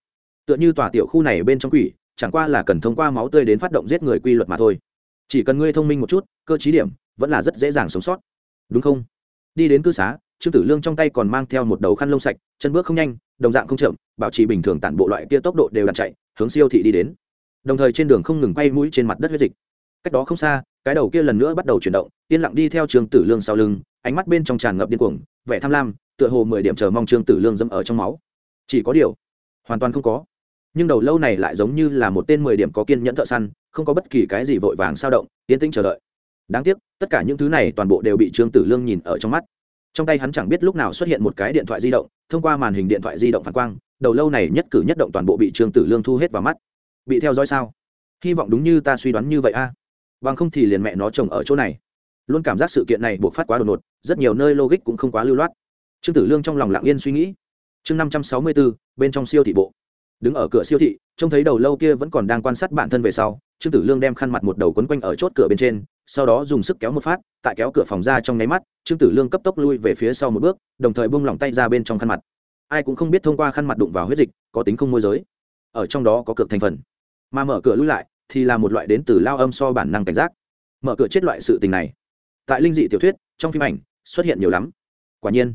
Tựa như tòa tiểu khu này bên trong quỷ, chẳng qua là cần thông qua máu tươi đến phát động giết người quy luật mà thôi. Chỉ cần ngươi thông minh một chút, cơ chí điểm, vẫn là rất dễ dàng sống sót đúng không? Đi đến cư xá, trương tử lương trong tay còn mang theo một đầu khăn lông sạch, chân bước không nhanh, đồng dạng không chậm, bảo trì bình thường tản bộ loại kia tốc độ đều đặn chạy, hướng siêu thị đi đến. Đồng thời trên đường không ngừng quay mũi trên mặt đất huyết dịch. Cách đó không xa, cái đầu kia lần nữa bắt đầu chuyển động, yên lặng đi theo trương tử lương sau lưng, ánh mắt bên trong tràn ngập điên cuồng, vẻ tham lam, tựa hồ mười điểm chờ mong trương tử lương dẫm ở trong máu. Chỉ có điều, hoàn toàn không có. Nhưng đầu lâu này lại giống như là một tên mười điểm có kiên nhẫn thợ săn, không có bất kỳ cái gì vội vàng sao động, yên tĩnh chờ đợi đáng tiếc, tất cả những thứ này toàn bộ đều bị trương tử lương nhìn ở trong mắt. Trong tay hắn chẳng biết lúc nào xuất hiện một cái điện thoại di động, thông qua màn hình điện thoại di động phản quang, đầu lâu này nhất cử nhất động toàn bộ bị trương tử lương thu hết vào mắt. Bị theo dõi sao? Hy vọng đúng như ta suy đoán như vậy a. Bằng không thì liền mẹ nó chồng ở chỗ này. Luôn cảm giác sự kiện này buộc phát quá đột ngột, rất nhiều nơi logic cũng không quá lưu loát. Trương tử lương trong lòng lặng yên suy nghĩ. Chương năm trăm sáu mươi bốn bên trong siêu thị bộ. Đứng ở cửa siêu thị, trông thấy đầu lâu kia vẫn còn đang quan sát bản thân về sau, trương tử lương đem khăn mặt một đầu quấn quanh ở chốt cửa bên trên sau đó dùng sức kéo một phát, tại kéo cửa phòng ra trong nháy mắt, trương tử lương cấp tốc lui về phía sau một bước, đồng thời bung lỏng tay ra bên trong khăn mặt. Ai cũng không biết thông qua khăn mặt đụng vào huyết dịch, có tính không môi giới. Ở trong đó có cược thành phần. Mà mở cửa lui lại, thì là một loại đến từ lao âm so bản năng cảnh giác. Mở cửa chết loại sự tình này. Tại linh dị tiểu thuyết, trong phim ảnh, xuất hiện nhiều lắm. Quả nhiên,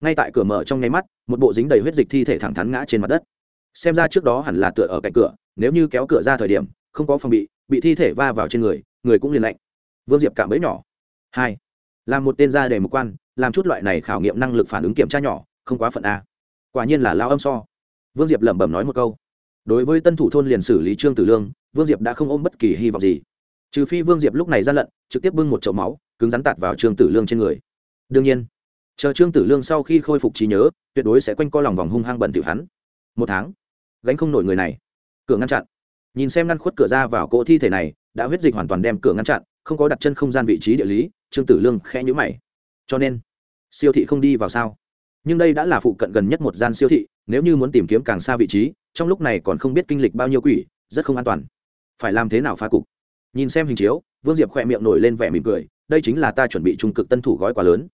ngay tại cửa mở trong nháy mắt, một bộ dính đầy huyết dịch thi thể thẳng thắn ngã trên mặt đất. Xem ra trước đó hẳn là tựa ở cạnh cửa, nếu như kéo cửa ra thời điểm, không có phòng bị bị thi thể va vào trên người người cũng liền lạnh vương diệp cảm bẫy nhỏ. Hai, làm một tên gia đề mục quan, làm chút loại này khảo nghiệm năng lực phản ứng kiểm tra nhỏ, không quá phận a. Quả nhiên là lao âm so. Vương diệp lẩm bẩm nói một câu. Đối với tân thủ thôn liền xử lý trương tử lương, vương diệp đã không ôm bất kỳ hy vọng gì. Trừ phi vương diệp lúc này ra lận, trực tiếp bưng một chậu máu, cứng rắn tạt vào trương tử lương trên người. Đương nhiên, chờ trương tử lương sau khi khôi phục trí nhớ, tuyệt đối sẽ quanh co lòng vòng hung hăng bẩn tiểu hắn. Một tháng, gánh không nổi người này. Cửa ngăn chặn. Nhìn xem ngăn khuất cửa ra vào cỗ thi thể này, đã huyết dịch hoàn toàn đem cửa ngăn chặn không có đặt chân không gian vị trí địa lý, trương tử lương khẽ nhữ mày. Cho nên, siêu thị không đi vào sao? Nhưng đây đã là phụ cận gần nhất một gian siêu thị, nếu như muốn tìm kiếm càng xa vị trí, trong lúc này còn không biết kinh lịch bao nhiêu quỷ, rất không an toàn. Phải làm thế nào phá cục? Nhìn xem hình chiếu, vương diệp khỏe miệng nổi lên vẻ mỉm cười, đây chính là ta chuẩn bị trung cực tân thủ gói quá lớn.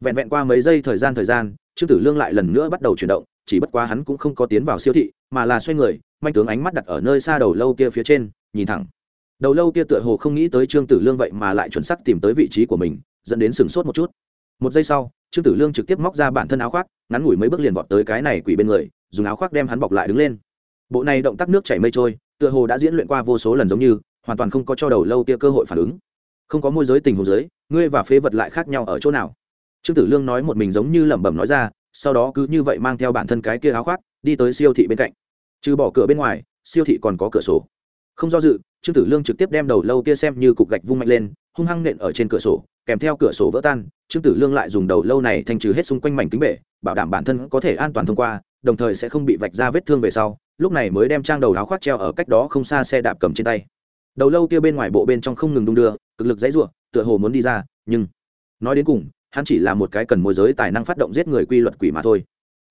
Vẹn vẹn qua mấy giây thời gian thời gian, trương tử lương lại lần nữa bắt đầu chuyển động, chỉ bất quá hắn cũng không có tiến vào siêu thị, mà là xoay người, manh tướng ánh mắt đặt ở nơi xa đầu lâu kia phía trên, nhìn thẳng đầu lâu kia tựa hồ không nghĩ tới trương tử lương vậy mà lại chuẩn sắc tìm tới vị trí của mình, dẫn đến sửng sốt một chút. Một giây sau, trương tử lương trực tiếp móc ra bản thân áo khoác, ngắn ngủi mấy bước liền vọt tới cái này quỷ bên người, dùng áo khoác đem hắn bọc lại đứng lên. Bộ này động tác nước chảy mây trôi, tựa hồ đã diễn luyện qua vô số lần giống như, hoàn toàn không có cho đầu lâu kia cơ hội phản ứng. Không có môi giới tình hồ giới, ngươi và phế vật lại khác nhau ở chỗ nào? Trương tử lương nói một mình giống như lẩm bẩm nói ra, sau đó cứ như vậy mang theo bản thân cái kia áo khoác, đi tới siêu thị bên cạnh. Trừ bỏ cửa bên ngoài, siêu thị còn có cửa sổ. Không do dự trương tử lương trực tiếp đem đầu lâu kia xem như cục gạch vung mạnh lên, hung hăng nện ở trên cửa sổ, kèm theo cửa sổ vỡ tan, trương tử lương lại dùng đầu lâu này thanh trừ hết xung quanh mảnh kính bể, bảo đảm bản thân có thể an toàn thông qua, đồng thời sẽ không bị vạch ra vết thương về sau, lúc này mới đem trang đầu áo khoác treo ở cách đó không xa xe đạp cầm trên tay. Đầu lâu kia bên ngoài bộ bên trong không ngừng đung đưa, cực lực dãy ruộng tựa hồ muốn đi ra, nhưng, nói đến cùng, hắn chỉ là một cái cần môi giới tài năng phát động giết người quy luật quỷ mà thôi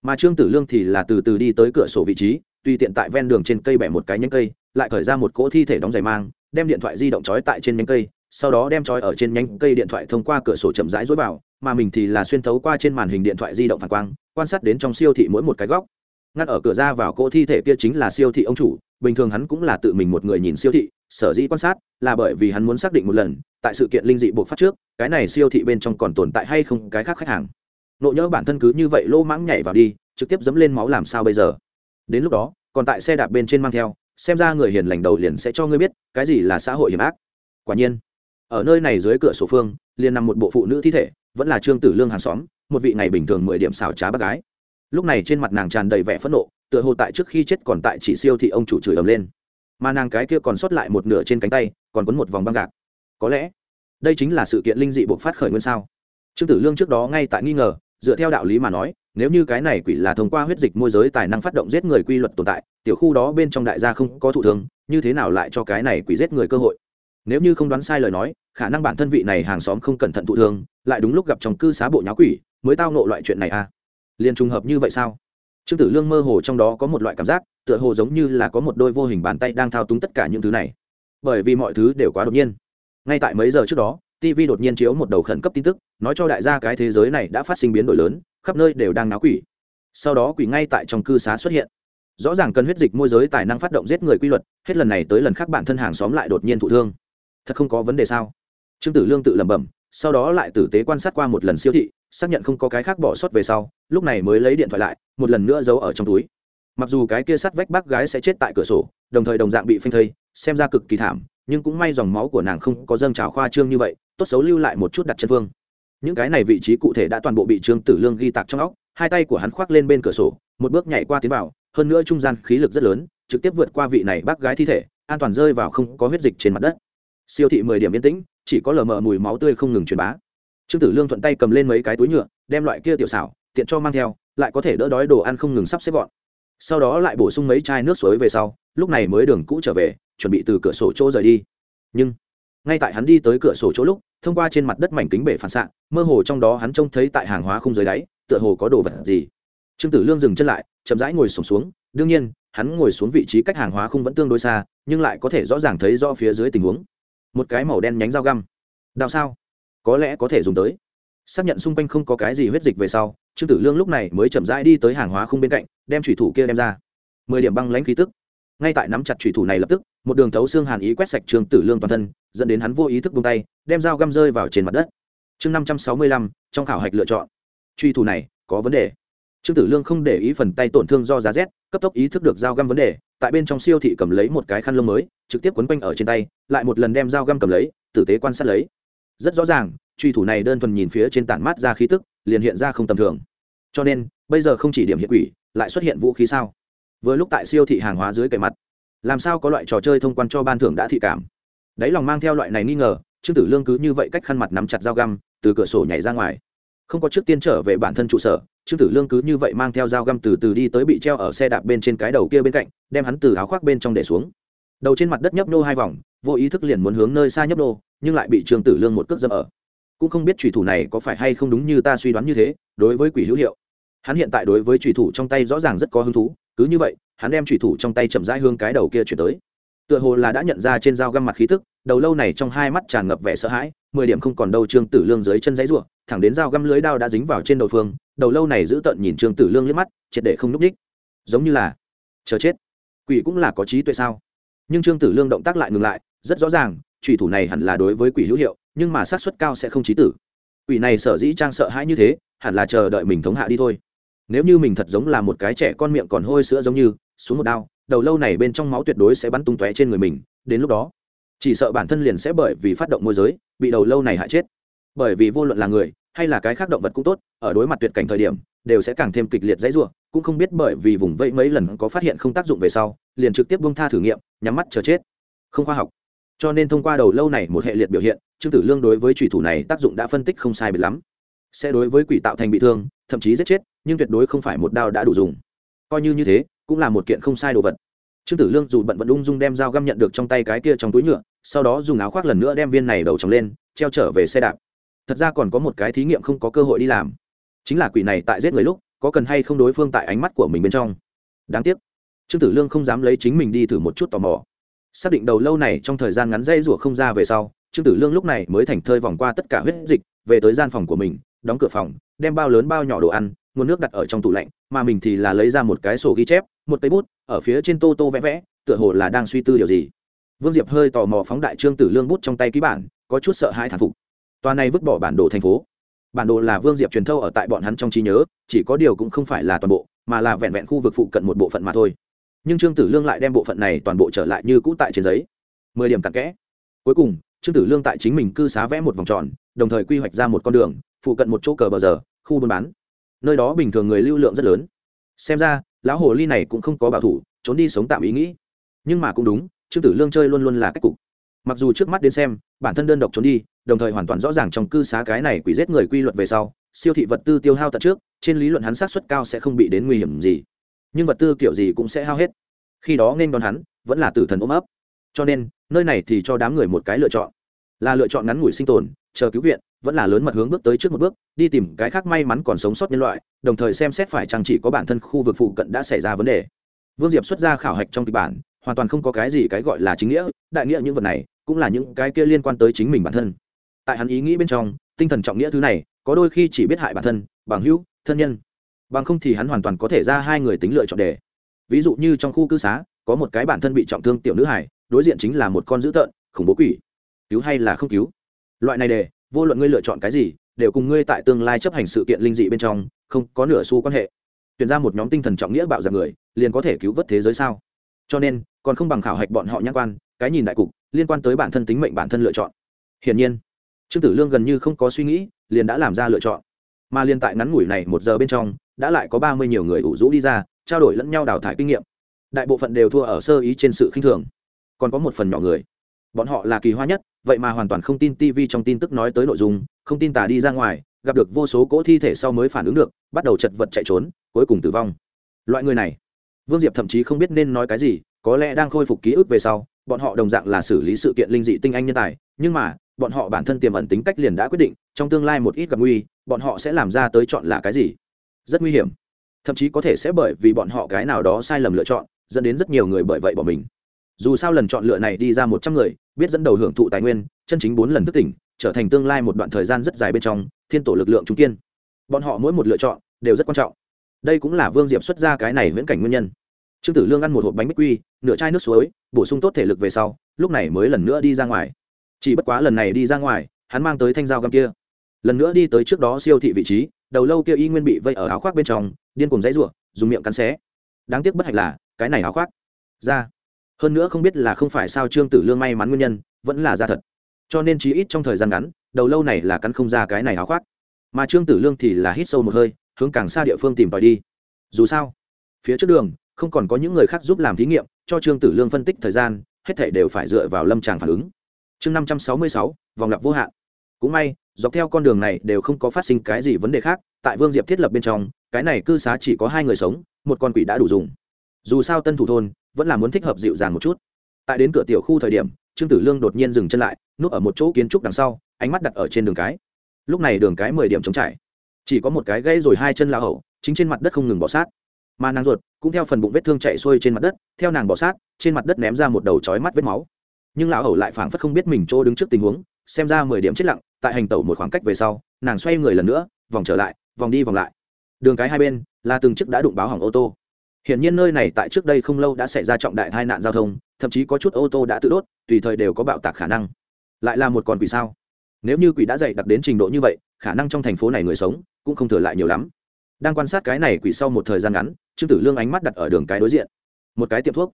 mà trương tử lương thì là từ từ đi tới cửa sổ vị trí tùy tiện tại ven đường trên cây bẻ một cái nhánh cây, lại khởi ra một cỗ thi thể đóng giày mang, đem điện thoại di động trói tại trên nhánh cây, sau đó đem trói ở trên nhánh cây điện thoại thông qua cửa sổ chậm rãi dối vào, mà mình thì là xuyên thấu qua trên màn hình điện thoại di động phản quang, quan sát đến trong siêu thị mỗi một cái góc. Ngắt ở cửa ra vào cỗ thi thể kia chính là siêu thị ông chủ, bình thường hắn cũng là tự mình một người nhìn siêu thị, sở dĩ quan sát là bởi vì hắn muốn xác định một lần, tại sự kiện linh dị buộc phát trước, cái này siêu thị bên trong còn tồn tại hay không, cái khác khách hàng nộ nhỡ bản thân cứ như vậy lô mãng nhảy vào đi, trực tiếp dẫm lên máu làm sao bây giờ? Đến lúc đó, còn tại xe đạp bên trên mang theo, xem ra người hiền lành đầu liền sẽ cho ngươi biết, cái gì là xã hội hiểm ác. Quả nhiên, ở nơi này dưới cửa sổ phương, liền nằm một bộ phụ nữ thi thể, vẫn là trương tử lương hàng xóm, một vị ngày bình thường mười điểm xào trá bác gái. Lúc này trên mặt nàng tràn đầy vẻ phẫn nộ, tựa hồ tại trước khi chết còn tại chỉ siêu thị ông chủ chửi ầm lên. Mà nàng cái kia còn sót lại một nửa trên cánh tay, còn quấn một vòng băng gạc. Có lẽ, đây chính là sự kiện linh dị buộc phát khởi nguyên sao? Trương tử lương trước đó ngay tại nghi ngờ dựa theo đạo lý mà nói, nếu như cái này quỷ là thông qua huyết dịch môi giới tài năng phát động giết người quy luật tồn tại, tiểu khu đó bên trong đại gia không có thụ thương, như thế nào lại cho cái này quỷ giết người cơ hội? Nếu như không đoán sai lời nói, khả năng bản thân vị này hàng xóm không cẩn thận thụ thương, lại đúng lúc gặp trong cư xá bộ nháo quỷ, mới tao nộ loại chuyện này à? Liền trùng hợp như vậy sao? Trương tử lương mơ hồ trong đó có một loại cảm giác, tựa hồ giống như là có một đôi vô hình bàn tay đang thao túng tất cả những thứ này. Bởi vì mọi thứ đều quá đột nhiên. Ngay tại mấy giờ trước đó tv đột nhiên chiếu một đầu khẩn cấp tin tức, nói cho đại gia cái thế giới này đã phát sinh biến đổi lớn, khắp nơi đều đang náo quỷ. Sau đó quỷ ngay tại trong cư xá xuất hiện. Rõ ràng cần huyết dịch môi giới tài năng phát động giết người quy luật, hết lần này tới lần khác bản thân hàng xóm lại đột nhiên thụ thương. Thật không có vấn đề sao? Trương tử lương tự lẩm bẩm, sau đó lại tử tế quan sát qua một lần siêu thị, xác nhận không có cái khác bỏ sót về sau, lúc này mới lấy điện thoại lại, một lần nữa giấu ở trong túi. Mặc dù cái kia sắt vách bác gái sẽ chết tại cửa sổ, đồng thời đồng dạng bị phanh thây, xem ra cực kỳ thảm nhưng cũng may dòng máu của nàng không có dâng trào khoa trương như vậy, tốt xấu lưu lại một chút đặt chân phương những cái này vị trí cụ thể đã toàn bộ bị trương tử lương ghi tạc trong óc, hai tay của hắn khoác lên bên cửa sổ, một bước nhảy qua tiến vào, hơn nữa trung gian khí lực rất lớn, trực tiếp vượt qua vị này bác gái thi thể, an toàn rơi vào không có huyết dịch trên mặt đất. Siêu thị mười điểm yên tĩnh, chỉ có lờ mờ mùi máu tươi không ngừng truyền bá. Trương tử lương thuận tay cầm lên mấy cái túi nhựa, đem loại kia tiểu xảo, tiện cho mang theo, lại có thể đỡ đói đồ ăn không ngừng sắp xếp gọn. Sau đó lại bổ sung mấy chai nước suối về sau, lúc này mới đường cũ trở về chuẩn bị từ cửa sổ chỗ rời đi. Nhưng, ngay tại hắn đi tới cửa sổ chỗ lúc, thông qua trên mặt đất mảnh kính bể phản xạ, mơ hồ trong đó hắn trông thấy tại hàng hóa không dưới đáy, tựa hồ có đồ vật gì. Trương tử lương dừng chân lại, chậm rãi ngồi sổm xuống, đương nhiên, hắn ngồi xuống vị trí cách hàng hóa không vẫn tương đối xa, nhưng lại có thể rõ ràng thấy do phía dưới tình huống. Một cái màu đen nhánh dao găm. Đào sao? Có lẽ có thể dùng tới. Xác nhận xung quanh không có cái gì huyết dịch về sau, trương tử lương lúc này mới chậm rãi đi tới hàng hóa khung bên cạnh, đem thủy thủ kia đem ra. Mười điểm băng lãnh khí tức. Ngay tại nắm chặt thủy thủ này lập tức một đường thấu xương hàn ý quét sạch trương tử lương toàn thân, dẫn đến hắn vô ý thức buông tay, đem dao găm rơi vào trên mặt đất. Chương năm trăm sáu mươi lăm, trong khảo hạch lựa chọn. Truy thủ này, có vấn đề. Trương tử lương không để ý phần tay tổn thương do giá rét, cấp tốc ý thức được dao găm vấn đề, tại bên trong siêu thị cầm lấy một cái khăn lông mới, trực tiếp quấn quanh ở trên tay, lại một lần đem dao găm cầm lấy, tử tế quan sát lấy. Rất rõ ràng, truy thủ này đơn thuần nhìn phía trên tản mát ra khí tức, liền hiện ra không tầm thường. Cho nên, bây giờ không chỉ điểm hiện quỷ, lại xuất hiện vũ khí sao? Vừa lúc tại siêu thị hàng hóa dưới cậy mặt làm sao có loại trò chơi thông quan cho ban thưởng đã thị cảm? Đáy lòng mang theo loại này nghi ngờ, trương tử lương cứ như vậy cách khăn mặt nắm chặt dao găm, từ cửa sổ nhảy ra ngoài. Không có trước tiên trở về bản thân trụ sở, trương tử lương cứ như vậy mang theo dao găm từ từ đi tới bị treo ở xe đạp bên trên cái đầu kia bên cạnh, đem hắn từ áo khoác bên trong để xuống. Đầu trên mặt đất nhấp nô hai vòng, vô ý thức liền muốn hướng nơi xa nhấp nô, nhưng lại bị trương tử lương một cước dâm ở. Cũng không biết thủy thủ này có phải hay không đúng như ta suy đoán như thế, đối với quỷ hữu hiệu. Hắn hiện tại đối với thủy thủ trong tay rõ ràng rất có hứng thú, cứ như vậy hắn đem trùy thủ trong tay chậm rãi hướng cái đầu kia chuyển tới. Tựa hồ là đã nhận ra trên dao găm mặt khí tức, đầu lâu này trong hai mắt tràn ngập vẻ sợ hãi, mười điểm không còn đâu trương tử lương dưới chân giấy ruộng thẳng đến dao găm lưới đao đã dính vào trên đầu phương, đầu lâu này giữ tận nhìn trương tử lương liếc mắt, triệt để không núp ních giống như là chờ chết. Quỷ cũng là có trí tuệ sao? Nhưng trương tử lương động tác lại ngừng lại, rất rõ ràng trùy thủ này hẳn là đối với quỷ hữu hiệu, nhưng mà xác suất cao sẽ không trí tử. Quỷ này sở dĩ trang sợ hãi như thế, hẳn là chờ đợi mình thống hạ đi thôi. Nếu như mình thật giống là một cái trẻ con miệng còn hôi sữa giống như xuống một đao, đầu lâu này bên trong máu tuyệt đối sẽ bắn tung tóe trên người mình, đến lúc đó, chỉ sợ bản thân liền sẽ bởi vì phát động môi giới, bị đầu lâu này hại chết. Bởi vì vô luận là người, hay là cái khác động vật cũng tốt, ở đối mặt tuyệt cảnh thời điểm, đều sẽ càng thêm kịch liệt dãy rủa, cũng không biết bởi vì vùng vẫy mấy lần có phát hiện không tác dụng về sau, liền trực tiếp bông tha thử nghiệm, nhắm mắt chờ chết. Không khoa học. Cho nên thông qua đầu lâu này một hệ liệt biểu hiện, trương tử lương đối với trùy thủ này tác dụng đã phân tích không sai biệt lắm. Sẽ đối với quỷ tạo thành bị thương, thậm chí giết chết, nhưng tuyệt đối không phải một đao đã đủ dùng. Coi như như thế cũng là một kiện không sai đồ vật. Trương tử lương dù bận vẫn ung dung đem dao găm nhận được trong tay cái kia trong túi nhựa, sau đó dùng áo khoác lần nữa đem viên này đầu trồng lên, treo trở về xe đạp. Thật ra còn có một cái thí nghiệm không có cơ hội đi làm. Chính là quỷ này tại giết người lúc, có cần hay không đối phương tại ánh mắt của mình bên trong. Đáng tiếc, trương tử lương không dám lấy chính mình đi thử một chút tò mò. Xác định đầu lâu này trong thời gian ngắn dây rủa không ra về sau, trương tử lương lúc này mới thành thơi vòng qua tất cả huyết dịch, về tới gian phòng của mình, đóng cửa phòng, đem bao lớn bao nhỏ đồ ăn, nguồn nước đặt ở trong tủ lạnh, mà mình thì là lấy ra một cái sổ ghi chép một cây bút, ở phía trên tô tô vẽ vẽ, tựa hồ là đang suy tư điều gì. Vương diệp hơi tò mò phóng đại trương tử lương bút trong tay ký bản, có chút sợ hãi thản phục. Tòa này vứt bỏ bản đồ thành phố. Bản đồ là vương diệp truyền thâu ở tại bọn hắn trong trí nhớ, chỉ có điều cũng không phải là toàn bộ, mà là vẹn vẹn khu vực phụ cận một bộ phận mà thôi. Nhưng trương tử lương lại đem bộ phận này toàn bộ trở lại như cũ tại trên giấy. Mười điểm cặn kẽ. Cuối cùng, trương tử lương tại chính mình cư xá vẽ một vòng tròn, đồng thời quy hoạch ra một con đường, phụ cận một chỗ cờ bờ giờ, khu buôn bán. Nơi đó bình thường người lưu lượng rất lớn. Xem ra lão hồ ly này cũng không có bảo thủ, trốn đi sống tạm ý nghĩ. Nhưng mà cũng đúng, trương tử lương chơi luôn luôn là cách cục. Mặc dù trước mắt đến xem, bản thân đơn độc trốn đi, đồng thời hoàn toàn rõ ràng trong cư xá cái này quỷ giết người quy luật về sau, siêu thị vật tư tiêu hao tận trước, trên lý luận hắn sát suất cao sẽ không bị đến nguy hiểm gì. Nhưng vật tư kiểu gì cũng sẽ hao hết. Khi đó nên đón hắn, vẫn là tử thần ôm ấp. Cho nên, nơi này thì cho đám người một cái lựa chọn. Là lựa chọn ngắn ngủi sinh tồn, chờ cứu viện, vẫn là lớn mật hướng bước tới trước một bước, đi tìm cái khác may mắn còn sống sót nhân loại đồng thời xem xét phải chăng chỉ có bản thân khu vực phụ cận đã xảy ra vấn đề. Vương diệp xuất ra khảo hạch trong kịch bản, hoàn toàn không có cái gì cái gọi là chính nghĩa, đại nghĩa những vật này, cũng là những cái kia liên quan tới chính mình bản thân. Tại hắn ý nghĩ bên trong, tinh thần trọng nghĩa thứ này, có đôi khi chỉ biết hại bản thân, bằng hữu, thân nhân. Bằng không thì hắn hoàn toàn có thể ra hai người tính lựa chọn đề. Ví dụ như trong khu cư xá, có một cái bản thân bị trọng thương tiểu nữ hải đối diện chính là một con dữ tợn, khủng bố quỷ. Cứu hay là không cứu? Loại này đề, vô luận ngươi lựa chọn cái gì, đều cùng ngươi tại tương lai chấp hành sự kiện linh dị bên trong không có nửa xu quan hệ. Tuyển ra một nhóm tinh thần trọng nghĩa bạo dạng người, liền có thể cứu vớt thế giới sao? Cho nên, còn không bằng khảo hạch bọn họ nhãn quan, cái nhìn đại cục, liên quan tới bản thân tính mệnh bản thân lựa chọn. Hiển nhiên, trương tử lương gần như không có suy nghĩ, liền đã làm ra lựa chọn. Mà liên tại ngắn ngủi này một giờ bên trong, đã lại có ba mươi nhiều người ủ rũ đi ra, trao đổi lẫn nhau đào thải kinh nghiệm. Đại bộ phận đều thua ở sơ ý trên sự khinh thường. Còn có một phần nhỏ người. Bọn họ là kỳ hoa nhất, vậy mà hoàn toàn không tin tv trong tin tức nói tới nội dung, không tin tả đi ra ngoài gặp được vô số cỗ thi thể sau mới phản ứng được, bắt đầu chật vật chạy trốn, cuối cùng tử vong. Loại người này, vương diệp thậm chí không biết nên nói cái gì, có lẽ đang khôi phục ký ức về sau, bọn họ đồng dạng là xử lý sự kiện linh dị tinh anh nhân tài, nhưng mà, bọn họ bản thân tiềm ẩn tính cách liền đã quyết định, trong tương lai một ít gặp nguy, bọn họ sẽ làm ra tới chọn là cái gì? Rất nguy hiểm. Thậm chí có thể sẽ bởi vì bọn họ cái nào đó sai lầm lựa chọn, dẫn đến rất nhiều người bởi vậy bỏ mình. Dù sao lần chọn lựa này đi ra một trăm người, biết dẫn đầu hưởng thụ tài nguyên, chân chính bốn lần thức tỉnh trở thành tương lai một đoạn thời gian rất dài bên trong, thiên tổ lực lượng trung kiên. Bọn họ mỗi một lựa chọn đều rất quan trọng. Đây cũng là vương diệp xuất ra cái này viễn cảnh nguyên nhân. Trương tử lương ăn một hộp bánh bích quy, nửa chai nước suối, bổ sung tốt thể lực về sau, lúc này mới lần nữa đi ra ngoài. Chỉ bất quá lần này đi ra ngoài, hắn mang tới thanh dao găm kia. Lần nữa đi tới trước đó siêu thị vị trí, đầu lâu kia y nguyên bị vây ở áo khoác bên trong, điên cùng dãy r u ộ dùng miệng cắn xé. Đáng tiếc bất hạnh là, cái này áo khoác. Ra. Hơn nữa không biết là không phải sao trương tử lương may mắn nguyên nhân, vẫn là ra thật cho nên chí ít trong thời gian ngắn, đầu lâu này là cắn không ra cái này háo khoác. Mà trương tử lương thì là hít sâu một hơi, hướng càng xa địa phương tìm tòi đi. Dù sao, phía trước đường, không còn có những người khác giúp làm thí nghiệm, cho trương tử lương phân tích thời gian, hết thể đều phải dựa vào lâm tràng phản ứng. Chương năm trăm sáu mươi sáu, vòng lặp vô hạn. Cũng may, dọc theo con đường này đều không có phát sinh cái gì vấn đề khác, tại vương diệp thiết lập bên trong, cái này cư xá chỉ có hai người sống, một con quỷ đã đủ dùng. Dù sao tân thủ thôn, vẫn là muốn thích hợp dịu dàng một chút. Tại đến cửa tiểu khu thời điểm trương tử lương đột nhiên dừng chân lại, núp ở một chỗ kiến trúc đằng sau, ánh mắt đặt ở trên đường cái. Lúc này đường cái mười điểm trống trải. Chỉ có một cái gãy rồi hai chân la hậu chính trên mặt đất không ngừng bỏ sát. Mà nàng ruột cũng theo phần bụng vết thương chạy xuôi trên mặt đất, theo nàng bỏ sát, trên mặt đất ném ra một đầu chói mắt vết máu. Nhưng lão hậu lại phảng phất không biết mình chỗ đứng trước tình huống, xem ra mười điểm chết lặng, tại hành tẩu một khoảng cách về sau, nàng xoay người lần nữa, vòng trở lại, vòng đi vòng lại. Đường cái hai bên là từng chiếc đã đụng báo hỏng ô tô hiển nhiên nơi này tại trước đây không lâu đã xảy ra trọng đại tai nạn giao thông, thậm chí có chút ô tô đã tự đốt, tùy thời đều có bạo tạc khả năng. Lại là một con quỷ sao? Nếu như quỷ đã dày đặc đến trình độ như vậy, khả năng trong thành phố này người sống cũng không thừa lại nhiều lắm. Đang quan sát cái này quỷ sau một thời gian ngắn, trương tử lương ánh mắt đặt ở đường cái đối diện. Một cái tiệm thuốc.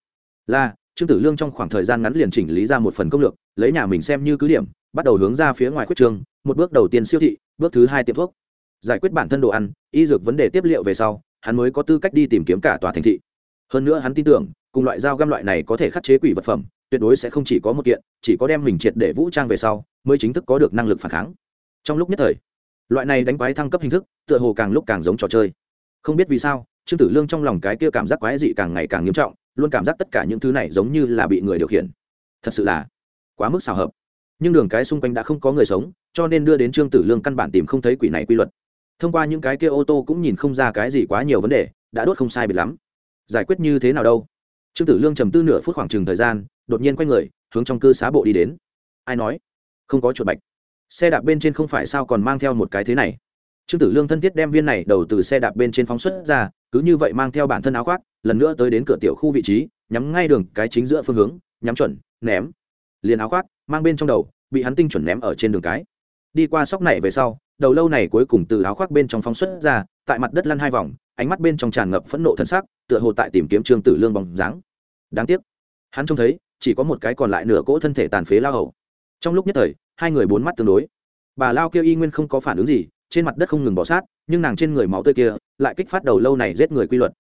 Là, trương tử lương trong khoảng thời gian ngắn liền chỉnh lý ra một phần công lược, lấy nhà mình xem như cứ điểm, bắt đầu hướng ra phía ngoài khuyết trường, một bước đầu tiên siêu thị, bước thứ hai tiệm thuốc. Giải quyết bản thân đồ ăn, y dược vấn đề tiếp liệu về sau hắn mới có tư cách đi tìm kiếm cả tòa thành thị. Hơn nữa hắn tin tưởng, cùng loại dao găm loại này có thể khắc chế quỷ vật phẩm, tuyệt đối sẽ không chỉ có một kiện, chỉ có đem mình triệt để vũ trang về sau, mới chính thức có được năng lực phản kháng. Trong lúc nhất thời, loại này đánh quái thăng cấp hình thức, tựa hồ càng lúc càng giống trò chơi. Không biết vì sao, trương tử lương trong lòng cái kia cảm giác quái dị càng ngày càng nghiêm trọng, luôn cảm giác tất cả những thứ này giống như là bị người điều khiển. Thật sự là quá mức xào hợp. Nhưng đường cái xung quanh đã không có người sống, cho nên đưa đến trương tử lương căn bản tìm không thấy quỷ này quy luật thông qua những cái kia ô tô cũng nhìn không ra cái gì quá nhiều vấn đề, đã đốt không sai biệt lắm. Giải quyết như thế nào đâu? Trương tử lương trầm tư nửa phút khoảng chừng thời gian, đột nhiên quay người, hướng trong cư xá bộ đi đến. Ai nói? Không có chuột bạch. Xe đạp bên trên không phải sao còn mang theo một cái thế này. Trương tử lương thân thiết đem viên này đầu từ xe đạp bên trên phóng xuất ra, cứ như vậy mang theo bản thân áo khoác, lần nữa tới đến cửa tiểu khu vị trí, nhắm ngay đường cái chính giữa phương hướng, nhắm chuẩn, ném. Liền áo khoác, mang bên trong đầu, bị hắn tinh chuẩn ném ở trên đường cái đi qua sóc này về sau, đầu lâu này cuối cùng từ áo khoác bên trong phóng xuất ra, tại mặt đất lăn hai vòng, ánh mắt bên trong tràn ngập phẫn nộ thân sắc, tựa hồ tại tìm kiếm trương tử lương bóng dáng. Đáng tiếc, hắn trông thấy, chỉ có một cái còn lại nửa cỗ thân thể tàn phế lao hầu. Trong lúc nhất thời, hai người bốn mắt tương đối. Bà lao kêu y nguyên không có phản ứng gì, trên mặt đất không ngừng bỏ sát, nhưng nàng trên người máu tươi kia, lại kích phát đầu lâu này giết người quy luật.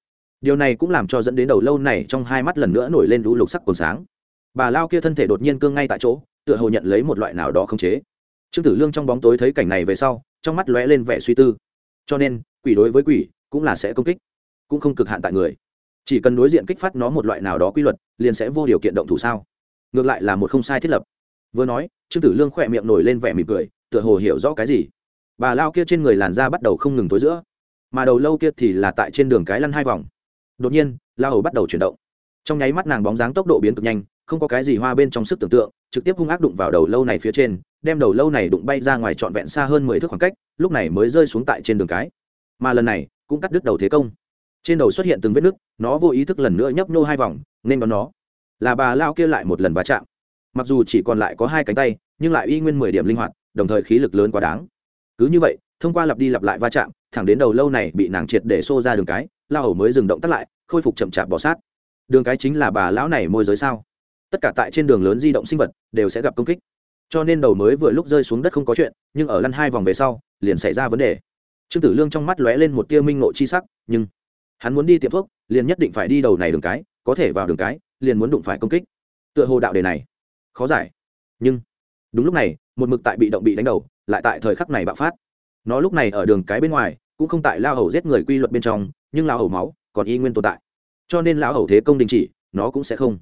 Điều này cũng làm cho dẫn đến đầu lâu này trong hai mắt lần nữa nổi lên lũ lục sắc còn sáng. Bà lao kia thân thể đột nhiên cương ngay tại chỗ, tựa hồ nhận lấy một loại nào đó không chế trương tử lương trong bóng tối thấy cảnh này về sau, trong mắt lóe lên vẻ suy tư. Cho nên, quỷ đối với quỷ cũng là sẽ công kích, cũng không cực hạn tại người. Chỉ cần đối diện kích phát nó một loại nào đó quy luật, liền sẽ vô điều kiện động thủ sao? Ngược lại là một không sai thiết lập. Vừa nói, trương tử lương khỏe miệng nổi lên vẻ mỉm cười, tựa hồ hiểu rõ cái gì. Bà lao kia trên người làn da bắt đầu không ngừng tối giữa, mà đầu lâu kia thì là tại trên đường cái lăn hai vòng. Đột nhiên, lao hầu bắt đầu chuyển động. Trong nháy mắt nàng bóng dáng tốc độ biến cực nhanh, không có cái gì hoa bên trong sức tưởng tượng trực tiếp hung ác đụng vào đầu lâu này phía trên, đem đầu lâu này đụng bay ra ngoài trọn vẹn xa hơn mười thước khoảng cách, lúc này mới rơi xuống tại trên đường cái. Mà lần này, cũng cắt đứt đầu thế công. Trên đầu xuất hiện từng vết nứt, nó vô ý thức lần nữa nhấp nô hai vòng, nên đón nó. Là bà lao kia lại một lần va chạm. Mặc dù chỉ còn lại có hai cánh tay, nhưng lại y nguyên mười điểm linh hoạt, đồng thời khí lực lớn quá đáng. Cứ như vậy, thông qua lặp đi lặp lại va chạm, thẳng đến đầu lâu này bị nàng triệt để xô ra đường cái lao hầu mới dừng động tắt lại, khôi phục chậm chạp bỏ sát. Đường cái chính là bà lão này môi giới sao? Tất cả tại trên đường lớn di động sinh vật đều sẽ gặp công kích. Cho nên đầu mới vừa lúc rơi xuống đất không có chuyện, nhưng ở lăn hai vòng về sau, liền xảy ra vấn đề. Trương tử lương trong mắt lóe lên một tia minh ngộ chi sắc, nhưng hắn muốn đi tiệm thuốc, liền nhất định phải đi đầu này đường cái, có thể vào đường cái, liền muốn đụng phải công kích. Tựa hồ đạo đề này khó giải. Nhưng đúng lúc này, một mực tại bị động bị đánh đầu, lại tại thời khắc này bạo phát. Nó lúc này ở đường cái bên ngoài, cũng không tại lao hầu giết người quy luật bên trong, nhưng lao hầu máu còn y nguyên tồn tại. Cho nên lao hầu thế công đình chỉ, nó cũng sẽ không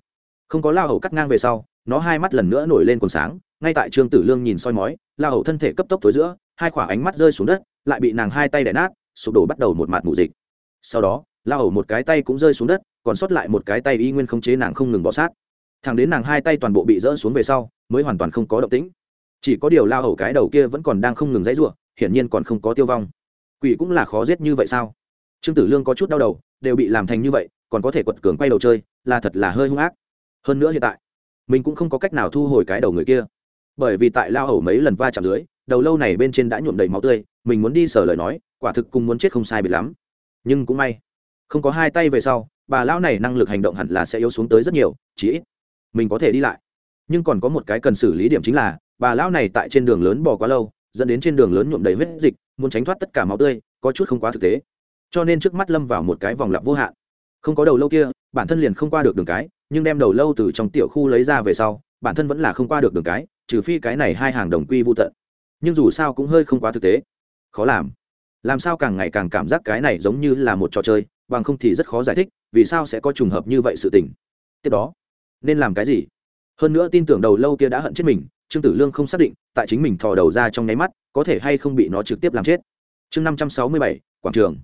không có lao hầu cắt ngang về sau, nó hai mắt lần nữa nổi lên còn sáng, ngay tại trương tử lương nhìn soi mói, lao hầu thân thể cấp tốc tối giữa, hai khỏa ánh mắt rơi xuống đất, lại bị nàng hai tay đẻ nát, sụp đổ bắt đầu một mặt mù dịch. Sau đó, lao hầu một cái tay cũng rơi xuống đất, còn sót lại một cái tay y nguyên không chế nàng không ngừng bỏ sát. Thằng đến nàng hai tay toàn bộ bị rỡ xuống về sau, mới hoàn toàn không có động tĩnh. Chỉ có điều lao hầu cái đầu kia vẫn còn đang không ngừng dãy ruộng hiển nhiên còn không có tiêu vong. Quỷ cũng là khó giết như vậy sao? Trương tử lương có chút đau đầu, đều bị làm thành như vậy, còn có thể quật cường quay đầu chơi, là thật là hơi hung ác hơn nữa hiện tại, mình cũng không có cách nào thu hồi cái đầu người kia. Bởi vì tại lao hầu mấy lần va chạm dưới, đầu lâu này bên trên đã nhuộm đầy máu tươi, mình muốn đi sở lời nói, quả thực cùng muốn chết không sai biệt lắm. Nhưng cũng may, không có hai tay về sau, bà lão này năng lực hành động hẳn là sẽ yếu xuống tới rất nhiều chỉ ít mình có thể đi lại. Nhưng còn có một cái cần xử lý điểm chính là, bà lão này tại trên đường lớn bỏ quá lâu, dẫn đến trên đường lớn nhuộm đầy huyết dịch, muốn tránh thoát tất cả máu tươi, có chút không quá thực tế. Cho nên trước mắt lâm vào một cái vòng lặp vô hạn không có đầu lâu kia, bản thân liền không qua được đường cái, nhưng đem đầu lâu từ trong tiểu khu lấy ra về sau, bản thân vẫn là không qua được đường cái, trừ phi cái này hai hàng đồng quy vô tận. Nhưng dù sao cũng hơi không quá thực tế. Khó làm. Làm sao càng ngày càng cảm giác cái này giống như là một trò chơi, bằng không thì rất khó giải thích, vì sao sẽ có trùng hợp như vậy sự tình. Tiếp đó, nên làm cái gì? Hơn nữa tin tưởng đầu lâu kia đã hận chết mình, trương tử lương không xác định, tại chính mình thò đầu ra trong nháy mắt, có thể hay không bị nó trực tiếp làm chết. Chương năm trăm sáu mươi bảy, quảng trường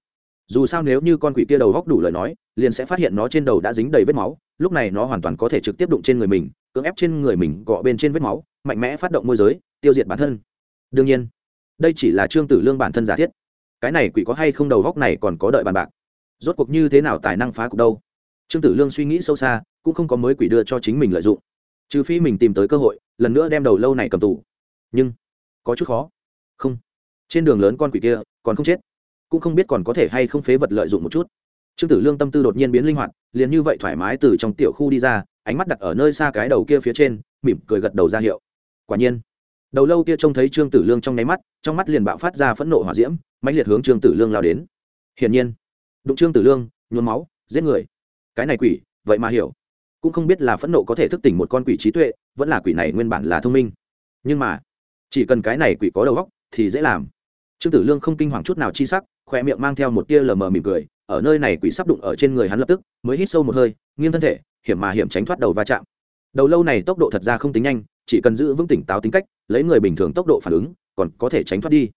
dù sao nếu như con quỷ kia đầu góc đủ lời nói, liền sẽ phát hiện nó trên đầu đã dính đầy vết máu, lúc này nó hoàn toàn có thể trực tiếp đụng trên người mình, cưỡng ép trên người mình gọ bên trên vết máu, mạnh mẽ phát động môi giới, tiêu diệt bản thân. Đương nhiên, đây chỉ là trương tử lương bản thân giả thiết. Cái này quỷ có hay không đầu góc này còn có đợi bàn bạc. Rốt cuộc như thế nào tài năng phá cục đâu? Trương tử lương suy nghĩ sâu xa, cũng không có mới quỷ đưa cho chính mình lợi dụng. Trừ phi mình tìm tới cơ hội, lần nữa đem đầu lâu này cầm tù. Nhưng, có chút khó. Không. Trên đường lớn con quỷ kia, còn không chết cũng không biết còn có thể hay không phế vật lợi dụng một chút. Trương tử lương tâm tư đột nhiên biến linh hoạt, liền như vậy thoải mái từ trong tiểu khu đi ra, ánh mắt đặt ở nơi xa cái đầu kia phía trên, mỉm cười gật đầu ra hiệu. Quả nhiên, đầu lâu kia trông thấy trương tử lương trong nháy mắt, trong mắt liền bạo phát ra phẫn nộ hỏa diễm, mãnh liệt hướng trương tử lương lao đến. Hiển nhiên, đụng trương tử lương, nhuốm máu, giết người. Cái này quỷ, vậy mà hiểu. Cũng không biết là phẫn nộ có thể thức tỉnh một con quỷ trí tuệ, vẫn là quỷ này nguyên bản là thông minh. Nhưng mà, chỉ cần cái này quỷ có đầu óc, thì dễ làm. Trương tử lương không kinh hoàng chút nào chi sắc khoe miệng mang theo một tia lờ mờ mỉm cười, ở nơi này quỷ sắp đụng ở trên người hắn lập tức, mới hít sâu một hơi, nghiêng thân thể, hiểm mà hiểm tránh thoát đầu va chạm. Đầu lâu này tốc độ thật ra không tính nhanh, chỉ cần giữ vững tỉnh táo tính cách, lấy người bình thường tốc độ phản ứng, còn có thể tránh thoát đi.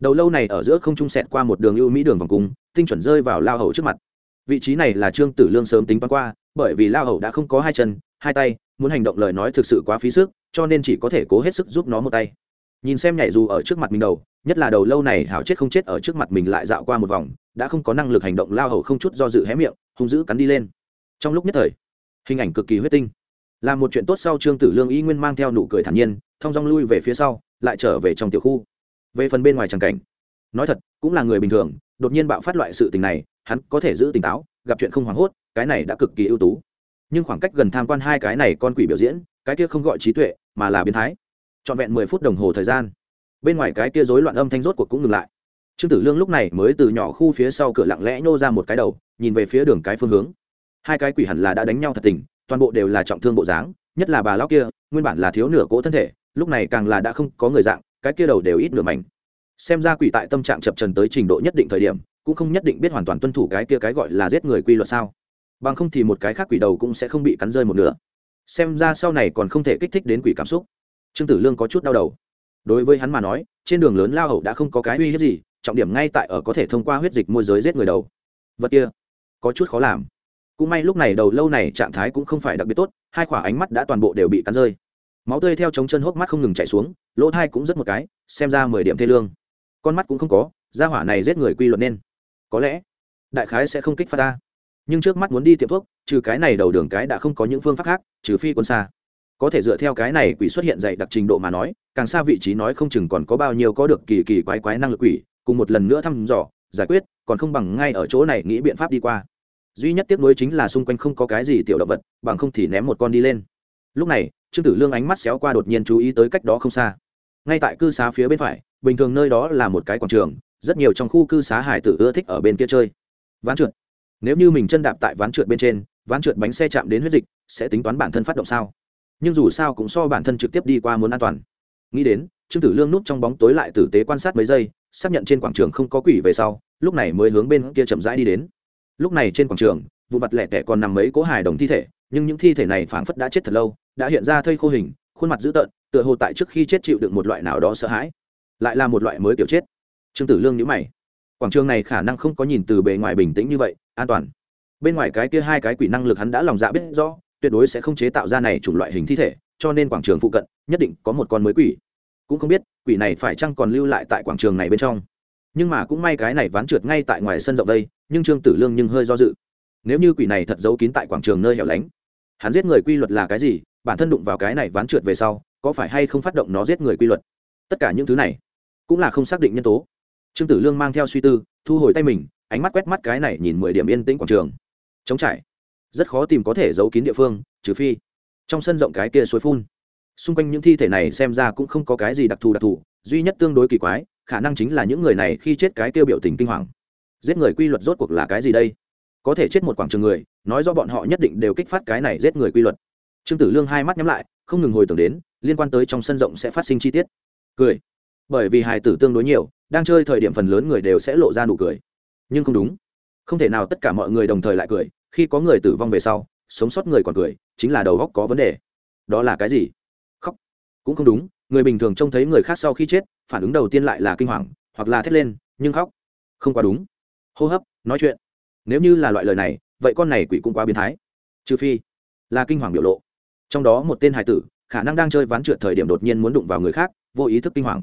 Đầu lâu này ở giữa không trung sẹt qua một đường ưu mỹ đường vòng cung, tinh chuẩn rơi vào lao hầu trước mặt. Vị trí này là trương tử lương sớm tính toán qua, bởi vì lao hầu đã không có hai chân, hai tay, muốn hành động lời nói thực sự quá phí sức, cho nên chỉ có thể cố hết sức giúp nó một tay. Nhìn xem nhảy dù ở trước mặt mình đầu nhất là đầu lâu này hảo chết không chết ở trước mặt mình lại dạo qua một vòng, đã không có năng lực hành động lao hầu không chút do dự hé miệng, hung dữ cắn đi lên. Trong lúc nhất thời, hình ảnh cực kỳ huyết tinh. Làm một chuyện tốt sau trương tử lương y nguyên mang theo nụ cười thản nhiên, thong dong lui về phía sau, lại trở về trong tiểu khu. Về phần bên ngoài tràng cảnh, nói thật, cũng là người bình thường, đột nhiên bạo phát loại sự tình này, hắn có thể giữ tỉnh táo, gặp chuyện không hoảng hốt, cái này đã cực kỳ ưu tú. Nhưng khoảng cách gần tham quan hai cái này con quỷ biểu diễn, cái kia không gọi trí tuệ, mà là biến thái. Trọn vẹn mười phút đồng hồ thời gian bên ngoài cái kia rối loạn âm thanh rốt cuộc cũng ngừng lại. Trương tử lương lúc này mới từ nhỏ khu phía sau cửa lặng lẽ nhô ra một cái đầu, nhìn về phía đường cái phương hướng. Hai cái quỷ hẳn là đã đánh nhau thật tình, toàn bộ đều là trọng thương bộ dáng, nhất là bà lão kia, nguyên bản là thiếu nửa cỗ thân thể, lúc này càng là đã không có người dạng, cái kia đầu đều ít nửa mảnh. Xem ra quỷ tại tâm trạng chập trần tới trình độ nhất định thời điểm, cũng không nhất định biết hoàn toàn tuân thủ cái kia cái gọi là giết người quy luật sao. Bằng không thì một cái khác quỷ đầu cũng sẽ không bị cắn rơi một nửa. Xem ra sau này còn không thể kích thích đến quỷ cảm xúc. Trương tử lương có chút đau đầu đối với hắn mà nói, trên đường lớn lao hậu đã không có cái uy hiếp gì, trọng điểm ngay tại ở có thể thông qua huyết dịch môi giới giết người đầu. Vật kia, có chút khó làm. Cũng may lúc này đầu lâu này trạng thái cũng không phải đặc biệt tốt, hai khỏa ánh mắt đã toàn bộ đều bị cắn rơi. Máu tươi theo trống chân hốc mắt không ngừng chạy xuống, lỗ thai cũng rất một cái, xem ra mười điểm thê lương. Con mắt cũng không có, gia hỏa này giết người quy luật nên. Có lẽ, đại khái sẽ không kích phát ta. Nhưng trước mắt muốn đi tiệm thuốc, trừ cái này đầu đường cái đã không có những phương pháp khác, trừ phi quân xa có thể dựa theo cái này quỷ xuất hiện dày đặc trình độ mà nói, càng xa vị trí nói không chừng còn có bao nhiêu có được kỳ kỳ quái quái năng lực quỷ, cùng một lần nữa thăm dò, giải quyết, còn không bằng ngay ở chỗ này nghĩ biện pháp đi qua. Duy nhất tiếc nuối chính là xung quanh không có cái gì tiểu động vật, bằng không thì ném một con đi lên. Lúc này, trương tử lương ánh mắt xéo qua đột nhiên chú ý tới cách đó không xa. Ngay tại cư xá phía bên phải, bình thường nơi đó là một cái quảng trường, rất nhiều trong khu cư xá hải tử ưa thích ở bên kia chơi. Ván trượt. Nếu như mình chân đạp tại ván trượt bên trên, ván trượt bánh xe chạm đến huyết dịch, sẽ tính toán bản thân phát động sao? Nhưng dù sao cũng so bản thân trực tiếp đi qua muốn an toàn. Nghĩ đến, trương tử lương núp trong bóng tối lại tử tế quan sát mấy giây, xác nhận trên quảng trường không có quỷ về sau, lúc này mới hướng bên kia chậm rãi đi đến. Lúc này trên quảng trường, vụ mặt lẻ tẻ còn nằm mấy cố hài đồng thi thể, nhưng những thi thể này phảng phất đã chết thật lâu, đã hiện ra thây khô hình, khuôn mặt dữ tợn, tựa hồ tại trước khi chết chịu được một loại nào đó sợ hãi. Lại là một loại mới kiểu chết. Trương tử lương nhữ mày. Quảng trường này khả năng không có nhìn từ bề ngoài bình tĩnh như vậy, an toàn. Bên ngoài cái kia hai cái quỷ năng lực hắn đã lòng dạ biết rõ tuyệt đối sẽ không chế tạo ra này chủng loại hình thi thể, cho nên quảng trường phụ cận nhất định có một con mới quỷ. Cũng không biết, quỷ này phải chăng còn lưu lại tại quảng trường này bên trong. Nhưng mà cũng may cái này ván trượt ngay tại ngoài sân rộng đây, nhưng trương tử lương nhưng hơi do dự. Nếu như quỷ này thật giấu kín tại quảng trường nơi hẻo lánh, hắn giết người quy luật là cái gì, bản thân đụng vào cái này ván trượt về sau, có phải hay không phát động nó giết người quy luật? Tất cả những thứ này cũng là không xác định nhân tố. Trương tử lương mang theo suy tư, thu hồi tay mình, ánh mắt quét mắt cái này nhìn mười điểm yên tĩnh quảng trường. Chống trải rất khó tìm có thể giấu kín địa phương, trừ phi trong sân rộng cái kia suối phun. Xung quanh những thi thể này xem ra cũng không có cái gì đặc thù đặc thù, duy nhất tương đối kỳ quái, khả năng chính là những người này khi chết cái tiêu biểu tình kinh hoàng. Giết người quy luật rốt cuộc là cái gì đây? Có thể chết một quảng trường người, nói do bọn họ nhất định đều kích phát cái này giết người quy luật. Trương tử lương hai mắt nhắm lại, không ngừng hồi tưởng đến, liên quan tới trong sân rộng sẽ phát sinh chi tiết. Cười. Bởi vì hài tử tương đối nhiều, đang chơi thời điểm phần lớn người đều sẽ lộ ra nụ cười. Nhưng không đúng. Không thể nào tất cả mọi người đồng thời lại cười khi có người tử vong về sau, sống sót người còn cười, chính là đầu góc có vấn đề. Đó là cái gì? Khóc. Cũng không đúng, người bình thường trông thấy người khác sau khi chết, phản ứng đầu tiên lại là kinh hoàng, hoặc là thét lên, nhưng khóc. Không quá đúng. Hô hấp, nói chuyện. Nếu như là loại lời này, vậy con này quỷ cũng quá biến thái. Trừ phi là kinh hoàng biểu lộ. Trong đó một tên hải tử, khả năng đang chơi ván trượt thời điểm đột nhiên muốn đụng vào người khác, vô ý thức kinh hoàng.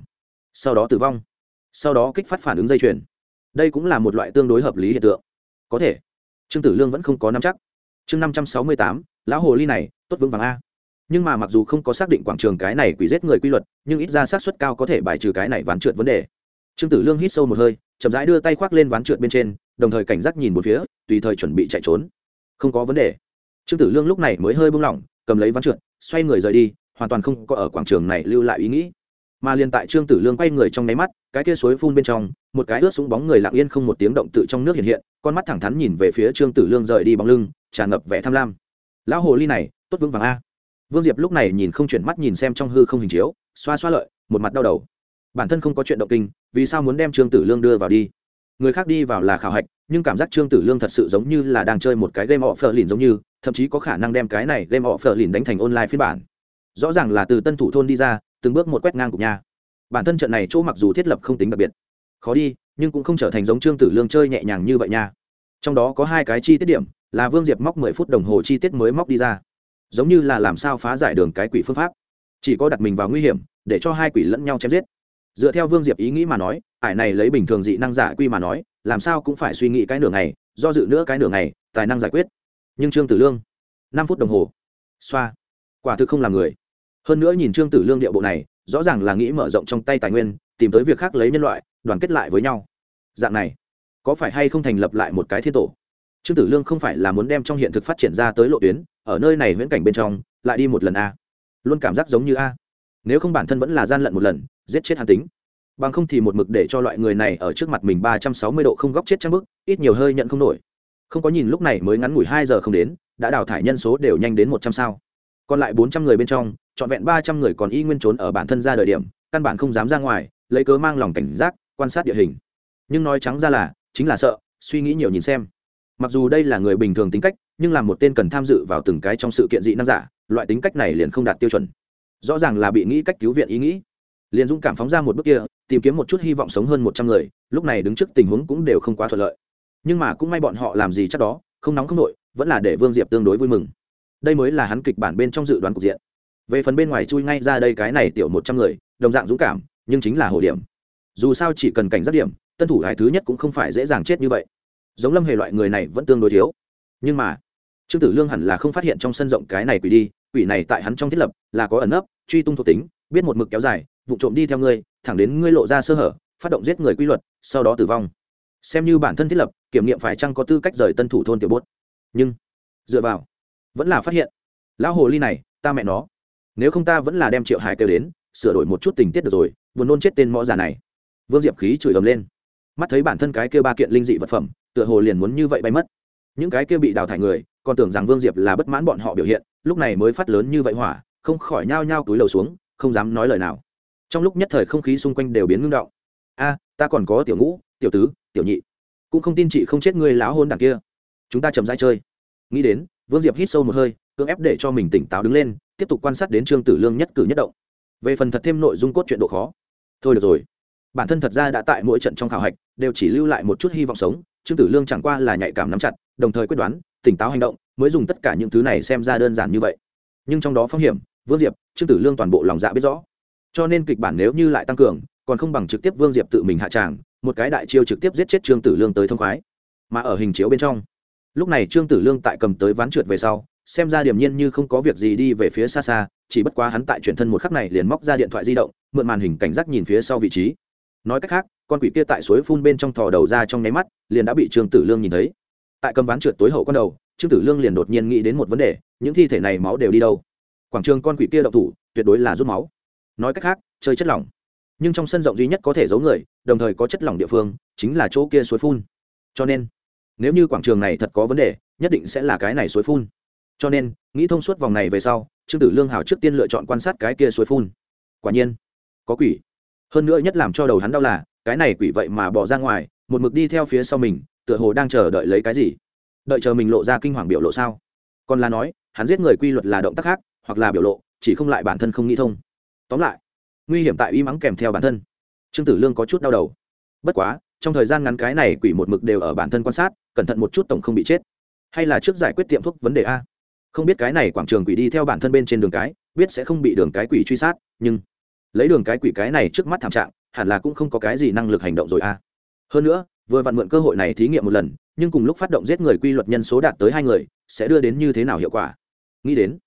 Sau đó tử vong. Sau đó kích phát phản ứng dây chuyền. Đây cũng là một loại tương đối hợp lý hiện tượng. Có thể trương tử lương vẫn không có nắm chắc. Chương năm trăm sáu mươi tám, lão hồ ly này, tốt vững vàng a. Nhưng mà mặc dù không có xác định quảng trường cái này quỷ giết người quy luật, nhưng ít ra xác suất cao có thể bài trừ cái này ván trượt vấn đề. Trương tử lương hít sâu một hơi, chậm rãi đưa tay khoác lên ván trượt bên trên, đồng thời cảnh giác nhìn một phía, tùy thời chuẩn bị chạy trốn. Không có vấn đề. Trương tử lương lúc này mới hơi buông lỏng, cầm lấy ván trượt, xoay người rời đi, hoàn toàn không có ở quảng trường này lưu lại ý nghĩ mà liền tại trương tử lương quay người trong nháy mắt, cái kia suối phun bên trong, một cái ướt súng bóng người lặng yên không một tiếng động tự trong nước hiện hiện, con mắt thẳng thắn nhìn về phía trương tử lương rời đi bóng lưng, tràn ngập vẻ tham lam. Lão hồ ly này, tốt vững vàng a. Vương diệp lúc này nhìn không chuyển mắt nhìn xem trong hư không hình chiếu, xoa xoa lợi, một mặt đau đầu. Bản thân không có chuyện động kinh, vì sao muốn đem trương tử lương đưa vào đi? Người khác đi vào là khảo hạch, nhưng cảm giác trương tử lương thật sự giống như là đang chơi một cái game offer lìn giống như, thậm chí có khả năng đem cái này game offer lìn đánh thành online phiên bản rõ ràng là từ tân thủ thôn đi ra, từng bước một quét ngang cục nhà. Bản thân trận này chỗ mặc dù thiết lập không tính đặc biệt, khó đi, nhưng cũng không trở thành giống trương tử lương chơi nhẹ nhàng như vậy nha. Trong đó có hai cái chi tiết điểm, là vương diệp móc mười phút đồng hồ chi tiết mới móc đi ra. Giống như là làm sao phá giải đường cái quỷ phương pháp. Chỉ có đặt mình vào nguy hiểm, để cho hai quỷ lẫn nhau chém giết. Dựa theo vương diệp ý nghĩ mà nói, ải này lấy bình thường dị năng giả quy mà nói, làm sao cũng phải suy nghĩ cái nửa ngày, do dự nữa cái nửa ngày, tài năng giải quyết. Nhưng trương tử lương, năm phút đồng hồ, xoa quả thực không làm người. Hơn nữa nhìn trương tử lương điệu bộ này, rõ ràng là nghĩ mở rộng trong tay tài nguyên, tìm tới việc khác lấy nhân loại, đoàn kết lại với nhau. Dạng này, có phải hay không thành lập lại một cái thiên tổ? Trương tử lương không phải là muốn đem trong hiện thực phát triển ra tới lộ tuyến, ở nơi này viễn cảnh bên trong, lại đi một lần a. Luôn cảm giác giống như a. Nếu không bản thân vẫn là gian lận một lần, giết chết hàn tính. Bằng không thì một mực để cho loại người này ở trước mặt mình ba trăm sáu mươi độ không góc chết trang bức ít nhiều hơi nhận không nổi. Không có nhìn lúc này mới ngắn ngủi hai giờ không đến, đã đào thải nhân số đều nhanh đến một trăm sao còn lại bốn trăm người bên trong, trọn vẹn ba trăm người còn y nguyên trốn ở bản thân ra đời điểm, căn bản không dám ra ngoài, lấy cớ mang lòng cảnh giác, quan sát địa hình. Nhưng nói trắng ra là, chính là sợ, suy nghĩ nhiều nhìn xem. Mặc dù đây là người bình thường tính cách, nhưng là một tên cần tham dự vào từng cái trong sự kiện dị năng giả, loại tính cách này liền không đạt tiêu chuẩn. Rõ ràng là bị nghĩ cách cứu viện ý nghĩ. Liền dũng cảm phóng ra một bước kia, tìm kiếm một chút hy vọng sống hơn một trăm người, lúc này đứng trước tình huống cũng đều không quá thuận lợi. Nhưng mà cũng may bọn họ làm gì chắc đó, không nóng không nội vẫn là để vương diệp tương đối vui mừng đây mới là hắn kịch bản bên trong dự đoán cục diện. Về phần bên ngoài chui ngay ra đây cái này tiểu một trăm người, đồng dạng dũng cảm, nhưng chính là hồ điểm. Dù sao chỉ cần cảnh giác điểm, tân thủ hải thứ nhất cũng không phải dễ dàng chết như vậy. Giống lâm hề loại người này vẫn tương đối thiếu. Nhưng mà, trương tử lương hẳn là không phát hiện trong sân rộng cái này quỷ đi, quỷ này tại hắn trong thiết lập là có ẩn ấp truy tung thuộc tính, biết một mực kéo dài, vụ trộm đi theo ngươi, thẳng đến ngươi lộ ra sơ hở, phát động giết người quy luật, sau đó tử vong. Xem như bản thân thiết lập, kiểm nghiệm phải chăng có tư cách rời tân thủ thôn tiểu bốt. Nhưng, dựa vào vẫn là phát hiện. Lão hồ ly này, ta mẹ nó. Nếu không ta vẫn là đem triệu hải kêu đến, sửa đổi một chút tình tiết được rồi, buồn nôn chết tên mõ già này. Vương diệp khí chửi ầm lên. Mắt thấy bản thân cái kêu ba kiện linh dị vật phẩm, tựa hồ liền muốn như vậy bay mất. Những cái kia bị đào thải người, còn tưởng rằng vương diệp là bất mãn bọn họ biểu hiện, lúc này mới phát lớn như vậy hỏa, không khỏi nhao nhao túi lầu xuống, không dám nói lời nào. Trong lúc nhất thời không khí xung quanh đều biến ngưng động. A, ta còn có tiểu ngũ, tiểu tứ, tiểu nhị. Cũng không tin chị không chết ngươi láo hôn đằng kia. Chúng ta chậm rãi chơi. Nghĩ đến vương diệp hít sâu một hơi, cưỡng ép để cho mình tỉnh táo đứng lên, tiếp tục quan sát đến trương tử lương nhất cử nhất động. Về phần thật thêm nội dung cốt truyện độ khó. Thôi được rồi. Bản thân thật ra đã tại mỗi trận trong khảo hạch, đều chỉ lưu lại một chút hy vọng sống, trương tử lương chẳng qua là nhạy cảm nắm chặt, đồng thời quyết đoán, tỉnh táo hành động, mới dùng tất cả những thứ này xem ra đơn giản như vậy. Nhưng trong đó phong hiểm, vương diệp, trương tử lương toàn bộ lòng dạ biết rõ. Cho nên kịch bản nếu như lại tăng cường, còn không bằng trực tiếp vương diệp tự mình hạ tràng, một cái đại chiêu trực tiếp giết chết trương tử lương tới thông khoái. Mà ở hình chiếu bên trong lúc này trương tử lương tại cầm tới ván trượt về sau, xem ra điểm nhiên như không có việc gì đi về phía xa xa, chỉ bất quá hắn tại chuyển thân một khắc này liền móc ra điện thoại di động, mượn màn hình cảnh giác nhìn phía sau vị trí. Nói cách khác, con quỷ kia tại suối phun bên trong thò đầu ra trong nháy mắt, liền đã bị trương tử lương nhìn thấy. Tại cầm ván trượt tối hậu con đầu, trương tử lương liền đột nhiên nghĩ đến một vấn đề, những thi thể này máu đều đi đâu? Quảng trường con quỷ kia động thủ, tuyệt đối là rút máu. Nói cách khác, chơi chất lỏng. Nhưng trong sân rộng duy nhất có thể giấu người, đồng thời có chất lỏng địa phương, chính là chỗ kia suối phun. Cho nên nếu như quảng trường này thật có vấn đề, nhất định sẽ là cái này suối phun. Cho nên, nghĩ thông suốt vòng này về sau, trương tử lương hào trước tiên lựa chọn quan sát cái kia suối phun. Quả nhiên, có quỷ. Hơn nữa nhất làm cho đầu hắn đau là, cái này quỷ vậy mà bỏ ra ngoài, một mực đi theo phía sau mình, tựa hồ đang chờ đợi lấy cái gì? Đợi chờ mình lộ ra kinh hoàng biểu lộ sao? Còn là nói, hắn giết người quy luật là động tác khác, hoặc là biểu lộ, chỉ không lại bản thân không nghĩ thông. Tóm lại, nguy hiểm tại y mắng kèm theo bản thân. Trương tử lương có chút đau đầu. Bất quá trong thời gian ngắn cái này quỷ một mực đều ở bản thân quan sát, cẩn thận một chút tổng không bị chết. Hay là trước giải quyết tiệm thuốc vấn đề a? Không biết cái này quảng trường quỷ đi theo bản thân bên trên đường cái, biết sẽ không bị đường cái quỷ truy sát, nhưng lấy đường cái quỷ cái này trước mắt thảm trạng, hẳn là cũng không có cái gì năng lực hành động rồi a. Hơn nữa, vừa vặn mượn cơ hội này thí nghiệm một lần, nhưng cùng lúc phát động giết người quy luật nhân số đạt tới hai người, sẽ đưa đến như thế nào hiệu quả? Nghĩ đến,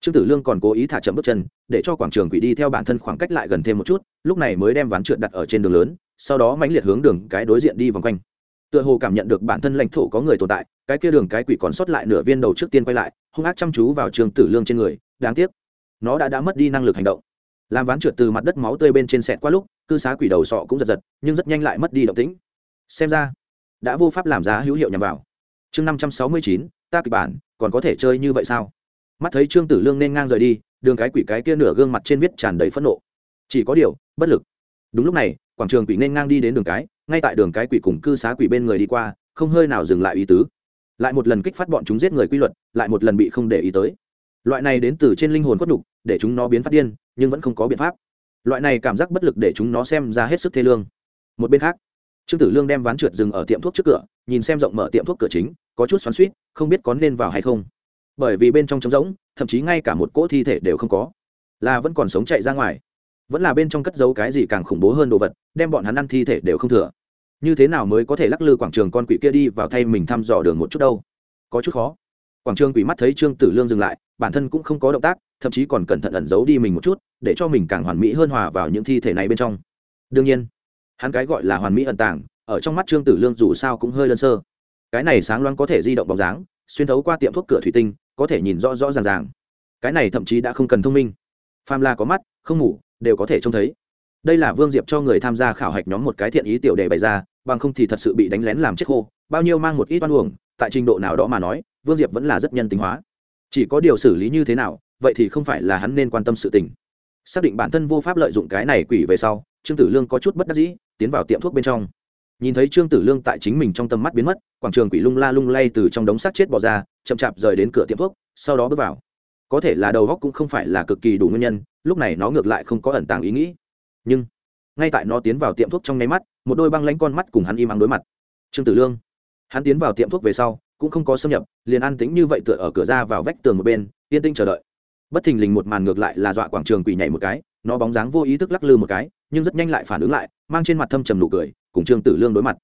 trương tử lương còn cố ý thả chậm bước chân, để cho quảng trường quỷ đi theo bản thân khoảng cách lại gần thêm một chút, lúc này mới đem ván trượt đặt ở trên đường lớn sau đó mãnh liệt hướng đường cái đối diện đi vòng quanh. Tựa hồ cảm nhận được bản thân lãnh thổ có người tồn tại, cái kia đường cái quỷ còn sót lại nửa viên đầu trước tiên quay lại, hung ác chăm chú vào trường tử lương trên người, đáng tiếc. Nó đã đã mất đi năng lực hành động. Làm ván trượt từ mặt đất máu tươi bên trên sẹt qua lúc, cư xá quỷ đầu sọ cũng giật giật, nhưng rất nhanh lại mất đi động tĩnh. Xem ra, đã vô pháp làm giá hữu hiệu nhằm vào. Chương năm trăm sáu mươi chín, ta kịch bản, còn có thể chơi như vậy sao? Mắt thấy trương tử lương nên ngang rời đi, đường cái quỷ cái kia nửa gương mặt trên viết tràn đầy phẫn nộ. Chỉ có điều, bất lực. Đúng lúc này quảng trường quỷ nên ngang đi đến đường cái, ngay tại đường cái quỷ cùng cư xá quỷ bên người đi qua, không hơi nào dừng lại ý tứ. Lại một lần kích phát bọn chúng giết người quy luật, lại một lần bị không để ý tới. Loại này đến từ trên linh hồn khuất đục để chúng nó biến phát điên, nhưng vẫn không có biện pháp. Loại này cảm giác bất lực để chúng nó xem ra hết sức thê lương. Một bên khác, trương tử lương đem ván trượt dừng ở tiệm thuốc trước cửa, nhìn xem rộng mở tiệm thuốc cửa chính, có chút xoắn suýt không biết có nên vào hay không. Bởi vì bên trong trống rỗng, thậm chí ngay cả một cỗ thi thể đều không có, là vẫn còn sống chạy ra ngoài vẫn là bên trong cất giấu cái gì càng khủng bố hơn đồ vật, đem bọn hắn ăn thi thể đều không thừa. Như thế nào mới có thể lắc lư quảng trường con quỷ kia đi vào thay mình thăm dò đường một chút đâu? Có chút khó. Quảng trường quỷ mắt thấy trương tử lương dừng lại, bản thân cũng không có động tác, thậm chí còn cẩn thận ẩn giấu đi mình một chút, để cho mình càng hoàn mỹ hơn hòa vào những thi thể này bên trong. Đương nhiên, hắn cái gọi là hoàn mỹ ẩn tàng, ở trong mắt trương tử lương dù sao cũng hơi đơn sơ. Cái này sáng loáng có thể di động bóng dáng, xuyên thấu qua tiệm thuốc cửa thủy tinh, có thể nhìn rõ rõ ràng ràng. Cái này thậm chí đã không cần thông minh. Pham la có mắt, không ngủ đều có thể trông thấy. Đây là vương diệp cho người tham gia khảo hạch nhóm một cái thiện ý tiểu đề bày ra, bằng không thì thật sự bị đánh lén làm chết khô, bao nhiêu mang một ít oan uổng, tại trình độ nào đó mà nói, vương diệp vẫn là rất nhân tính hóa. Chỉ có điều xử lý như thế nào, vậy thì không phải là hắn nên quan tâm sự tình. Xác định bản thân vô pháp lợi dụng cái này quỷ về sau, trương tử lương có chút bất đắc dĩ, tiến vào tiệm thuốc bên trong. Nhìn thấy trương tử lương tại chính mình trong tầm mắt biến mất, quảng trường quỷ lung la lung lay từ trong đống xác chết bỏ ra, chậm chạp rời đến cửa tiệm thuốc, sau đó bước vào. Có thể là đầu góc cũng không phải là cực kỳ đủ nguyên nhân lúc này nó ngược lại không có ẩn tàng ý nghĩ. Nhưng, ngay tại nó tiến vào tiệm thuốc trong nháy mắt, một đôi băng lánh con mắt cùng hắn im ắng đối mặt. Trương tử lương, hắn tiến vào tiệm thuốc về sau, cũng không có xâm nhập, liền an tính như vậy tựa ở cửa ra vào vách tường một bên, yên tinh chờ đợi. Bất thình lình một màn ngược lại là dọa quảng trường quỷ nhảy một cái, nó bóng dáng vô ý thức lắc lư một cái, nhưng rất nhanh lại phản ứng lại, mang trên mặt thâm trầm nụ cười, cùng trương tử lương đối mặt.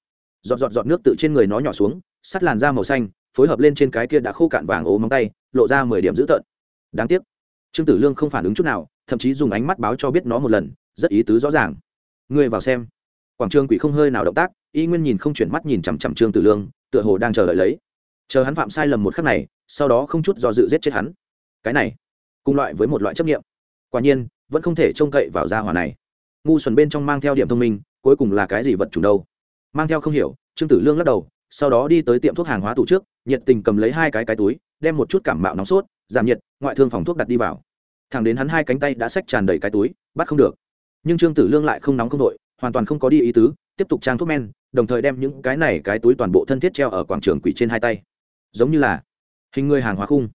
Giọt giọt giọt nước tự trên người nó nhỏ xuống, sắt làn da màu xanh, phối hợp lên trên cái kia đã khô cạn vàng ố móng tay, lộ ra mười điểm dữ tợn. Đáng tiếc trương tử lương không phản ứng chút nào, thậm chí dùng ánh mắt báo cho biết nó một lần, rất ý tứ rõ ràng. Ngươi vào xem. Quảng trường quỷ không hơi nào động tác, y nguyên nhìn không chuyển mắt nhìn chằm chằm trương tử lương, tựa hồ đang chờ đợi lấy. Chờ hắn phạm sai lầm một khắc này, sau đó không chút do dự giết chết hắn. Cái này, cùng loại với một loại chấp nghiệm quả nhiên, vẫn không thể trông cậy vào gia hỏa này. Ngu xuẩn bên trong mang theo điểm thông minh, cuối cùng là cái gì vật chủ đâu? Mang theo không hiểu, trương tử lương lắc đầu, sau đó đi tới tiệm thuốc hàng hóa tủ trước, nhiệt tình cầm lấy hai cái cái túi, đem một chút cảm mạo nóng sốt, giảm nhiệt, ngoại thương phòng thuốc đặt đi vào thẳng đến hắn hai cánh tay đã xách tràn đầy cái túi, bắt không được. Nhưng trương tử lương lại không nóng không đội hoàn toàn không có đi ý tứ, tiếp tục trang thuốc men, đồng thời đem những cái này cái túi toàn bộ thân thiết treo ở quảng trường quỷ trên hai tay. Giống như là hình người hàng hóa khung.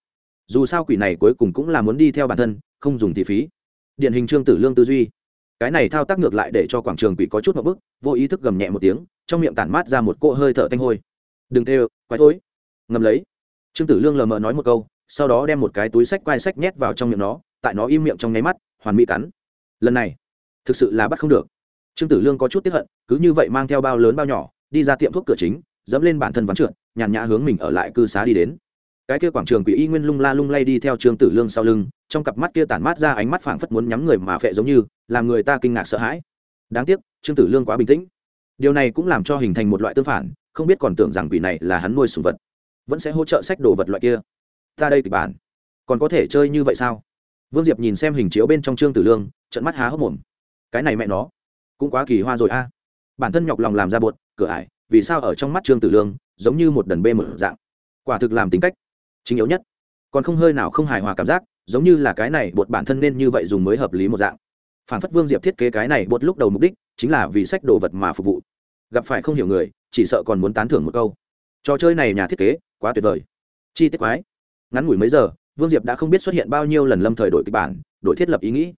Dù sao quỷ này cuối cùng cũng là muốn đi theo bản thân, không dùng thị phí. Điển hình trương tử lương tư duy. Cái này thao tác ngược lại để cho quảng trường quỷ có chút một bức vô ý thức gầm nhẹ một tiếng, trong miệng tản mát ra một cỗ hơi thở tanh hôi. Đừng tê quái thối. Ngầm lấy. Trương tử lương lờ mờ nói một câu, sau đó đem một cái túi sách quai sách nhét vào trong miệng nó tại nó im miệng trong nháy mắt, hoàn mỹ cắn. Lần này, thực sự là bắt không được. Trương tử lương có chút tiếp hận, cứ như vậy mang theo bao lớn bao nhỏ, đi ra tiệm thuốc cửa chính, dẫm lên bản thân vắn trượt, nhàn nhã hướng mình ở lại cư xá đi đến. Cái kia quảng trường quỷ y nguyên lung la lung lay đi theo trương tử lương sau lưng, trong cặp mắt kia tản mát ra ánh mắt phảng phất muốn nhắm người mà phệ giống như, làm người ta kinh ngạc sợ hãi. Đáng tiếc, trương tử lương quá bình tĩnh. Điều này cũng làm cho hình thành một loại tương phản, không biết còn tưởng rằng quỷ này là hắn nuôi sùng vật, vẫn sẽ hỗ trợ sách đồ vật loại kia. Ta đây kịch bản, còn có thể chơi như vậy sao? Vương diệp nhìn xem hình chiếu bên trong trương tử lương trận mắt há hốc mồm. Cái này mẹ nó, cũng quá kỳ hoa rồi a. Bản thân nhọc lòng làm ra bột cửa ải, vì sao ở trong mắt trương tử lương, giống như một đần bê mở dạng. Quả thực làm tính cách chính yếu nhất. Còn không hơi nào không hài hòa cảm giác, giống như là cái này bột bản thân nên như vậy dùng mới hợp lý một dạng. Phản phất vương diệp thiết kế cái này bột lúc đầu mục đích, chính là vì sách đồ vật mà phục vụ. Gặp phải không hiểu người, chỉ sợ còn muốn tán thưởng một câu. Trò chơi này nhà thiết kế, quá tuyệt vời. Chi tiết quái. Ngắn ngủi mấy giờ vương diệp đã không biết xuất hiện bao nhiêu lần lâm thời đổi kịch bản, đổi thiết lập ý nghĩ.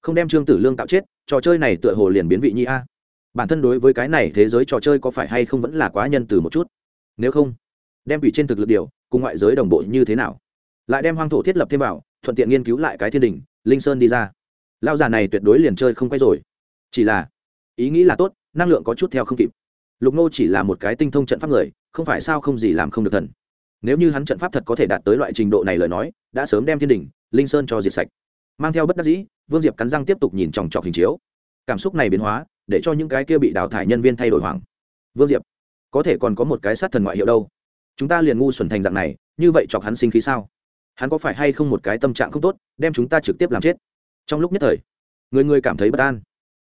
Không đem trương tử lương tạo chết, trò chơi này tựa hồ liền biến vị nhi a. Bản thân đối với cái này thế giới trò chơi có phải hay không vẫn là quá nhân từ một chút? Nếu không, đem ủy trên thực lực điều, cùng ngoại giới đồng bộ như thế nào? Lại đem hoang thổ thiết lập thêm vào, thuận tiện nghiên cứu lại cái thiên đình, linh sơn đi ra. Lao già này tuyệt đối liền chơi không quay rồi. Chỉ là, ý nghĩ là tốt, năng lượng có chút theo không kịp. Lục nô chỉ là một cái tinh thông trận pháp người, không phải sao không gì làm không được thần nếu như hắn trận pháp thật có thể đạt tới loại trình độ này lời nói, đã sớm đem thiên đình linh sơn cho diệt sạch. Mang theo bất đắc dĩ, vương diệp cắn răng tiếp tục nhìn chòng chọc hình chiếu. Cảm xúc này biến hóa, để cho những cái kia bị đào thải nhân viên thay đổi hoảng. Vương diệp, có thể còn có một cái sát thần ngoại hiệu đâu? Chúng ta liền ngu xuẩn thành dạng này, như vậy chọc hắn sinh khí sao? Hắn có phải hay không một cái tâm trạng không tốt, đem chúng ta trực tiếp làm chết? Trong lúc nhất thời, người người cảm thấy bất an.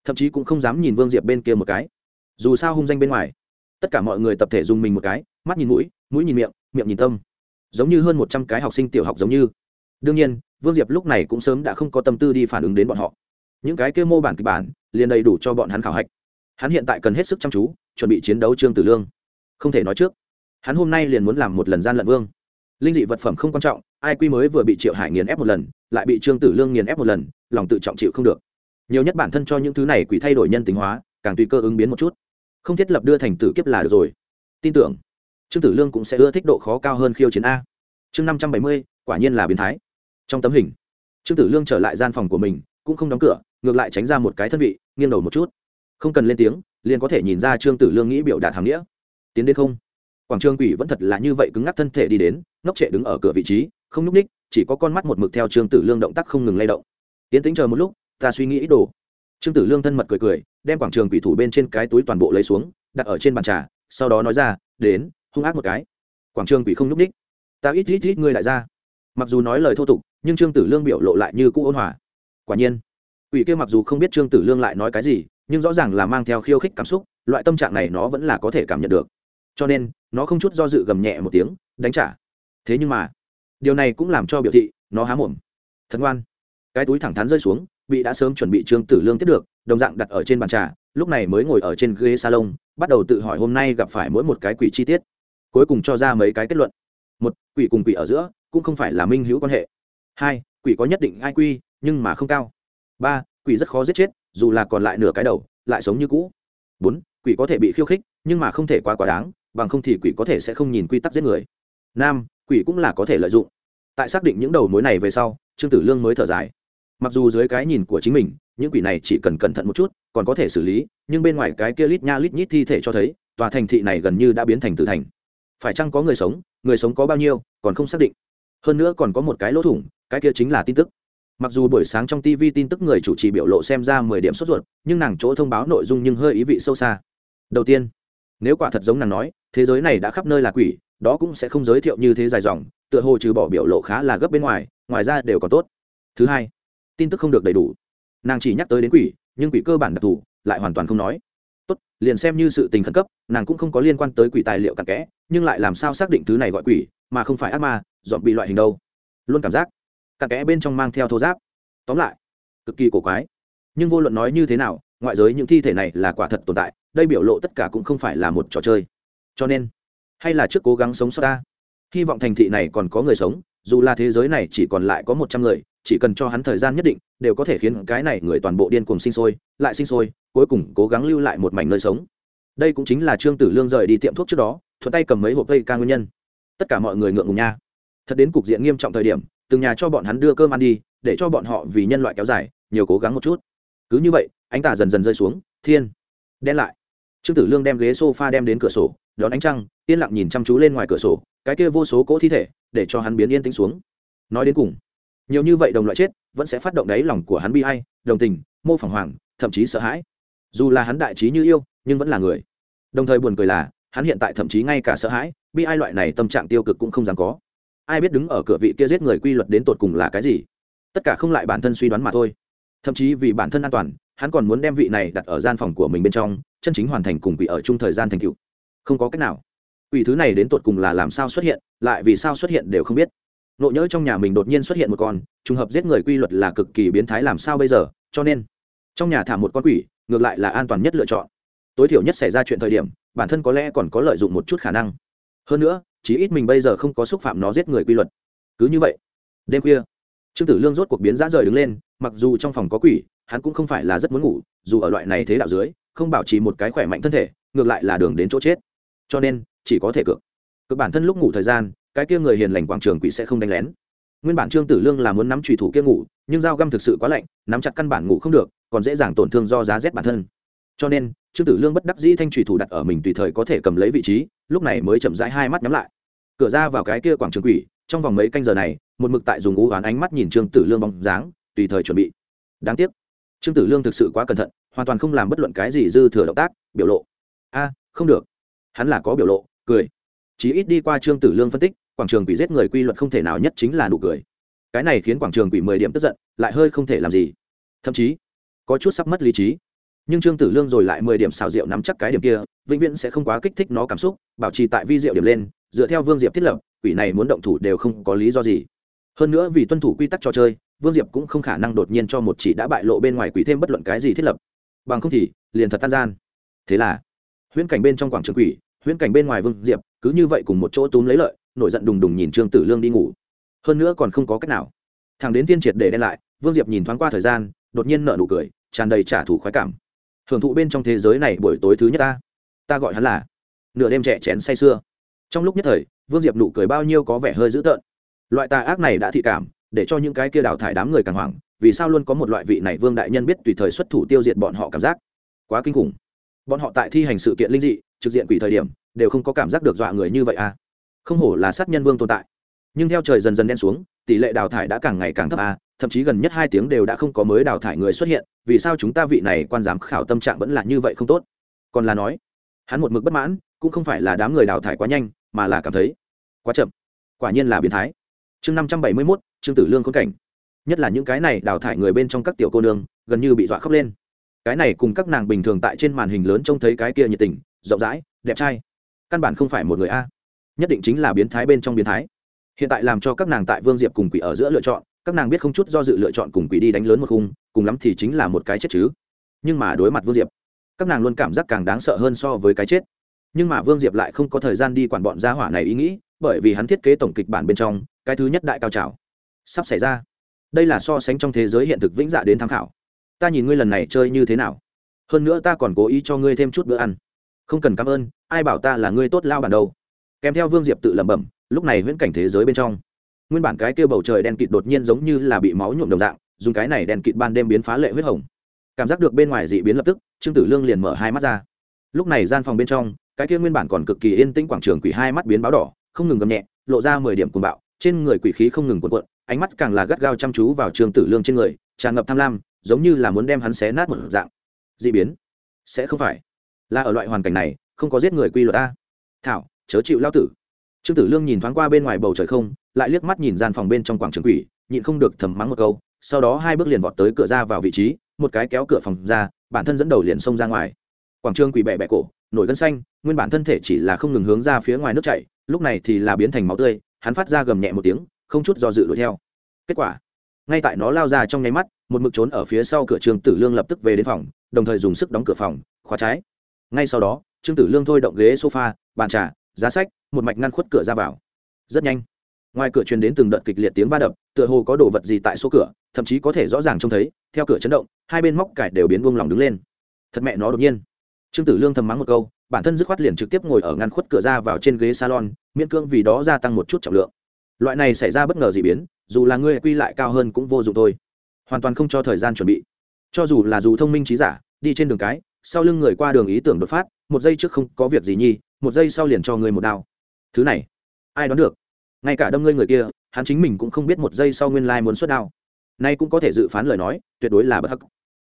Thậm chí cũng không dám nhìn vương diệp bên kia một cái. Dù sao hung danh bên ngoài, tất cả mọi người tập thể dùng mình một cái, mắt nhìn mũi mũi nhìn miệng miệng nhìn tâm. Giống như hơn một trăm cái học sinh tiểu học giống như. Đương nhiên, vương diệp lúc này cũng sớm đã không có tâm tư đi phản ứng đến bọn họ. Những cái kêu mô bản kịch bản, liền đầy đủ cho bọn hắn khảo hạch. Hắn hiện tại cần hết sức chăm chú, chuẩn bị chiến đấu trương tử lương. Không thể nói trước, hắn hôm nay liền muốn làm một lần gian lận vương. Linh dị vật phẩm không quan trọng, ai quy mới vừa bị triệu hải nghiền ép một lần, lại bị trương tử lương nghiền ép một lần, lòng tự trọng chịu không được. Nhiều nhất bản thân cho những thứ này quỷ thay đổi nhân tính hóa, càng tùy cơ ứng biến một chút. Không thiết lập đưa thành tử kiếp là được rồi. Tin tưởng trương tử lương cũng sẽ ưa thích độ khó cao hơn khiêu chiến a. Chương năm trăm bảy mươi, quả nhiên là biến thái. Trong tấm hình, trương tử lương trở lại gian phòng của mình, cũng không đóng cửa, ngược lại tránh ra một cái thân vị, nghiêng đầu một chút. Không cần lên tiếng, liền có thể nhìn ra trương tử lương nghĩ biểu đạt hàm nghĩa. Tiến đến không? Quảng trường quỷ vẫn thật là như vậy cứng ngắc thân thể đi đến, ngốc trệ đứng ở cửa vị trí, không nhúc ních chỉ có con mắt một mực theo trương tử lương động tác không ngừng lay động. Tiến tính chờ một lúc, ta suy nghĩ ý đồ. Trương tử lương thân mật cười cười, đem quảng trường quỷ thủ bên trên cái túi toàn bộ lấy xuống, đặt ở trên bàn trà, sau đó nói ra, đến hung ác một cái. Quảng trường quỷ không nhúc ních ta ít ít ít ngươi lại ra. Mặc dù nói lời thô tục, nhưng trương tử lương biểu lộ lại như cũ ôn hòa. Quả nhiên, quỷ kia mặc dù không biết trương tử lương lại nói cái gì, nhưng rõ ràng là mang theo khiêu khích cảm xúc, loại tâm trạng này nó vẫn là có thể cảm nhận được. Cho nên, nó không chút do dự gầm nhẹ một tiếng, đánh trả. Thế nhưng mà, điều này cũng làm cho biểu thị, nó há mồm. Thật ngoan. Cái túi thẳng thắn rơi xuống bị đã sớm chuẩn bị trương tử lương tiếp được, đồng dạng đặt ở trên bàn trà, lúc này mới ngồi ở trên ghế salon, bắt đầu tự hỏi hôm nay gặp phải mỗi một cái quỷ chi tiết cuối cùng cho ra mấy cái kết luận. Một, quỷ cùng quỷ ở giữa cũng không phải là minh hữu quan hệ. Hai, quỷ có nhất định ai quy nhưng mà không cao. Ba, quỷ rất khó giết chết, dù là còn lại nửa cái đầu, lại sống như cũ. Bốn, quỷ có thể bị khiêu khích, nhưng mà không thể quá quá đáng, bằng không thì quỷ có thể sẽ không nhìn quy tắc giết người. Năm, quỷ cũng là có thể lợi dụng. Tại xác định những đầu mối này về sau, trương tử lương mới thở dài. Mặc dù dưới cái nhìn của chính mình, những quỷ này chỉ cần cẩn thận một chút, còn có thể xử lý, nhưng bên ngoài cái kia lít nha lít nhít thi thể cho thấy, tòa thành thị này gần như đã biến thành tử thành phải chăng có người sống người sống có bao nhiêu, còn không xác định. Hơn nữa còn có một cái lỗ thủng, cái kia chính là tin tức. Mặc dù buổi sáng trong tv tin tức người chủ trì biểu lộ xem ra mười điểm sốt ruột, nhưng nàng chỗ thông báo nội dung nhưng hơi ý vị sâu xa. Đầu tiên, nếu quả thật giống nàng nói, thế giới này đã khắp nơi là quỷ, đó cũng sẽ không giới thiệu như thế dài dòng, tựa hồ trừ bỏ biểu lộ khá là gấp bên ngoài ngoài ra đều còn tốt. Thứ hai, tin tức không được đầy đủ. Nàng chỉ nhắc tới đến quỷ, nhưng quỷ cơ bản đặc thù, lại hoàn toàn không nói tốt, liền xem như sự tình khẩn cấp, nàng cũng không có liên quan tới quỷ tài liệu cặn kẽ, nhưng lại làm sao xác định thứ này gọi quỷ, mà không phải ác ma, dọn bị loại hình đâu. Luôn cảm giác, cặn kẽ bên trong mang theo thô giáp. Tóm lại, cực kỳ cổ quái. Nhưng vô luận nói như thế nào, ngoại giới những thi thể này là quả thật tồn tại, đây biểu lộ tất cả cũng không phải là một trò chơi. Cho nên, hay là trước cố gắng sống sót ta. Hy vọng thành thị này còn có người sống dù là thế giới này chỉ còn lại có một trăm người, chỉ cần cho hắn thời gian nhất định, đều có thể khiến cái này người toàn bộ điên cuồng sinh sôi, lại sinh sôi, cuối cùng cố gắng lưu lại một mảnh nơi sống. Đây cũng chính là trương tử lương rời đi tiệm thuốc trước đó, thuận tay cầm mấy hộp cây ca nguyên nhân. Tất cả mọi người ngượng ngùng nha. Thật đến cục diện nghiêm trọng thời điểm, từng nhà cho bọn hắn đưa cơm ăn đi, để cho bọn họ vì nhân loại kéo dài, nhiều cố gắng một chút. Cứ như vậy anh tà dần dần rơi xuống, thiên, đen lại trương tử lương đem ghế sofa đem đến cửa sổ, đón ánh trăng, yên lặng nhìn chăm chú lên ngoài cửa sổ, cái kia vô số cỗ thi thể, để cho hắn biến yên tĩnh xuống. Nói đến cùng, nhiều như vậy đồng loại chết, vẫn sẽ phát động đáy lòng của hắn bi hay đồng tình, mô phỏng hoàng, thậm chí sợ hãi. Dù là hắn đại trí như yêu, nhưng vẫn là người. Đồng thời buồn cười là, hắn hiện tại thậm chí ngay cả sợ hãi, bi ai loại này tâm trạng tiêu cực cũng không dám có. Ai biết đứng ở cửa vị kia giết người quy luật đến tột cùng là cái gì? Tất cả không lại bản thân suy đoán mà thôi. Thậm chí vì bản thân an toàn hắn còn muốn đem vị này đặt ở gian phòng của mình bên trong, chân chính hoàn thành cùng quỷ ở chung thời gian thành cựu không có cách nào. Quỷ thứ này đến tột cùng là làm sao xuất hiện, lại vì sao xuất hiện đều không biết. Nộ nhỡ trong nhà mình đột nhiên xuất hiện một con, trùng hợp giết người quy luật là cực kỳ biến thái làm sao bây giờ, cho nên, trong nhà thả một con quỷ, ngược lại là an toàn nhất lựa chọn. Tối thiểu nhất xảy ra chuyện thời điểm, bản thân có lẽ còn có lợi dụng một chút khả năng. Hơn nữa, chí ít mình bây giờ không có xúc phạm nó giết người quy luật. Cứ như vậy, đêm khuya trương tử lương rốt cuộc biến ra rời đứng lên, mặc dù trong phòng có quỷ, hắn cũng không phải là rất muốn ngủ, dù ở loại này thế đạo dưới, không bảo trì một cái khỏe mạnh thân thể, ngược lại là đường đến chỗ chết. Cho nên, chỉ có thể cược. Cược bản thân lúc ngủ thời gian, cái kia người hiền lành quảng trường quỷ sẽ không đánh lén. Nguyên bản trương tử lương là muốn nắm trùy thủ kia ngủ, nhưng dao găm thực sự quá lạnh, nắm chặt căn bản ngủ không được, còn dễ dàng tổn thương do giá rét bản thân. Cho nên, trương tử lương bất đắc dĩ thanh trùy thủ đặt ở mình tùy thời có thể cầm lấy vị trí, lúc này mới chậm rãi hai mắt nhắm lại. Cửa ra vào cái kia quảng trường quỷ trong vòng mấy canh giờ này, một mực tại dùng ú oán ánh mắt nhìn trương tử lương bóng dáng, tùy thời chuẩn bị. Đáng tiếc, trương tử lương thực sự quá cẩn thận, hoàn toàn không làm bất luận cái gì dư thừa động tác, biểu lộ. A, không được. Hắn là có biểu lộ, cười. Chỉ ít đi qua trương tử lương phân tích, quảng trường quỷ giết người quy luật không thể nào nhất chính là nụ cười. Cái này khiến quảng trường quỷ mười điểm tức giận, lại hơi không thể làm gì. Thậm chí, có chút sắp mất lý trí. Nhưng trương tử lương rồi lại mười điểm xào rượu nắm chắc cái điểm kia, vĩnh viễn sẽ không quá kích thích nó cảm xúc, bảo trì tại vi rượu điểm lên, dựa theo vương diệp thiết lập quỷ này muốn động thủ đều không có lý do gì. Hơn nữa vì tuân thủ quy tắc trò chơi, vương diệp cũng không khả năng đột nhiên cho một chỉ đã bại lộ bên ngoài quỷ thêm bất luận cái gì thiết lập. Bằng không thì, liền thật tan gian. Thế là, huyễn cảnh bên trong quảng trường quỷ, huyễn cảnh bên ngoài vương diệp, cứ như vậy cùng một chỗ túm lấy lợi, nổi giận đùng đùng nhìn trương tử lương đi ngủ. Hơn nữa còn không có cách nào. Thằng đến tiên triệt để đen lại, vương diệp nhìn thoáng qua thời gian, đột nhiên nợ nụ cười, tràn đầy trả thù khoái cảm. Hưởng thụ bên trong thế giới này buổi tối thứ nhất ta. Ta gọi hắn là, nửa đêm trẻ chén say sưa. Trong lúc nhất thời vương diệp nụ cười bao nhiêu có vẻ hơi dữ tợn. Loại tà ác này đã thị cảm, để cho những cái kia đào thải đám người càng hoảng, vì sao luôn có một loại vị này vương đại nhân biết tùy thời xuất thủ tiêu diệt bọn họ cảm giác? Quá kinh khủng. Bọn họ tại thi hành sự kiện linh dị, trực diện quỷ thời điểm, đều không có cảm giác được dọa người như vậy à? Không hổ là sát nhân vương tồn tại. Nhưng theo trời dần dần đen xuống, tỷ lệ đào thải đã càng ngày càng thấp à thậm chí gần nhất hai tiếng đều đã không có mới đào thải người xuất hiện, vì sao chúng ta vị này quan giám khảo tâm trạng vẫn là như vậy không tốt? Còn là nói, hắn một mực bất mãn, cũng không phải là đám người đào thải quá nhanh mà là cảm thấy quá chậm, quả nhiên là biến thái. Chương năm trăm bảy mươi mốt, trương tử lương khốn cảnh. Nhất là những cái này đào thải người bên trong các tiểu cô nương, gần như bị dọa khóc lên. Cái này cùng các nàng bình thường tại trên màn hình lớn trông thấy cái kia nhiệt tình, rộng rãi, đẹp trai, căn bản không phải một người a. Nhất định chính là biến thái bên trong biến thái. Hiện tại làm cho các nàng tại vương diệp cùng quỷ ở giữa lựa chọn, các nàng biết không chút do dự lựa chọn cùng quỷ đi đánh lớn một khung, cùng lắm thì chính là một cái chết chứ. Nhưng mà đối mặt vương diệp, các nàng luôn cảm giác càng đáng sợ hơn so với cái chết nhưng mà vương diệp lại không có thời gian đi quản bọn gia hỏa này ý nghĩ, bởi vì hắn thiết kế tổng kịch bản bên trong, cái thứ nhất đại cao trào sắp xảy ra. Đây là so sánh trong thế giới hiện thực vĩnh dạ đến tham khảo. Ta nhìn ngươi lần này chơi như thế nào. Hơn nữa ta còn cố ý cho ngươi thêm chút bữa ăn. Không cần cảm ơn, ai bảo ta là ngươi tốt lao bản đâu. Kèm theo vương diệp tự lẩm bẩm, lúc này viễn cảnh thế giới bên trong. Nguyên bản cái kia bầu trời đen kịt đột nhiên giống như là bị máu nhuộm đồng dạng, dùng cái này đen kịt ban đêm biến phá lệ huyết hồng. Cảm giác được bên ngoài dị biến lập tức, trương tử lương liền mở hai mắt ra lúc này gian phòng bên trong, cái kia nguyên bản còn cực kỳ yên tĩnh quảng trường quỷ hai mắt biến báo đỏ, không ngừng gầm nhẹ, lộ ra mười điểm cuồng bạo, trên người quỷ khí không ngừng cuộn cuộn, ánh mắt càng là gắt gao chăm chú vào trương tử lương trên người, tràn ngập tham lam, giống như là muốn đem hắn xé nát một dạng. Dị biến? Sẽ không phải. Là ở loại hoàn cảnh này, không có giết người quy luật a. Thảo, chớ chịu lao tử. Trương tử lương nhìn thoáng qua bên ngoài bầu trời không, lại liếc mắt nhìn gian phòng bên trong quảng trường quỷ, nhịn không được thầm mắng một câu, sau đó hai bước liền vọt tới cửa ra vào vị trí, một cái kéo cửa phòng ra, bản thân dẫn đầu liền xông ra ngoài quảng trường quỷ bẹ bẹ cổ, nổi gân xanh, nguyên bản thân thể chỉ là không ngừng hướng ra phía ngoài nước chảy, lúc này thì là biến thành máu tươi, hắn phát ra gầm nhẹ một tiếng, không chút do dự đuổi theo. Kết quả, ngay tại nó lao ra trong nháy mắt, một mực trốn ở phía sau cửa trường tử lương lập tức về đến phòng, đồng thời dùng sức đóng cửa phòng, khóa trái. Ngay sau đó, trương tử lương thôi động ghế sofa, bàn trà, giá sách, một mạch ngăn khuất cửa ra vào. Rất nhanh, ngoài cửa truyền đến từng đợt kịch liệt tiếng va đập, tựa hồ có đồ vật gì tại số cửa, thậm chí có thể rõ ràng trông thấy, theo cửa chấn động, hai bên móc cải đều biến buông lỏng đứng lên. Thật mẹ nó đột nhiên trương tử lương thầm mắng một câu, bản thân dứt khoát liền trực tiếp ngồi ở ngăn khuất cửa ra vào trên ghế salon, miễn cưỡng vì đó gia tăng một chút trọng lượng. Loại này xảy ra bất ngờ gì biến, dù là ngươi quy lại cao hơn cũng vô dụng thôi. Hoàn toàn không cho thời gian chuẩn bị. Cho dù là dù thông minh trí giả, đi trên đường cái, sau lưng người qua đường ý tưởng đột phát, một giây trước không có việc gì nhi, một giây sau liền cho người một đao. Thứ này, ai đoán được? Ngay cả đâm ngươi người kia, hắn chính mình cũng không biết một giây sau nguyên lai muốn xuất đao. Nay cũng có thể dự phán lời nói, tuyệt đối là bất hắc.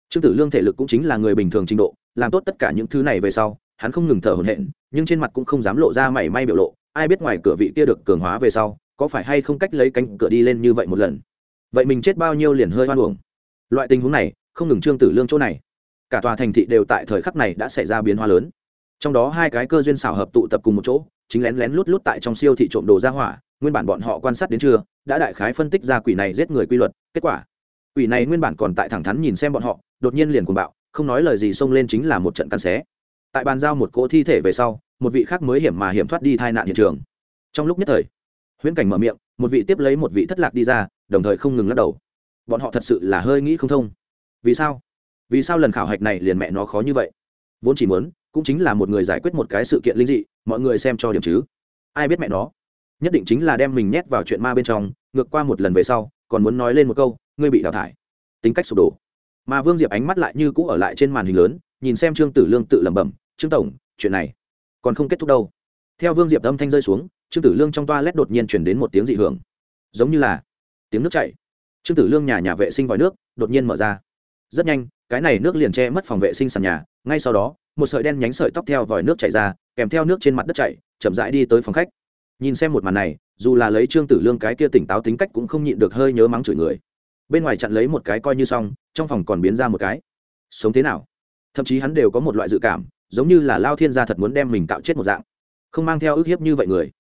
Trương tử lương thể lực cũng chính là người bình thường trình độ làm tốt tất cả những thứ này về sau hắn không ngừng thở hổn hển nhưng trên mặt cũng không dám lộ ra mảy may biểu lộ ai biết ngoài cửa vị kia được cường hóa về sau có phải hay không cách lấy cánh cửa đi lên như vậy một lần. Vậy mình chết bao nhiêu liền hơi hoan uổng. Loại tình huống này không ngừng trương tử lương chỗ này. Cả tòa thành thị đều tại thời khắc này đã xảy ra biến hóa lớn. Trong đó hai cái cơ duyên xảo hợp tụ tập cùng một chỗ chính lén lén lút lút tại trong siêu thị trộm đồ ra hỏa nguyên bản bọn họ quan sát đến trưa, đã đại khái phân tích ra quỷ này giết người quy luật kết quả. Quỷ này nguyên bản còn tại thẳng thắn nhìn xem bọn họ đột nhiên liền cuồng bạo không nói lời gì xông lên chính là một trận căn xé. Tại bàn giao một cỗ thi thể về sau, một vị khác mới hiểm mà hiểm thoát đi tai nạn hiện trường. Trong lúc nhất thời, huyễn cảnh mở miệng, một vị tiếp lấy một vị thất lạc đi ra, đồng thời không ngừng lắc đầu. Bọn họ thật sự là hơi nghĩ không thông. Vì sao? Vì sao lần khảo hạch này liền mẹ nó khó như vậy? Vốn chỉ muốn, cũng chính là một người giải quyết một cái sự kiện linh dị, mọi người xem cho điểm chứ. Ai biết mẹ nó? Nhất định chính là đem mình nhét vào chuyện ma bên trong, ngược qua một lần về sau, còn muốn nói lên một câu, ngươi bị đào thải. Tính cách sụp đổ mà vương diệp ánh mắt lại như cũ ở lại trên màn hình lớn, nhìn xem trương tử lương tự lẩm bẩm, trương tổng, chuyện này còn không kết thúc đâu. Theo vương diệp âm thanh rơi xuống, trương tử lương trong toa lét đột nhiên chuyển đến một tiếng dị hưởng. Giống như là tiếng nước chảy. Trương tử lương nhà nhà vệ sinh vòi nước đột nhiên mở ra. Rất nhanh, cái này nước liền che mất phòng vệ sinh sàn nhà, ngay sau đó, một sợi đen nhánh sợi tóc theo vòi nước chảy ra, kèm theo nước trên mặt đất chảy, chậm rãi đi tới phòng khách. Nhìn xem một màn này, dù là lấy trương tử lương cái kia tỉnh táo tính cách cũng không nhịn được hơi nhớ mắng chửi người bên ngoài chặn lấy một cái coi như xong, trong phòng còn biến ra một cái. Sống thế nào? Thậm chí hắn đều có một loại dự cảm, giống như là lao thiên gia thật muốn đem mình tạo chết một dạng. Không mang theo ức hiếp như vậy người.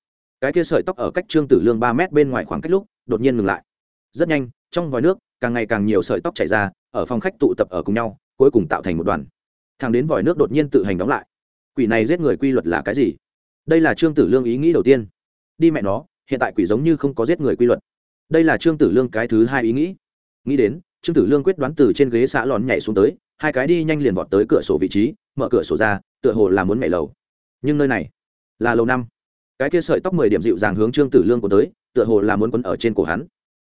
Cái kia sợi tóc ở cách trương tử lương ba mét bên ngoài khoảng cách lúc, đột nhiên ngừng lại. Rất nhanh, trong vòi nước, càng ngày càng nhiều sợi tóc chảy ra, ở phòng khách tụ tập ở cùng nhau, cuối cùng tạo thành một đoàn. Thằng đến vòi nước đột nhiên tự hành đóng lại. Quỷ này giết người quy luật là cái gì? Đây là trương tử lương ý nghĩ đầu tiên. Đi mẹ nó, hiện tại quỷ giống như không có giết người quy luật. Đây là trương tử lương cái thứ hai ý nghĩ nghĩ đến, trương tử lương quyết đoán từ trên ghế xã lòn nhảy xuống tới, hai cái đi nhanh liền vọt tới cửa sổ vị trí, mở cửa sổ ra, tựa hồ là muốn nhảy lầu. Nhưng nơi này là lầu năm. Cái kia sợi tóc mười điểm dịu dàng hướng trương tử lương của tới, tựa hồ là muốn quấn ở trên cổ hắn.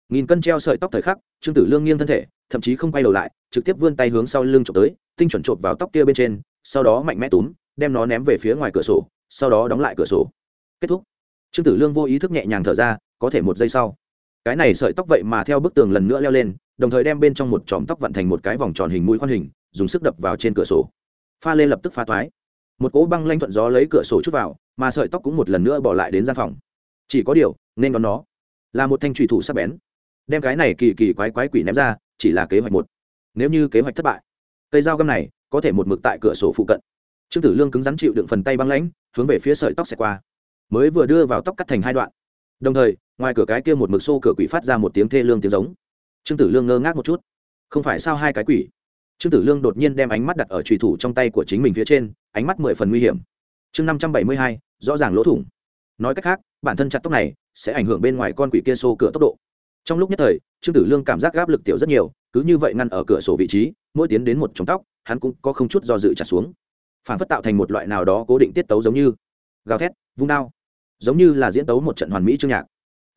Nghìn cân treo sợi tóc thời khắc, trương tử lương nghiêng thân thể, thậm chí không quay đầu lại, trực tiếp vươn tay hướng sau lưng trộm tới, tinh chuẩn trộm vào tóc kia bên trên, sau đó mạnh mẽ túm, đem nó ném về phía ngoài cửa sổ, sau đó đóng lại cửa sổ. Kết thúc. Trương tử lương vô ý thức nhẹ nhàng thở ra, có thể một giây sau. Cái này sợi tóc vậy mà theo bức tường lần nữa leo lên đồng thời đem bên trong một chòm tóc vặn thành một cái vòng tròn hình mũi khoan hình, dùng sức đập vào trên cửa sổ. Pha lê lập tức phá toái. Một cỗ băng lanh thuận gió lấy cửa sổ chút vào, mà sợi tóc cũng một lần nữa bỏ lại đến gian phòng. Chỉ có điều, nên đón nó. Là một thanh trùy thủ sắp bén. Đem cái này kỳ kỳ quái quái quỷ ném ra, chỉ là kế hoạch một. Nếu như kế hoạch thất bại, cây dao găm này có thể một mực tại cửa sổ phụ cận. Trương tử lương cứng rắn chịu đựng phần tay băng lãnh, hướng về phía sợi tóc xẹt qua. Mới vừa đưa vào tóc cắt thành hai đoạn. Đồng thời, ngoài cửa cái kia một mực xô cửa quỷ phát ra một tiếng thê lương tiếng giống trương tử lương ngơ ngác một chút không phải sao hai cái quỷ trương tử lương đột nhiên đem ánh mắt đặt ở trùy thủ trong tay của chính mình phía trên ánh mắt mười phần nguy hiểm chương năm trăm bảy mươi hai rõ ràng lỗ thủng nói cách khác bản thân chặt tóc này sẽ ảnh hưởng bên ngoài con quỷ kia xô cửa tốc độ trong lúc nhất thời trương tử lương cảm giác gáp lực tiểu rất nhiều cứ như vậy ngăn ở cửa sổ vị trí mỗi tiến đến một trong tóc hắn cũng có không chút do dự chặt xuống phản phất tạo thành một loại nào đó cố định tiết tấu giống như gào thét vung đao giống như là diễn tấu một trận hoàn mỹ chương nhạc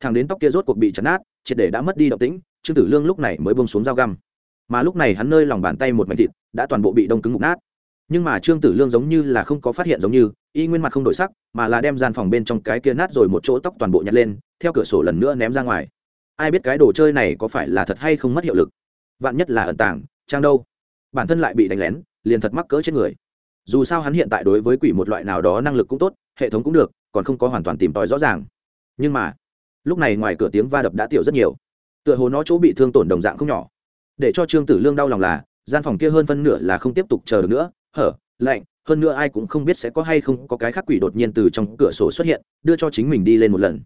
thằng đến tóc kia rốt cuộc bị chấn át triệt để đã mất đi động tĩnh trương tử lương lúc này mới bông xuống dao găm mà lúc này hắn nơi lòng bàn tay một mảnh thịt đã toàn bộ bị đông cứng mục nát nhưng mà trương tử lương giống như là không có phát hiện giống như y nguyên mặt không đổi sắc mà là đem gian phòng bên trong cái kia nát rồi một chỗ tóc toàn bộ nhặt lên theo cửa sổ lần nữa ném ra ngoài ai biết cái đồ chơi này có phải là thật hay không mất hiệu lực vạn nhất là ẩn tàng trang đâu bản thân lại bị đánh lén liền thật mắc cỡ chết người dù sao hắn hiện tại đối với quỷ một loại nào đó năng lực cũng tốt hệ thống cũng được còn không có hoàn toàn tìm tòi rõ ràng nhưng mà lúc này ngoài cửa tiếng va đập đã tiểu rất nhiều tựa hồ nó chỗ bị thương tổn đồng dạng không nhỏ. Để cho trương tử lương đau lòng là, gian phòng kia hơn phân nửa là không tiếp tục chờ được nữa. Hở, lạnh, hơn nữa ai cũng không biết sẽ có hay không có cái khác quỷ đột nhiên từ trong cửa sổ xuất hiện, đưa cho chính mình đi lên một lần.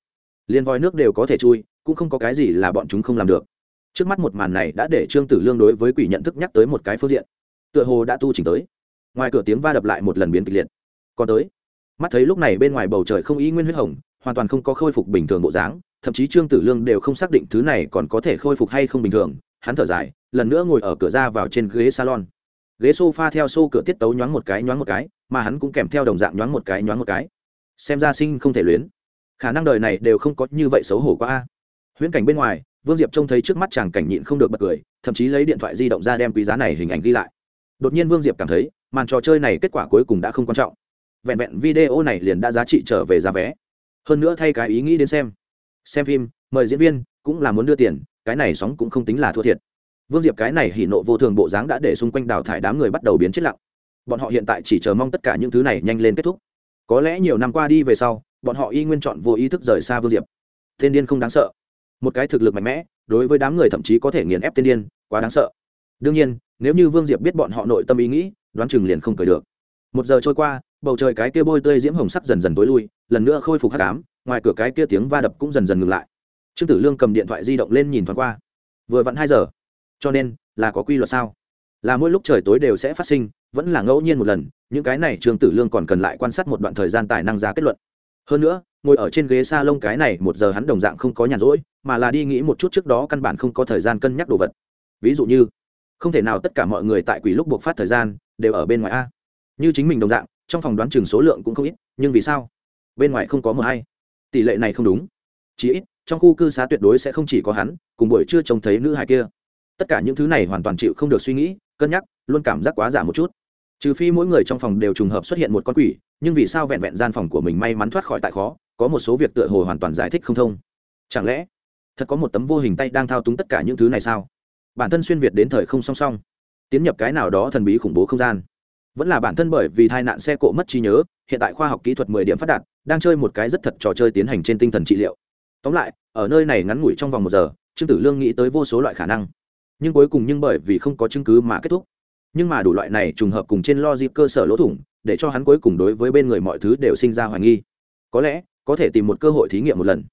Liên voi nước đều có thể chui, cũng không có cái gì là bọn chúng không làm được. Trước mắt một màn này đã để trương tử lương đối với quỷ nhận thức nhắc tới một cái phương diện. Tựa hồ đã tu chỉnh tới. Ngoài cửa tiếng va đập lại một lần biến kịch liệt. Còn tới. Mắt thấy lúc này bên ngoài bầu trời không ý nguyên huyết hồng, hoàn toàn không có khôi phục bình thường bộ dáng thậm chí trương tử lương đều không xác định thứ này còn có thể khôi phục hay không bình thường. Hắn thở dài, lần nữa ngồi ở cửa ra vào trên ghế salon. Ghế sofa theo xô cửa tiết tấu nhoáng một cái, nhoáng một cái, mà hắn cũng kèm theo đồng dạng nhoáng một cái, nhoáng một cái. Xem ra sinh không thể luyến. Khả năng đời này đều không có như vậy xấu hổ quá a. Huyễn cảnh bên ngoài, vương diệp trông thấy trước mắt chàng cảnh nhịn không được bật cười, thậm chí lấy điện thoại di động ra đem quý giá này hình ảnh ghi lại. Đột nhiên vương diệp cảm thấy, màn trò chơi này kết quả cuối cùng đã không quan trọng. Vẹn vẹn video này liền đã giá trị trở về giá vé. Hơn nữa thay cái ý nghĩ đến xem xem phim, mời diễn viên, cũng là muốn đưa tiền, cái này sóng cũng không tính là thua thiệt. Vương diệp cái này hỉ nộ vô thường bộ dáng đã để xung quanh đào thải đám người bắt đầu biến chết lặng. Bọn họ hiện tại chỉ chờ mong tất cả những thứ này nhanh lên kết thúc. Có lẽ nhiều năm qua đi về sau, bọn họ y nguyên chọn vô ý thức rời xa vương diệp. Thiên điên không đáng sợ. Một cái thực lực mạnh mẽ, đối với đám người thậm chí có thể nghiền ép thiên điên, quá đáng sợ. Đương nhiên, nếu như vương diệp biết bọn họ nội tâm ý nghĩ, đoán chừng liền không cười được. Một giờ trôi qua bầu trời cái kia bôi tươi diễm hồng sắc dần dần tối lui, lần nữa khôi phục hát cám ngoài cửa cái kia tiếng va đập cũng dần dần ngừng lại. Trương tử lương cầm điện thoại di động lên nhìn thoáng qua. Vừa vặn hai giờ. Cho nên, là có quy luật sao? Là mỗi lúc trời tối đều sẽ phát sinh, vẫn là ngẫu nhiên một lần, những cái này trương tử lương còn cần lại quan sát một đoạn thời gian tài năng ra kết luận. Hơn nữa, ngồi ở trên ghế s a lông cái này một giờ hắn đồng dạng không có nhàn rỗi, mà là đi nghĩ một chút trước đó căn bản không có thời gian cân nhắc đồ vật. Ví dụ như, không thể nào tất cả mọi người tại quỷ lúc buộc phát thời gian, đều ở bên ngoài a. Như chính mình đồng dạng trong phòng đoán chừng số lượng cũng không ít, nhưng vì sao? Bên ngoài không có mờ hay. Tỷ lệ này không đúng. Chỉ ít, trong khu cư xá tuyệt đối sẽ không chỉ có hắn, cùng buổi chưa trông thấy nữ hài kia. Tất cả những thứ này hoàn toàn chịu không được suy nghĩ, cân nhắc, luôn cảm giác quá giả một chút. Trừ phi mỗi người trong phòng đều trùng hợp xuất hiện một con quỷ, nhưng vì sao vẹn vẹn gian phòng của mình may mắn thoát khỏi tại khó, có một số việc tựa hồ hoàn toàn giải thích không thông. Chẳng lẽ, thật có một tấm vô hình tay đang thao túng tất cả những thứ này sao? Bản thân xuyên việt đến thời không song song, tiến nhập cái nào đó thần bí khủng bố không gian vẫn là bản thân bởi vì tai nạn xe cộ mất trí nhớ, hiện tại khoa học kỹ thuật mười điểm phát đạt, đang chơi một cái rất thật trò chơi tiến hành trên tinh thần trị liệu. Tóm lại, ở nơi này ngắn ngủi trong vòng một giờ, trương tử lương nghĩ tới vô số loại khả năng. Nhưng cuối cùng nhưng bởi vì không có chứng cứ mà kết thúc. Nhưng mà đủ loại này trùng hợp cùng trên lo dịp cơ sở lỗ thủng, để cho hắn cuối cùng đối với bên người mọi thứ đều sinh ra hoài nghi. Có lẽ, có thể tìm một cơ hội thí nghiệm một lần.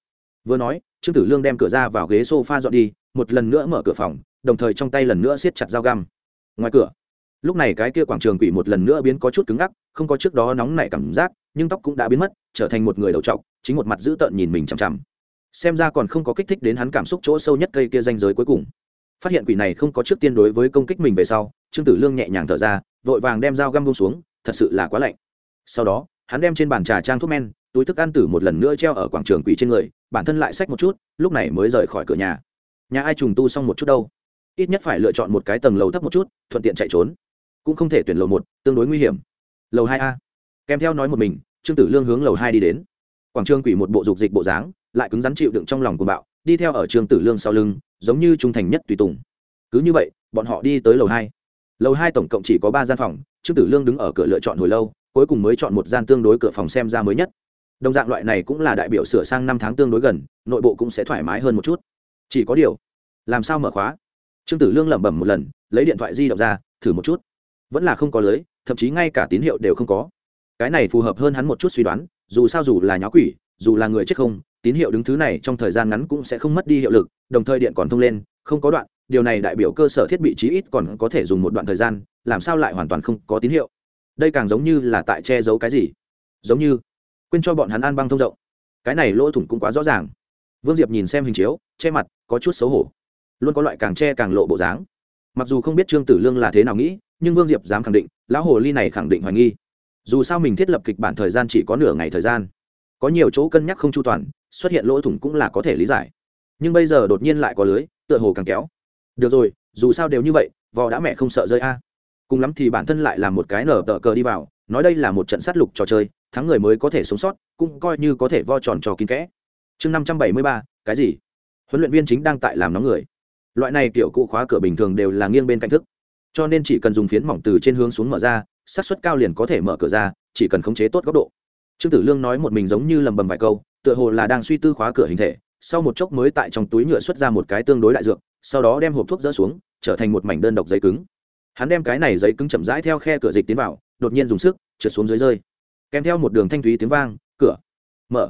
Vừa nói, trương tử lương đem cửa ra vào ghế s o f a dọn đi, một lần nữa mở cửa phòng, đồng thời trong tay lần nữa siết chặt dao găm. Ngoài cửa lúc này cái kia quảng trường quỷ một lần nữa biến có chút cứng ngắc, không có trước đó nóng nảy cảm giác, nhưng tóc cũng đã biến mất, trở thành một người đầu trọc, chính một mặt dữ tợn nhìn mình chằm chằm. Xem ra còn không có kích thích đến hắn cảm xúc chỗ sâu nhất cây kia danh giới cuối cùng. Phát hiện quỷ này không có trước tiên đối với công kích mình về sau, trương tử lương nhẹ nhàng thở ra, vội vàng đem dao găm bông xuống, thật sự là quá lạnh. Sau đó, hắn đem trên bàn trà trang thuốc men, túi thức ăn tử một lần nữa treo ở quảng trường quỷ trên người, bản thân lại xách một chút, lúc này mới rời khỏi cửa nhà. Nhà ai trùng tu xong một chút đâu? Ít nhất phải lựa chọn một cái tầng lầu thấp một chút, thuận tiện chạy trốn cũng không thể tuyển lầu một, tương đối nguy hiểm. Lầu hai a. Kèm theo nói một mình, trương tử lương hướng lầu hai đi đến. Quảng trương quỷ một bộ dục dịch bộ dáng, lại cứng rắn chịu đựng trong lòng của bạo, đi theo ở trương tử lương sau lưng, giống như trung thành nhất tùy tùng. Cứ như vậy, bọn họ đi tới lầu hai. Lầu hai tổng cộng chỉ có ba gian phòng, trương tử lương đứng ở cửa lựa chọn hồi lâu, cuối cùng mới chọn một gian tương đối cửa phòng xem ra mới nhất. Đồng dạng loại này cũng là đại biểu sửa sang năm tháng tương đối gần, nội bộ cũng sẽ thoải mái hơn một chút. Chỉ có điều, làm sao mở khóa? Trương tử lương lẩm bẩm một lần, lấy điện thoại di động ra, thử một chút vẫn là không có lưới, thậm chí ngay cả tín hiệu đều không có. Cái này phù hợp hơn hắn một chút suy đoán, dù sao dù là nháo quỷ, dù là người chết không, tín hiệu đứng thứ này trong thời gian ngắn cũng sẽ không mất đi hiệu lực, đồng thời điện còn thông lên, không có đoạn, điều này đại biểu cơ sở thiết bị chí ít còn có thể dùng một đoạn thời gian, làm sao lại hoàn toàn không có tín hiệu? Đây càng giống như là tại che giấu cái gì? Giống như, quên cho bọn hắn an băng thông rộng. Cái này lỗ thủng cũng quá rõ ràng. Vương diệp nhìn xem hình chiếu, che mặt, có chút xấu hổ. Luôn có loại càng che càng lộ bộ dáng. Mặc dù không biết trương tử lương là thế nào nghĩ nhưng vương diệp dám khẳng định, lão hồ ly này khẳng định hoài nghi. Dù sao mình thiết lập kịch bản thời gian chỉ có nửa ngày thời gian. Có nhiều chỗ cân nhắc không chu toàn, xuất hiện lỗ thủng cũng là có thể lý giải. Nhưng bây giờ đột nhiên lại có lưới, tựa hồ càng kéo. Được rồi, dù sao đều như vậy, vò đã mẹ không sợ rơi a. Cùng lắm thì bản thân lại làm một cái nở tờ cờ đi vào, nói đây là một trận sát lục trò chơi, thắng người mới có thể sống sót, cũng coi như có thể vo tròn trò kín kẽ. Chương năm trăm bảy mươi ba, cái gì? Huấn luyện viên chính đang tại làm nóng người. Loại này kiểu cụ khóa cửa bình thường đều là nghiêng bên cạnh thức cho nên chỉ cần dùng phiến mỏng từ trên hướng xuống mở ra, xác suất cao liền có thể mở cửa ra, chỉ cần khống chế tốt góc độ. Trương tử lương nói một mình giống như lầm bầm vài câu, tựa hồ là đang suy tư khóa cửa hình thể, sau một chốc mới tại trong túi nhựa xuất ra một cái tương đối đại dược, sau đó đem hộp thuốc dỡ xuống, trở thành một mảnh đơn độc giấy cứng. Hắn đem cái này giấy cứng chậm rãi theo khe cửa dịch tiến vào, đột nhiên dùng sức, trượt xuống dưới rơi. Kèm theo một đường thanh thúy tiếng vang, cửa mở.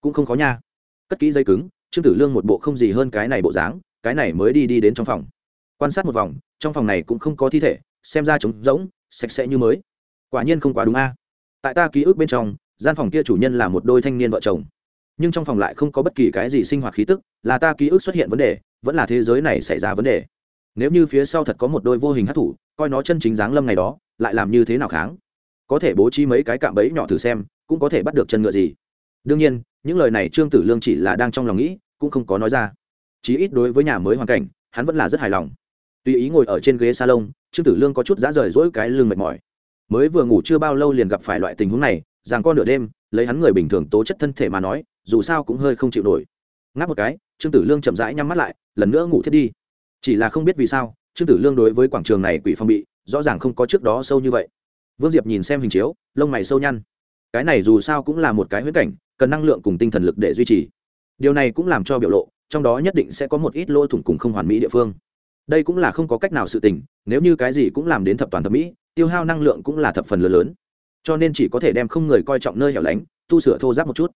Cũng không khó nha. Cất kỹ giấy cứng, trương tử lương một bộ không gì hơn cái này bộ dáng, cái này mới đi đi đến trong phòng quan sát một vòng, trong phòng này cũng không có thi thể, xem ra trống rỗng, sạch sẽ như mới. Quả nhiên không quá đúng a. À. Tại ta ký ức bên trong, gian phòng kia chủ nhân là một đôi thanh niên vợ chồng. Nhưng trong phòng lại không có bất kỳ cái gì sinh hoạt khí tức, là ta ký ức xuất hiện vấn đề, vẫn là thế giới này xảy ra vấn đề. Nếu như phía sau thật có một đôi vô hình hát thủ, coi nó chân chính dáng lâm ngày đó, lại làm như thế nào kháng? Có thể bố trí mấy cái cạm bẫy nhỏ thử xem, cũng có thể bắt được chân ngựa gì. Đương nhiên, những lời này trương tử lương chỉ là đang trong lòng nghĩ, cũng không có nói ra. Chí ít đối với nhà mới hoàn cảnh, hắn vẫn là rất hài lòng tùy ý ngồi ở trên ghế salon, trương tử lương có chút dã rời rỗi cái lưng mệt mỏi. Mới vừa ngủ chưa bao lâu liền gặp phải loại tình huống này rằng con nửa đêm, lấy hắn người bình thường tố chất thân thể mà nói, dù sao cũng hơi không chịu nổi. Ngáp một cái, trương tử lương chậm rãi nhắm mắt lại, lần nữa ngủ thiết đi. Chỉ là không biết vì sao, trương tử lương đối với quảng trường này quỷ phong bị, rõ ràng không có trước đó sâu như vậy. Vương diệp nhìn xem hình chiếu, lông mày sâu nhăn. Cái này dù sao cũng là một cái huyết cảnh, cần năng lượng cùng tinh thần lực để duy trì. Điều này cũng làm cho biểu lộ, trong đó nhất định sẽ có một ít lỗ thủng cùng không hoàn mỹ địa phương đây cũng là không có cách nào sự tình, nếu như cái gì cũng làm đến thập toàn thẩm mỹ, tiêu hao năng lượng cũng là thập phần lớn lớn. Cho nên chỉ có thể đem không người coi trọng nơi hẻo lánh, tu sửa thô giáp một chút.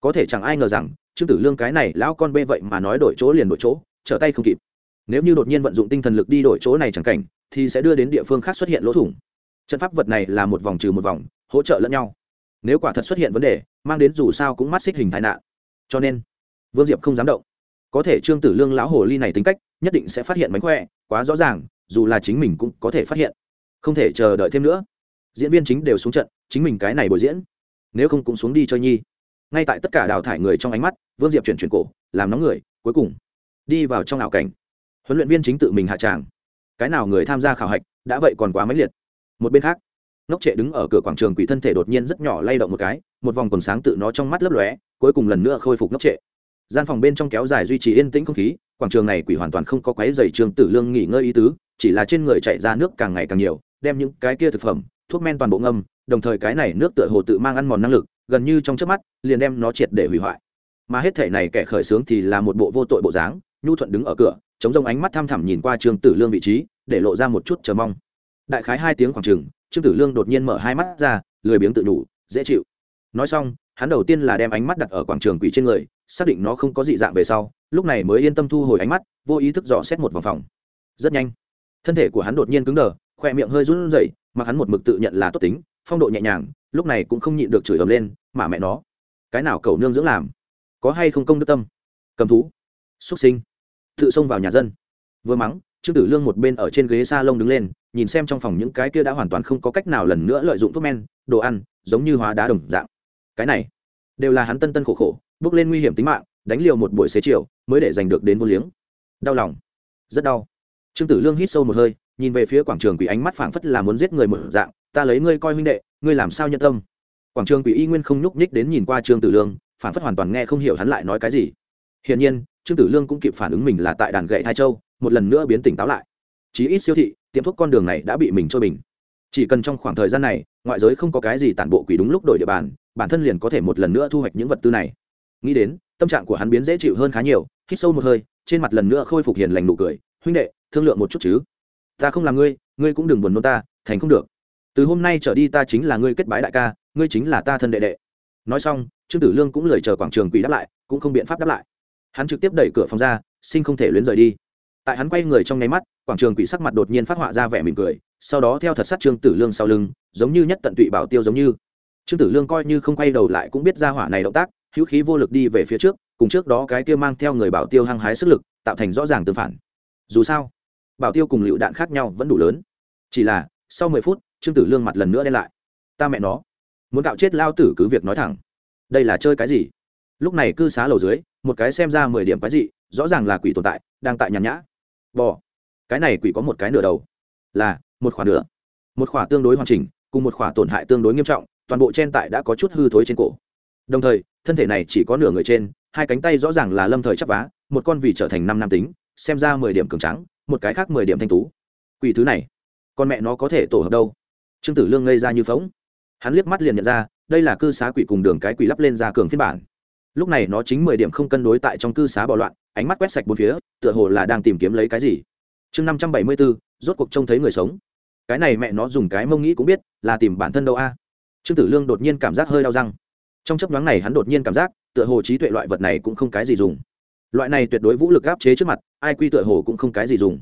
Có thể chẳng ai ngờ rằng, trương tử lương cái này lão con bê vậy mà nói đổi chỗ liền đổi chỗ, trở tay không kịp. Nếu như đột nhiên vận dụng tinh thần lực đi đổi chỗ này chẳng cảnh, thì sẽ đưa đến địa phương khác xuất hiện lỗ thủng. Trận pháp vật này là một vòng trừ một vòng, hỗ trợ lẫn nhau. Nếu quả thật xuất hiện vấn đề, mang đến dù sao cũng mắt xích hình tai nạn. Cho nên, vương diệp không dám động. Có thể trương tử lương lão hồ ly này tính cách nhất định sẽ phát hiện mánh khỏe, quá rõ ràng, dù là chính mình cũng có thể phát hiện. Không thể chờ đợi thêm nữa. Diễn viên chính đều xuống trận, chính mình cái này bồi diễn. Nếu không cũng xuống đi chơi nhi. Ngay tại tất cả đào thải người trong ánh mắt, vương diệp chuyển chuyển cổ, làm nóng người, cuối cùng, đi vào trong ảo cảnh. Huấn luyện viên chính tự mình hạ tràng. Cái nào người tham gia khảo hạch, đã vậy còn quá máy liệt. Một bên khác, ngốc trệ đứng ở cửa quảng trường quỷ thân thể đột nhiên rất nhỏ lay động một cái, một vòng còn sáng tự nó trong mắt lấp lóe, cuối cùng lần nữa khôi phục ngốc trệ. Gian phòng bên trong kéo dài duy trì yên tĩnh không khí quảng trường này quỷ hoàn toàn không có quái dày trường tử lương nghỉ ngơi ý tứ chỉ là trên người chạy ra nước càng ngày càng nhiều đem những cái kia thực phẩm thuốc men toàn bộ ngâm đồng thời cái này nước tựa hồ tự mang ăn mòn năng lực gần như trong trước mắt liền đem nó triệt để hủy hoại. Mà hết thể này kẻ khởi sướng thì là một bộ vô tội bộ dáng nhu thuận đứng ở cửa chống rông ánh mắt tham thẳm nhìn qua trương tử lương vị trí để lộ ra một chút chờ mong. Đại khái hai tiếng khoảng trường, trương tử lương đột nhiên mở hai mắt ra lười biếng tự đủ dễ chịu. Nói xong hắn đầu tiên là đem ánh mắt đặt ở quảng trường quỷ trên người xác định nó không có dị dạng về sau lúc này mới yên tâm thu hồi ánh mắt, vô ý thức dò xét một vòng phòng. Rất nhanh, thân thể của hắn đột nhiên cứng đờ khoe miệng hơi run rẩy mà hắn một mực tự nhận là tốt tính, phong độ nhẹ nhàng, lúc này cũng không nhịn được chửi ầm lên, mà mẹ nó, cái nào cầu nương dưỡng làm? Có hay không công đức tâm? Cầm thú xuất sinh, tự xông vào nhà dân. Vừa mắng, trương tử lương một bên ở trên ghế s a lông đứng lên, nhìn xem trong phòng những cái kia đã hoàn toàn không có cách nào lần nữa lợi dụng thuốc men, đồ ăn, giống như hóa đá đồng dạng. Cái này, đều là hắn tân tân khổ khổ, bước lên nguy hiểm tính mạng, đánh liều một buổi xế chiều mới để giành được đến vô liếng. Đau lòng. Rất đau. Trương tử lương hít sâu một hơi, nhìn về phía quảng trường quỷ ánh mắt phảng phất là muốn giết người một dạng, ta lấy ngươi coi huynh đệ, ngươi làm sao nhân tâm? Quảng trường quỷ y nguyên không nhúc nhích đến nhìn qua trương tử lương, phảng phất hoàn toàn nghe không hiểu hắn lại nói cái gì. Hiển nhiên, trương tử lương cũng kịp phản ứng mình là tại đàn gậy thai châu, một lần nữa biến tỉnh táo lại. Chí ít siêu thị, tiệm thuốc con đường này đã bị mình trôi bình chỉ cần trong khoảng thời gian này, ngoại giới không có cái gì tản bộ quỷ đúng lúc đổi địa bàn, bản thân liền có thể một lần nữa thu hoạch những vật tư này. Nghĩ đến, tâm trạng của hắn biến dễ chịu hơn khá nhiều hít sâu một hơi, trên mặt lần nữa khôi phục hiền lành nụ cười. Huynh đệ, thương lượng một chút chứ. Ta không là ngươi ngươi cũng đừng buồn nôn ta, thành không được. Từ hôm nay trở đi ta chính là ngươi kết bái đại ca, ngươi chính là ta thân đệ đệ. Nói xong, trương tử lương cũng lời chờ quảng trường quỷ đáp lại, cũng không biện pháp đáp lại. Hắn trực tiếp đẩy cửa phòng ra, sinh không thể luyến rời đi. Tại hắn quay người trong nháy mắt, quảng trường quỷ sắc mặt đột nhiên phát họa ra vẻ mỉm cười, sau đó theo thật sát trương tử lương sau lưng, giống như nhất tận tụy bảo tiêu giống như. Trương tử lương coi như không quay đầu lại cũng biết ra hỏa này động tác, hữu khí vô lực đi về phía trước cùng trước đó cái kia mang theo người bảo tiêu hăng hái sức lực, tạo thành rõ ràng tương phản. Dù sao, bảo tiêu cùng lựu đạn khác nhau vẫn đủ lớn. Chỉ là, sau mười phút, trương tử lương mặt lần nữa đen lại. Ta mẹ nó, muốn gạo chết lao tử cứ việc nói thẳng. Đây là chơi cái gì? Lúc này cư xá lầu dưới, một cái xem ra mười điểm cái gì rõ ràng là quỷ tồn tại, đang tại nhàn nhã. Bò, cái này quỷ có một cái nửa đầu, là một khỏa nửa. Một khỏa tương đối hoàn chỉnh, cùng một khỏa tổn hại tương đối nghiêm trọng, toàn bộ trên tại đã có chút hư thối trên cổ. Đồng thời, thân thể này chỉ có nửa người trên hai cánh tay rõ ràng là lâm thời chắp vá, một con vì trở thành năm nam tính, xem ra mười điểm cường trắng một cái khác mười điểm thanh tú. Quỷ thứ này, con mẹ nó có thể tổ hợp đâu? Trương tử lương ngây ra như phóng hắn liếc mắt liền nhận ra, đây là cư xá quỷ cùng đường cái quỷ lắp lên ra cường phiên bản. Lúc này nó chính mười điểm không cân đối tại trong cư xá bạo loạn, ánh mắt quét sạch bốn phía, tựa hồ là đang tìm kiếm lấy cái gì. Chương năm trăm bảy mươi bốn, rốt cuộc trông thấy người sống. Cái này mẹ nó dùng cái mông nghĩ cũng biết, là tìm bản thân đâu a? Trương tử lương đột nhiên cảm giác hơi đau răng. Trong chấp nhoáng này hắn đột nhiên cảm giác tựa hồ trí tuệ loại vật này cũng không cái gì dùng. Loại này tuyệt đối vũ lực áp chế trước mặt, ai quy tựa hồ cũng không cái gì dùng.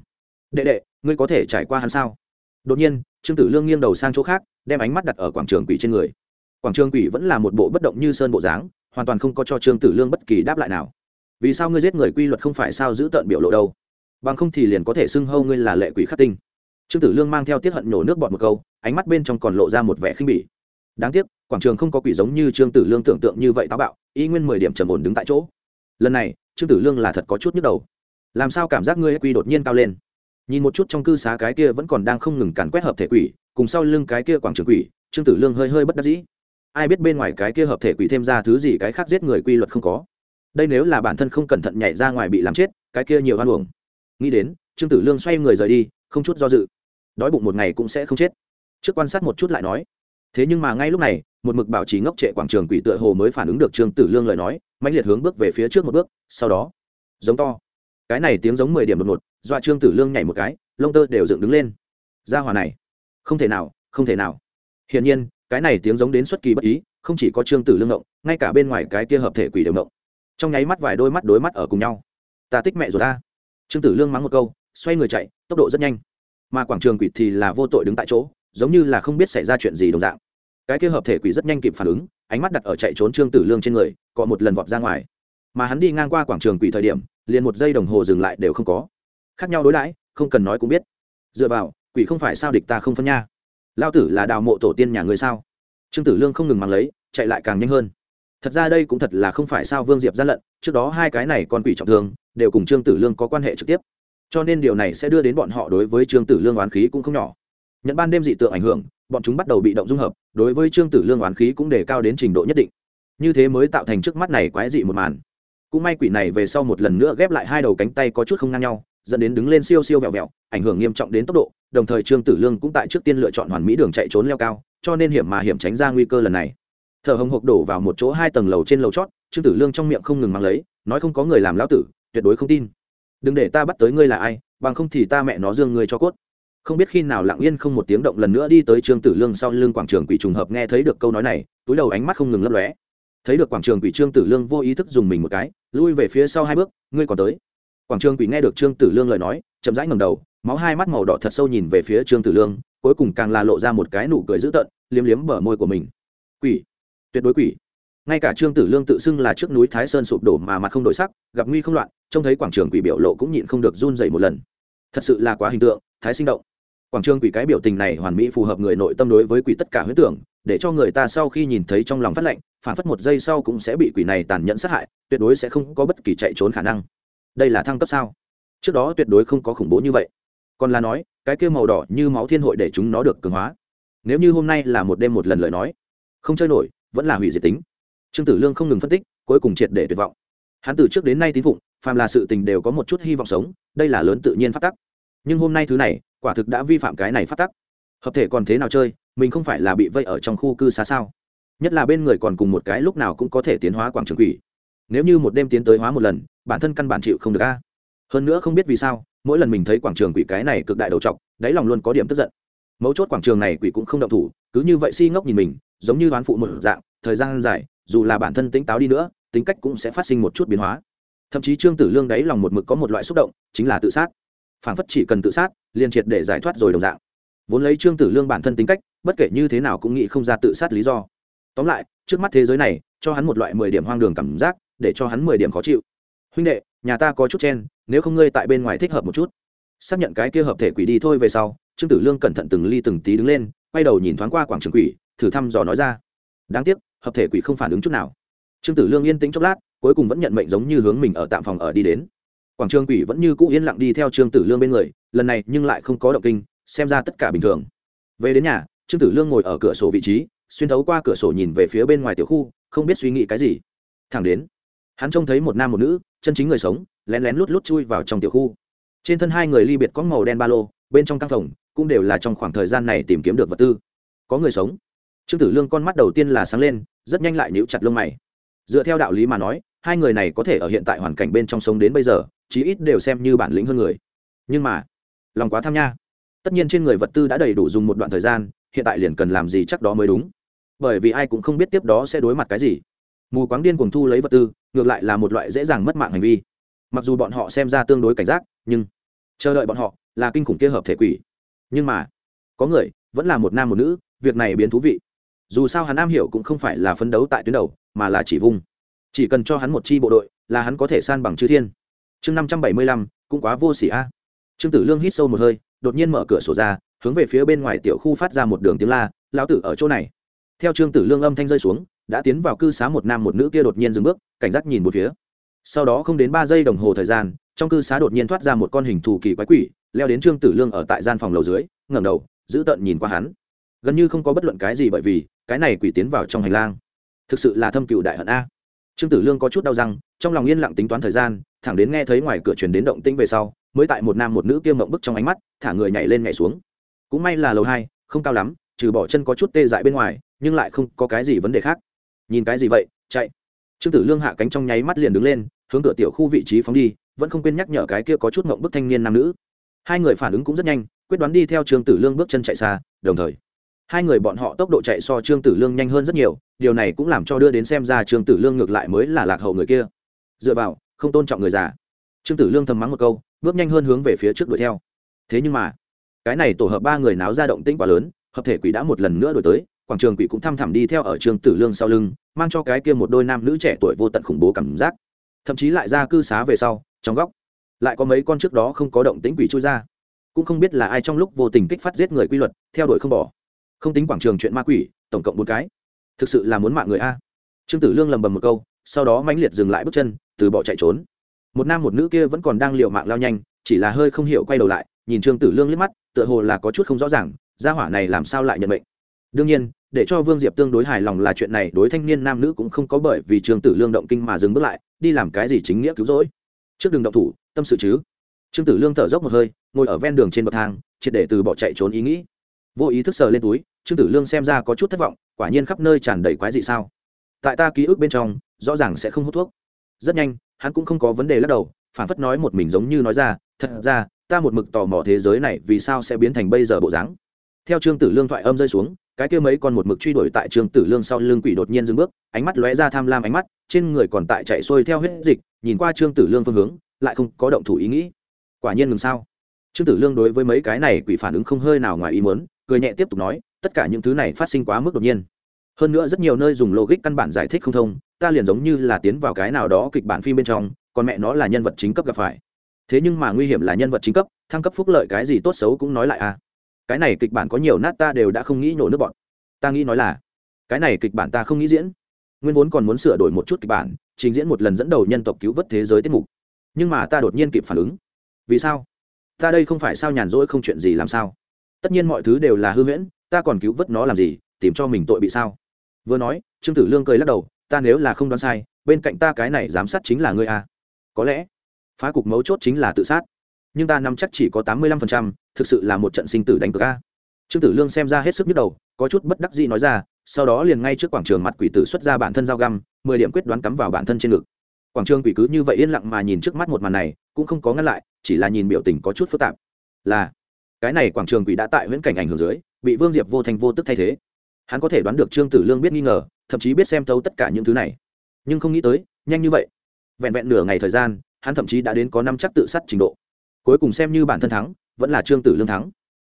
Đệ đệ, ngươi có thể trải qua hắn sao? Đột nhiên, trương tử lương nghiêng đầu sang chỗ khác, đem ánh mắt đặt ở quảng trường quỷ trên người. Quảng trường quỷ vẫn là một bộ bất động như sơn bộ dáng, hoàn toàn không có cho trương tử lương bất kỳ đáp lại nào. Vì sao ngươi giết người quy luật không phải sao giữ tợn biểu lộ đâu? Bằng không thì liền có thể xưng hâu ngươi là lệ quỷ khắc tinh. Trương tử lương mang theo tiết hận nhổ nước bọt một câu, ánh mắt bên trong còn lộ ra một vẻ khinh bỉ. Đáng tiếc quảng trường không có quỷ giống như trương tử lương tưởng tượng như vậy táo bạo, y nguyên mười điểm trầm ổn đứng tại chỗ. Lần này, trương tử lương là thật có chút nhức đầu. Làm sao cảm giác ngươi quy đột nhiên cao lên? Nhìn một chút trong cư xá cái kia vẫn còn đang không ngừng càn quét hợp thể quỷ, cùng sau lưng cái kia quảng trường quỷ, trương tử lương hơi hơi bất đắc dĩ. Ai biết bên ngoài cái kia hợp thể quỷ thêm ra thứ gì cái khác giết người quy luật không có. Đây nếu là bản thân không cẩn thận nhảy ra ngoài bị làm chết, cái kia nhiều hoan uổng. Nghĩ đến, trương tử lương xoay người rời đi, không chút do dự. Đói bụng một ngày cũng sẽ không chết. Trước quan sát một chút lại nói. Thế nhưng mà ngay lúc này một mực bảo trì ngốc trệ quảng trường quỷ tựa hồ mới phản ứng được trương tử lương lời nói mạnh liệt hướng bước về phía trước một bước, sau đó, giống to. Cái này tiếng giống mười điểm đột ngột, dọa trương tử lương nhảy một cái, lông tơ đều dựng đứng lên. Ra hòa này, không thể nào, không thể nào. Hiển nhiên, cái này tiếng giống đến xuất kỳ bất ý, không chỉ có trương tử lương động ngay cả bên ngoài cái kia hợp thể quỷ đều động trong nháy mắt vài đôi mắt đối mắt ở cùng nhau. Ta tích mẹ rồi ta. Trương tử lương mắng một câu, xoay người chạy, tốc độ rất nhanh. Mà quảng trường quỷ thì là vô tội đứng tại chỗ, giống như là không biết xảy ra chuyện gì đồng dạng cái kia hợp thể quỷ rất nhanh kịp phản ứng, ánh mắt đặt ở chạy trốn trương tử lương trên người, cọ một lần vọt ra ngoài. Mà hắn đi ngang qua quảng trường quỷ thời điểm, liền một giây đồng hồ dừng lại đều không có. Khác nhau đối đãi, không cần nói cũng biết. Dựa vào, quỷ không phải sao địch ta không phân nha. Lao tử là đào mộ tổ tiên nhà người sao? Trương tử lương không ngừng mang lấy, chạy lại càng nhanh hơn. Thật ra đây cũng thật là không phải sao vương diệp gian lận, trước đó hai cái này còn quỷ trọng thương, đều cùng trương tử lương có quan hệ trực tiếp. Cho nên điều này sẽ đưa đến bọn họ đối với trương tử lương oán khí cũng không nhỏ. Nhận ban đêm dị tượng ảnh hưởng bọn chúng bắt đầu bị động dung hợp, đối với trương tử lương oán khí cũng đề cao đến trình độ nhất định. Như thế mới tạo thành trước mắt này quái dị một màn. Cũng may quỷ này về sau một lần nữa ghép lại hai đầu cánh tay có chút không ngang nhau, dẫn đến đứng lên siêu siêu vẹo vẹo, ảnh hưởng nghiêm trọng đến tốc độ, đồng thời trương tử lương cũng tại trước tiên lựa chọn hoàn mỹ đường chạy trốn leo cao, cho nên hiểm mà hiểm tránh ra nguy cơ lần này. Thở hồng hộc đổ vào một chỗ hai tầng lầu trên lầu chót, trương tử lương trong miệng không ngừng mang lấy, nói không có người làm lão tử, tuyệt đối không tin. Đừng để ta bắt tới ngươi là ai, bằng không thì ta mẹ nó dương ngươi cho cốt không biết khi nào lặng yên không một tiếng động lần nữa đi tới trương tử lương sau lưng quảng trường quỷ trùng hợp nghe thấy được câu nói này, túi đầu ánh mắt không ngừng lấp lóe. Thấy được quảng trường quỷ trương tử lương vô ý thức dùng mình một cái, lui về phía sau hai bước, ngươi còn tới? Quảng trường quỷ nghe được trương tử lương lời nói, chậm rãi ngầm đầu, máu hai mắt màu đỏ thật sâu nhìn về phía trương tử lương, cuối cùng càng là lộ ra một cái nụ cười dữ tợn, liếm liếm bờ môi của mình. Quỷ? Tuyệt đối quỷ. Ngay cả trương tử lương tự xưng là trước núi thái sơn sụp đổ mà mặt không đổi sắc, gặp nguy không loạn, trông thấy quảng trường quỷ biểu lộ cũng nhịn không được run dậy một lần. Thật sự là quá hình tượng, thái sinh động quảng trường quỷ cái biểu tình này hoàn mỹ phù hợp người nội tâm đối với quỷ tất cả huyết tưởng, để cho người ta sau khi nhìn thấy trong lòng phát lệnh, phản phất một giây sau cũng sẽ bị quỷ này tàn nhẫn sát hại, tuyệt đối sẽ không có bất kỳ chạy trốn khả năng. Đây là thăng cấp sao? Trước đó tuyệt đối không có khủng bố như vậy. Còn là nói, cái kêu màu đỏ như máu thiên hội để chúng nó được cường hóa. Nếu như hôm nay là một đêm một lần lời nói, không chơi nổi, vẫn là hủy diệt tính. Trương tử lương không ngừng phân tích, cuối cùng triệt để tuyệt vọng. Hắn từ trước đến nay tín phụng, phàm là sự tình đều có một chút hy vọng sống, đây là lớn tự nhiên phát tắc. Nhưng hôm nay thứ này quả thực đã vi phạm cái này phát tắc. Hợp thể còn thế nào chơi, mình không phải là bị vây ở trong khu cư xá sao? Nhất là bên người còn cùng một cái lúc nào cũng có thể tiến hóa quảng trường quỷ. Nếu như một đêm tiến tới hóa một lần, bản thân căn bản chịu không được a. Hơn nữa không biết vì sao, mỗi lần mình thấy quảng trường quỷ cái này cực đại đầu t đáy lòng luôn có điểm tức giận. Mấu chốt quảng trường này quỷ cũng không động thủ, cứ như vậy si ngốc nhìn mình, giống như đoán phụ một dạng, thời gian dài, dù là bản thân tính táo đi nữa, tính cách cũng sẽ phát sinh một chút biến hóa. Thậm chí trương tử lương đáy lòng một mực có một loại xúc động, chính là tự sát. Phản phất chỉ cần tự sát liền triệt để giải thoát rồi đồng dạng. Vốn lấy trương tử lương bản thân tính cách, bất kể như thế nào cũng nghĩ không ra tự sát lý do. Tóm lại, trước mắt thế giới này, cho hắn một loại mười điểm hoang đường cảm giác, để cho hắn mười điểm khó chịu. Huynh đệ, nhà ta có chút chen, nếu không ngươi tại bên ngoài thích hợp một chút. Xác nhận cái kia hợp thể quỷ đi thôi về sau, trương tử lương cẩn thận từng ly từng tí đứng lên, quay đầu nhìn thoáng qua quảng trường quỷ, thử thăm dò nói ra. Đáng tiếc, hợp thể quỷ không phản ứng chút nào. Trương tử lương yên tĩnh chốc lát, cuối cùng vẫn nhận mệnh giống như hướng mình ở tạm phòng ở đi đến quảng trường quỷ vẫn như cũ yên lặng đi theo trương tử lương bên người, lần này nhưng lại không có động kinh, xem ra tất cả bình thường. Về đến nhà, trương tử lương ngồi ở cửa sổ vị trí, xuyên thấu qua cửa sổ nhìn về phía bên ngoài tiểu khu, không biết suy nghĩ cái gì. Thẳng đến, hắn trông thấy một nam một nữ, chân chính người sống, lén lén lút lút chui vào trong tiểu khu. Trên thân hai người ly biệt có màu đen ba lô, bên trong căn phòng cũng đều là trong khoảng thời gian này tìm kiếm được vật tư. Có người sống. Trương tử lương con mắt đầu tiên là sáng lên, rất nhanh lại nhíu chặt lông mày. Dựa theo đạo lý mà nói, hai người này có thể ở hiện tại hoàn cảnh bên trong sống đến bây giờ chí ít đều xem như bản lĩnh hơn người. Nhưng mà, lòng quá tham nha. Tất nhiên trên người vật tư đã đầy đủ dùng một đoạn thời gian, hiện tại liền cần làm gì chắc đó mới đúng. Bởi vì ai cũng không biết tiếp đó sẽ đối mặt cái gì. Mù quáng điên cuồng thu lấy vật tư, ngược lại là một loại dễ dàng mất mạng hành vi. Mặc dù bọn họ xem ra tương đối cảnh giác, nhưng chờ đợi bọn họ là kinh khủng kia hợp thể quỷ. Nhưng mà, có người vẫn là một nam một nữ, việc này biến thú vị. Dù sao hắn am hiểu cũng không phải là phấn đấu tại tuyến đầu, mà là chỉ vùng. chỉ cần cho hắn một chi bộ đội, là hắn có thể san bằng chư thiên chương năm trăm bảy mươi lăm, cũng quá vô s ỉ a. Trương tử lương hít sâu một hơi, đột nhiên mở cửa sổ ra, hướng về phía bên ngoài tiểu khu phát ra một đường tiếng la, lão tử ở chỗ này. Theo trương tử lương âm thanh rơi xuống, đã tiến vào cư xá một nam một nữ kia đột nhiên dừng bước, cảnh giác nhìn một phía. Sau đó không đến ba giây đồng hồ thời gian, trong cư xá đột nhiên thoát ra một con hình thù kỳ quái quỷ, leo đến trương tử lương ở tại gian phòng lầu dưới, ngẩng đầu, giữ tận nhìn qua hắn. Gần như không có bất luận cái gì bởi vì, cái này quỷ tiến vào trong hành lang. Thực sự là thâm cựu đại hận a. Trương tử lương có chút đau răng, trong lòng yên lặng tính toán thời gian thẳng đến nghe thấy ngoài cửa truyền đến động tĩnh về sau, mới tại một nam một nữ kia mộng bức trong ánh mắt, thả người nhảy lên nhảy xuống. Cũng may là lầu hai, không cao lắm, trừ bỏ chân có chút tê dại bên ngoài, nhưng lại không có cái gì vấn đề khác. Nhìn cái gì vậy, chạy. Trương tử lương hạ cánh trong nháy mắt liền đứng lên, hướng cửa tiểu khu vị trí phóng đi, vẫn không quên nhắc nhở cái kia có chút mộng bức thanh niên nam nữ. Hai người phản ứng cũng rất nhanh, quyết đoán đi theo trương tử lương bước chân chạy xa, đồng thời, hai người bọn họ tốc độ chạy so trương tử lương nhanh hơn rất nhiều, điều này cũng làm cho đưa đến xem ra trương tử lương ngược lại mới là lạc hậu người kia. Dựa vào không tôn trọng người già. Trương tử lương thầm mắng một câu, bước nhanh hơn hướng về phía trước đuổi theo. Thế nhưng mà, cái này tổ hợp ba người náo ra động tĩnh quá lớn, hợp thể quỷ đã một lần nữa đuổi tới, quảng trường quỷ cũng thăm thẳm đi theo ở trương tử lương sau lưng, mang cho cái kia một đôi nam nữ trẻ tuổi vô tận khủng bố cảm giác. Thậm chí lại ra cư xá về sau, trong góc, lại có mấy con trước đó không có động tĩnh quỷ chui ra. Cũng không biết là ai trong lúc vô tình kích phát giết người quy luật, theo đuổi không bỏ. Không tính quảng trường chuyện ma quỷ, tổng cộng bốn cái. Thực sự là muốn mạng người a. Trương tử lương lầm bầm một câu, sau đó mãnh liệt dừng lại bước chân từ bỏ chạy trốn. Một nam một nữ kia vẫn còn đang l mạng lao nhanh, chỉ là hơi không hiểu quay đầu lại, nhìn trương tử lương liếc mắt, tựa hồ là có chút không rõ ràng, gia hỏa này làm sao lại nhận bệnh đương nhiên, để cho vương diệp tương đối hài lòng là chuyện này, đối thanh niên nam nữ cũng không có bởi vì trương tử lương động kinh mà dừng bước lại, đi làm cái gì chính nghĩa cứu rỗi. Trước đường động thủ, tâm sự chứ. Trương tử lương thở dốc một hơi, ngồi ở ven đường trên bậc thang, triệt để từ bỏ chạy trốn ý nghĩ. Vô ý thức sờ lên túi, trương tử lương xem ra có chút thất vọng, quả nhiên khắp nơi tràn đầy quái dị sao. Tại ta ký ức bên trong, rõ ràng sẽ không hút thuốc rất nhanh, hắn cũng không có vấn đề lắc đầu, phản phất nói một mình giống như nói ra, thật ra, ta một mực tò mò thế giới này vì sao sẽ biến thành bây giờ bộ dáng. Theo trương tử lương thoại âm rơi xuống, cái kia mấy con một mực truy đuổi tại trương tử lương sau lưng quỷ đột nhiên dừng bước, ánh mắt lóe ra tham lam ánh mắt, trên người còn tại chạy xuôi theo huyết dịch, nhìn qua trương tử lương phương hướng, lại không có động thủ ý nghĩ. Quả nhiên ngừng sao? Trương tử lương đối với mấy cái này quỷ phản ứng không hơi nào ngoài ý muốn, cười nhẹ tiếp tục nói, tất cả những thứ này phát sinh quá mức đột nhiên hơn nữa rất nhiều nơi dùng logic căn bản giải thích không thông, ta liền giống như là tiến vào cái nào đó kịch bản phim bên trong, còn mẹ nó là nhân vật chính cấp gặp phải. Thế nhưng mà nguy hiểm là nhân vật chính cấp, thăng cấp phúc lợi cái gì tốt xấu cũng nói lại à. Cái này kịch bản có nhiều nát ta đều đã không nghĩ nổ nước bọn. Ta nghĩ nói là, cái này kịch bản ta không nghĩ diễn. Nguyên vốn còn muốn sửa đổi một chút kịch bản, trình diễn một lần dẫn đầu nhân tộc cứu vớt thế giới tiết mục. Nhưng mà ta đột nhiên kịp phản ứng. Vì sao? Ta đây không phải sao nhàn rỗi không chuyện gì làm sao? Tất nhiên mọi thứ đều là hư huyễn, ta còn cứu vớt nó làm gì? Tìm cho mình tội bị sao? Vừa nói, trương tử lương cười lắc đầu, ta nếu là không đoán sai, bên cạnh ta cái này giám sát chính là ngươi a có lẽ, phá cục mấu chốt chính là tự sát. Nhưng ta nắm chắc chỉ có tám mươi lăm phần trăm, thực sự là một trận sinh tử đánh cược a. Trương tử lương xem ra hết sức nhức đầu, có chút bất đắc dĩ nói ra, sau đó liền ngay trước quảng trường mặt quỷ tử xuất ra bản thân dao găm, mười điểm quyết đoán cắm vào bản thân trên ngực. Quảng trường quỷ cứ như vậy yên lặng mà nhìn trước mắt một màn này, cũng không có ngăn lại, chỉ là nhìn biểu tình có chút phức tạp. Là, cái này quảng trường quỷ đã tại viễn cảnh ảnh hưởng dưới, bị vương diệp vô thành vô tức thay thế hắn có thể đoán được trương tử lương biết nghi ngờ, thậm chí biết xem thấu tất cả những thứ này. Nhưng không nghĩ tới, nhanh như vậy. Vẹn vẹn nửa ngày thời gian, hắn thậm chí đã đến có năm chắc tự sát trình độ. Cuối cùng xem như bản thân thắng, vẫn là trương tử lương thắng.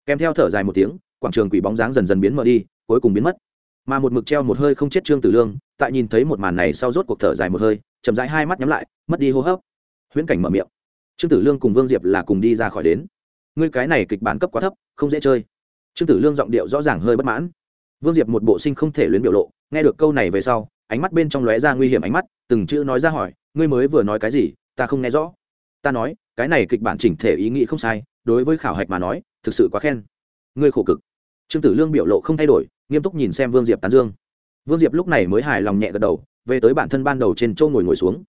Kèm theo thở dài một tiếng, quảng trường quỷ bóng dáng dần dần biến mờ đi, cuối cùng biến mất. Mà một mực treo một hơi không chết trương tử lương, tại nhìn thấy một màn này sau rốt cuộc thở dài một hơi, chậm rãi hai mắt nhắm lại, mất đi hô hấp. Huyễn cảnh mở miệng. Trương tử lương cùng vương diệp là cùng đi ra khỏi đến. Ngươi cái này kịch bản cấp quá thấp, không dễ chơi. Trương tử lương giọng điệu rõ ràng hơi bất mãn vương diệp một bộ sinh không thể luyến biểu lộ, nghe được câu này về sau, ánh mắt bên trong lóe ra nguy hiểm ánh mắt, từng chữ nói ra hỏi, ngươi mới vừa nói cái gì? Ta không nghe rõ. Ta nói, cái này kịch bản chỉnh thể ý nghĩ không sai, đối với khảo hạch mà nói, thực sự quá khen. Ngươi khổ cực. Trương tử lương biểu lộ không thay đổi, nghiêm túc nhìn xem vương diệp tán dương. Vương diệp lúc này mới hài lòng nhẹ gật đầu, về tới bản thân ban đầu trên châu ngồi ngồi xuống.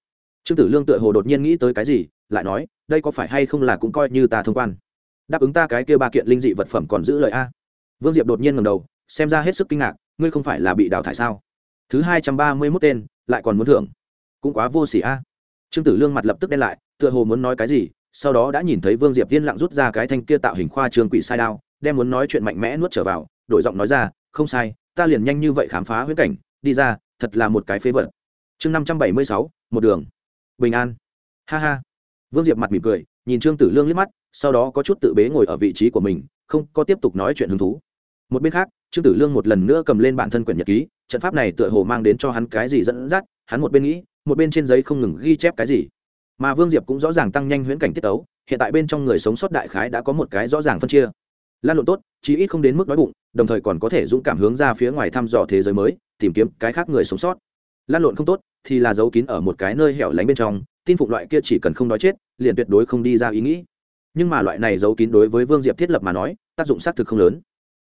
Trương tử lương tựa hồ đột nhiên nghĩ tới cái gì, lại nói, đây có phải hay không là cũng coi như ta thông quan? Đáp ứng ta cái kia ba kiện linh dị vật phẩm còn giữ lời a? Vương diệp đột nhiên ngầm đầu xem ra hết sức kinh ngạc, ngươi không phải là bị đào thải sao? Thứ hai trăm ba mươi mốt tên, lại còn muốn thưởng. Cũng quá vô s ỉ a. Trương tử lương mặt lập tức đen lại, tựa hồ muốn nói cái gì, sau đó đã nhìn thấy vương diệp tiên lặng rút ra cái thanh kia tạo hình khoa trương quỷ sai đao, đem muốn nói chuyện mạnh mẽ nuốt trở vào, đổi giọng nói ra, không sai, ta liền nhanh như vậy khám phá huyết cảnh, đi ra, thật là một cái phế vật. Chương năm trăm bảy mươi sáu, một đường. Bình an. Ha ha. Vương diệp mặt mỉm cười, nhìn trương tử lương liếc mắt, sau đó có chút tự bế ngồi ở vị trí của mình, không có tiếp tục nói chuyện hứng thú một bên khác, trương tử lương một lần nữa cầm lên bản thân quyển nhật ký, trận pháp này tựa hồ mang đến cho hắn cái gì dẫn dắt, hắn một bên nghĩ, một bên trên giấy không ngừng ghi chép cái gì. Mà vương diệp cũng rõ ràng tăng nhanh huyễn cảnh tiết tấu, hiện tại bên trong người sống sót đại khái đã có một cái rõ ràng phân chia. Lan lộn tốt, chí ít không đến mức đói bụng, đồng thời còn có thể dũng cảm hướng ra phía ngoài thăm dò thế giới mới, tìm kiếm cái khác người sống sót. Lan lộn không tốt, thì là giấu kín ở một cái nơi hẻo lánh bên trong, tin phục loại kia chỉ cần không đói chết, liền tuyệt đối không đi ra ý nghĩ. Nhưng mà loại này giấu kín đối với vương diệp thiết lập mà nói, tác dụng xác thực không lớn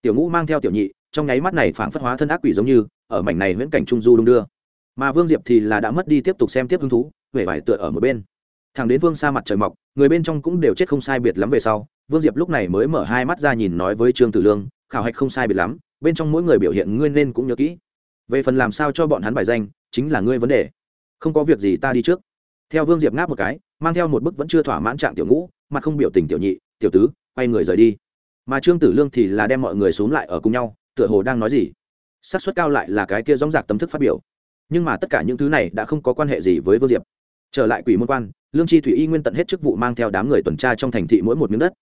tiểu ngũ mang theo tiểu nhị, trong nháy mắt này phảng phất hóa thân ác quỷ giống như, ở mảnh này viễn cảnh trung du đung đưa. Mà vương diệp thì là đã mất đi tiếp tục xem tiếp hứng thú huệ vải tựa ở một bên. Thằng đến vương xa mặt trời mọc, người bên trong cũng đều chết không sai biệt lắm về sau, vương diệp lúc này mới mở hai mắt ra nhìn nói với trương tử lương, khảo hạch không sai biệt lắm, bên trong mỗi người biểu hiện ngươi nên cũng nhớ kỹ. Về phần làm sao cho bọn hắn bài danh, chính là ngươi vấn đề. Không có việc gì ta đi trước. Theo vương diệp ngáp một cái, mang theo một bức vẫn chưa thỏa mãn trạng tiểu ngũ mà không biểu tình tiểu nhị, tiểu tứ, quay người rời đi mà trương tử lương thì là đem mọi người xuống lại ở cùng nhau, tựa hồ đang nói gì. Xác suất cao lại là cái kia dóng dạc tâm thức phát biểu. Nhưng mà tất cả những thứ này đã không có quan hệ gì với vương diệp. Trở lại quỷ môn quan, lương chi thủy y nguyên tận hết chức vụ mang theo đám người tuần tra trong thành thị mỗi một miếng đất.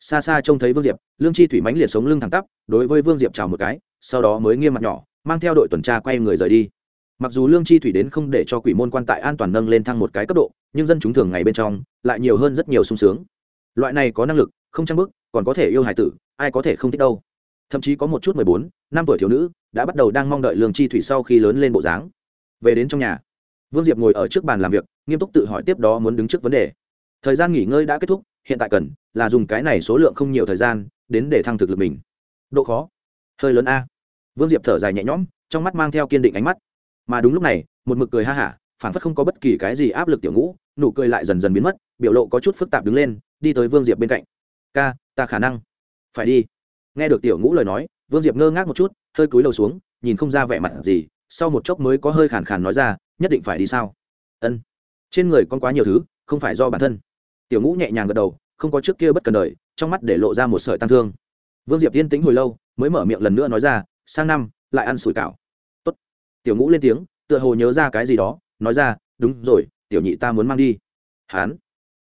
Xa xa trông thấy vương diệp, lương chi thủy mánh liệt sống lưng thẳng tắp, đối với vương diệp chào một cái, sau đó mới nghiêm mặt nhỏ, mang theo đội tuần tra quay người rời đi. Mặc dù lương chi thủy đến không để cho quỷ môn quan tại an toàn nâng lên thăng một cái cấp độ, nhưng dân chúng thường ngày bên trong lại nhiều hơn rất nhiều sung sướng. Loại này có năng lực, không trang bức còn có thể yêu hài tử, ai có thể không thích đâu. Thậm chí có một chút mười bốn, năm tuổi thiếu nữ đã bắt đầu đang mong đợi lương chi thủy sau khi lớn lên bộ dáng. Về đến trong nhà, vương diệp ngồi ở trước bàn làm việc, nghiêm túc tự hỏi tiếp đó muốn đứng trước vấn đề. Thời gian nghỉ ngơi đã kết thúc, hiện tại cần là dùng cái này số lượng không nhiều thời gian đến để thăng thực lực mình. Độ khó? Hơi lớn a. Vương diệp thở dài nhẹ nhõm, trong mắt mang theo kiên định ánh mắt. Mà đúng lúc này, một mực cười ha hả phản phất không có bất kỳ cái gì áp lực tiểu ngũ, nụ cười lại dần dần biến mất, biểu lộ có chút phức tạp đứng lên, đi tới vương diệp bên cạnh ca, ta khả năng. Phải đi. Nghe được tiểu ngũ lời nói, vương diệp ngơ ngác một chút, hơi cúi đầu xuống, nhìn không ra vẻ mặt gì, sau một chốc mới có hơi khàn khàn nói ra, nhất định phải đi sao? Ân. Trên người con quá nhiều thứ, không phải do bản thân. Tiểu ngũ nhẹ nhàng gật đầu, không có trước kia bất cần đời, trong mắt để lộ ra một sợi tăng thương. Vương diệp yên tĩnh hồi lâu, mới mở miệng lần nữa nói ra, sang năm, lại ăn sủi cảo. Tốt. tiểu ngũ lên tiếng, tựa hồ nhớ ra cái gì đó, nói ra, đúng rồi, tiểu nhị ta muốn mang đi. Hán.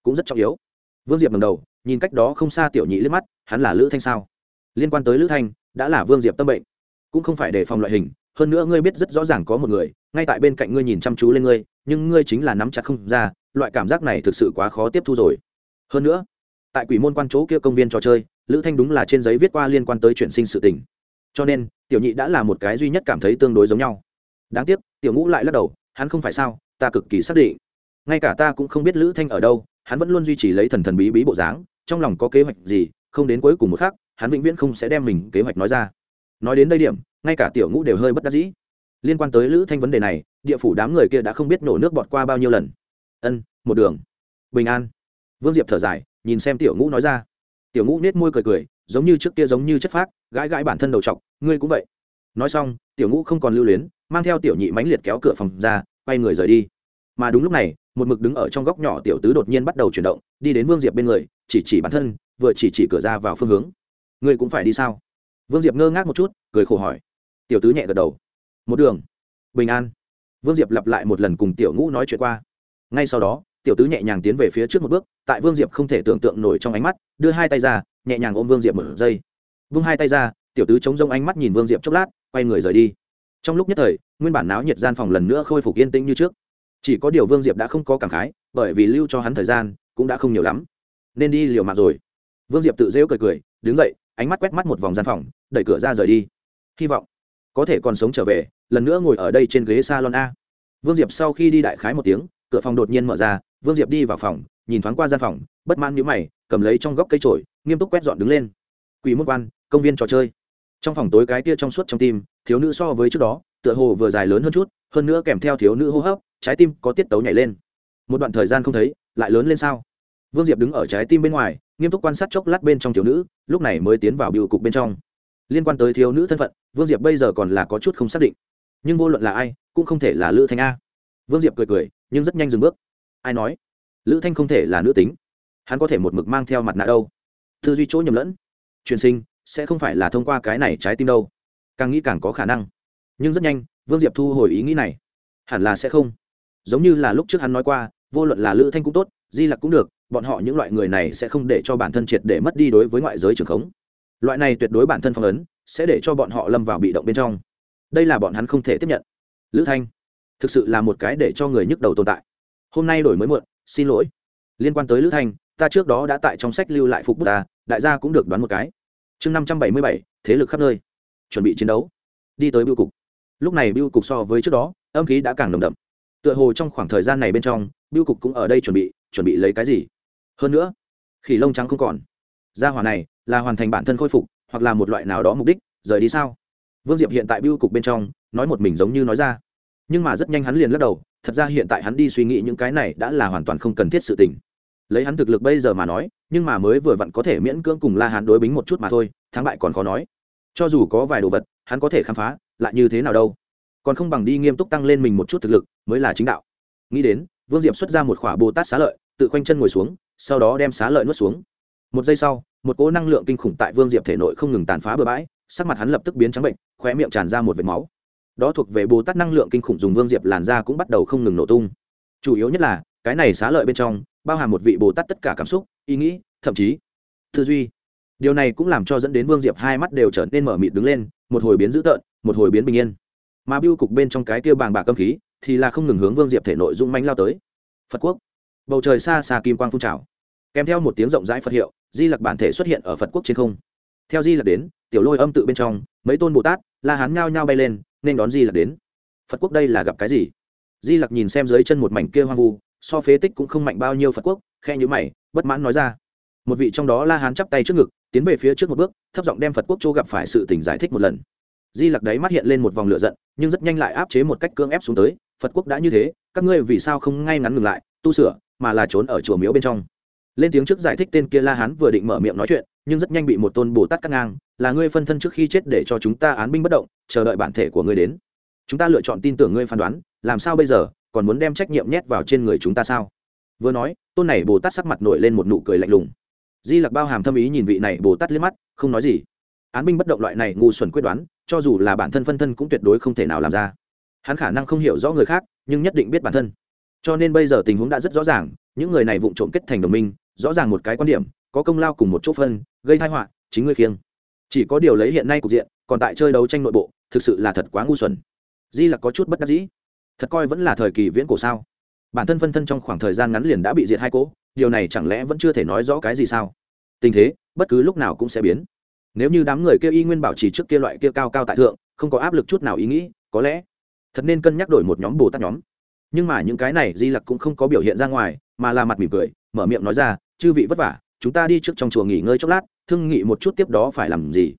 Cũng rất trọng yếu. Vương diệp ngầm đầu nhìn cách đó không xa tiểu nhị liếc mắt, hắn là lữ thanh sao? Liên quan tới lữ thanh, đã là vương diệp tâm bệnh. Cũng không phải để phòng loại hình, hơn nữa ngươi biết rất rõ ràng có một người, ngay tại bên cạnh ngươi nhìn chăm chú lên ngươi, nhưng ngươi chính là nắm chặt không ra, loại cảm giác này thực sự quá khó tiếp thu rồi. Hơn nữa, tại quỷ môn quan chỗ kia công viên trò chơi, lữ thanh đúng là trên giấy viết qua liên quan tới chuyện sinh sự tình. Cho nên, tiểu nhị đã là một cái duy nhất cảm thấy tương đối giống nhau. Đáng tiếc, tiểu ngũ lại lắc đầu, hắn không phải sao, ta cực kỳ xác định. Ngay cả ta cũng không biết lữ thanh ở đâu, hắn vẫn luôn duy trì lấy thần thần bí bí bộ dáng trong lòng có kế hoạch gì, không đến cuối cùng một khác hắn vĩnh viễn không sẽ đem mình kế hoạch nói ra. Nói đến đây điểm, ngay cả tiểu ngũ đều hơi bất đắc dĩ. Liên quan tới lữ thanh vấn đề này, địa phủ đám người kia đã không biết nổ nước bọt qua bao nhiêu lần. Ân, một đường. Bình an. Vương diệp thở dài, nhìn xem tiểu ngũ nói ra. Tiểu ngũ nết môi cười cười, giống như trước kia giống như chất phác, gãi gãi bản thân đầu t ngươi cũng vậy. Nói xong, tiểu ngũ không còn lưu luyến, mang theo tiểu nhị mánh liệt kéo cửa phòng ra, quay người rời đi. Mà đúng lúc này, một mực đứng ở trong góc nhỏ tiểu tứ đột nhiên bắt đầu chuyển động, đi đến vương diệp bên người chỉ chỉ bản thân, vừa chỉ chỉ cửa ra vào phương hướng. Ngươi cũng phải đi sao? Vương diệp ngơ ngác một chút, cười khổ hỏi. Tiểu tứ nhẹ gật đầu. Một đường. Bình an. Vương diệp lặp lại một lần cùng tiểu ngũ nói chuyện qua. Ngay sau đó, tiểu tứ nhẹ nhàng tiến về phía trước một bước, tại vương diệp không thể tưởng tượng nổi trong ánh mắt, đưa hai tay ra, nhẹ nhàng ôm vương diệp một giây. Vương hai tay ra, tiểu tứ chống rông ánh mắt nhìn vương diệp chốc lát, quay người rời đi. Trong lúc nhất thời, nguyên bản náo nhiệt gian phòng lần nữa khôi phục yên tĩnh như trước. Chỉ có điều vương diệp đã không có cảm khái, bởi vì lưu cho hắn thời gian cũng đã không nhiều lắm nên đi liều mạng rồi. Vương diệp tự rêu cười cười, đứng dậy, ánh mắt quét mắt một vòng gian phòng, đẩy cửa ra rời đi. Hy vọng có thể còn sống trở về, lần nữa ngồi ở đây trên ghế salon a. Vương diệp sau khi đi đại khái một tiếng, cửa phòng đột nhiên mở ra, vương diệp đi vào phòng, nhìn thoáng qua gian phòng, bất mãn nhíu mày, cầm lấy trong góc cây trổi nghiêm túc quét dọn đứng lên. Quỷ môn quan, công viên trò chơi. Trong phòng tối cái kia trong suốt trong tim, thiếu nữ so với trước đó, tựa hồ vừa dài lớn hơn chút, hơn nữa kèm theo thiếu nữ hô hấp, trái tim có tiết tấu nhảy lên. Một đoạn thời gian không thấy, lại lớn lên sao? Vương diệp đứng ở trái tim bên ngoài, nghiêm túc quan sát chốc lát bên trong thiếu nữ, lúc này mới tiến vào biểu cục bên trong. Liên quan tới thiếu nữ thân phận, vương diệp bây giờ còn là có chút không xác định. Nhưng vô luận là ai, cũng không thể là lữ thanh a. Vương diệp cười cười, nhưng rất nhanh dừng bước. Ai nói? Lữ thanh không thể là nữ tính. Hắn có thể một mực mang theo mặt nạ đâu. Tư duy chỗ nhầm lẫn. Truyền sinh, sẽ không phải là thông qua cái này trái tim đâu. Càng nghĩ càng có khả năng. Nhưng rất nhanh, vương diệp thu hồi ý nghĩ này. Hẳn là sẽ không. Giống như là lúc trước hắn nói qua, vô luận là lữ thanh cũng tốt, di lặc cũng được bọn họ những loại người này sẽ không để cho bản thân triệt để mất đi đối với ngoại giới trường khống. Loại này tuyệt đối bản thân phong ấn sẽ để cho bọn họ lâm vào bị động bên trong. Đây là bọn hắn không thể tiếp nhận. Lữ thanh, thực sự là một cái để cho người nhức đầu tồn tại. Hôm nay đổi mới muộn, xin lỗi. Liên quan tới lữ thanh, ta trước đó đã tại trong sách lưu lại phục bút ta, đại gia cũng được đoán một cái. Chương năm trăm bảy mươi bảy, thế lực khắp nơi. Chuẩn bị chiến đấu. Đi tới biêu cục. Lúc này biêu cục so với trước đó, âm khí đã càng nồng đậm. Tựa hồ trong khoảng thời gian này bên trong biêu cục cũng ở đây chuẩn bị chuẩn bị lấy cái gì? Hơn nữa, khỉ lông trắng không còn. Gia hỏa này là hoàn thành bản thân khôi phục, hoặc là một loại nào đó mục đích, rời đi sao? Vương diệp hiện tại biêu cục bên trong, nói một mình giống như nói ra. Nhưng mà rất nhanh hắn liền lắc đầu, thật ra hiện tại hắn đi suy nghĩ những cái này đã là hoàn toàn không cần thiết sự tình. Lấy hắn thực lực bây giờ mà nói, nhưng mà mới vừa vặn có thể miễn cưỡng cùng la hắn đối bính một chút mà thôi, thắng bại còn khó nói. Cho dù có vài đồ vật, hắn có thể khám phá, lại như thế nào đâu? Còn không bằng đi nghiêm túc tăng lên mình một chút thực lực, mới là chính đạo. Nghĩ đến, vương diệp xuất ra một khỏa bồ tát xá lợi, tự khoanh chân ngồi xuống sau đó đem xá lợi nuốt xuống. Một giây sau, một cỗ năng lượng kinh khủng tại vương diệp thể nội không ngừng tàn phá bừa bãi, sắc mặt hắn lập tức biến trắng bệnh, khóe miệng tràn ra một vệt máu. Đó thuộc về bồ tát năng lượng kinh khủng dùng vương diệp làn ra cũng bắt đầu không ngừng nổ tung. Chủ yếu nhất là, cái này xá lợi bên trong, bao hàm một vị bồ tát tất cả cảm xúc, ý nghĩ, thậm chí, tư duy. Điều này cũng làm cho dẫn đến vương diệp hai mắt đều trở nên mở mịt đứng lên, một hồi biến dữ tợn, một hồi biến bình yên. Mà biêu cục bên trong cái kia bàng bạc âm khí, thì là không ngừng hướng vương diệp thể nội dung manh lao tới. Phật quốc. Bầu trời xa xa kim quang phun trào kèm theo một tiếng rộng rãi phật hiệu, di lặc bản thể xuất hiện ở phật quốc trên không. Theo di lặc đến, tiểu lôi âm tự bên trong, mấy tôn bồ tát, la hán nhao nhao bay lên, nên đón di lặc đến. Phật quốc đây là gặp cái gì? Di lặc nhìn xem dưới chân một mảnh kia hoang vu, so phế tích cũng không mạnh bao nhiêu phật quốc khe nhữ mày, bất mãn nói ra. Một vị trong đó la hán chắp tay trước ngực, tiến về phía trước một bước, thấp giọng đem phật quốc chỗ gặp phải sự tình giải thích một lần. Di lặc đấy mắt hiện lên một vòng lửa giận, nhưng rất nhanh lại áp chế một cách cưỡng ép xuống tới. Phật quốc đã như thế, các ngươi vì sao không ngay ngắn ngừng lại, tu sửa, mà là trốn ở chùa miếu bên trong? Lên tiếng trước giải thích tên kia la hán vừa định mở miệng nói chuyện, nhưng rất nhanh bị một tôn bồ tát cắt ngang, là ngươi phân thân trước khi chết để cho chúng ta án binh bất động, chờ đợi bản thể của ngươi đến. Chúng ta lựa chọn tin tưởng ngươi phán đoán, làm sao bây giờ, còn muốn đem trách nhiệm nhét vào trên người chúng ta sao? Vừa nói, tôn này bồ tát sắc mặt nổi lên một nụ cười lạnh lùng. Di lặc bao hàm thâm ý nhìn vị này bồ tát liếc mắt, không nói gì. Án binh bất động loại này ngu xuẩn quyết đoán, cho dù là bản thân phân thân cũng tuyệt đối không thể nào làm ra. Hắn khả năng không hiểu rõ người khác, nhưng nhất định biết bản thân. Cho nên bây giờ tình huống đã rất rõ ràng, những người này vụng trộm kết thành đồng minh rõ ràng một cái quan điểm, có công lao cùng một chỗ phân, gây tai họa, chính ngươi khiêng. Chỉ có điều lấy hiện nay cục diện, còn tại chơi đấu tranh nội bộ, thực sự là thật quá ngu xuẩn. Di là có chút bất đắc dĩ. Thật coi vẫn là thời kỳ viễn cổ sao? Bản thân phân thân trong khoảng thời gian ngắn liền đã bị diệt hai cỗ điều này chẳng lẽ vẫn chưa thể nói rõ cái gì sao? Tình thế, bất cứ lúc nào cũng sẽ biến. Nếu như đám người kia y nguyên bảo trì trước kia loại kia cao cao tại thượng, không có áp lực chút nào ý nghĩ, có lẽ thật nên cân nhắc đổi một nhóm bồ tát nhóm. Nhưng mà những cái này di lặc cũng không có biểu hiện ra ngoài, mà là mặt mỉm cười mở miệng nói ra, chư vị vất vả, chúng ta đi trước trong chùa nghỉ ngơi chốc lát, thương nghị một chút tiếp đó phải làm gì?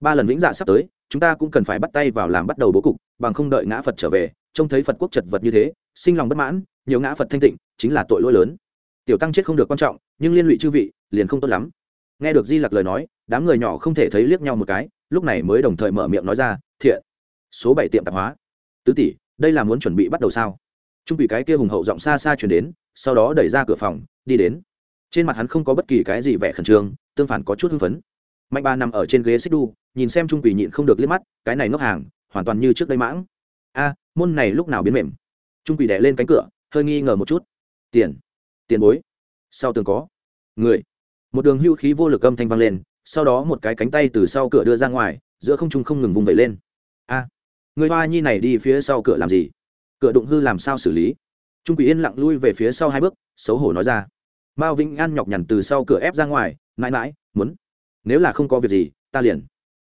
Ba lần vĩnh dạ sắp tới, chúng ta cũng cần phải bắt tay vào làm bắt đầu bố cục, bằng không đợi ngã phật trở về, trông thấy phật quốc chật vật như thế, sinh lòng bất mãn, nhiều ngã phật thanh tịnh, chính là tội lỗi lớn. Tiểu tăng chết không được quan trọng, nhưng liên lụy chư vị, liền không tốt lắm. Nghe được di lặc lời nói, đám người nhỏ không thể thấy liếc nhau một cái, lúc này mới đồng thời mở miệng nói ra, thiện. Số bảy tiệm tạp hóa. Tứ tỷ, đây là muốn chuẩn bị bắt đầu sao? Trung bị cái kia hùng hậu giọng xa xa chuyển đến sau đó đẩy ra cửa phòng, đi đến. Trên mặt hắn không có bất kỳ cái gì vẻ khẩn trương, tương phản có chút hưng phấn. Mạnh ba nằm ở trên ghế xích đu, nhìn xem trung quỷ nhịn không được liếc mắt, cái này ngốc hàng, hoàn toàn như trước đây mãng. A, môn này lúc nào biến mềm? Trung quỷ đẻ lên cánh cửa, hơi nghi ngờ một chút. Tiền tiền bối. Sau tường có. Người. Một đường hưu khí vô lực âm thanh vang lên, sau đó một cái cánh tay từ sau cửa đưa ra ngoài, giữa không trung không ngừng vùng vẩy lên. A, người hoa nhi này đi phía sau cửa làm gì? Cửa đụng hư làm sao xử lý? Trung quỷ yên lặng lui về phía sau hai bước, xấu hổ nói ra. Mao vĩnh an nhọc nhằn từ sau cửa ép ra ngoài, mãi mãi, muốn, nếu là không có việc gì, ta liền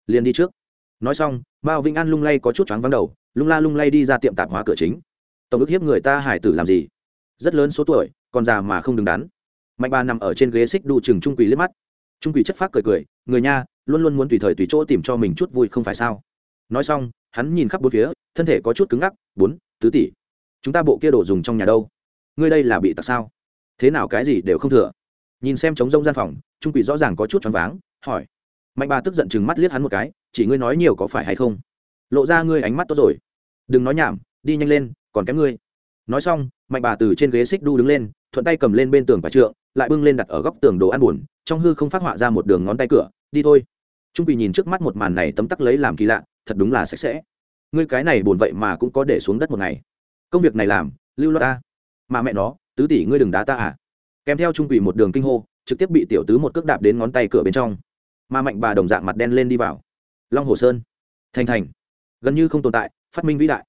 liền đi trước. Nói xong, mao vĩnh an lung lay có chút choáng vắng đầu, lung la lung lay đi ra tiệm tạp hóa cửa chính. Tổng ức hiếp người ta hải tử làm gì? Rất lớn số tuổi còn già mà không đứng đắn. Mạnh ba nằm ở trên ghế xích đu chừng trung quỷ liếc mắt. Trung quỷ chất phác cười cười, người nha, luôn luôn muốn tùy thời tùy chỗ tìm cho mình chút vui không phải sao? Nói xong, hắn nhìn khắp bốn phía, thân thể có chút cứng ngắc, bốn, tứ tỷ chúng ta bộ kia đồ dùng trong nhà đâu? Ngươi đây là bị tặc sao? Thế nào cái gì đều không thừa? Nhìn xem trống rông gian phòng, trung quỷ rõ ràng có chút choáng váng, hỏi. Mạnh bà tức giận chừng mắt liếc hắn một cái, chỉ ngươi nói nhiều có phải hay không? Lộ ra ngươi ánh mắt tốt rồi. Đừng nói nhảm, đi nhanh lên, còn kém ngươi. Nói xong, mạnh bà từ trên ghế xích đu đứng lên, thuận tay cầm lên bên tường và trượng, lại bưng lên đặt ở góc tường đồ ăn buồn, trong hư không phát họa ra một đường ngón tay cửa, đi thôi. Trung quỳ nhìn trước mắt một màn này tấm tắc lấy làm kỳ lạ, thật đúng là sạch sẽ. Ngươi cái này buồn vậy mà cũng có để xuống đất một ngày công việc này làm, lưu loát ta. Mà mẹ nó, tứ tỷ ngươi đừng đá ta à? Kèm theo trung quỷ một đường kinh hô, trực tiếp bị tiểu tứ một cước đạp đến ngón tay cửa bên trong. Mà mạnh bà đồng dạng mặt đen lên đi vào. Long hồ sơn. Thành thành. Gần như không tồn tại, phát minh vĩ đại.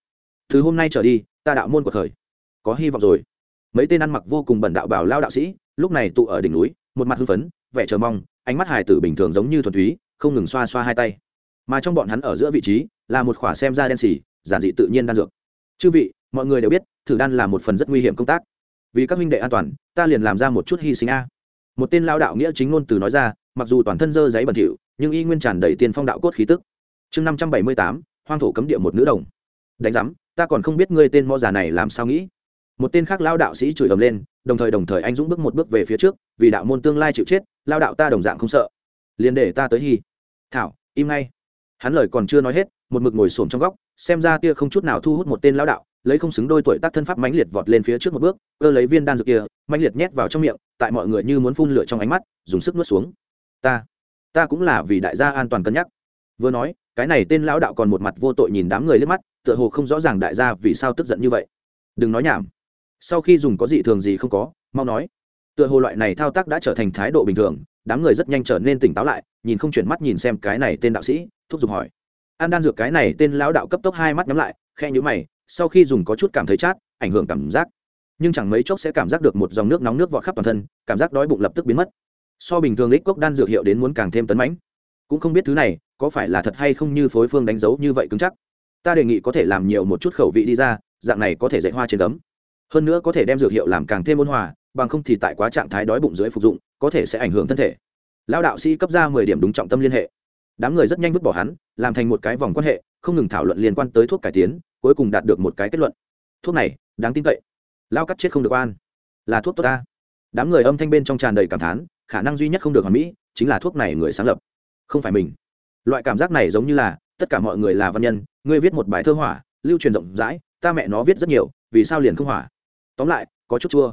Từ hôm nay trở đi, ta đạo môn của thời. Có hy vọng rồi. Mấy tên ăn mặc vô cùng bẩn đạo bảo lao đạo sĩ, lúc này tụ ở đỉnh núi, một mặt hưng phấn, vẻ chờ mong, ánh mắt hài tử bình thường giống như thuần túy, không ngừng xoa xoa hai tay. Mà trong bọn hắn ở giữa vị trí, là một khỏa xem ra đen xỉ, giản dị tự nhiên đan dược. Chư vị mọi người đều biết, thử đan là một phần rất nguy hiểm công tác. Vì các huynh đệ an toàn, ta liền làm ra một chút hy sinh a. Một tên lao đạo nghĩa chính ngôn từ nói ra, mặc dù toàn thân dơ giấy bẩn thỉu, nhưng y nguyên tràn đầy tiền phong đạo cốt khí tức. Chương năm trăm bảy mươi tám, hoang thổ cấm địa một nữ đồng. Đánh giám, ta còn không biết ngươi tên mo già này làm sao nghĩ. Một tên khác lao đạo sĩ chửi ầm lên, đồng thời đồng thời anh dũng bước một bước về phía trước, vì đạo môn tương lai chịu chết, lao đạo ta đồng dạng không sợ. Liền để ta tới hy. Thảo, im ngay. Hắn lời còn chưa nói hết, một mực ngồi xổm trong góc, xem ra tia không chút nào thu hút một tên lao đạo lấy không xứng đôi tuổi tác thân pháp mãnh liệt vọt lên phía trước một bước ơ lấy viên đan dược kia, mãnh liệt nhét vào trong miệng, tại mọi người như muốn phun lửa trong ánh mắt, dùng sức nuốt xuống. Ta ta cũng là vì đại gia an toàn cân nhắc. Vừa nói, cái này tên lão đạo còn một mặt vô tội nhìn đám người liếc mắt, tựa hồ không rõ ràng đại gia vì sao tức giận như vậy. Đừng nói nhảm. Sau khi dùng có gì thường gì không có, mau nói. Tựa hồ loại này thao tác đã trở thành thái độ bình thường, đám người rất nhanh trở nên tỉnh táo lại, nhìn không chuyển mắt nhìn xem cái này tên đạo sĩ, thúc giục hỏi. An đan dược cái này tên lão đạo cấp tốc hai mắt nhắm lại khe nhữ mày sau khi dùng có chút cảm thấy chát, ảnh hưởng cảm giác. Nhưng chẳng mấy chốc sẽ cảm giác được một dòng nước nóng nước vọt khắp toàn thân, cảm giác đói bụng lập tức biến mất. So bình thường lít cốc đan dược hiệu đến muốn càng thêm tấn mãnh. Cũng không biết thứ này có phải là thật hay không như phối phương đánh dấu như vậy cứng chắc. Ta đề nghị có thể làm nhiều một chút khẩu vị đi ra, dạng này có thể dạy hoa trên gấm. Hơn nữa có thể đem dược hiệu làm càng thêm ôn hòa, bằng không thì tại quá trạng thái đói bụng dưới phục dụng, có thể sẽ ảnh hưởng thân thể. Lão đạo sĩ cấp ra mười điểm đúng trọng tâm liên hệ. Đám người rất nhanh vứt bỏ hắn, làm thành một cái vòng quan hệ, không ngừng thảo luận liên quan tới thuốc cải tiến cuối cùng đạt được một cái kết luận. Thuốc này, đáng tin cậy. Lao cắt chết không được an là thuốc tốt ta. Đám người âm thanh bên trong tràn đầy cảm thán, khả năng duy nhất không được hoàn mỹ, chính là thuốc này người sáng lập. Không phải mình. Loại cảm giác này giống như là, tất cả mọi người là văn nhân, ngươi viết một bài thơ hỏa, lưu truyền rộng rãi, ta mẹ nó viết rất nhiều, vì sao liền không hỏa? Tóm lại, có chút chua.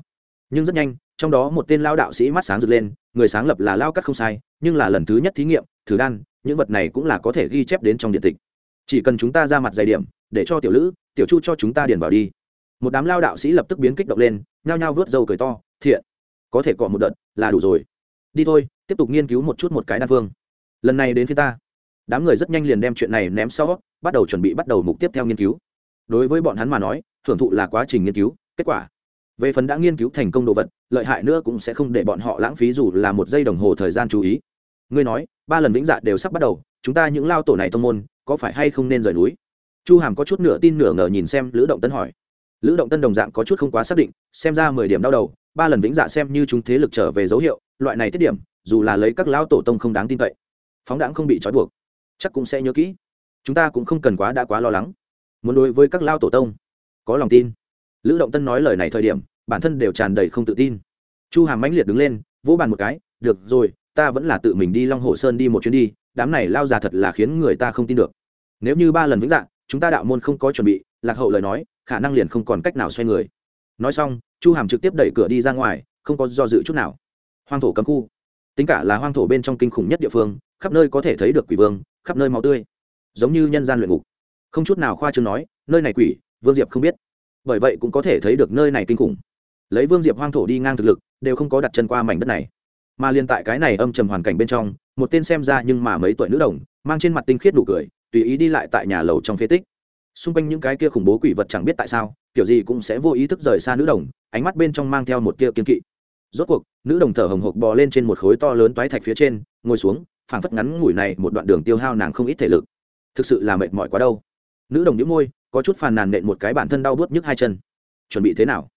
Nhưng rất nhanh, trong đó một tên lao đạo sĩ mắt sáng rực lên, người sáng lập là lao cắt không sai, nhưng là lần thứ nhất thí nghiệm, thử đan, những vật này cũng là có thể ghi chép đến trong điện tịch chỉ cần chúng ta ra mặt dày điểm, để cho tiểu lữ, tiểu chu cho chúng ta điền vào đi. Một đám lao đạo sĩ lập tức biến kích động lên, nhao nhao vớt dâu cười to, thiện, có thể cọ một đợt là đủ rồi. Đi thôi, tiếp tục nghiên cứu một chút một cái đan phương. Lần này đến phía ta. Đám người rất nhanh liền đem chuyện này ném sau, bắt đầu chuẩn bị bắt đầu mục tiếp theo nghiên cứu. Đối với bọn hắn mà nói, thưởng thụ là quá trình nghiên cứu, kết quả, về phần đã nghiên cứu thành công đồ vật, lợi hại nữa cũng sẽ không để bọn họ lãng phí dù là một giây đồng hồ thời gian chú ý. Ngươi nói, ba lần vĩnh dạ đều sắp bắt đầu, chúng ta những lao tổ này thông môn có phải hay không nên rời núi? Chu hàm có chút nửa tin nửa ngờ nhìn xem lữ động tân hỏi. Lữ động tân đồng dạng có chút không quá xác định, xem ra mười điểm đau đầu, ba lần vĩnh dạ xem như chúng thế lực trở về dấu hiệu, loại này tiết điểm, dù là lấy các lão tổ tông không đáng tin cậy, phóng đáng không bị trói buộc, chắc cũng sẽ nhớ kỹ. Chúng ta cũng không cần quá đã quá lo lắng. Muốn đối với các lao tổ tông, có lòng tin. Lữ động tân nói lời này thời điểm, bản thân đều tràn đầy không tự tin. Chu hàm mãnh liệt đứng lên, vỗ bàn một cái, được rồi, ta vẫn là tự mình đi long hồ sơn đi một chuyến đi, đám này lao già thật là khiến người ta không tin được nếu như ba lần vĩnh dạng chúng ta đạo môn không có chuẩn bị, lạc hậu lời nói, khả năng liền không còn cách nào xoay người. Nói xong, chu hàm trực tiếp đẩy cửa đi ra ngoài, không có do dự chút nào. Hoang thổ cấm khu. Tính cả là hoang thổ bên trong kinh khủng nhất địa phương, khắp nơi có thể thấy được quỷ vương, khắp nơi máu tươi. Giống như nhân gian luyện ngục. Không chút nào khoa trương nói, nơi này quỷ, vương diệp không biết. Bởi vậy cũng có thể thấy được nơi này kinh khủng. Lấy vương diệp hoang thổ đi ngang thực lực, đều không có đặt chân qua mảnh đất này. Mà liên tại cái này âm trầm hoàn cảnh bên trong, một tên xem ra nhưng mà mấy tuổi nữ đồng, mang trên mặt tinh khiết đủ cười tùy ý đi lại tại nhà lầu trong phế tích. Xung quanh những cái kia khủng bố quỷ vật chẳng biết tại sao, kiểu gì cũng sẽ vô ý thức rời xa nữ đồng, ánh mắt bên trong mang theo một tia kiên kỵ. Rốt cuộc, nữ đồng thở hồng hộc bò lên trên một khối to lớn toái thạch phía trên, ngồi xuống, phảng phất ngắn ngủi này một đoạn đường tiêu hao nàng không ít thể lực. Thực sự là mệt mỏi quá đâu. Nữ đồng nhíu môi, có chút phàn nàn nện một cái bản thân đau bớt nhức hai chân. Chuẩn bị thế nào?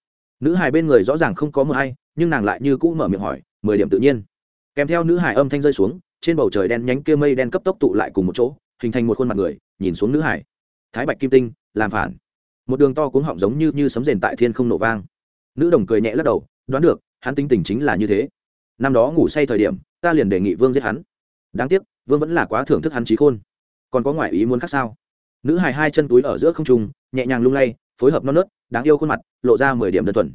Nữ hài bên người rõ ràng không có mưa hay, nhưng nàng lại như cũ mở miệng hỏi, mười điểm tự nhiên. Kèm theo nữ hài âm thanh rơi xuống, trên bầu trời đen nhánh kia mây đen cấp tốc tụ lại cùng một chỗ hình thành một khuôn mặt người, nhìn xuống nữ hải. Thái bạch kim tinh, làm phản. Một đường to cuống họng giống như như sấm rền tại thiên không nổ vang. Nữ đồng cười nhẹ lắc đầu, đoán được, hắn tính tình chính là như thế. Năm đó ngủ say thời điểm, ta liền đề nghị vương giết hắn. Đáng tiếc, vương vẫn là quá thưởng thức hắn trí khôn. Còn có ngoại ý muốn khác sao? Nữ hài hai chân túi ở giữa không trung, nhẹ nhàng lung lay, phối hợp non nớt, đáng yêu khuôn mặt, lộ ra mười điểm đơn thuần.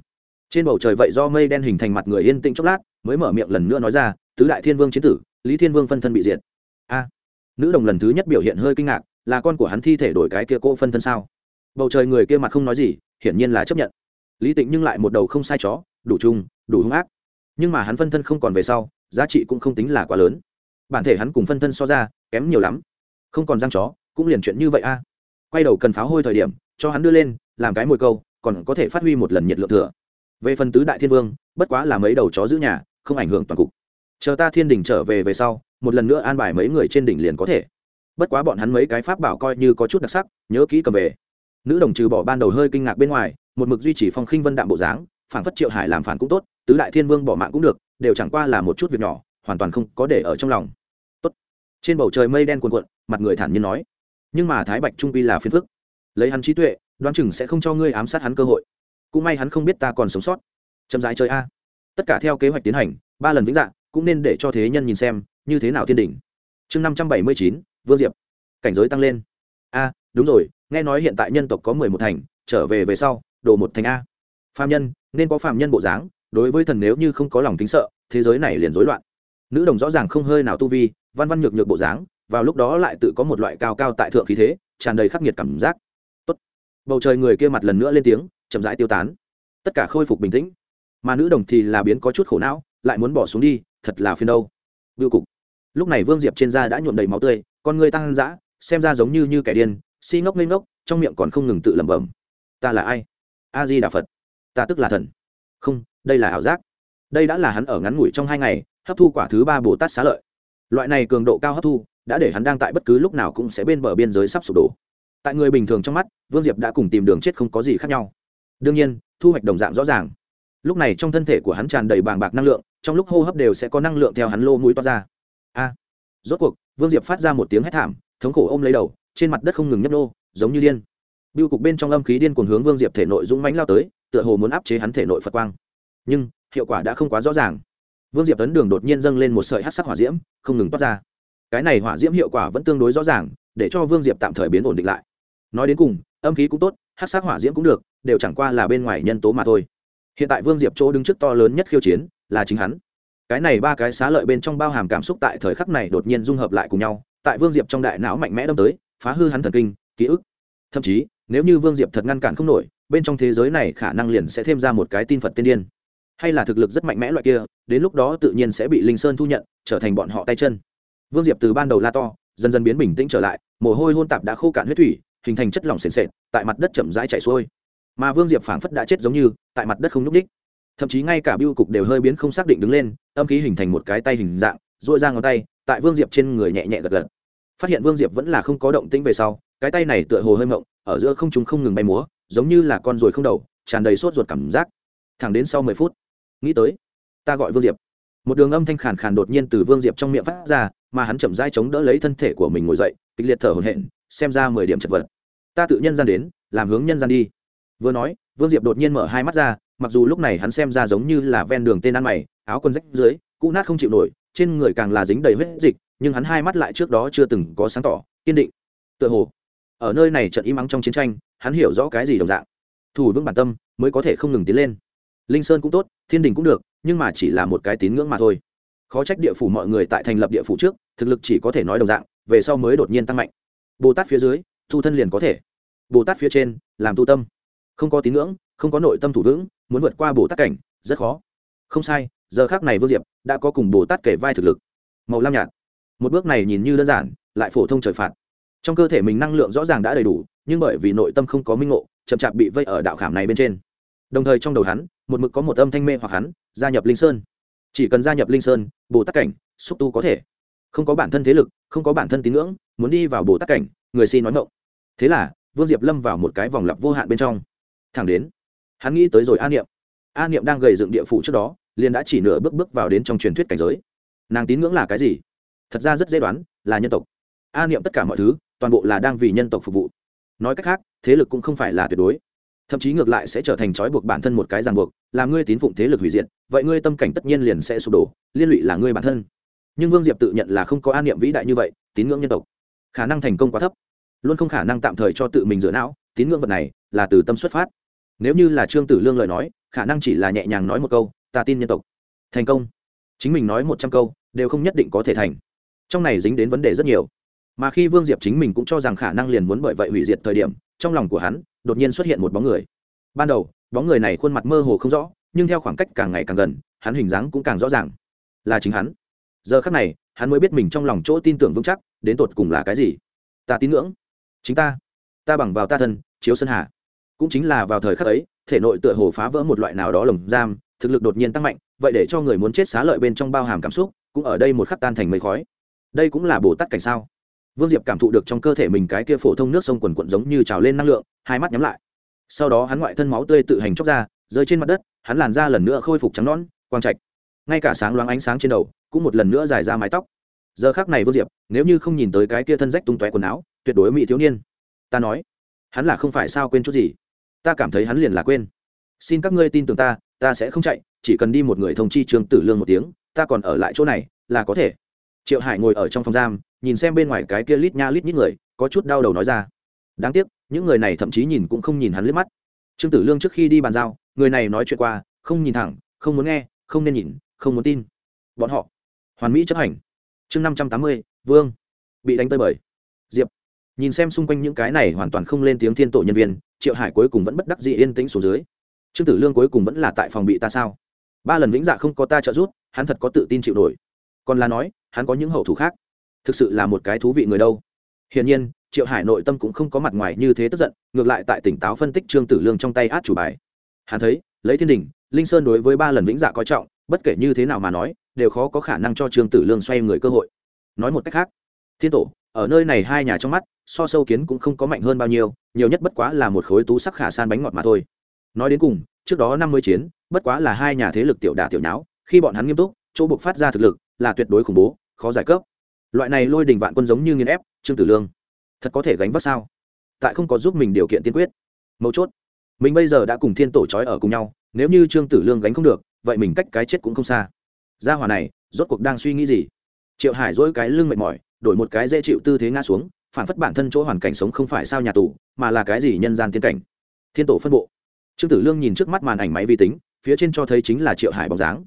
Trên bầu trời vậy do mây đen hình thành mặt người yên tĩnh chốc lát, mới mở miệng lần nữa nói ra, tứ đại thiên vương chiến tử, lý thiên vương phân thân bị diệt. A nữ đồng lần thứ nhất biểu hiện hơi kinh ngạc, là con của hắn thi thể đổi cái kia cô phân thân sao? Bầu trời người kia mặt không nói gì, hiển nhiên là chấp nhận. Lý tịnh nhưng lại một đầu không sai chó, đủ chung đủ hung ác. Nhưng mà hắn phân thân không còn về sau, giá trị cũng không tính là quá lớn. Bản thể hắn cùng phân thân so ra, kém nhiều lắm. Không còn răng chó, cũng liền chuyện như vậy a. Quay đầu cần pháo hôi thời điểm, cho hắn đưa lên, làm cái mồi câu, còn có thể phát huy một lần nhiệt lượng thừa. Về phần tứ đại thiên vương, bất quá là mấy đầu chó giữ nhà, không ảnh hưởng toàn cục. Chờ ta thiên đình trở về về sau một lần nữa an bài mấy người trên đỉnh liền có thể. Bất quá bọn hắn mấy cái pháp bảo coi như có chút đặc sắc, nhớ kỹ cầm về. Nữ đồng trừ bỏ ban đầu hơi kinh ngạc bên ngoài, một mực duy trì phong khinh vân đạm bộ dáng phản phất triệu hải làm phản cũng tốt, tứ đại thiên vương bỏ mạng cũng được, đều chẳng qua là một chút việc nhỏ, hoàn toàn không có để ở trong lòng. Tốt. Trên bầu trời mây đen cuồn cuộn, mặt người thản nhiên nói. Nhưng mà thái bạch trung quy là phiền phức. Lấy hắn trí tuệ, đoán chừng sẽ không cho ngươi ám sát hắn cơ hội. Cũng may hắn không biết ta còn sống sót. Chậm rãi chơi a. Tất cả theo kế hoạch tiến hành, ba lần vĩnh dạng cũng nên để cho thế nhân nhìn xem như thế nào thiên đỉnh chương năm trăm bảy mươi chín, vương diệp. Cảnh giới tăng lên. A, đúng rồi, nghe nói hiện tại nhân tộc có mười một thành, trở về về sau đổ một thành a. Phạm nhân, nên có phạm nhân bộ dáng, đối với thần nếu như không có lòng kính sợ, thế giới này liền rối loạn. Nữ đồng rõ ràng không hơi nào tu vi, văn văn nhược nhược bộ dáng, vào lúc đó lại tự có một loại cao cao tại thượng khí thế, tràn đầy khắc nghiệt cảm giác. Tốt. bầu trời người kia mặt lần nữa lên tiếng, chậm rãi tiêu tán. Tất cả khôi phục bình tĩnh. Mà nữ đồng thì là biến có chút khổ não, lại muốn bỏ xuống đi, thật là phiền đâu. Biêu cục lúc này vương diệp trên da đã nhuộm đầy máu tươi, con người tăng dã, xem ra giống như như kẻ điên, si ngốc lên ngốc, trong miệng còn không ngừng tự lẩm bẩm. Ta là ai? A di đà phật. Ta tức là thần. Không, đây là ảo giác. Đây đã là hắn ở ngắn ngủi trong hai ngày, hấp thu quả thứ ba bồ tát xá lợi. Loại này cường độ cao hấp thu, đã để hắn đang tại bất cứ lúc nào cũng sẽ bên bờ biên giới sắp sụp đổ. Tại người bình thường trong mắt, vương diệp đã cùng tìm đường chết không có gì khác nhau. Đương nhiên, thu hoạch đồng dạng rõ ràng. Lúc này trong thân thể của hắn tràn đầy bàng bạc năng lượng, trong lúc hô hấp đều sẽ có năng lượng theo hắn lô mũi toát ra a. Rốt cuộc, vương diệp phát ra một tiếng hét thảm, thống khổ ôm lấy đầu, trên mặt đất không ngừng nhấp nô giống như điên. Biêu cục bên trong âm khí điên cuồng hướng vương diệp thể nội dũng mãnh lao tới, tựa hồ muốn áp chế hắn thể nội phật quang. Nhưng, hiệu quả đã không quá rõ ràng. Vương diệp tấn đường đột nhiên dâng lên một sợi hát sắc hỏa diễm, không ngừng toát ra. Cái này hỏa diễm hiệu quả vẫn tương đối rõ ràng, để cho vương diệp tạm thời biến ổn định lại. Nói đến cùng, âm khí cũng tốt hát sắc hỏa diễm cũng được, đều chẳng qua là bên ngoài nhân tố mà thôi. Hiện tại vương diệp chỗ đứng trước to lớn nhất khiêu chiến, là chính hắn cái này ba cái xá lợi bên trong bao hàm cảm xúc tại thời khắc này đột nhiên dung hợp lại cùng nhau, tại vương diệp trong đại não mạnh mẽ đâm tới, phá hư hắn thần kinh, ký ức. Thậm chí, nếu như vương diệp thật ngăn cản không nổi, bên trong thế giới này khả năng liền sẽ thêm ra một cái tin phật tiên điên. Hay là thực lực rất mạnh mẽ loại kia, đến lúc đó tự nhiên sẽ bị linh sơn thu nhận, trở thành bọn họ tay chân. Vương diệp từ ban đầu la to, dần dần biến bình tĩnh trở lại, mồ hôi hôn tạp đã khô cạn huyết thủy, hình thành chất lỏng sền sệt, tại mặt đất chậm rãi chảy xuôi. Mà vương diệp phảng phất đã chết giống như, tại mặt đất không n ú c đích thậm chí ngay cả biêu cục đều hơi biến không xác định đứng lên, âm khí hình thành một cái tay hình dạng dội ra ngón tay, tại vương diệp trên người nhẹ nhẹ gật gật. Phát hiện vương diệp vẫn là không có động tĩnh về sau, cái tay này tựa hồ hơi mộng, ở giữa không chúng không ngừng bay múa, giống như là con ruồi không đầu, tràn đầy sốt ruột cảm giác. Thẳng đến sau mười phút, nghĩ tới, ta gọi vương diệp. Một đường âm thanh khàn khàn đột nhiên từ vương diệp trong miệng phát ra, mà hắn chậm dai chống đỡ lấy thân thể của mình ngồi dậy, kịch liệt thở hổn hển, xem ra mười điểm chật vật. Ta tự nhân gian đến, làm hướng nhân gian đi. Vừa nói, vương diệp đột nhiên mở hai mắt ra mặc dù lúc này hắn xem ra giống như là ven đường tên ăn mày, áo quần rách dưới, cũ nát không chịu nổi, trên người càng là dính đầy huyết dịch, nhưng hắn hai mắt lại trước đó chưa từng có sáng tỏ, kiên định. Tựa hồ, ở nơi này trận im ắng trong chiến tranh, hắn hiểu rõ cái gì đồng dạng. Thủ vững bản tâm, mới có thể không ngừng tiến lên. Linh sơn cũng tốt, thiên đình cũng được, nhưng mà chỉ là một cái tín ngưỡng mà thôi. Khó trách địa phủ mọi người tại thành lập địa phủ trước, thực lực chỉ có thể nói đồng dạng, về sau mới đột nhiên tăng mạnh. Bồ tát phía dưới thu thân liền có thể. Bồ tát phía trên, làm tu tâm. Không có tín ngưỡng không có nội tâm thủ vững, muốn vượt qua bồ tát cảnh, rất khó. Không sai, giờ khác này vương diệp đã có cùng bồ tát kể vai thực lực. Màu lam nhạt. Một bước này nhìn như đơn giản, lại phổ thông trời phạt. Trong cơ thể mình năng lượng rõ ràng đã đầy đủ, nhưng bởi vì nội tâm không có minh ngộ, chậm chạp bị vây ở đạo khảm này bên trên. Đồng thời trong đầu hắn, một mực có một âm thanh mê hoặc hắn, gia nhập linh sơn. Chỉ cần gia nhập linh sơn, bồ tát cảnh, xúc tu có thể. Không có bản thân thế lực, không có bản thân tín ngưỡng, muốn đi vào bồ tát cảnh, người xin nói ngộ. Thế là, vương diệp lâm vào một cái vòng lặp vô hạn bên trong. Thẳng đến hắn nghĩ tới rồi a niệm. A niệm đang gầy dựng địa phủ trước đó, liền đã chỉ nửa bước bước vào đến trong truyền thuyết cảnh giới. Nàng tín ngưỡng là cái gì? Thật ra rất dễ đoán, là nhân tộc. A niệm tất cả mọi thứ, toàn bộ là đang vì nhân tộc phục vụ. Nói cách khác, thế lực cũng không phải là tuyệt đối. Thậm chí ngược lại sẽ trở thành trói buộc bản thân một cái ràng buộc làm ngươi tín phụng thế lực hủy diệt, vậy ngươi tâm cảnh tất nhiên liền sẽ sụp đổ, liên lụy là ngươi bản thân. Nhưng vương diệp tự nhận là không có an niệm vĩ đại như vậy, tín ngưỡng nhân tộc. Khả năng thành công quá thấp. Luôn không khả năng tạm thời cho tự mình dựa não, tín ngưỡng vật này là từ tâm xuất phát nếu như là trương tử lương lời nói, khả năng chỉ là nhẹ nhàng nói một câu, ta tin nhân tộc. Thành công. Chính mình nói một trăm câu, đều không nhất định có thể thành. Trong này dính đến vấn đề rất nhiều. Mà khi vương diệp chính mình cũng cho rằng khả năng liền muốn bởi vậy hủy diệt thời điểm, trong lòng của hắn, đột nhiên xuất hiện một bóng người. Ban đầu, bóng người này khuôn mặt mơ hồ không rõ, nhưng theo khoảng cách càng ngày càng gần, hắn hình dáng cũng càng rõ ràng. Là chính hắn. Giờ khắc này, hắn mới biết mình trong lòng chỗ tin tưởng vững chắc, đến tột cùng là cái gì. Ta tín ngưỡng. Chính ta. Ta bằng vào ta thân, chiếu sơn hà cũng chính là vào thời khắc ấy, thể nội tựa hồ phá vỡ một loại nào đó lồng giam, thực lực đột nhiên tăng mạnh, vậy để cho người muốn chết xá lợi bên trong bao hàm cảm xúc, cũng ở đây một khắc tan thành mây khói. Đây cũng là bồ tát cảnh sao? Vương diệp cảm thụ được trong cơ thể mình cái kia phổ thông nước sông quần quận giống như trào lên năng lượng, hai mắt nhắm lại. Sau đó hắn ngoại thân máu tươi tự hành chóc ra, rơi trên mặt đất, hắn làn ra lần nữa khôi phục trắng nón quang trạch. Ngay cả sáng loáng ánh sáng trên đầu, cũng một lần nữa dài ra mái tóc. Giờ khác này vương diệp, nếu như không nhìn tới cái kia thân rách tung tóe quần áo, tuyệt đối mỹ thiếu niên. Ta nói, hắn là không phải sao quên chút gì ta cảm thấy hắn liền là quên. Xin các ngươi tin tưởng ta ta sẽ không chạy, chỉ cần đi một người thông chi trương tử lương một tiếng, ta còn ở lại chỗ này, là có thể. Triệu hải ngồi ở trong phòng giam, nhìn xem bên ngoài cái kia lít nha lít những người, có chút đau đầu nói ra. Đáng tiếc, những người này thậm chí nhìn cũng không nhìn hắn liếc mắt. Trương tử lương trước khi đi bàn giao, người này nói chuyện qua, không nhìn thẳng, không muốn nghe, không nên nhìn, không muốn tin. Bọn họ, hoàn mỹ chấp hành. Chương năm trăm tám mươi, vương. Bị đánh tơi bời. diệp nhìn xem xung quanh những cái này hoàn toàn không lên tiếng thiên tổ nhân viên, triệu hải cuối cùng vẫn bất đắc dĩ yên tĩnh xuống dưới. Trương tử lương cuối cùng vẫn là tại phòng bị ta sao? Ba lần vĩnh dạ không có ta trợ giúp, hắn thật có tự tin chịu nổi. Còn là nói, hắn có những hậu thủ khác. Thực sự là một cái thú vị người đâu. Hiển nhiên, triệu hải nội tâm cũng không có mặt ngoài như thế tức giận, ngược lại tại tỉnh táo phân tích trương tử lương trong tay át chủ bài. Hắn thấy, lấy thiên đình linh sơn đối với ba lần vĩnh dạ coi trọng, bất kể như thế nào mà nói, đều khó có khả năng cho trương tử lương xoay người cơ hội. Nói một cách khác, thiên tổ ở nơi này hai nhà trong mắt, so sâu kiến cũng không có mạnh hơn bao nhiêu, nhiều nhất bất quá là một khối tú sắc khả san bánh ngọt mà thôi. Nói đến cùng, trước đó năm mươi chiến, bất quá là hai nhà thế lực tiểu đả tiểu nháo, khi bọn hắn nghiêm túc, chỗ buộc phát ra thực lực, là tuyệt đối khủng bố, khó giải cấp. Loại này lôi đình vạn quân giống như nghiên ép, trương tử lương, thật có thể gánh vác sao? Tại không có giúp mình điều kiện tiên quyết. Mấu chốt, mình bây giờ đã cùng thiên tổ trói ở cùng nhau, nếu như trương tử lương gánh không được, vậy mình cách cái chết cũng không xa. Gia hòa này, rốt cuộc đang suy nghĩ gì? Triệu hải dỗi cái lưng mệt mỏi đổi một cái dễ chịu tư thế ngã xuống, phản phất bản thân chỗ hoàn cảnh sống không phải sao nhà tù, mà là cái gì nhân gian tiên cảnh. Thiên tổ phân bộ. Trương tử lương nhìn trước mắt màn ảnh máy vi tính, phía trên cho thấy chính là triệu hải bóng dáng.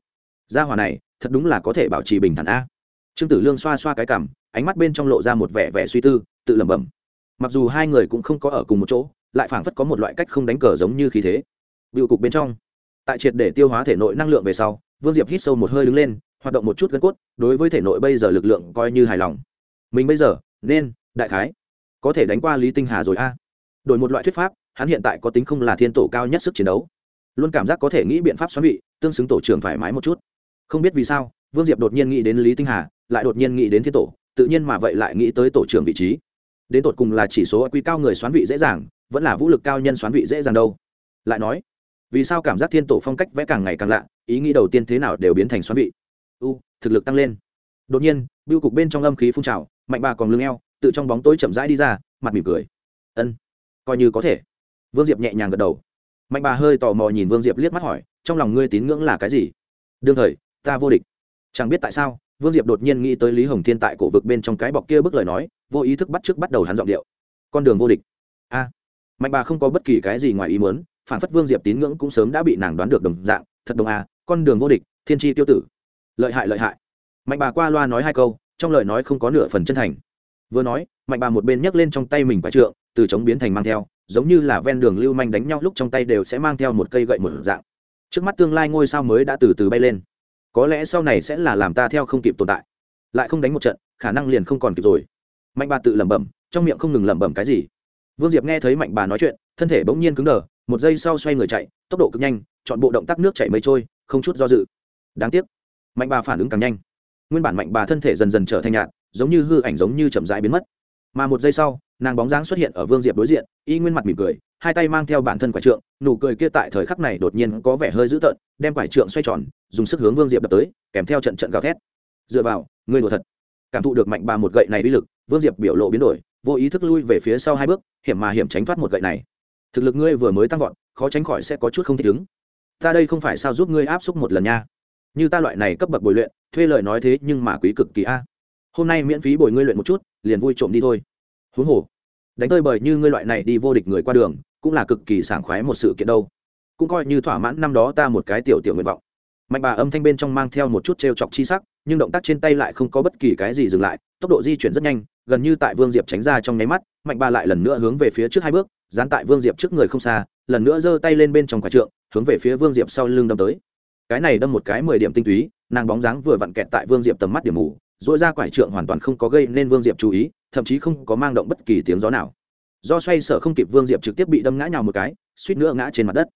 Gia hòa này, thật đúng là có thể bảo trì bình thản a. Trương tử lương xoa xoa cái cảm, ánh mắt bên trong lộ ra một vẻ vẻ suy tư, tự lẩm bẩm. Mặc dù hai người cũng không có ở cùng một chỗ, lại phảng phất có một loại cách không đánh cờ giống như khí thế. Bịu cục bên trong. Tại triệt để tiêu hóa thể nội năng lượng về sau, vương diệp hít sâu một hơi đứng lên, hoạt động một chút gân cốt, đối với thể nội bây giờ lực lượng coi như hài lòng mình bây giờ nên đại khái có thể đánh qua lý tinh hà rồi a. Đổi một loại thuyết pháp, hắn hiện tại có tính không là thiên tổ cao nhất sức chiến đấu. Luôn cảm giác có thể nghĩ biện pháp xoắn vị, tương xứng tổ trưởng thoải mái một chút. Không biết vì sao, vương diệp đột nhiên nghĩ đến lý tinh hà, lại đột nhiên nghĩ đến thiên tổ, tự nhiên mà vậy lại nghĩ tới tổ trưởng vị trí. Đến tột cùng là chỉ số quy cao người xoán vị dễ dàng, vẫn là vũ lực cao nhân xoán vị dễ dàng đâu. Lại nói, vì sao cảm giác thiên tổ phong cách vẽ càng ngày càng lạ, ý nghĩ đầu tiên thế nào đều biến thành xoán vị? U, thực lực tăng lên. Đột nhiên biêu cục bên trong âm khí phun trào mạnh bà còn lưng eo tự trong bóng tối chậm rãi đi ra, mặt mỉm cười. Ân, coi như có thể. Vương diệp nhẹ nhàng gật đầu. Mạnh bà hơi tò mò nhìn vương diệp liếc mắt hỏi, trong lòng ngươi tín ngưỡng là cái gì? Đương thời, ta vô địch. Chẳng biết tại sao, vương diệp đột nhiên nghĩ tới lý hồng thiên tại cổ vực bên trong cái bọc kia bức lời nói, vô ý thức bắt trước bắt đầu hắn giọng điệu. Con đường vô địch. A. Mạnh bà không có bất kỳ cái gì ngoài ý muốn, phản phất vương diệp tín ngưỡng cũng sớm đã bị nàng đoán được đồng dạng, thật đồng a, con đường vô địch, thiên tri tiêu tử. Lợi hại lợi hại. Mạnh bà qua loa nói hai câu trong lời nói không có nửa phần chân thành. Vừa nói, mạnh bà một bên nhấc lên trong tay mình bà trượng, từ chống biến thành mang theo, giống như là ven đường lưu manh đánh nhau lúc trong tay đều sẽ mang theo một cây gậy một dạng. Trước mắt tương lai ngôi sao mới đã từ từ bay lên. Có lẽ sau này sẽ là làm ta theo không kịp tồn tại. Lại không đánh một trận, khả năng liền không còn kịp rồi. Mạnh bà tự lẩm bẩm, trong miệng không ngừng lẩm bẩm cái gì. Vương diệp nghe thấy mạnh bà nói chuyện, thân thể bỗng nhiên cứng đờ, một giây sau xoay người chạy, tốc độ cực nhanh, chọn bộ động tác nước chảy mây trôi, không chút do dự. Đáng tiếc, mạnh bà phản ứng càng nhanh nguyên bản mạnh bà thân thể dần dần trở thành nhạt, giống như hư ảnh giống như chậm rãi biến mất. Mà một giây sau, nàng bóng dáng xuất hiện ở vương diệp đối diện, y nguyên mặt mỉm cười, hai tay mang theo bản thân quải trượng, nụ cười kia tại thời khắc này đột nhiên có vẻ hơi dữ tợn, đem quải trượng xoay tròn, dùng sức hướng vương diệp đập tới, kèm theo trận trận gào thét. Dựa vào, ngươi đùa thật. Cảm thụ được mạnh bà một gậy này uy lực, vương diệp biểu lộ biến đổi, vô ý thức lui về phía sau hai bước, hiểm mà hiểm tránh thoát một gậy này. Thực lực ngươi vừa mới tăng vọt, khó tránh khỏi sẽ có chút không thích ứng. Ta đây không phải sao giúp ngươi áp xúc một lần nha như ta loại này cấp bậc bồi luyện, thuê lời nói thế nhưng mà quý cực kỳ a. Hôm nay miễn phí bồi ngươi luyện một chút, liền vui trộm đi thôi. Huống hồ, đánh tơi bời như ngươi loại này đi vô địch người qua đường, cũng là cực kỳ sảng khoái một sự kiện đâu. Cũng coi như thỏa mãn năm đó ta một cái tiểu tiểu nguyện vọng. Mạnh bà âm thanh bên trong mang theo một chút t r e o chọc chi sắc, nhưng động tác trên tay lại không có bất kỳ cái gì dừng lại, tốc độ di chuyển rất nhanh, gần như tại vương diệp tránh ra trong nháy mắt, mạnh bà lại lần nữa hướng về phía trước hai bước, dán tại vương diệp trước người không xa, lần nữa giơ tay lên bên trong quả trượng, hướng về phía vương diệp sau lưng đâm tới cái này đâm một cái mười điểm tinh túy, nàng bóng dáng vừa vặn kẹt tại vương diệp tầm mắt điểm mù dỗi ra quải trượng hoàn toàn không có gây nên vương diệp chú ý, thậm chí không có mang động bất kỳ tiếng gió nào. Do xoay sở không kịp vương diệp trực tiếp bị đâm ngã nhào một cái, suýt nữa ngã trên mặt đất.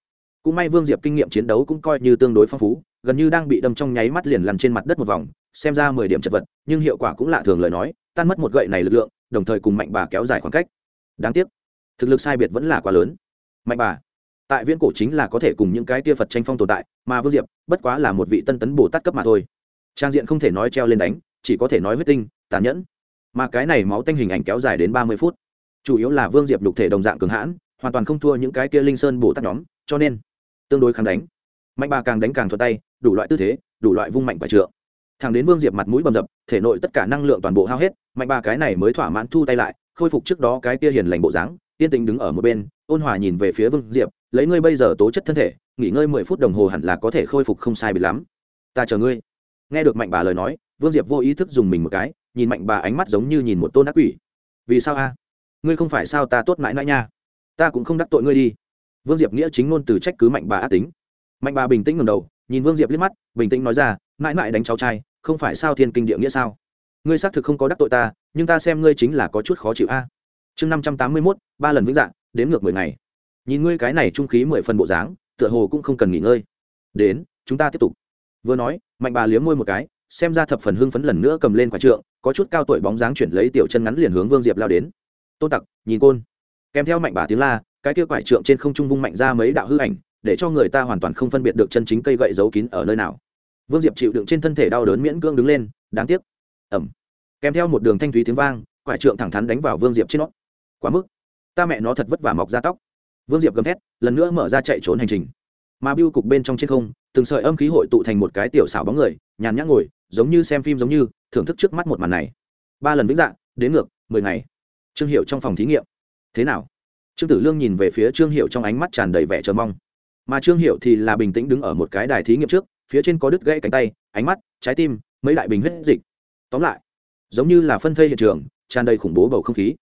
Cũng may vương diệp kinh nghiệm chiến đấu cũng coi như tương đối phong phú, gần như đang bị đâm trong nháy mắt liền lăn trên mặt đất một vòng, xem ra mười điểm chật vật, nhưng hiệu quả cũng lạ thường lời nói, tan mất một gậy này lực lượng, đồng thời cùng mạnh bà kéo dài khoảng cách. Đáng tiếc, thực lực sai biệt vẫn là quá lớn. Mạnh bà tại viễn cổ chính là có thể cùng những cái tia phật tranh phong tồn tại, mà vương diệp, bất quá là một vị tân tấn bồ tát cấp mà thôi. Trang diện không thể nói treo lên đánh, chỉ có thể nói huyết tinh, tàn nhẫn. Mà cái này máu tanh hình ảnh kéo dài đến ba mươi phút. Chủ yếu là vương diệp lục thể đồng dạng cường hãn, hoàn toàn không thua những cái kia linh sơn bồ tát nhóm, cho nên tương đối kháng đánh. Mạnh bà càng đánh càng thuật tay, đủ loại tư thế, đủ loại vung mạnh và trượng. Thằng đến vương diệp mặt mũi bầm dập, thể nội tất cả năng lượng toàn bộ hao hết, mạnh bà cái này mới thỏa mãn thu tay lại, khôi phục trước đó cái kia hiền lành bộ dáng, yên tĩnh đứng ở một bên ôn hòa nhìn về phía vương diệp lấy ngươi bây giờ tố chất thân thể nghỉ ngơi mười phút đồng hồ hẳn là có thể khôi phục không sai bị lắm ta chờ ngươi nghe được mạnh bà lời nói vương diệp vô ý thức dùng mình một cái nhìn mạnh bà ánh mắt giống như nhìn một tôn ác quỷ vì sao a ngươi không phải sao ta tốt mãi mãi nha ta cũng không đắc tội ngươi đi vương diệp nghĩa chính ngôn từ trách cứ mạnh bà ác tính mạnh bà bình tĩnh ngầm đầu nhìn vương diệp liếc mắt bình tĩnh nói ra mãi mãi đánh cháu trai không phải sao thiên kinh địa nghĩa sao ngươi xác thực không có đắc tội ta nhưng ta xem ngươi chính là có chút khó chịu a chương năm trăm tám mươi mốt ba lần vĩnh dạng đến ngược mười ngày. Nhìn ngươi cái này trung khí mười phần bộ dáng, tựa hồ cũng không cần nghỉ ngơi. Đến, chúng ta tiếp tục. Vừa nói, mạnh bà liếm môi một cái, xem ra thập phần hưng phấn lần nữa cầm lên quả trượng, có chút cao tuổi bóng dáng chuyển lấy tiểu chân ngắn liền hướng vương diệp lao đến. Tôn tặc, nhìn côn. Kèm theo mạnh bà tiếng la, cái kia quải trượng trên không trung vung mạnh ra mấy đạo hư ảnh, để cho người ta hoàn toàn không phân biệt được chân chính cây gậy giấu kín ở nơi nào. Vương diệp chịu đựng trên thân thể đau đớn miễn cưỡng đứng lên, đáng tiếc. Ẩm kèm theo một đường thanh thúy tiếng vang, quải trượng thẳng thắn đánh vào vương diệp trên nó. Quá mức ta mẹ nó thật vất vả mọc ra tóc. Vương diệp gầm thét, lần nữa mở ra chạy trốn hành trình. Mà biêu cục bên trong trên không, từng sợi âm khí hội tụ thành một cái tiểu xảo bóng người, nhàn nhã ngồi, giống như xem phim giống như, thưởng thức trước mắt một màn này. Ba lần vĩnh dạng đến ngược, mười ngày. Trương hiệu trong phòng thí nghiệm. Thế nào? Trương tử lương nhìn về phía trương hiệu trong ánh mắt tràn đầy vẻ chờ mong. Mà trương hiệu thì là bình tĩnh đứng ở một cái đài thí nghiệm trước, phía trên có đứt gãy cánh tay, ánh mắt, trái tim, mấy đại bình huyết dịch. Tóm lại, giống như là phân thây hiện trường, tràn đầy khủng bố bầu không khí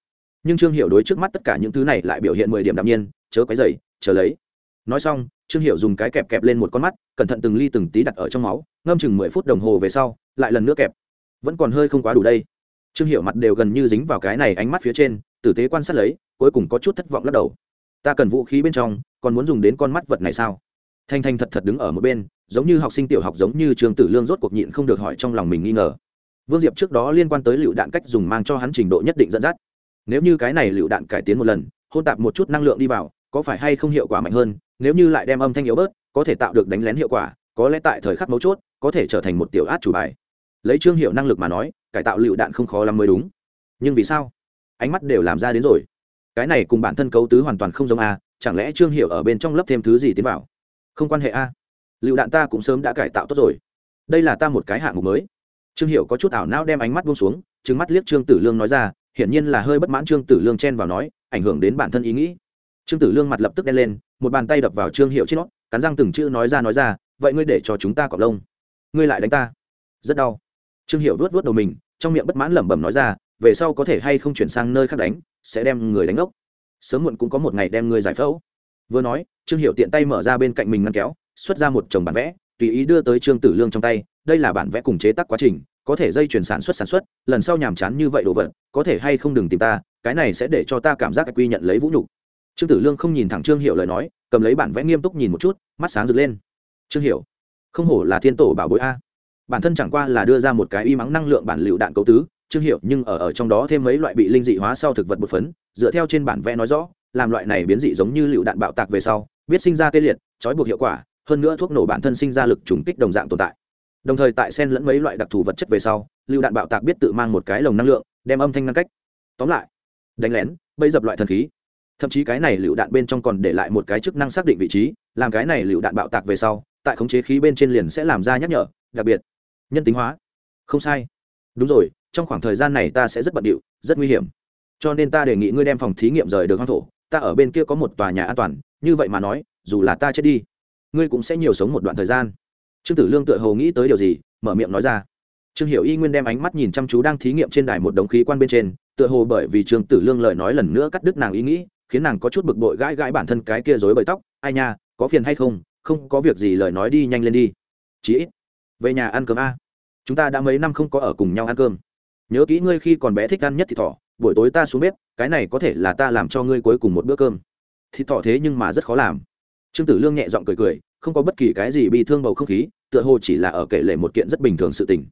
nhưng trương hiệu đối trước mắt tất cả những thứ này lại biểu hiện mười điểm đạm nhiên, chớ quấy dày chờ lấy. Nói xong, trương hiệu dùng cái kẹp kẹp lên một con mắt, cẩn thận từng ly từng tí đặt ở trong máu, ngâm chừng mười phút đồng hồ về sau, lại lần nữa kẹp. Vẫn còn hơi không quá đủ đây. Trương hiệu mặt đều gần như dính vào cái này ánh mắt phía trên, tử tế quan sát lấy, cuối cùng có chút thất vọng lắc đầu. Ta cần vũ khí bên trong, còn muốn dùng đến con mắt vật này sao? Thanh thanh thật thật đứng ở một bên, giống như học sinh tiểu học giống như trường tử lương rốt cuộc nhịn không được hỏi trong lòng mình nghi ngờ. Vương diệp trước đó liên quan tới lựu đạn cách dùng mang cho hắn trình độ nhất định dẫn dắt nếu như cái này lựu đạn cải tiến một lần, hôn tạp một chút năng lượng đi vào, có phải hay không hiệu quả mạnh hơn? Nếu như lại đem âm thanh yếu bớt, có thể tạo được đánh lén hiệu quả, có lẽ tại thời khắc mấu chốt, có thể trở thành một tiểu át chủ bài. Lấy trương hiệu năng lực mà nói, cải tạo lựu đạn không khó lắm mới đúng. Nhưng vì sao? Ánh mắt đều làm ra đến rồi. Cái này cùng bản thân cấu tứ hoàn toàn không giống a, chẳng lẽ trương hiệu ở bên trong lấp thêm thứ gì tiến vào? Không quan hệ a. Lựu đạn ta cũng sớm đã cải tạo tốt rồi. Đây là ta một cái hạng mục mới. Trương hiệu có chút ảo não đem ánh mắt buông xuống trứng mắt liếc trương tử lương nói ra hiển nhiên là hơi bất mãn trương tử lương chen vào nói, ảnh hưởng đến bản thân ý nghĩ. Trương tử lương mặt lập tức đen lên, một bàn tay đập vào trương hiệu trên nó, cắn răng từng chữ nói ra nói ra, vậy ngươi để cho chúng ta cọc lông. Ngươi lại đánh ta. Rất đau. Trương hiệu vuốt vuốt đầu mình, trong miệng bất mãn lẩm bẩm nói ra, về sau có thể hay không chuyển sang nơi khác đánh, sẽ đem người đánh ốc sớm muộn cũng có một ngày đem người giải phẫu. Vừa nói, trương hiệu tiện tay mở ra bên cạnh mình ngăn kéo, xuất ra một chồng bản vẽ, tùy ý đưa tới trương tử lương trong tay, đây là bản vẽ cùng chế tác quá trình có thể dây chuyển sản xuất sản xuất, lần sau nhàm chán như vậy đồ vật, có thể hay không đừng tìm ta, cái này sẽ để cho ta cảm giác quy nhận lấy vũ nhục. Trương tử lương không nhìn thẳng trương hiệu lời nói, cầm lấy bản vẽ nghiêm túc nhìn một chút, mắt sáng rực lên. Trương hiệu không hổ là thiên tổ bảo bối a. Bản thân chẳng qua là đưa ra một cái y mắng năng lượng bản lựu đạn cấu tứ, trương hiệu nhưng ở ở trong đó thêm mấy loại bị linh dị hóa sau thực vật bột phấn, dựa theo trên bản vẽ nói rõ, làm loại này biến dị giống như lựu đạn bạo tạc về sau, biết sinh ra tê liệt, trói buộc hiệu quả, hơn nữa thuốc nổ bản thân sinh ra lực trùng kích đồng dạng tồn tại đồng thời tại sen lẫn mấy loại đặc thù vật chất về sau, lưu đạn bạo tạc biết tự mang một cái lồng năng lượng, đem âm thanh ngăn cách. Tóm lại, đánh lén bây dập loại thần khí. Thậm chí cái này lựu đạn bên trong còn để lại một cái chức năng xác định vị trí, làm cái này lựu đạn bạo tạc về sau, tại khống chế khí bên trên liền sẽ làm ra nhắc nhở, đặc biệt. Nhân tính hóa. Không sai. Đúng rồi, trong khoảng thời gian này ta sẽ rất bận điệu, rất nguy hiểm. Cho nên ta đề nghị ngươi đem phòng thí nghiệm rời được hoang thổ, ta ở bên kia có một tòa nhà an toàn, như vậy mà nói, dù là ta chết đi, ngươi cũng sẽ nhiều sống một đoạn thời gian trương tử lương tựa hồ nghĩ tới điều gì, mở miệng nói ra. Trương hiểu y nguyên đem ánh mắt nhìn chăm chú đang thí nghiệm trên đài một đống khí quan bên trên, tựa hồ bởi vì trương tử lương lời nói lần nữa cắt đứt nàng ý nghĩ, khiến nàng có chút bực bội gãi gãi bản thân cái kia rối bời tóc. Ai nha, có phiền hay không? Không, có việc gì lời nói đi, nhanh lên đi. Chí ít, về nhà ăn cơm a. Chúng ta đã mấy năm không có ở cùng nhau ăn cơm. Nhớ kỹ ngươi khi còn bé thích ăn nhất thì thỏ, buổi tối ta xuống bếp, cái này có thể là ta làm cho ngươi cuối cùng một bữa cơm. Thịt thỏ thế nhưng mà rất khó làm. Trương tử lương nhẹ giọng cười cười không có bất kỳ cái gì bị thương bầu không khí, tựa hồ chỉ là ở kể lệ một kiện rất bình thường sự tình.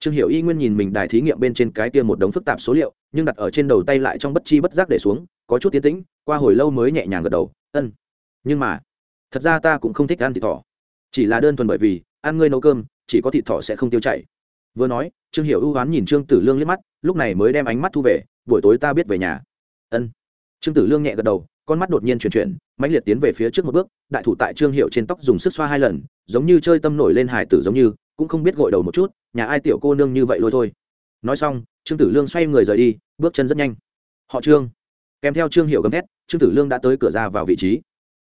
Trương hiểu y nguyên nhìn mình đài thí nghiệm bên trên cái kia một đống phức tạp số liệu, nhưng đặt ở trên đầu tay lại trong bất chi bất giác để xuống, có chút tiến tĩnh, qua hồi lâu mới nhẹ nhàng gật đầu, ân, nhưng mà, thật ra ta cũng không thích ăn thịt thỏ. Chỉ là đơn thuần bởi vì, ăn ngươi nấu cơm, chỉ có thịt thỏ sẽ không tiêu chảy. Vừa nói, trương hiểu ưu oán nhìn trương tử lương liếc mắt, lúc này mới đem ánh mắt thu về, buổi tối ta biết về nhà. Ân. Trương tử lương nhẹ gật đầu con mắt đột nhiên chuyển chuyển, mãnh liệt tiến về phía trước một bước, đại thủ tại trương hiệu trên tóc dùng sức xoa hai lần, giống như chơi tâm nổi lên hải tử giống như, cũng không biết gội đầu một chút, nhà ai tiểu cô nương như vậy lôi thôi. Nói xong, trương tử lương xoay người rời đi, bước chân rất nhanh. Họ trương. Kèm theo trương hiệu gầm thét, trương tử lương đã tới cửa ra vào vị trí.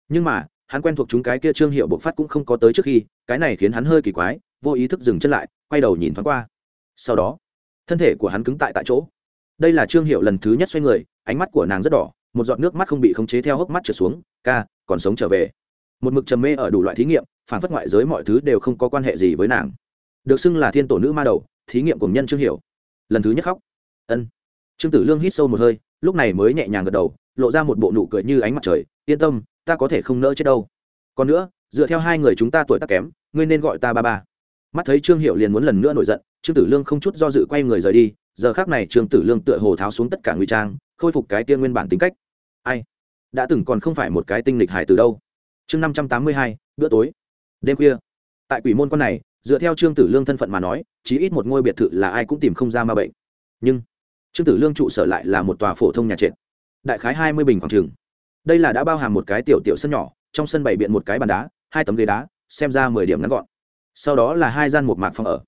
Nhưng mà, hắn quen thuộc chúng cái kia trương hiệu bộc phát cũng không có tới trước khi, cái này khiến hắn hơi kỳ quái, vô ý thức dừng chân lại, quay đầu nhìn thoáng qua. Sau đó, thân thể của hắn cứng tại tại chỗ. Đây là trương hiệu lần thứ nhất xoay người, ánh mắt của nàng rất đỏ một giọt nước mắt không bị khống chế theo hốc mắt trở xuống, ca, còn sống trở về. Một mực trầm mê ở đủ loại thí nghiệm, phản phất ngoại giới mọi thứ đều không có quan hệ gì với nàng. Được xưng là thiên tổ nữ ma đầu, thí nghiệm cùng nhân trương hiểu. Lần thứ nhất khóc. Ân. Trương tử lương hít sâu một hơi, lúc này mới nhẹ nhàng gật đầu, lộ ra một bộ nụ cười như ánh mặt trời, yên tâm, ta có thể không nỡ chết đâu. Còn nữa, dựa theo hai người chúng ta tuổi tác kém, ngươi nên gọi ta ba ba. Mắt thấy trương hiệu liền muốn lần nữa nổi giận, trương tử lương không chút do dự quay người rời đi, giờ khác này trương tử lương tựa hồ tháo xuống tất cả nguy trang khôi phục cái tiên nguyên bản tính cách. Ai? Đã từng còn không phải một cái tinh lịch hải từ đâu. Chương năm trăm tám mươi hai, bữa tối. Đêm khuya. Tại quỷ môn con này, dựa theo trương tử lương thân phận mà nói, chí ít một ngôi biệt thự là ai cũng tìm không ra ma bệnh. Nhưng, trương tử lương trụ sở lại là một tòa phổ thông nhà trệt. Đại khái hai mươi bình khoảng trường. Đây là đã bao hàm một cái tiểu tiểu sân nhỏ, trong sân bày biện một cái bàn đá, hai tấm ghế đá, xem ra mười điểm ngắn gọn. Sau đó là hai gian một mạc phòng ở.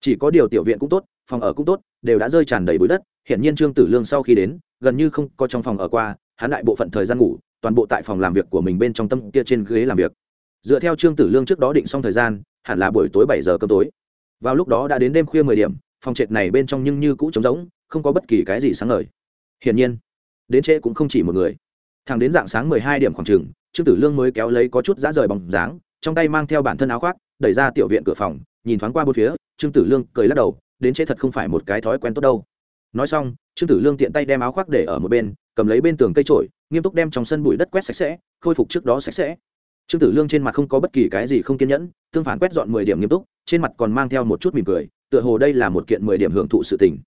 Chỉ có điều tiểu viện cũng tốt, phòng ở cũng tốt, đều đã rơi tràn đầy bụi đất hiện nhiên trương tử lương sau khi đến, gần như không có trong phòng ở qua, hắn đại bộ phận thời gian ngủ, toàn bộ tại phòng làm việc của mình bên trong tâm kia trên ghế làm việc. Dựa theo trương tử lương trước đó định xong thời gian, hẳn là buổi tối bảy giờ cơm tối. Vào lúc đó đã đến đêm khuya mười điểm, phòng trệt này bên trong nhưng như cũ trống rỗng, không có bất kỳ cái gì sáng ngời. Hiển nhiên, đến trễ cũng không chỉ một người. Thẳng đến dạng sáng mười hai điểm khoảng chừng trương tử lương mới kéo lấy có chút dã rời bóng dáng, trong tay mang theo bản thân áo khoác, đẩy ra tiểu viện cửa phòng, nhìn thoáng qua bốn phía, trương tử lương cười lắc đầu, đến trễ thật không phải một cái thói quen tốt đâu nói xong, trương tử lương tiện tay đem áo khoác để ở một bên, cầm lấy bên tường cây trổi, nghiêm túc đem trong sân bụi đất quét sạch sẽ, khôi phục trước đó sạch sẽ. Trương tử lương trên mặt không có bất kỳ cái gì không kiên nhẫn, tương phản quét dọn mười điểm nghiêm túc, trên mặt còn mang theo một chút mỉm cười, tựa hồ đây là một kiện mười điểm hưởng thụ sự tình.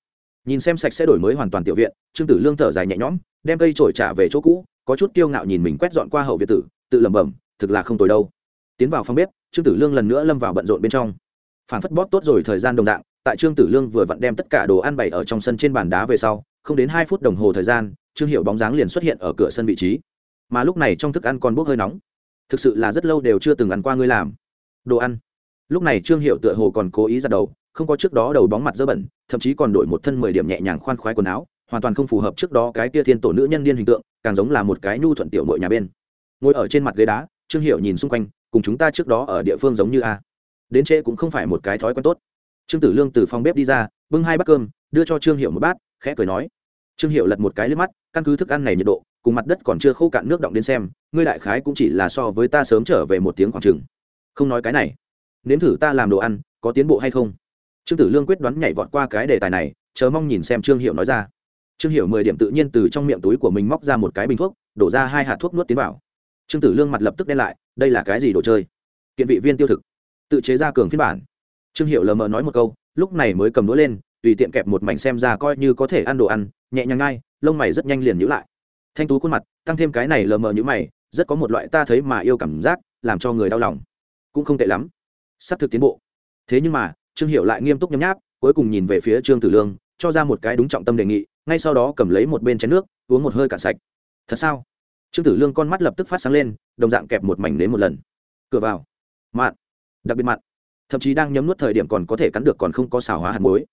Nhìn xem sạch sẽ đổi mới hoàn toàn tiểu viện, trương tử lương thở dài nhẹ nhõm, đem cây trổi trả về chỗ cũ, có chút kiêu ngạo nhìn mình quét dọn qua hậu viện tử, tự lẩm bẩm, thực là không tồi đâu. Tiến vào phòng bếp, trương tử lương lần nữa lâm vào bận rộn bên trong. Phản phất bóp tốt rồi thời gian đồng dạng tại trương tử lương vừa vặn đem tất cả đồ ăn bày ở trong sân trên bàn đá về sau, không đến hai phút đồng hồ thời gian, trương hiệu bóng dáng liền xuất hiện ở cửa sân vị trí. Mà lúc này trong thức ăn còn bốc hơi nóng. Thực sự là rất lâu đều chưa từng ăn qua ngươi làm đồ ăn. Lúc này trương hiệu tựa hồ còn cố ý ra đầu, không có trước đó đầu bóng mặt dơ bẩn, thậm chí còn đổi một thân mười điểm nhẹ nhàng khoan khoái quần áo, hoàn toàn không phù hợp trước đó cái tia thiên tổ nữ nhân điên hình tượng, càng giống là một cái nhu thuận tiểu mội nhà bên. Ngồi ở trên mặt ghế đá, trương hiệu nhìn xung quanh, cùng chúng ta trước đó ở địa phương giống như a. Đến trễ cũng không phải một cái thói quen tốt trương tử lương từ phòng bếp đi ra, bưng hai bát cơm, đưa cho trương hiệu một bát, khẽ cười nói. Trương hiệu lật một cái lên mắt, căn cứ thức ăn này nhiệt độ, cùng mặt đất còn chưa khô cạn nước động đến xem, ngươi đại khái cũng chỉ là so với ta sớm trở về một tiếng khoảng chừng. Không nói cái này. Nếm thử ta làm đồ ăn, có tiến bộ hay không? Trương tử lương quyết đoán nhảy vọt qua cái đề tài này, chờ mong nhìn xem trương hiệu nói ra. Trương hiệu mười điểm tự nhiên từ trong miệng túi của mình móc ra một cái bình thuốc, đổ ra hai hạt thuốc nuốt tiến vào. Trương tử lương mặt lập tức đen lại, đây là cái gì đồ chơi? Kiện vị viên tiêu thực. Tự chế ra cường phiên bản trương hiệu lờ mờ nói một câu, lúc này mới cầm đũa lên, tùy tiện kẹp một mảnh xem ra coi như có thể ăn đồ ăn, nhẹ nhàng ngay, lông mày rất nhanh liền nhữ lại. Thanh tú khuôn mặt, tăng thêm cái này lờ mờ nhữ mày, rất có một loại ta thấy mà yêu cảm giác, làm cho người đau lòng. Cũng không tệ lắm. Sắp thực tiến bộ. Thế nhưng mà, trương hiệu lại nghiêm túc nhấm nháp, cuối cùng nhìn về phía trương tử lương, cho ra một cái đúng trọng tâm đề nghị, ngay sau đó cầm lấy một bên chén nước, uống một hơi cạn sạch. Thật sao? Trương tử lương con mắt lập tức phát sáng lên, đồng dạng kẹp một mảnh đến một lần. Cửa vào. Mặn đặc biệt mặn thậm chí đang nhấm nuốt thời điểm còn có thể cắn được còn không có xào hóa hạt muối.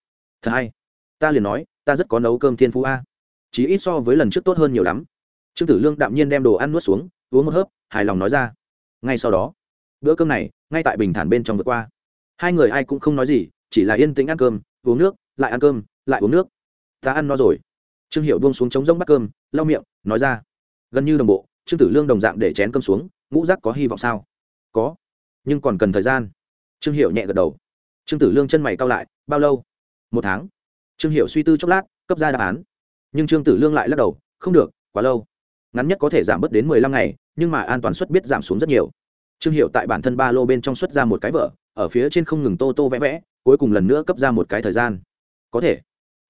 Thật hay. Ta liền nói, ta rất có nấu cơm thiên phú a. Chỉ ít so với lần trước tốt hơn nhiều lắm. Trương tử lương đạm nhiên đem đồ ăn nuốt xuống, uống một hớp, hài lòng nói ra. Ngay sau đó, bữa cơm này, ngay tại bình thản bên trong vượt qua. Hai người ai cũng không nói gì, chỉ là yên tĩnh ăn cơm, uống nước, lại ăn cơm, lại uống nước. Ta ăn no rồi. Trương hiệu buông xuống trống rông bắt cơm, lau miệng, nói ra. Gần như đồng bộ, trương tử lương đồng dạng để chén cơm xuống, ngũ rác có hy vọng sao? Có, nhưng còn cần thời gian trương hiệu nhẹ gật đầu. Trương tử lương chân mày cao lại, bao lâu? Một tháng. Trương hiệu suy tư chốc lát, cấp ra đáp án. Nhưng trương tử lương lại lắc đầu, không được, quá lâu. Ngắn nhất có thể giảm bớt đến mười lăm ngày, nhưng mà an toàn suất biết giảm xuống rất nhiều. Trương hiệu tại bản thân ba lô bên trong xuất ra một cái vợ ở phía trên không ngừng tô tô vẽ vẽ, cuối cùng lần nữa cấp ra một cái thời gian. Có thể.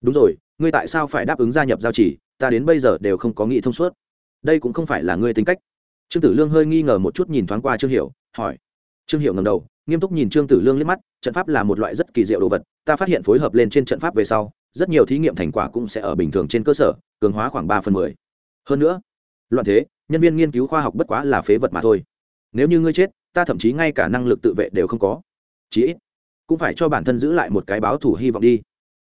Đúng rồi, ngươi tại sao phải đáp ứng gia nhập giao chỉ? Ta đến bây giờ đều không có nghĩ thông suốt. Đây cũng không phải là ngươi tính cách. Trương tử lương hơi nghi ngờ một chút nhìn thoáng qua trương hiệu hỏi. Trương hiệu ngầm đầu nghiêm túc nhìn trương tử lương liếc mắt, trận pháp là một loại rất kỳ diệu đồ vật, ta phát hiện phối hợp lên trên trận pháp về sau, rất nhiều thí nghiệm thành quả cũng sẽ ở bình thường trên cơ sở, cường hóa khoảng ba phần mười. Hơn nữa, loạn thế, nhân viên nghiên cứu khoa học bất quá là phế vật mà thôi. Nếu như ngươi chết, ta thậm chí ngay cả năng lực tự vệ đều không có. Chí ít, cũng phải cho bản thân giữ lại một cái báo thủ hy vọng đi.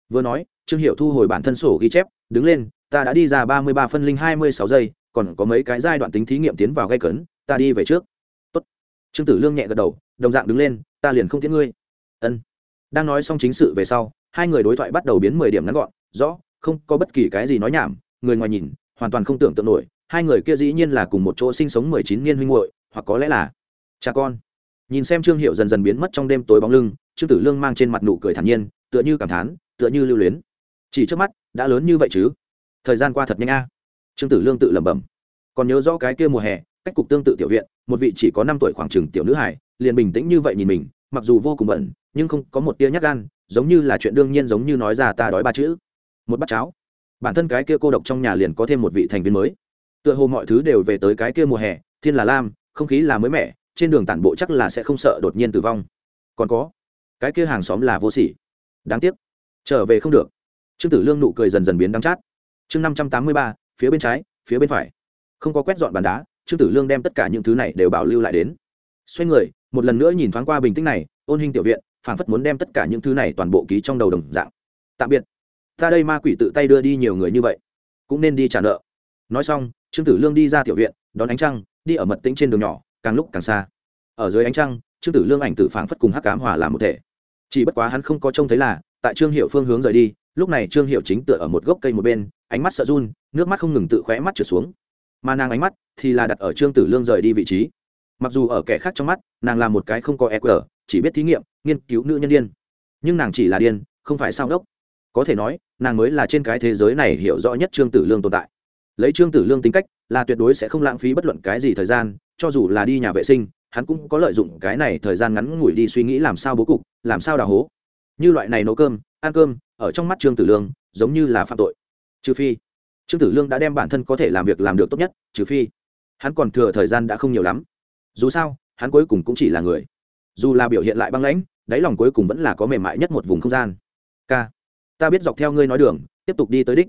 Vừa nói, trương hiệu thu hồi bản thân sổ ghi chép, đứng lên, ta đã đi ra ba mươi ba phân linh hai mươi sáu giây, còn có mấy cái giai đoạn tính thí nghiệm tiến vào gây cấn, ta đi về trước. Tốt. trương tử lương nhẹ gật đầu đồng dạng đứng lên, ta liền không tiễn ngươi. Ân. Đang nói xong chính sự về sau, hai người đối thoại bắt đầu biến mười điểm ngắn gọn, rõ, không có bất kỳ cái gì nói nhảm, người ngoài nhìn, hoàn toàn không tưởng tượng nổi, hai người kia dĩ nhiên là cùng một chỗ sinh sống mười chín niên huynh hội hoặc có lẽ là cha con. Nhìn xem trương hiệu dần dần biến mất trong đêm tối bóng lưng, trương tử lương mang trên mặt nụ cười thản nhiên, tựa như cảm thán, tựa như lưu luyến. Chỉ trước mắt, đã lớn như vậy chứ? Thời gian qua thật nhanh a. Trương tử lương tự lẩm bẩm. Còn nhớ rõ cái kia mùa hè, cách cục tương tự tiểu viện, một vị chỉ có năm tuổi khoảng chừng tiểu nữ hải liền bình tĩnh như vậy nhìn mình, mặc dù vô cùng bẩn nhưng không có một tia nhát gan, giống như là chuyện đương nhiên giống như nói ra ta đói ba chữ. Một bát cháo. Bản thân cái kia cô độc trong nhà liền có thêm một vị thành viên mới. Tựa hồ mọi thứ đều về tới cái kia mùa hè, thiên là lam, không khí là mới mẻ, trên đường tản bộ chắc là sẽ không sợ đột nhiên tử vong. Còn có, cái kia hàng xóm là vô sỉ. Đáng tiếc, trở về không được. Trương tử lương nụ cười dần dần biến đắng chát. Chương năm trăm tám mươi ba, phía bên trái, phía bên phải. Không có quét dọn bàn đá, trương tử lương đem tất cả những thứ này đều bảo lưu lại đến xoay người, một lần nữa nhìn thoáng qua bình tĩnh này, ôn hình tiểu viện, phảng phất muốn đem tất cả những thứ này toàn bộ ký trong đầu đồng dạng. Tạm biệt. Ta đây ma quỷ tự tay đưa đi nhiều người như vậy, cũng nên đi trả nợ. Nói xong, trương tử lương đi ra tiểu viện, đón ánh trăng, đi ở mật tĩnh trên đường nhỏ, càng lúc càng xa. Ở dưới ánh trăng, trương tử lương ảnh tử phảng phất cùng hắc cám hòa làm một thể. Chỉ bất quá hắn không có trông thấy là, tại trương hiệu phương hướng rời đi, lúc này trương hiệu chính tựa ở một gốc cây một bên, ánh mắt sợ run, nước mắt không ngừng tự khóe mắt trượt xuống. Mà nàng ánh mắt thì là đặt ở trương tử lương rời đi vị trí mặc dù ở kẻ khác trong mắt, nàng là một cái không có eq chỉ biết thí nghiệm, nghiên cứu nữ nhân điên. Nhưng nàng chỉ là điên, không phải sao đốc. Có thể nói, nàng mới là trên cái thế giới này hiểu rõ nhất trương tử lương tồn tại. Lấy trương tử lương tính cách, là tuyệt đối sẽ không lãng phí bất luận cái gì thời gian, cho dù là đi nhà vệ sinh, hắn cũng có lợi dụng cái này thời gian ngắn ngủi đi suy nghĩ làm sao bố cục, làm sao đào hố. Như loại này nấu cơm, ăn cơm, ở trong mắt trương tử lương, giống như là phạm tội. Trừ phi, trương tử lương đã đem bản thân có thể làm việc làm được tốt nhất, trừ phi, hắn còn thừa thời gian đã không nhiều lắm dù sao, hắn cuối cùng cũng chỉ là người. Dù là biểu hiện lại băng lãnh, đáy lòng cuối cùng vẫn là có mềm mại nhất một vùng không gian. K. Ta biết dọc theo ngươi nói đường, tiếp tục đi tới đích.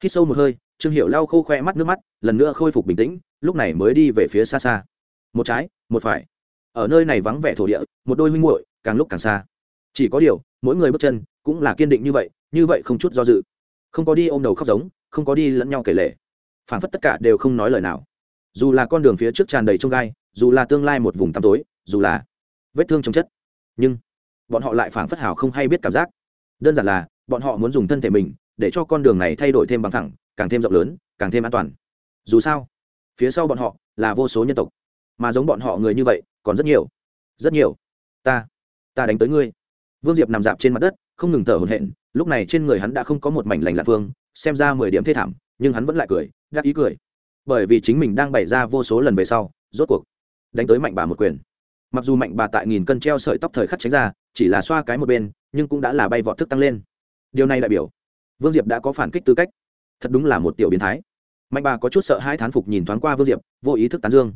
Khi sâu một hơi, trương hiệu lau khô khoe mắt nước mắt, lần nữa khôi phục bình tĩnh, lúc này mới đi về phía xa xa. Một trái, một phải. Ở nơi này vắng vẻ thổ địa, một đôi huynh muội, càng lúc càng xa. Chỉ có điều, mỗi người bước chân cũng là kiên định như vậy như vậy không chút do dự. Không có đi ôm đầu khóc giống, không có đi lẫn nhau kể lể. Phản phất tất cả đều không nói lời nào. Dù là con đường phía trước tràn đầy trông gai dù là tương lai một vùng tăm tối, dù là vết thương trong chất, nhưng bọn họ lại phản phất hào không hay biết cảm giác. Đơn giản là, bọn họ muốn dùng thân thể mình để cho con đường này thay đổi thêm bằng thẳng, càng thêm rộng lớn, càng thêm an toàn. Dù sao, phía sau bọn họ là vô số nhân tộc, mà giống bọn họ người như vậy còn rất nhiều. Rất nhiều. Ta ta đánh tới ngươi. Vương diệp nằm dạp trên mặt đất, không ngừng thở hổn hển, lúc này trên người hắn đã không có một mảnh lành lạc phương xem ra mười điểm thê thảm, nhưng hắn vẫn lại cười gác ý cười. Bởi vì chính mình đang bày ra vô số lần về sau, rốt cuộc đánh tới mạnh bà một quyền. Mặc dù mạnh bà tại nghìn cân treo sợi tóc thời khắc tránh ra, chỉ là xoa cái một bên, nhưng cũng đã là bay vọt thức tăng lên. Điều này đại biểu, vương diệp đã có phản kích tư cách. Thật đúng là một tiểu biến thái. Mạnh bà có chút sợ hai thán phục nhìn thoáng qua vương diệp, vô ý thức tán dương.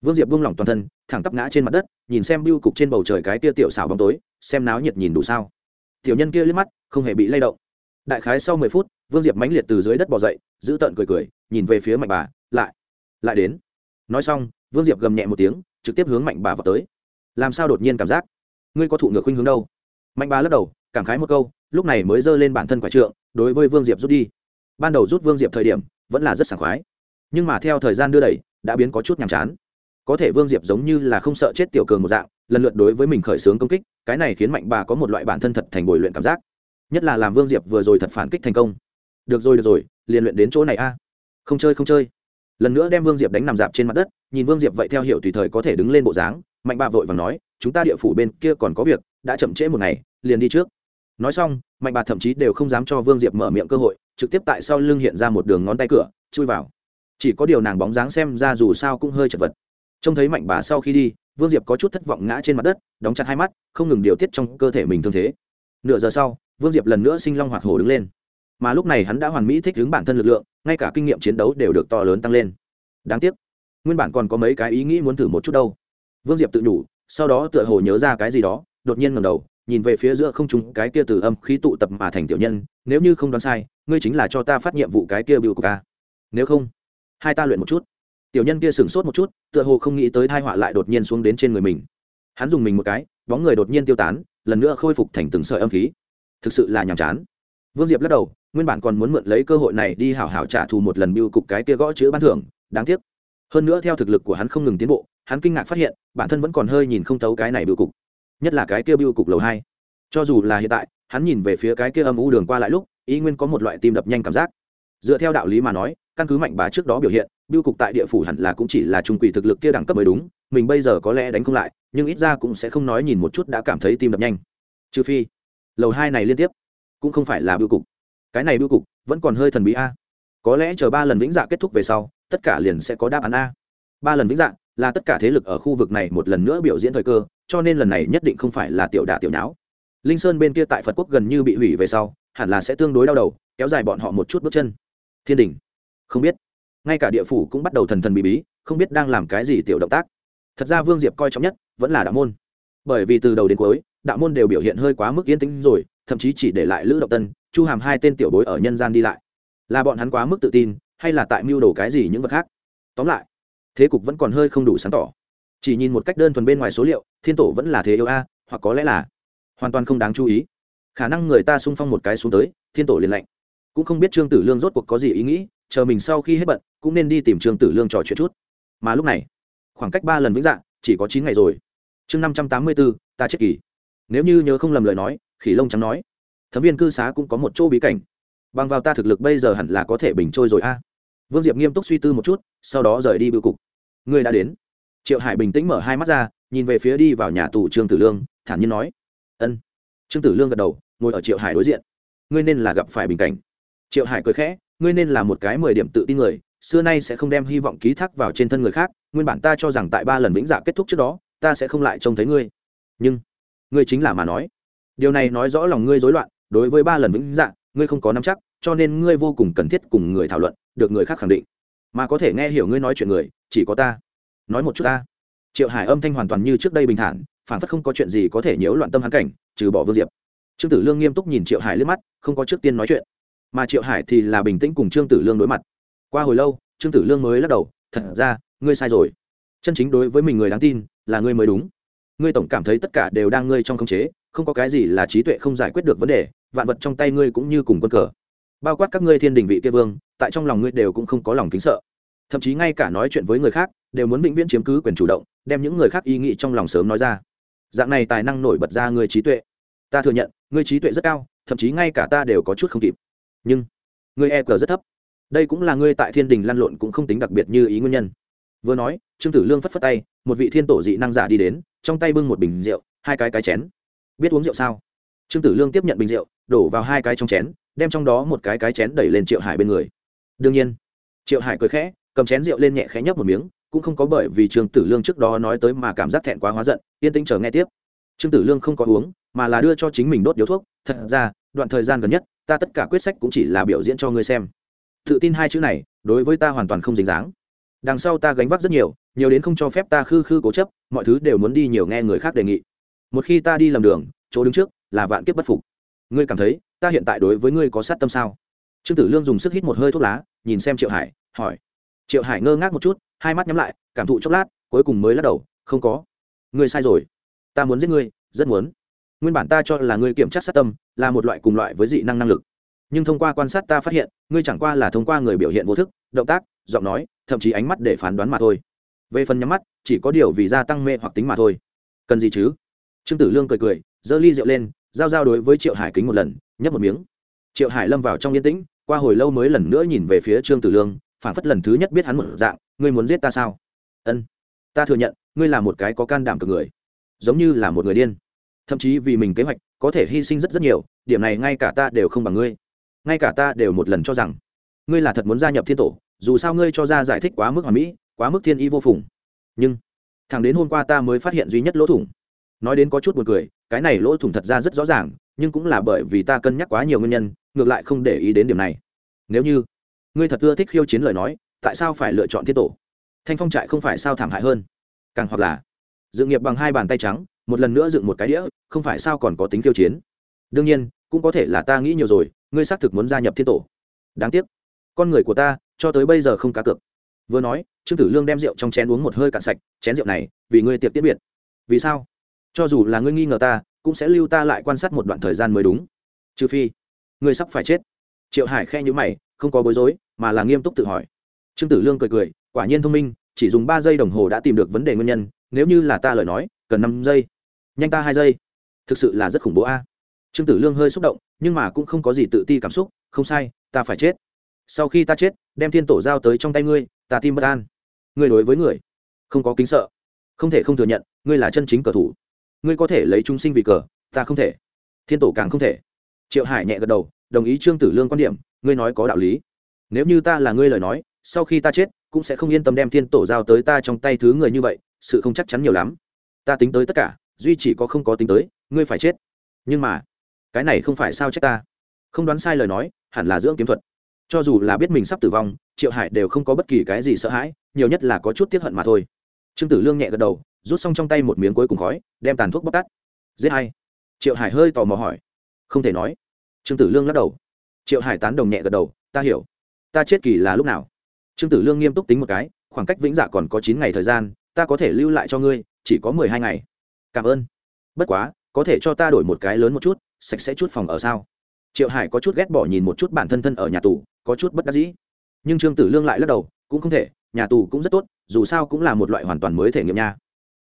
Vương diệp buông lỏng toàn thân, thẳng tắp ngã trên mặt đất, nhìn xem biêu cục trên bầu trời cái tia tiểu xảo bóng tối, xem náo nhiệt nhìn đủ sao. Tiểu nhân kia liếc mắt, không hề bị lay động. Đại khái sau mười phút, vương diệp mãnh liệt từ dưới đất bỏ dậy, giữ tợn cười cười, nhìn về phía mạnh bà, lại lại đến. Nói xong vương diệp gầm nhẹ một tiếng, trực tiếp hướng mạnh bà vào tới. Làm sao đột nhiên cảm giác? Ngươi có thụ ngược khuynh hướng đâu? Mạnh bà lắc đầu, cảm khái một câu, lúc này mới giơ lên bản thân quả trượng, đối với vương diệp rút đi. Ban đầu rút vương diệp thời điểm, vẫn là rất sảng khoái. Nhưng mà theo thời gian đưa đẩy, đã biến có chút nhàm chán. Có thể vương diệp giống như là không sợ chết tiểu cường một dạng, lần lượt đối với mình khởi xướng công kích, cái này khiến mạnh bà có một loại bản thân thật thành bồi luyện cảm giác. Nhất là làm vương diệp vừa rồi thật phản kích thành công. Được rồi được rồi, liền luyện đến chỗ này a. Không chơi không chơi. Lần nữa đem vương diệp đánh nằm dạp trên mặt đất nhìn vương diệp vậy theo hiệu tùy thời có thể đứng lên bộ dáng, mạnh bà vội và nói, chúng ta địa phủ bên kia còn có việc, đã chậm trễ một ngày, liền đi trước. Nói xong, mạnh bà thậm chí đều không dám cho vương diệp mở miệng cơ hội, trực tiếp tại sau lưng hiện ra một đường ngón tay cửa, chui vào. Chỉ có điều nàng bóng dáng xem ra dù sao cũng hơi chật vật. Trông thấy mạnh bà sau khi đi, vương diệp có chút thất vọng ngã trên mặt đất, đóng chặt hai mắt, không ngừng điều tiết trong cơ thể mình thương thế. Nửa giờ sau, vương diệp lần nữa sinh long hoạt hổ đứng lên. Mà lúc này hắn đã hoàn mỹ thích ứng bản thân lực lượng, ngay cả kinh nghiệm chiến đấu đều được to lớn tăng lên. Đáng tiếc nguyên bản còn có mấy cái ý nghĩ muốn thử một chút đâu. Vương diệp tự nhủ, sau đó tựa hồ nhớ ra cái gì đó, đột nhiên ngầm đầu, nhìn về phía giữa không trung cái kia từ âm khí tụ tập mà thành tiểu nhân, nếu như không đoán sai, ngươi chính là cho ta phát nhiệm vụ cái kia biểu của ca nếu không, hai ta luyện một chút. Tiểu nhân kia sửng sốt một chút, tựa hồ không nghĩ tới thai họa lại đột nhiên xuống đến trên người mình. Hắn dùng mình một cái, bóng người đột nhiên tiêu tán, lần nữa khôi phục thành từng sợi âm khí. Thực sự là nhàm chán. Vương diệp lắc đầu, nguyên bản còn muốn mượn lấy cơ hội này đi hảo hảo trả thù một lần biêu cục cái kia gõ chữ ban thưởng, đáng tiếc hơn nữa theo thực lực của hắn không ngừng tiến bộ, hắn kinh ngạc phát hiện, bản thân vẫn còn hơi nhìn không thấu cái này biêu cục, nhất là cái kia biêu cục lầu hai. Cho dù là hiện tại, hắn nhìn về phía cái kia âm u đường qua lại lúc ý nguyên có một loại tim đập nhanh cảm giác. Dựa theo đạo lý mà nói, căn cứ mạnh bá trước đó biểu hiện biêu cục tại địa phủ hẳn là cũng chỉ là trung quỷ thực lực kia đẳng cấp mới đúng, mình bây giờ có lẽ đánh không lại, nhưng ít ra cũng sẽ không nói nhìn một chút đã cảm thấy tim đập nhanh. Trừ phi, lầu hai này liên tiếp, cũng không phải là biêu cục. Cái này biêu cục vẫn còn hơi thần bí a. Có lẽ chờ ba lần vĩnh dạ kết thúc về sau tất cả liền sẽ có đáp án a. Ba lần vĩnh dạng là tất cả thế lực ở khu vực này một lần nữa biểu diễn thời cơ, cho nên lần này nhất định không phải là tiểu đả tiểu nháo. Linh sơn bên kia tại phật quốc gần như bị hủy về sau, hẳn là sẽ tương đối đau đầu, kéo dài bọn họ một chút bước chân. Thiên đình. Không biết. Ngay cả địa phủ cũng bắt đầu thần thần bí bí, không biết đang làm cái gì tiểu động tác. Thật ra vương diệp coi trọng nhất vẫn là đạo môn. Bởi vì từ đầu đến cuối, đạo môn đều biểu hiện hơi quá mức yên tĩnh rồi, thậm chí chỉ để lại lữ động tân, chu hàm hai tên tiểu bối ở nhân gian đi lại. Là bọn hắn quá mức tự tin hay là tại mưu đồ cái gì những vật khác? Tóm lại, thế cục vẫn còn hơi không đủ sáng tỏ. Chỉ nhìn một cách đơn thuần bên ngoài số liệu, thiên tổ vẫn là thế yêu a, hoặc có lẽ là hoàn toàn không đáng chú ý. Khả năng người ta sung phong một cái xuống tới, thiên tổ liền lạnh. Cũng không biết trương tử lương rốt cuộc có gì ý nghĩ, chờ mình sau khi hết bận, cũng nên đi tìm trương tử lương trò chuyện chút. Mà lúc này, khoảng cách ba lần vĩnh dạng chỉ có chín ngày rồi. Chương năm trăm tám mươi bốn, ta chết kỳ. Nếu như nhớ không lầm lời nói, khỉ lông trắng nói, thấm viên cư xá cũng có một chỗ bí cảnh. Bằng vào ta thực lực bây giờ hẳn là có thể bình trôi rồi a vương diệp nghiêm túc suy tư một chút, sau đó rời đi bưu cục. Người đã đến. Triệu hải bình tĩnh mở hai mắt ra, nhìn về phía đi vào nhà tù trương tử lương, thản nhiên nói, ân. Trương tử lương gật đầu, ngồi ở triệu hải đối diện. Ngươi nên là gặp phải bình cảnh. Triệu hải cười khẽ, ngươi nên là một cái mười điểm tự tin người, xưa nay sẽ không đem hy vọng ký thác vào trên thân người khác, nguyên bản ta cho rằng tại ba lần vĩnh dạ kết thúc trước đó, ta sẽ không lại trông thấy ngươi. Nhưng, ngươi chính là mà nói. Điều này nói rõ lòng ngươi rối loạn, đối với ba lần vĩnh dạ ngươi không có nắm chắc, cho nên ngươi vô cùng cần thiết cùng người thảo luận được người khác khẳng định. Mà có thể nghe hiểu ngươi nói chuyện người, chỉ có ta. Nói một chút ta. Triệu hải âm thanh hoàn toàn như trước đây bình thản phản phất không có chuyện gì có thể nhiễu loạn tâm hắn cảnh, trừ bỏ vương diệp. Trương tử lương nghiêm túc nhìn triệu hải liếc mắt, không có trước tiên nói chuyện. Mà triệu hải thì là bình tĩnh cùng trương tử lương đối mặt. Qua hồi lâu, trương tử lương mới lắc đầu, thật ra, ngươi sai rồi. Chân chính đối với mình người đáng tin, là ngươi mới đúng. Ngươi tổng cảm thấy tất cả đều đang ngươi trong khống chế, không có cái gì là trí tuệ không giải quyết được vấn đề, vạn vật trong tay ngươi cũng như cùng quân cờ. Bao quát các ngươi thiên đình vị kia vương tại trong lòng ngươi đều cũng không có lòng kính sợ. Thậm chí ngay cả nói chuyện với người khác, đều muốn vĩnh viễn chiếm cứ quyền chủ động, đem những người khác ý nghĩ trong lòng sớm nói ra. Dạng này tài năng nổi bật ra ngươi trí tuệ. Ta thừa nhận, ngươi trí tuệ rất cao, thậm chí ngay cả ta đều có chút không kịp. Nhưng, ngươi e cờ rất thấp. Đây cũng là ngươi tại thiên đình lăn lộn cũng không tính đặc biệt như ý nguyên nhân. Vừa nói, trương tử lương phất phất tay, một vị thiên tổ dị năng giả đi đến, trong tay bưng một bình rượu, hai cái cái chén. Biết uống rượu sao? Trương tử lương tiếp nhận bình rượu, đổ vào hai cái trong chén, đem trong đó một cái cái chén đẩy lên triệu hải bên người đương nhiên. Triệu hải cười khẽ, cầm chén rượu lên nhẹ khẽ nhấp một miếng, cũng không có bởi vì trương tử lương trước đó nói tới mà cảm giác thẹn quá hóa giận, yên tĩnh chờ nghe tiếp. Trương tử lương không có uống, mà là đưa cho chính mình đốt điếu thuốc. Thật ra, đoạn thời gian gần nhất, ta tất cả quyết sách cũng chỉ là biểu diễn cho ngươi xem. Tự tin hai chữ này, đối với ta hoàn toàn không dính dáng. Đằng sau ta gánh vác rất nhiều nhiều đến không cho phép ta khư khư cố chấp, mọi thứ đều muốn đi nhiều nghe người khác đề nghị. Một khi ta đi lầm đường, chỗ đứng trước là vạn kiếp bất phục. Ngươi cảm thấy, ta hiện tại đối với ngươi có sát tâm sao? Trương tử lương dùng sức hít một hơi thuốc lá nhìn xem triệu hải, hỏi. Triệu hải ngơ ngác một chút, hai mắt nhắm lại, cảm thụ chốc lát, cuối cùng mới lắc đầu, không có. Ngươi sai rồi. Ta muốn giết ngươi, rất muốn. Nguyên bản ta cho là ngươi kiểm tra sát tâm, là một loại cùng loại với dị năng năng lực. Nhưng thông qua quan sát ta phát hiện, ngươi chẳng qua là thông qua người biểu hiện vô thức, động tác, giọng nói, thậm chí ánh mắt để phán đoán mà thôi. Về phần nhắm mắt, chỉ có điều vì gia tăng mê hoặc tính mà thôi. Cần gì chứ? Trương tử lương cười cười, giơ ly rượu lên, giao giao đối với triệu hải kính một lần, nhấp một miếng. Triệu hải lâm vào trong yên tĩnh qua hồi lâu mới lần nữa nhìn về phía trương tử lương phản phất lần thứ nhất biết hắn một dạng, ngươi muốn giết ta sao? Ân, ta thừa nhận, ngươi là một cái có can đảm cực người, giống như là một người điên. Thậm chí vì mình kế hoạch, có thể hy sinh rất rất nhiều, điểm này ngay cả ta đều không bằng ngươi. Ngay cả ta đều một lần cho rằng, ngươi là thật muốn gia nhập thiên tổ, dù sao ngươi cho ra giải thích quá mức hoàn mỹ, quá mức thiên y vô phùng. Nhưng thằng đến hôm qua ta mới phát hiện duy nhất lỗ thủng. Nói đến có chút buồn cười, cái này lỗ thủng thật ra rất rõ ràng nhưng cũng là bởi vì ta cân nhắc quá nhiều nguyên nhân, ngược lại không để ý đến điểm này. Nếu như ngươi thật ưa thích khiêu chiến lời nói, tại sao phải lựa chọn thiên tổ? Thanh phong trại không phải sao thảm hại hơn? Càng hoặc là, dự nghiệp bằng hai bàn tay trắng, một lần nữa dựng một cái đĩa, không phải sao còn có tính khiêu chiến? Đương nhiên, cũng có thể là ta nghĩ nhiều rồi, ngươi xác thực muốn gia nhập thiên tổ. Đáng tiếc, con người của ta, cho tới bây giờ không cá cược. Vừa nói, trương tử lương đem rượu trong chén uống một hơi cạn sạch, chén rượu này, vì ngươi tiệc tiết biệt. Vì sao? Cho dù là ngươi nghi ngờ ta cũng sẽ lưu ta lại quan sát một đoạn thời gian mới đúng. Trừ phi ngươi sắp phải chết. Triệu hải khe nhữ mày, không có bối rối, mà là nghiêm túc tự hỏi. Trương tử lương cười cười, quả nhiên thông minh, chỉ dùng ba giây đồng hồ đã tìm được vấn đề nguyên nhân, nếu như là ta lời nói, cần năm giây. Nhanh ta hai giây. Thực sự là rất khủng bố a. Trương tử lương hơi xúc động, nhưng mà cũng không có gì tự ti cảm xúc, không sai, ta phải chết. Sau khi ta chết, đem thiên tổ giao tới trong tay ngươi, ta tim bất an. Ngươi đối với người, không có kính sợ. Không thể không thừa nhận, ngươi là chân chính cờ thủ ngươi có thể lấy chúng sinh vì cờ, ta không thể. Thiên tổ càng không thể. Triệu hải nhẹ gật đầu, đồng ý trương tử lương quan điểm, ngươi nói có đạo lý. Nếu như ta là ngươi lời nói, sau khi ta chết, cũng sẽ không yên tâm đem thiên tổ giao tới ta trong tay thứ người như vậy, sự không chắc chắn nhiều lắm. Ta tính tới tất cả, duy chỉ có không có tính tới, ngươi phải chết. Nhưng mà, cái này không phải sao trách ta. Không đoán sai lời nói, hẳn là dưỡng kiếm thuật. Cho dù là biết mình sắp tử vong, triệu hải đều không có bất kỳ cái gì sợ hãi, nhiều nhất là có chút tiếp hận mà thôi. Trương tử lương nhẹ gật đầu rút xong trong tay một miếng cuối cùng khói, đem tàn thuốc bóc tắt. Giết hay triệu hải hơi tò mò hỏi. Không thể nói. Trương tử lương lắc đầu. Triệu hải tán đồng nhẹ gật đầu, ta hiểu. Ta chết kỳ là lúc nào? Trương tử lương nghiêm túc tính một cái, khoảng cách vĩnh dạ còn có chín ngày thời gian, ta có thể lưu lại cho ngươi, chỉ có mười hai ngày. Cảm ơn. Bất quá, có thể cho ta đổi một cái lớn một chút, sạch sẽ chút phòng ở sao? Triệu hải có chút ghét bỏ nhìn một chút bản thân thân ở nhà tù, có chút bất đắc dĩ. Nhưng trương tử lương lại lắc đầu, cũng không thể, nhà tù cũng rất tốt, dù sao cũng là một loại hoàn toàn mới thể nghiệm nha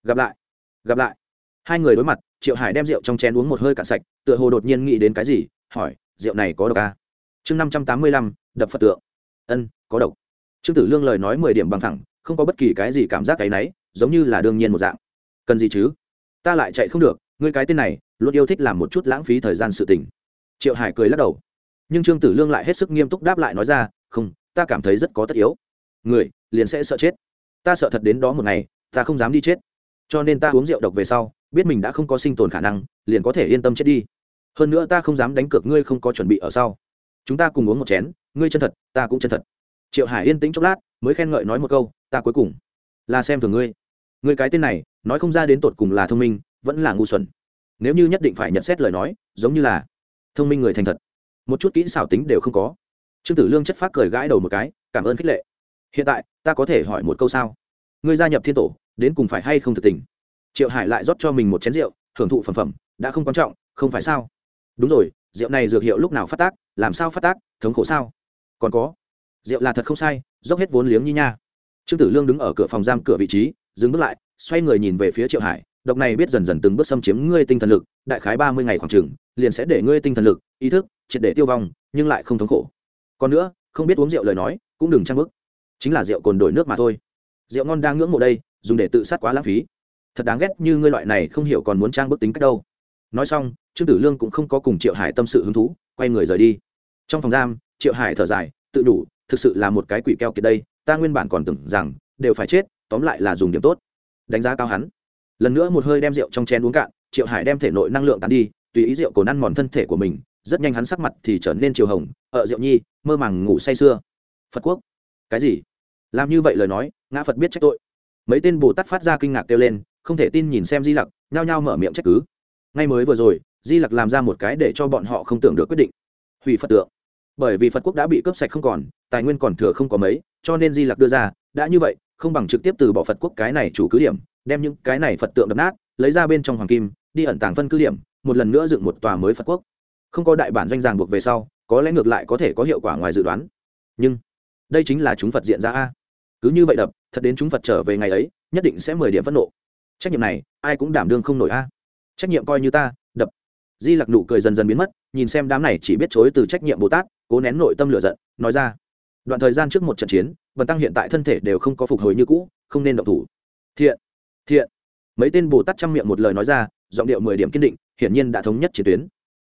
gặp lại gặp lại. Hai người đối mặt, triệu hải đem rượu trong chén uống một hơi cạn sạch, tựa hồ đột nhiên nghĩ đến cái gì, hỏi, rượu này có độc à? chương năm trăm tám mươi lăm, đập phật tượng. Ân, có độc. Trương tử lương lời nói mười điểm bằng thẳng, không có bất kỳ cái gì cảm giác cái náy, giống như là đương nhiên một dạng. Cần gì chứ? Ta lại chạy không được, ngươi cái tên này, luôn yêu thích làm một chút lãng phí thời gian sự tình. Triệu hải cười lắc đầu. Nhưng trương tử lương lại hết sức nghiêm túc đáp lại nói ra, không, ta cảm thấy rất có tất yếu. Người liền sẽ sợ chết. Ta sợ thật đến đó một ngày, ta không dám đi chết cho nên ta uống rượu độc về sau, biết mình đã không có sinh tồn khả năng, liền có thể yên tâm chết đi. Hơn nữa ta không dám đánh cược ngươi không có chuẩn bị ở sau. Chúng ta cùng uống một chén, ngươi chân thật, ta cũng chân thật. Triệu hải yên tĩnh chốc lát, mới khen ngợi nói một câu, ta cuối cùng là xem thường ngươi. Ngươi cái tên này, nói không ra đến tột cùng là thông minh, vẫn là ngu xuẩn. Nếu như nhất định phải nhận xét lời nói, giống như là thông minh người thành thật. Một chút kỹ xảo tính đều không có. Trương tử lương chất phát cười gãi đầu một cái, cảm ơn khích lệ. Hiện tại, ta có thể hỏi một câu sao? Ngươi gia nhập thiên tổ đến cùng phải hay không thực tình. Triệu hải lại rót cho mình một chén rượu hưởng thụ phẩm phẩm, đã không quan trọng, không phải sao? Đúng rồi, rượu này dược hiệu lúc nào phát tác, làm sao phát tác, thống khổ sao? Còn có, rượu là thật không sai, dốc hết vốn liếng như nha. Trương tử lương đứng ở cửa phòng giam cửa vị trí, dừng bước lại, xoay người nhìn về phía triệu hải, độc này biết dần dần từng bước xâm chiếm ngươi tinh thần lực, đại khái ba mươi ngày khoảng trừng liền sẽ để ngươi tinh thần lực, ý thức, triệt để tiêu vong, nhưng lại không thống khổ. Còn nữa, không biết uống rượu lời nói, cũng đừng trang bức chính là rượu cồn đổi nước mà thôi. Rượu ngon đang ngưỡng mộ đây dùng để tự sát quá lãng phí. Thật đáng ghét như ngươi loại này không hiểu còn muốn trang bức tính cách đâu. Nói xong, trương tử lương cũng không có cùng triệu hải tâm sự hứng thú, quay người rời đi. Trong phòng giam, triệu hải thở dài, tự đủ, thực sự là một cái quỷ keo kiệt đây, ta nguyên bản còn tưởng rằng, đều phải chết, tóm lại là dùng điểm tốt. Đánh giá cao hắn. Lần nữa một hơi đem rượu trong chén uống cạn, triệu hải đem thể nội năng lượng tàn đi, tùy ý rượu cồn ăn mòn thân thể của mình, rất nhanh hắn sắc mặt thì trở nên chiều hồng ở rượu nhi, mơ màng ngủ say sưa. Phật quốc. Cái gì? Làm như vậy lời nói, ngã phật biết trách tội mấy tên bồ tát phát ra kinh ngạc kêu lên, không thể tin nhìn xem di lặc, nhao nhao mở miệng trách cứ. Ngay mới vừa rồi, di lặc làm ra một cái để cho bọn họ không tưởng được quyết định. Hủy phật tượng. Bởi vì phật quốc đã bị cướp sạch không còn, tài nguyên còn thừa không có mấy, cho nên di lặc đưa ra, đã như vậy, không bằng trực tiếp từ bỏ phật quốc cái này chủ cứ điểm, đem những cái này phật tượng đập nát, lấy ra bên trong hoàng kim, đi ẩn tàng phân cứ điểm, một lần nữa dựng một tòa mới phật quốc. Không có đại bản doanh ràng buộc về sau, có lẽ ngược lại có thể có hiệu quả ngoài dự đoán. Nhưng, đây chính là chúng phật diện ra a. Cứ như vậy đập thật đến chúng phật trở về ngày ấy, nhất định sẽ mười điểm phẫn nộ. Trách nhiệm này, ai cũng đảm đương không nổi a. Trách nhiệm coi như ta, đập. Di lặc nụ cười dần dần biến mất, nhìn xem đám này chỉ biết chối từ trách nhiệm bồ tát, cố nén nội tâm lửa giận, nói ra. Đoạn thời gian trước một trận chiến, bần tăng hiện tại thân thể đều không có phục hồi như cũ, không nên động thủ. Thiện thiện. Mấy tên bồ tát chăm miệng một lời nói ra, giọng điệu mười điểm kiên định, hiển nhiên đã thống nhất chiến tuyến.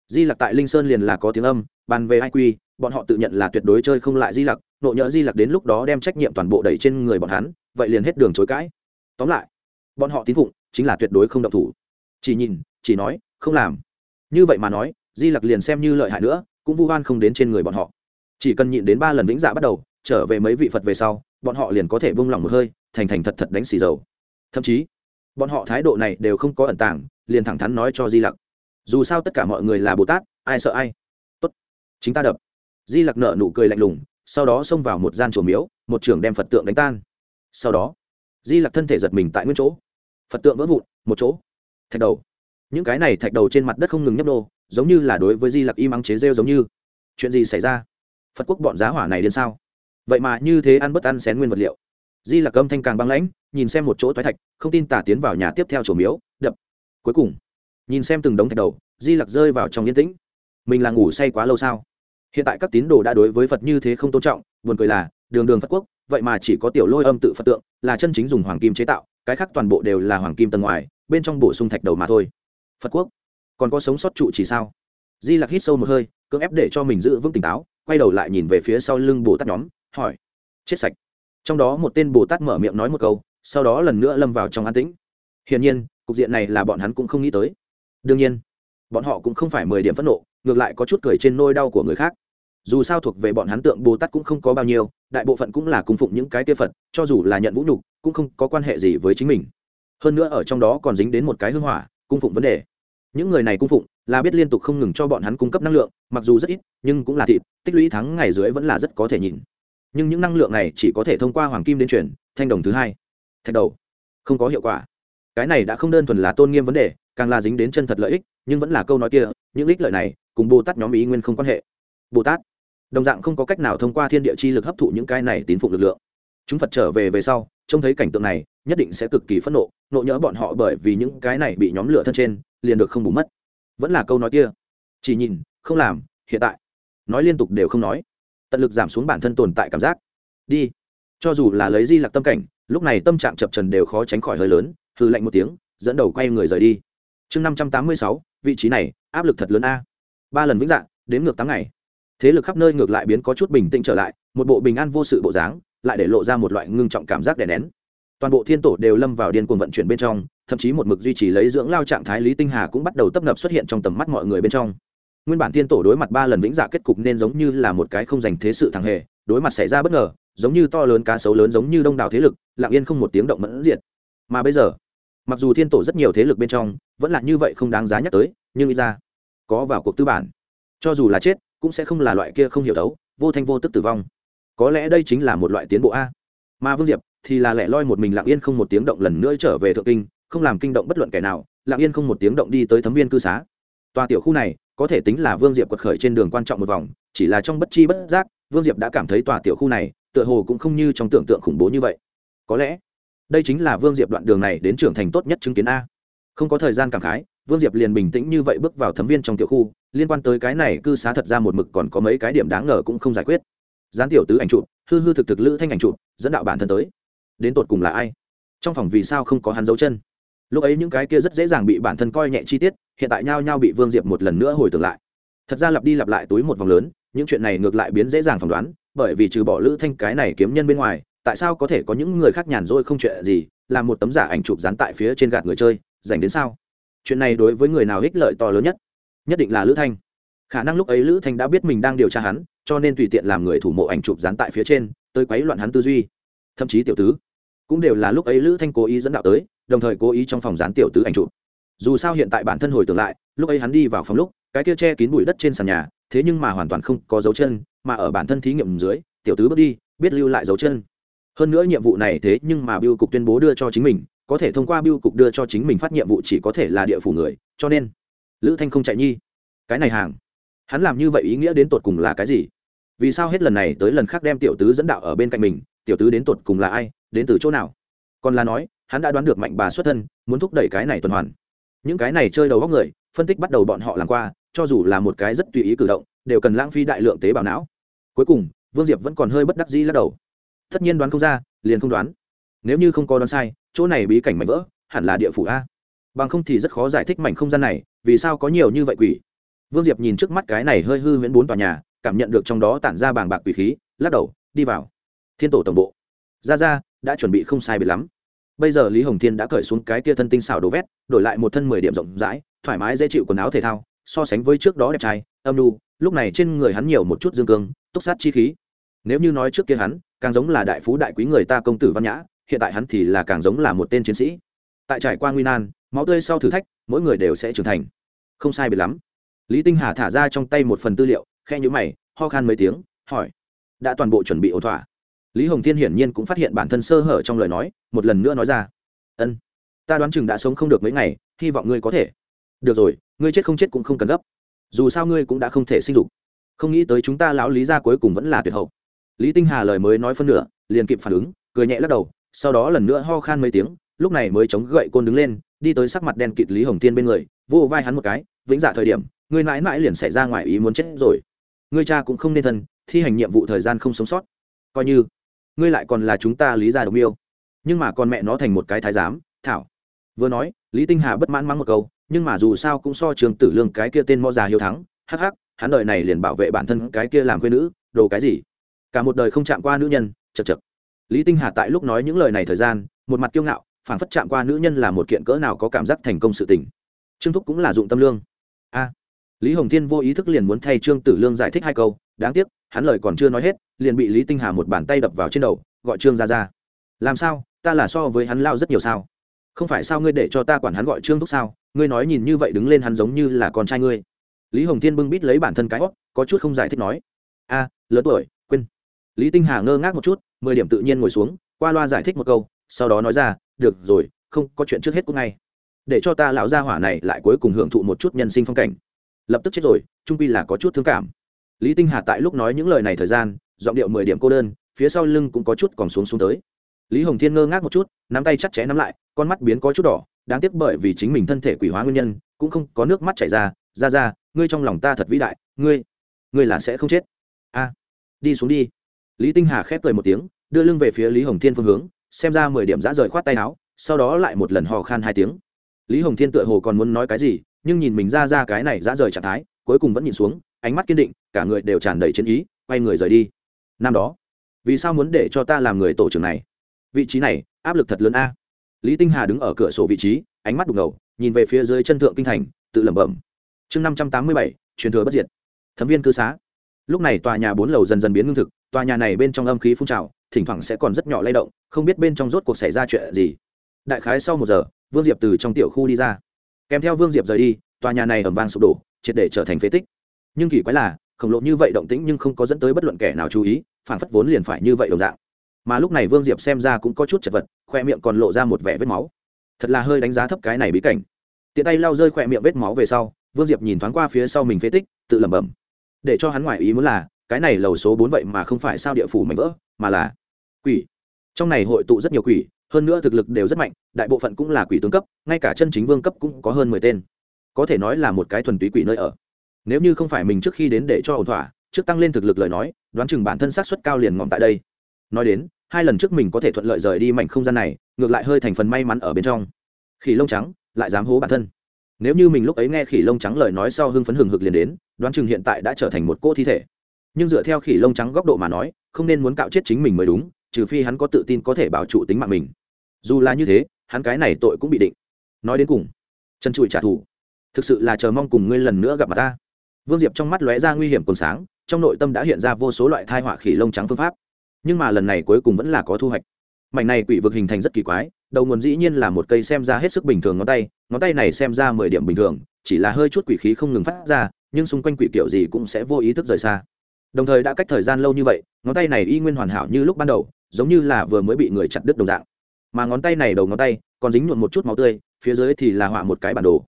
Di lặc tại linh sơn liền là có tiếng âm, bàn về ai quy bọn họ tự nhận là tuyệt đối chơi không lại di lặc, nộ nhỡ di lặc đến lúc đó đem trách nhiệm toàn bộ đẩy trên người bọn hắn, vậy liền hết đường chối cãi. Tóm lại, bọn họ tín phụng chính là tuyệt đối không động thủ. Chỉ nhìn, chỉ nói, không làm. Như vậy mà nói, di lặc liền xem như lợi hại nữa, cũng vu oan không đến trên người bọn họ. Chỉ cần nhịn đến ba lần vĩnh dạ bắt đầu, trở về mấy vị phật về sau, bọn họ liền có thể bông lòng một hơi, thành thành thật thật đánh xì dầu. Thậm chí, bọn họ thái độ này đều không có ẩn tàng, liền thẳng thắn nói cho di lặc. Dù sao tất cả mọi người là bồ tát, ai sợ ai? Tốt, chính ta đập di lặc nợ nụ cười lạnh lùng, sau đó xông vào một gian chùa miếu, một trưởng đem phật tượng đánh tan. Sau đó, di lặc thân thể giật mình tại nguyên chỗ. Phật tượng vỡ vụn, một chỗ. Thạch đầu. Những cái này thạch đầu trên mặt đất không ngừng nhấp đô giống như là đối với di lặc im ắng chế rêu giống như. Chuyện gì xảy ra? Phật quốc bọn giá hỏa này đến sao? Vậy mà như thế ăn bất ăn xén nguyên vật liệu. Di lặc âm thanh càng băng lãnh, nhìn xem một chỗ thoái thạch, không tin tả tiến vào nhà tiếp theo chỗ miếu, đập. Cuối cùng, nhìn xem từng đống thạch đầu, di lặc rơi vào trong yên tĩnh. Mình là ngủ say quá lâu sao? Hiện tại các tín đồ đã đối với phật như thế không tôn trọng, buồn cười là, đường đường phật quốc, vậy mà chỉ có tiểu lôi âm tự phật tượng, là chân chính dùng hoàng kim chế tạo, cái khác toàn bộ đều là hoàng kim tầng ngoài, bên trong bổ sung thạch đầu mà thôi. Phật quốc, còn có sống sót trụ chỉ sao? Di lặc hít sâu một hơi, cưỡng ép để cho mình giữ vững tỉnh táo, quay đầu lại nhìn về phía sau lưng bồ tát nhóm, hỏi, chết sạch. Trong đó một tên bồ tát mở miệng nói một câu, sau đó lần nữa lâm vào trong an tĩnh. Hiển nhiên, cục diện này là bọn hắn cũng không nghĩ tới. Đương nhiên, bọn họ cũng không phải mười điểm phẫn nộ ngược lại có chút cười trên nôi đau của người khác. Dù sao thuộc về bọn hắn tượng bồ tát cũng không có bao nhiêu, đại bộ phận cũng là cung phụng những cái tiêu phật, cho dù là nhận vũ nhục, cũng không có quan hệ gì với chính mình. Hơn nữa ở trong đó còn dính đến một cái hưng hỏa, cung phụng vấn đề. Những người này cung phụng là biết liên tục không ngừng cho bọn hắn cung cấp năng lượng, mặc dù rất ít, nhưng cũng là thịt, tích lũy tháng ngày dưới vẫn là rất có thể nhìn. Nhưng những năng lượng này chỉ có thể thông qua hoàng kim đến chuyển thanh đồng thứ hai. Thạch đầu. Không có hiệu quả. Cái này đã không đơn thuần là tôn nghiêm vấn đề, càng là dính đến chân thật lợi ích, nhưng vẫn là câu nói kia, những ích lợi này cùng bồ tát nhóm ý nguyên không quan hệ. Bồ tát. Đồng dạng không có cách nào thông qua thiên địa chi lực hấp thụ những cái này tín phục lực lượng. Chúng phật trở về về sau, trông thấy cảnh tượng này, nhất định sẽ cực kỳ phẫn nộ nộ nhỡ bọn họ bởi vì những cái này bị nhóm lửa thân trên, liền được không bù mất. Vẫn là câu nói kia. Chỉ nhìn, không làm, hiện tại. Nói liên tục đều không nói. Tận lực giảm xuống bản thân tồn tại cảm giác. Đi. Cho dù là lấy di lặc tâm cảnh, lúc này tâm trạng chập trần đều khó tránh khỏi hơi lớn hư lạnh một tiếng, dẫn đầu quay người rời đi. Chương năm trăm tám mươi sáu, vị trí này, áp lực thật lớn a ba lần vĩnh dạng đến ngược tám ngày. Thế lực khắp nơi ngược lại biến có chút bình tĩnh trở lại, một bộ bình an vô sự bộ dáng, lại để lộ ra một loại ngưng trọng cảm giác đè nén. Toàn bộ thiên tổ đều lâm vào điên cuồng vận chuyển bên trong, thậm chí một mực duy trì lấy dưỡng lao trạng thái lý tinh hà cũng bắt đầu tấp nập xuất hiện trong tầm mắt mọi người bên trong. Nguyên bản thiên tổ đối mặt ba lần vĩnh dạ kết cục nên giống như là một cái không dành thế sự thằng hề, đối mặt xảy ra bất ngờ, giống như to lớn cá sấu lớn giống như đông đảo thế lực, lặng yên không một tiếng động mẫn diệt. Mà bây giờ, mặc dù thiên tổ rất nhiều thế lực bên trong, vẫn là như vậy không đáng giá nhắc tới, nhưng ít ra có vào cuộc tư bản. Cho dù là chết, cũng sẽ không là loại kia không hiểu đấu, vô thanh vô tức tử vong. Có lẽ đây chính là một loại tiến bộ a. Mà vương diệp thì là lẻ loi một mình lặng yên không một tiếng động lần nữa trở về thượng kinh, không làm kinh động bất luận kẻ nào, lặng yên không một tiếng động đi tới thấm viên cư xá. Tòa tiểu khu này, có thể tính là vương diệp quật khởi trên đường quan trọng một vòng, chỉ là trong bất chi bất giác, vương diệp đã cảm thấy tòa tiểu khu này, tựa hồ cũng không như trong tưởng tượng khủng bố như vậy. Có lẽ, đây chính là vương diệp đoạn đường này đến trưởng thành tốt nhất chứng kiến a. Không có thời gian cảm khái vương diệp liền bình tĩnh như vậy bước vào thấm viên trong tiểu khu, liên quan tới cái này cư xá thật ra một mực còn có mấy cái điểm đáng ngờ cũng không giải quyết. Gián tiểu tứ ảnh chụp, hư hư thực thực lữ thanh ảnh chụp, dẫn đạo bản thân tới. Đến tột cùng là ai? Trong phòng vì sao không có hắn dấu chân? Lúc ấy những cái kia rất dễ dàng bị bản thân coi nhẹ chi tiết, hiện tại nhao nhao bị vương diệp một lần nữa hồi tưởng lại. Thật ra lặp đi lặp lại túi một vòng lớn, những chuyện này ngược lại biến dễ dàng phỏng đoán, bởi vì trừ bỏ lữ thanh cái này kiếm nhân bên ngoài, tại sao có thể có những người khác nhàn rỗi không chuyện gì làm một tấm giả ảnh chụp dán tại phía trên gạt người chơi, dành đến sao? Chuyện này đối với người nào ích lợi to lớn nhất? Nhất định là lữ thanh. Khả năng lúc ấy lữ thanh đã biết mình đang điều tra hắn, cho nên tùy tiện làm người thủ mộ ảnh chụp dán tại phía trên, tới quấy loạn hắn tư duy. Thậm chí tiểu tứ cũng đều là lúc ấy lữ thanh cố ý dẫn đạo tới, đồng thời cố ý trong phòng dán tiểu tứ ảnh chụp. Dù sao hiện tại bản thân hồi tưởng lại, lúc ấy hắn đi vào phòng lúc, cái kia che kín bụi đất trên sàn nhà, thế nhưng mà hoàn toàn không có dấu chân, mà ở bản thân thí nghiệm dưới, tiểu tứ bước đi, biết lưu lại dấu chân. Hơn nữa nhiệm vụ này thế nhưng mà biêu cục tuyên bố đưa cho chính mình có thể thông qua biêu cục đưa cho chính mình phát nhiệm vụ chỉ có thể là địa phủ người, cho nên, lữ thanh không chạy nhi. Cái này hàng, hắn làm như vậy ý nghĩa đến tột cùng là cái gì? Vì sao hết lần này tới lần khác đem tiểu tứ dẫn đạo ở bên cạnh mình, tiểu tứ đến tột cùng là ai, đến từ chỗ nào? Còn là nói, hắn đã đoán được mạnh bà xuất thân, muốn thúc đẩy cái này tuần hoàn. Những cái này chơi đầu góc người, phân tích bắt đầu bọn họ làm qua, cho dù là một cái rất tùy ý cử động, đều cần lãng phí đại lượng tế bào não. Cuối cùng, vương diệp vẫn còn hơi bất đắc dĩ lắc đầu. Tất nhiên đoán không ra, liền không đoán. Nếu như không có đoán sai chỗ này bí cảnh mảnh vỡ, hẳn là địa phủ a. Bằng không thì rất khó giải thích mảnh không gian này, vì sao có nhiều như vậy quỷ. Vương diệp nhìn trước mắt cái này hơi hư huyễn bốn tòa nhà, cảm nhận được trong đó tản ra bàng bạc quỷ khí, lắc đầu, đi vào. Thiên tổ tổng bộ. Ra ra, đã chuẩn bị không sai biệt lắm. Bây giờ lý hồng thiên đã cởi xuống cái kia thân tinh xảo đồ vét, đổi lại một thân mười điểm rộng rãi, thoải mái dễ chịu quần áo thể thao, so sánh với trước đó đẹp trai, âm lu lúc này trên người hắn nhiều một chút dương cương, túc sát chi khí. Nếu như nói trước kia hắn, càng giống là đại phú đại quý người ta công tử văn nhã hiện tại hắn thì là càng giống là một tên chiến sĩ. Tại trải qua nguy nan, máu tươi sau thử thách, mỗi người đều sẽ trưởng thành. Không sai biệt lắm. Lý tinh hà thả ra trong tay một phần tư liệu khe nhữ mày, ho khan mấy tiếng, hỏi, đã toàn bộ chuẩn bị ổn thỏa? Lý hồng thiên hiển nhiên cũng phát hiện bản thân sơ hở trong lời nói, một lần nữa nói ra, ân, ta đoán chừng đã sống không được mấy ngày, hy vọng ngươi có thể. Được rồi, ngươi chết không chết cũng không cần gấp. Dù sao ngươi cũng đã không thể sinh dục. Không nghĩ tới chúng ta lão lý ra cuối cùng vẫn là tuyệt hậu. Lý tinh hà lời mới nói phân nửa, liền kịp phản ứng, cười nhẹ lắc đầu sau đó lần nữa ho khan mấy tiếng, lúc này mới chống gậy côn đứng lên, đi tới sắc mặt đen kịt lý hồng tiên bên người vô vai hắn một cái, vĩnh giả thời điểm, ngươi mãi mãi liền xảy ra ngoài ý muốn chết rồi. Ngươi cha cũng không nên thân, thi hành nhiệm vụ thời gian không sống sót. Coi như, ngươi lại còn là chúng ta lý gia đồng yêu nhưng mà con mẹ nó thành một cái thái giám, thảo. Vừa nói, lý tinh hà bất mãn mắng một câu, nhưng mà dù sao cũng so trường tử lương cái kia tên mõ già hiếu thắng, hắc hắc, hắn đời này liền bảo vệ bản thân cái kia làm quê nữ, đồ cái gì? Cả một đời không chạm qua nữ nhân chật chật lý tinh hà tại lúc nói những lời này thời gian một mặt kiêu ngạo phản phất chạm qua nữ nhân là một kiện cỡ nào có cảm giác thành công sự tình. Trương thúc cũng là dụng tâm lương. A. Lý hồng thiên vô ý thức liền muốn thay trương tử lương giải thích hai câu đáng tiếc hắn lời còn chưa nói hết liền bị lý tinh hà một bàn tay đập vào trên đầu gọi trương ra ra. Làm sao ta là so với hắn lao rất nhiều sao? Không phải sao ngươi để cho ta quản hắn gọi trương thúc sao? Ngươi nói nhìn như vậy đứng lên hắn giống như là con trai ngươi. Lý hồng thiên bưng bít lấy bản thân cái óc, có chút không giải thích nói. A lớn tuổi quên lý tinh hà ngơ ngác một chút, mười điểm tự nhiên ngồi xuống, qua loa giải thích một câu, sau đó nói ra, được rồi, không có chuyện trước hết cũng ngay. Để cho ta lão gia hỏa này lại cuối cùng hưởng thụ một chút nhân sinh phong cảnh. Lập tức chết rồi, trung pi là có chút thương cảm. Lý tinh hà tại lúc nói những lời này thời gian, giọng điệu mười điểm cô đơn, phía sau lưng cũng có chút còn xuống xuống tới. Lý hồng thiên ngơ ngác một chút, nắm tay chặt chẽ nắm lại, con mắt biến có chút đỏ, đáng tiếc bởi vì chính mình thân thể quỷ hóa nguyên nhân, cũng không có nước mắt chảy ra ra ra, ngươi trong lòng ta thật vĩ đại, ngươi ngươi là sẽ không chết. A, đi xuống đi lý tinh hà khép cười một tiếng, đưa lưng về phía lý hồng thiên phương hướng, xem ra mười điểm giã rời khoát tay áo, sau đó lại một lần hò khan hai tiếng. Lý hồng thiên tựa hồ còn muốn nói cái gì, nhưng nhìn mình ra ra cái này giã rời trạng thái, cuối cùng vẫn nhìn xuống, ánh mắt kiên định, cả người đều tràn đầy chiến ý, quay người rời đi. Năm đó, vì sao muốn để cho ta làm người tổ trưởng này? Vị trí này, áp lực thật lớn a. Lý tinh hà đứng ở cửa sổ vị trí, ánh mắt đục ngầu, nhìn về phía dưới chân thượng kinh thành, tự lẩm bẩm. Chương năm trăm tám mươi bảy, truyền thừa bất diệt. Thấm viên cư xá lúc này tòa nhà bốn lầu dần dần biến ngưng thực, tòa nhà này bên trong âm khí phun trào, thỉnh thoảng sẽ còn rất nhỏ lay động, không biết bên trong rốt cuộc xảy ra chuyện gì. Đại khái sau một giờ, vương diệp từ trong tiểu khu đi ra. Kèm theo vương diệp rời đi, tòa nhà này ẩm vang sụp đổ, triệt để trở thành phế tích. Nhưng kỳ quái là, khổng lồ như vậy động tĩnh nhưng không có dẫn tới bất luận kẻ nào chú ý phản phất vốn liền phải như vậy đồng dạng. Mà lúc này vương diệp xem ra cũng có chút chật vật, khoe miệng còn lộ ra một vẻ vết máu. Thật là hơi đánh giá thấp cái này bí cảnh. Tiện tay lau rơi khoe miệng vết máu về sau, vương diệp nhìn thoáng qua phía sau mình phế tích, tự lẩm bẩm để cho hắn ngoại ý muốn là, cái này lầu số bốn vậy mà không phải sao địa phủ mảnh vỡ, mà là quỷ. Trong này hội tụ rất nhiều quỷ, hơn nữa thực lực đều rất mạnh, đại bộ phận cũng là quỷ tướng cấp, ngay cả chân chính vương cấp cũng có hơn mười tên. Có thể nói là một cái thuần túy quỷ nơi ở. Nếu như không phải mình trước khi đến để cho ổn thỏa, trước tăng lên thực lực lời nói, đoán chừng bản thân sát xuất cao liền ngọn tại đây. Nói đến, hai lần trước mình có thể thuận lợi rời đi mảnh không gian này, ngược lại hơi thành phần may mắn ở bên trong. Khỉ lông trắng, lại dám hố bản thân. Nếu như mình lúc ấy nghe khỉ lông trắng lời nói sau hưng phấn hừng hực liền đến đoán chừng hiện tại đã trở thành một cô thi thể. Nhưng dựa theo khỉ lông trắng góc độ mà nói, không nên muốn cạo chết chính mình mới đúng, trừ phi hắn có tự tin có thể bảo trụ tính mạng mình. Dù là như thế, hắn cái này tội cũng bị định. Nói đến cùng, chân trụi trả thù. Thực sự là chờ mong cùng ngươi lần nữa gặp mặt ta. Vương diệp trong mắt lóe ra nguy hiểm còn sáng, trong nội tâm đã hiện ra vô số loại thai họa khỉ lông trắng phương pháp. Nhưng mà lần này cuối cùng vẫn là có thu hoạch. Mảnh này quỷ vực hình thành rất kỳ quái, đầu nguồn dĩ nhiên là một cây xem ra hết sức bình thường ngón tay ngón tay này xem ra mười điểm bình thường, chỉ là hơi chút quỷ khí không ngừng phát ra nhưng xung quanh quỷ kiểu gì cũng sẽ vô ý thức rời xa. Đồng thời đã cách thời gian lâu như vậy, ngón tay này y nguyên hoàn hảo như lúc ban đầu, giống như là vừa mới bị người chặt đứt đồng dạng. Mà ngón tay này đầu ngón tay còn dính nhuộm một chút máu tươi, phía dưới thì là họa một cái bản đồ.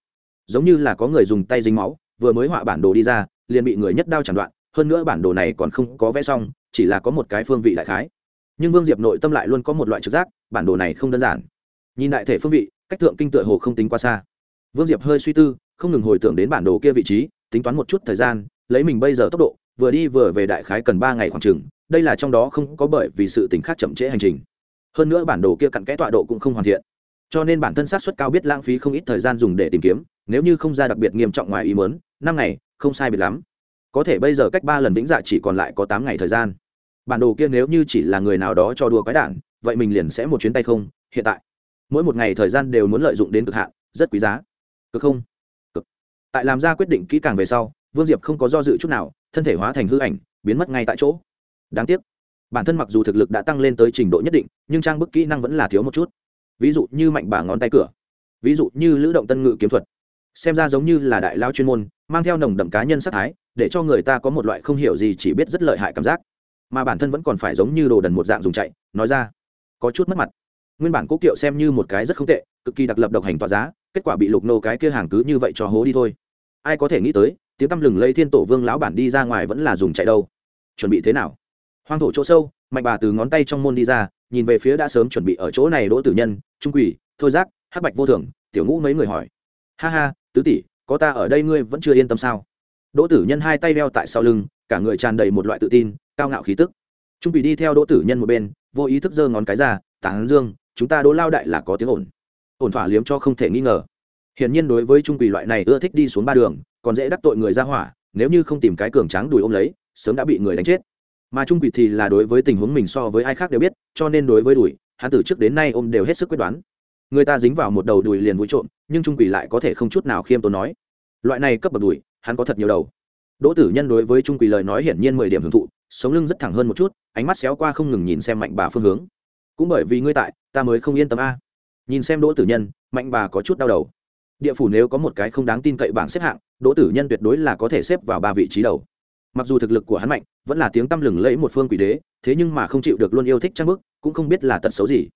Giống như là có người dùng tay dính máu, vừa mới họa bản đồ đi ra, liền bị người nhất đao chẳng đoạn, hơn nữa bản đồ này còn không có vẽ xong, chỉ là có một cái phương vị đại khái. Nhưng vương diệp nội tâm lại luôn có một loại trực giác, bản đồ này không đơn giản. Nhìn đại thể phương vị, cách thượng kinh tựa hồ không tính quá xa. Vương diệp hơi suy tư, không ngừng hồi tưởng đến bản đồ kia vị trí tính toán một chút thời gian, lấy mình bây giờ tốc độ, vừa đi vừa về đại khái cần ba ngày khoảng chừng, đây là trong đó không có bởi vì sự tính khác chậm trễ hành trình. Hơn nữa bản đồ kia cặn kẽ tọa độ cũng không hoàn thiện. Cho nên bản thân sát xuất cao biết lãng phí không ít thời gian dùng để tìm kiếm, nếu như không ra đặc biệt nghiêm trọng ngoài ý mớn năm ngày, không sai biệt lắm. Có thể bây giờ cách ba lần vĩnh dạ chỉ còn lại có tám ngày thời gian. Bản đồ kia nếu như chỉ là người nào đó cho đua quái đản, vậy mình liền sẽ một chuyến tay không, hiện tại. Mỗi một ngày thời gian đều muốn lợi dụng đến cực hạn, rất quý giá. Cực không? Tại làm ra quyết định kỹ càng về sau, vương diệp không có do dự chút nào, thân thể hóa thành hư ảnh, biến mất ngay tại chỗ. Đáng tiếc, bản thân mặc dù thực lực đã tăng lên tới trình độ nhất định, nhưng trang bức kỹ năng vẫn là thiếu một chút. Ví dụ như mạnh bả ngón tay cửa, ví dụ như lữ động tân ngự kiếm thuật, xem ra giống như là đại lao chuyên môn, mang theo nồng đậm cá nhân sắc thái, để cho người ta có một loại không hiểu gì chỉ biết rất lợi hại cảm giác. Mà bản thân vẫn còn phải giống như đồ đần một dạng dùng chạy, nói ra, có chút mất mặt. Nguyên bản cố kiệu xem như một cái rất không tệ, cực kỳ đặc lập độc hành tỏa giá, kết quả bị lục nô cái kia hàng cứ như vậy cho hố đi thôi ai có thể nghĩ tới, tiếng tăm lừng lây thiên tổ vương lão bản đi ra ngoài vẫn là dùng chạy đâu. Chuẩn bị thế nào? Hoang thổ chỗ sâu, mạnh bà từ ngón tay trong môn đi ra, nhìn về phía đã sớm chuẩn bị ở chỗ này đỗ tử nhân, trung quỷ, thôi giác, hắc bạch vô thường tiểu ngũ mấy người hỏi. Ha ha, tứ tỷ, có ta ở đây ngươi vẫn chưa yên tâm sao? Đỗ tử nhân hai tay đeo tại sau lưng, cả người tràn đầy một loại tự tin, cao ngạo khí tức. Trung quỷ đi theo đỗ tử nhân một bên, vô ý thức giơ ngón cái ra, tán dương, chúng ta đỗ lao đại là có tiếng ổn ổn thỏa liếm cho không thể nghi ngờ hiển nhiên đối với trung quỷ loại này ưa thích đi xuống ba đường, còn dễ đắc tội người ra hỏa, nếu như không tìm cái cường tráng đùi ôm lấy, sớm đã bị người đánh chết. Mà trung quỷ thì là đối với tình huống mình so với ai khác đều biết, cho nên đối với đùi hắn từ trước đến nay ôm đều hết sức quyết đoán. Người ta dính vào một đầu đùi liền vui trộm, nhưng trung quỷ lại có thể không chút nào khiêm tốn nói. Loại này cấp bậc đùi hắn có thật nhiều đầu. Đỗ tử nhân đối với trung quỷ lời nói hiển nhiên mười điểm hưởng thụ, sống lưng rất thẳng hơn một chút, ánh mắt xéo qua không ngừng nhìn xem mạnh bà phương hướng. Cũng bởi vì ngươi tại, ta mới không yên tâm a. Nhìn xem đỗ tử nhân, mạnh bà có chút đau đầu địa phủ nếu có một cái không đáng tin cậy bảng xếp hạng, đỗ tử nhân tuyệt đối là có thể xếp vào ba vị trí đầu. Mặc dù thực lực của hắn mạnh, vẫn là tiếng tăm lừng lẫy một phương quỷ đế, thế nhưng mà không chịu được luôn yêu thích trang bức, cũng không biết là tật xấu gì.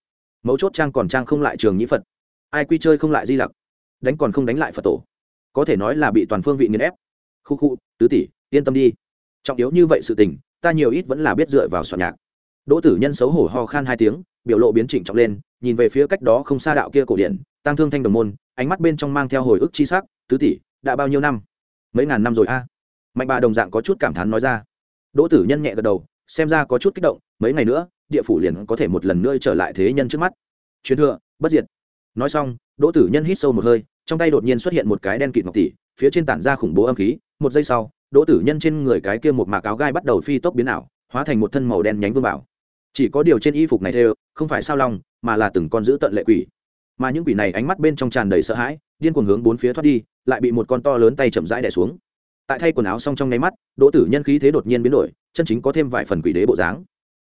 Mấu chốt trang còn trang không lại trường nhĩ phật. Ai quy chơi không lại di lặc? Đánh còn không đánh lại phật tổ. Có thể nói là bị toàn phương vị nghiền ép. Khu khu, tứ tỷ, yên tâm đi. Trọng yếu như vậy sự tình, ta nhiều ít vẫn là biết dựa vào soạn nhạc. Đỗ tử nhân xấu hổ ho khan hai tiếng, biểu lộ biến chỉnh trọng lên nhìn về phía cách đó không xa đạo kia cổ điển tăng thương thanh đồng môn, ánh mắt bên trong mang theo hồi ức chi sắc, tứ tỷ, đã bao nhiêu năm? Mấy ngàn năm rồi a. Mạnh bà đồng dạng có chút cảm thán nói ra. Đỗ tử nhân nhẹ gật đầu, xem ra có chút kích động, mấy ngày nữa, địa phủ liền có thể một lần nữa trở lại thế nhân trước mắt. Truyền thừa, bất diệt. Nói xong, đỗ tử nhân hít sâu một hơi, trong tay đột nhiên xuất hiện một cái đen kịt ngọc tỷ, phía trên tản ra khủng bố âm khí. Một giây sau, đỗ tử nhân trên người cái kia một mạc áo gai bắt đầu phi tốc biến ảo, hóa thành một thân màu đen nhánh vương bảo. Chỉ có điều trên y phục này thêu không phải sao long mà là từng con giữ tận lệ quỷ. Mà những quỷ này ánh mắt bên trong tràn đầy sợ hãi, điên cuồng hướng bốn phía thoát đi, lại bị một con to lớn tay chậm rãi đẻ xuống. Tại thay quần áo xong trong nháy mắt, đỗ tử nhân khí thế đột nhiên biến đổi, chân chính có thêm vài phần quỷ đế bộ dáng.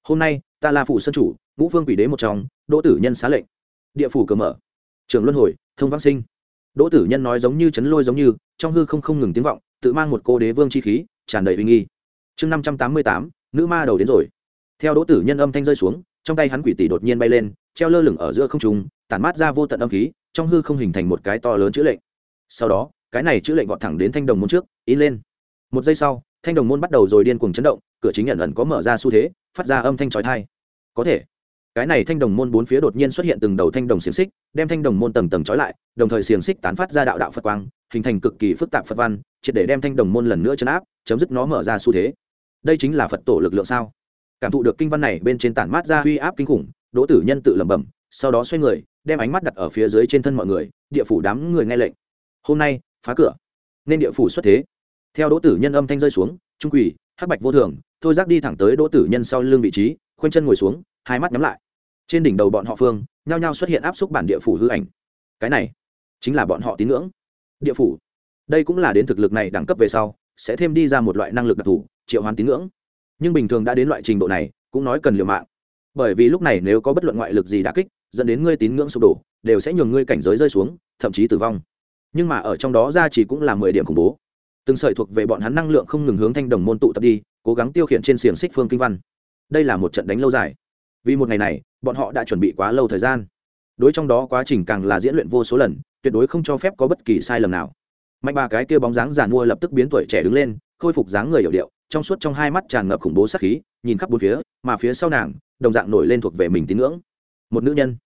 Hôm nay, ta là phụ sân chủ, ngũ phương quỷ đế một trong, đỗ tử nhân xá lệnh. Địa phủ cờ mở. Trường luân hồi, thông vang sinh. Đỗ tử nhân nói giống như chấn lôi giống như, trong hư không không ngừng tiếng vọng, tự mang một cô đế vương chi khí, tràn đầy uy nghi. Chương năm trăm tám mươi tám, nữ ma đầu đến rồi. Theo đỗ tử nhân âm thanh rơi xuống, trong tay hắn quỷ tỷ đột nhiên bay lên treo lơ lửng ở giữa không trung, tản mát ra vô tận âm khí, trong hư không hình thành một cái to lớn chữ lệnh. Sau đó, cái này chữ lệnh vọt thẳng đến thanh đồng môn trước, in lên. Một giây sau, thanh đồng môn bắt đầu rồi điên cuồng chấn động, cửa chính nhận ẩn có mở ra xu thế, phát ra âm thanh trói thai có thể, cái này thanh đồng môn bốn phía đột nhiên xuất hiện từng đầu thanh đồng xiềng xích, đem thanh đồng môn tầng tầng trói lại, đồng thời xiềng xích tán phát ra đạo đạo phật quang, hình thành cực kỳ phức tạp phật văn, triệt để đem thanh đồng môn lần nữa chấn áp, chấm dứt nó mở ra xu thế. Đây chính là phật tổ lực lượng sao? Cảm thụ được kinh văn này bên trên tản mát ra uy áp kinh khủng đỗ tử nhân tự lẩm bẩm, sau đó xoay người, đem ánh mắt đặt ở phía dưới trên thân mọi người, địa phủ đám người nghe lệnh. Hôm nay, phá cửa. Nên địa phủ xuất thế. Theo đỗ tử nhân âm thanh rơi xuống, trung quỷ hắc bạch vô thường, thôi giác đi thẳng tới đỗ tử nhân sau lưng vị trí, khoanh chân ngồi xuống, hai mắt nhắm lại. Trên đỉnh đầu bọn họ phương, nhao nhao xuất hiện áp xúc bản địa phủ hư ảnh. Cái này, chính là bọn họ tín ngưỡng. Địa phủ. Đây cũng là đến thực lực này đẳng cấp về sau, sẽ thêm đi ra một loại năng lực đặc thù, triệu hoán tín ngưỡng. Nhưng bình thường đã đến loại trình độ này, cũng nói cần liều mạng bởi vì lúc này nếu có bất luận ngoại lực gì đã kích, dẫn đến ngươi tín ngưỡng sụp đổ, đều sẽ nhường ngươi cảnh giới rơi xuống, thậm chí tử vong. Nhưng mà ở trong đó ra chỉ cũng là mười điểm khủng bố. Từng sợi thuộc về bọn hắn năng lượng không ngừng hướng thanh đồng môn tụ tập đi, cố gắng tiêu khiển trên xiềng xích phương kinh văn. Đây là một trận đánh lâu dài. Vì một ngày này, bọn họ đã chuẩn bị quá lâu thời gian. Đối trong đó quá trình càng là diễn luyện vô số lần, tuyệt đối không cho phép có bất kỳ sai lầm nào. Mạnh ba cái kia bóng dáng giàn mua lập tức biến tuổi trẻ đứng lên, khôi phục dáng người hiểu điệu, trong suốt trong hai mắt tràn ngập khủng bố sắc khí, nhìn khắp bốn phía, mà phía sau nàng đồng dạng nổi lên thuộc về mình tín ngưỡng. Một nữ nhân.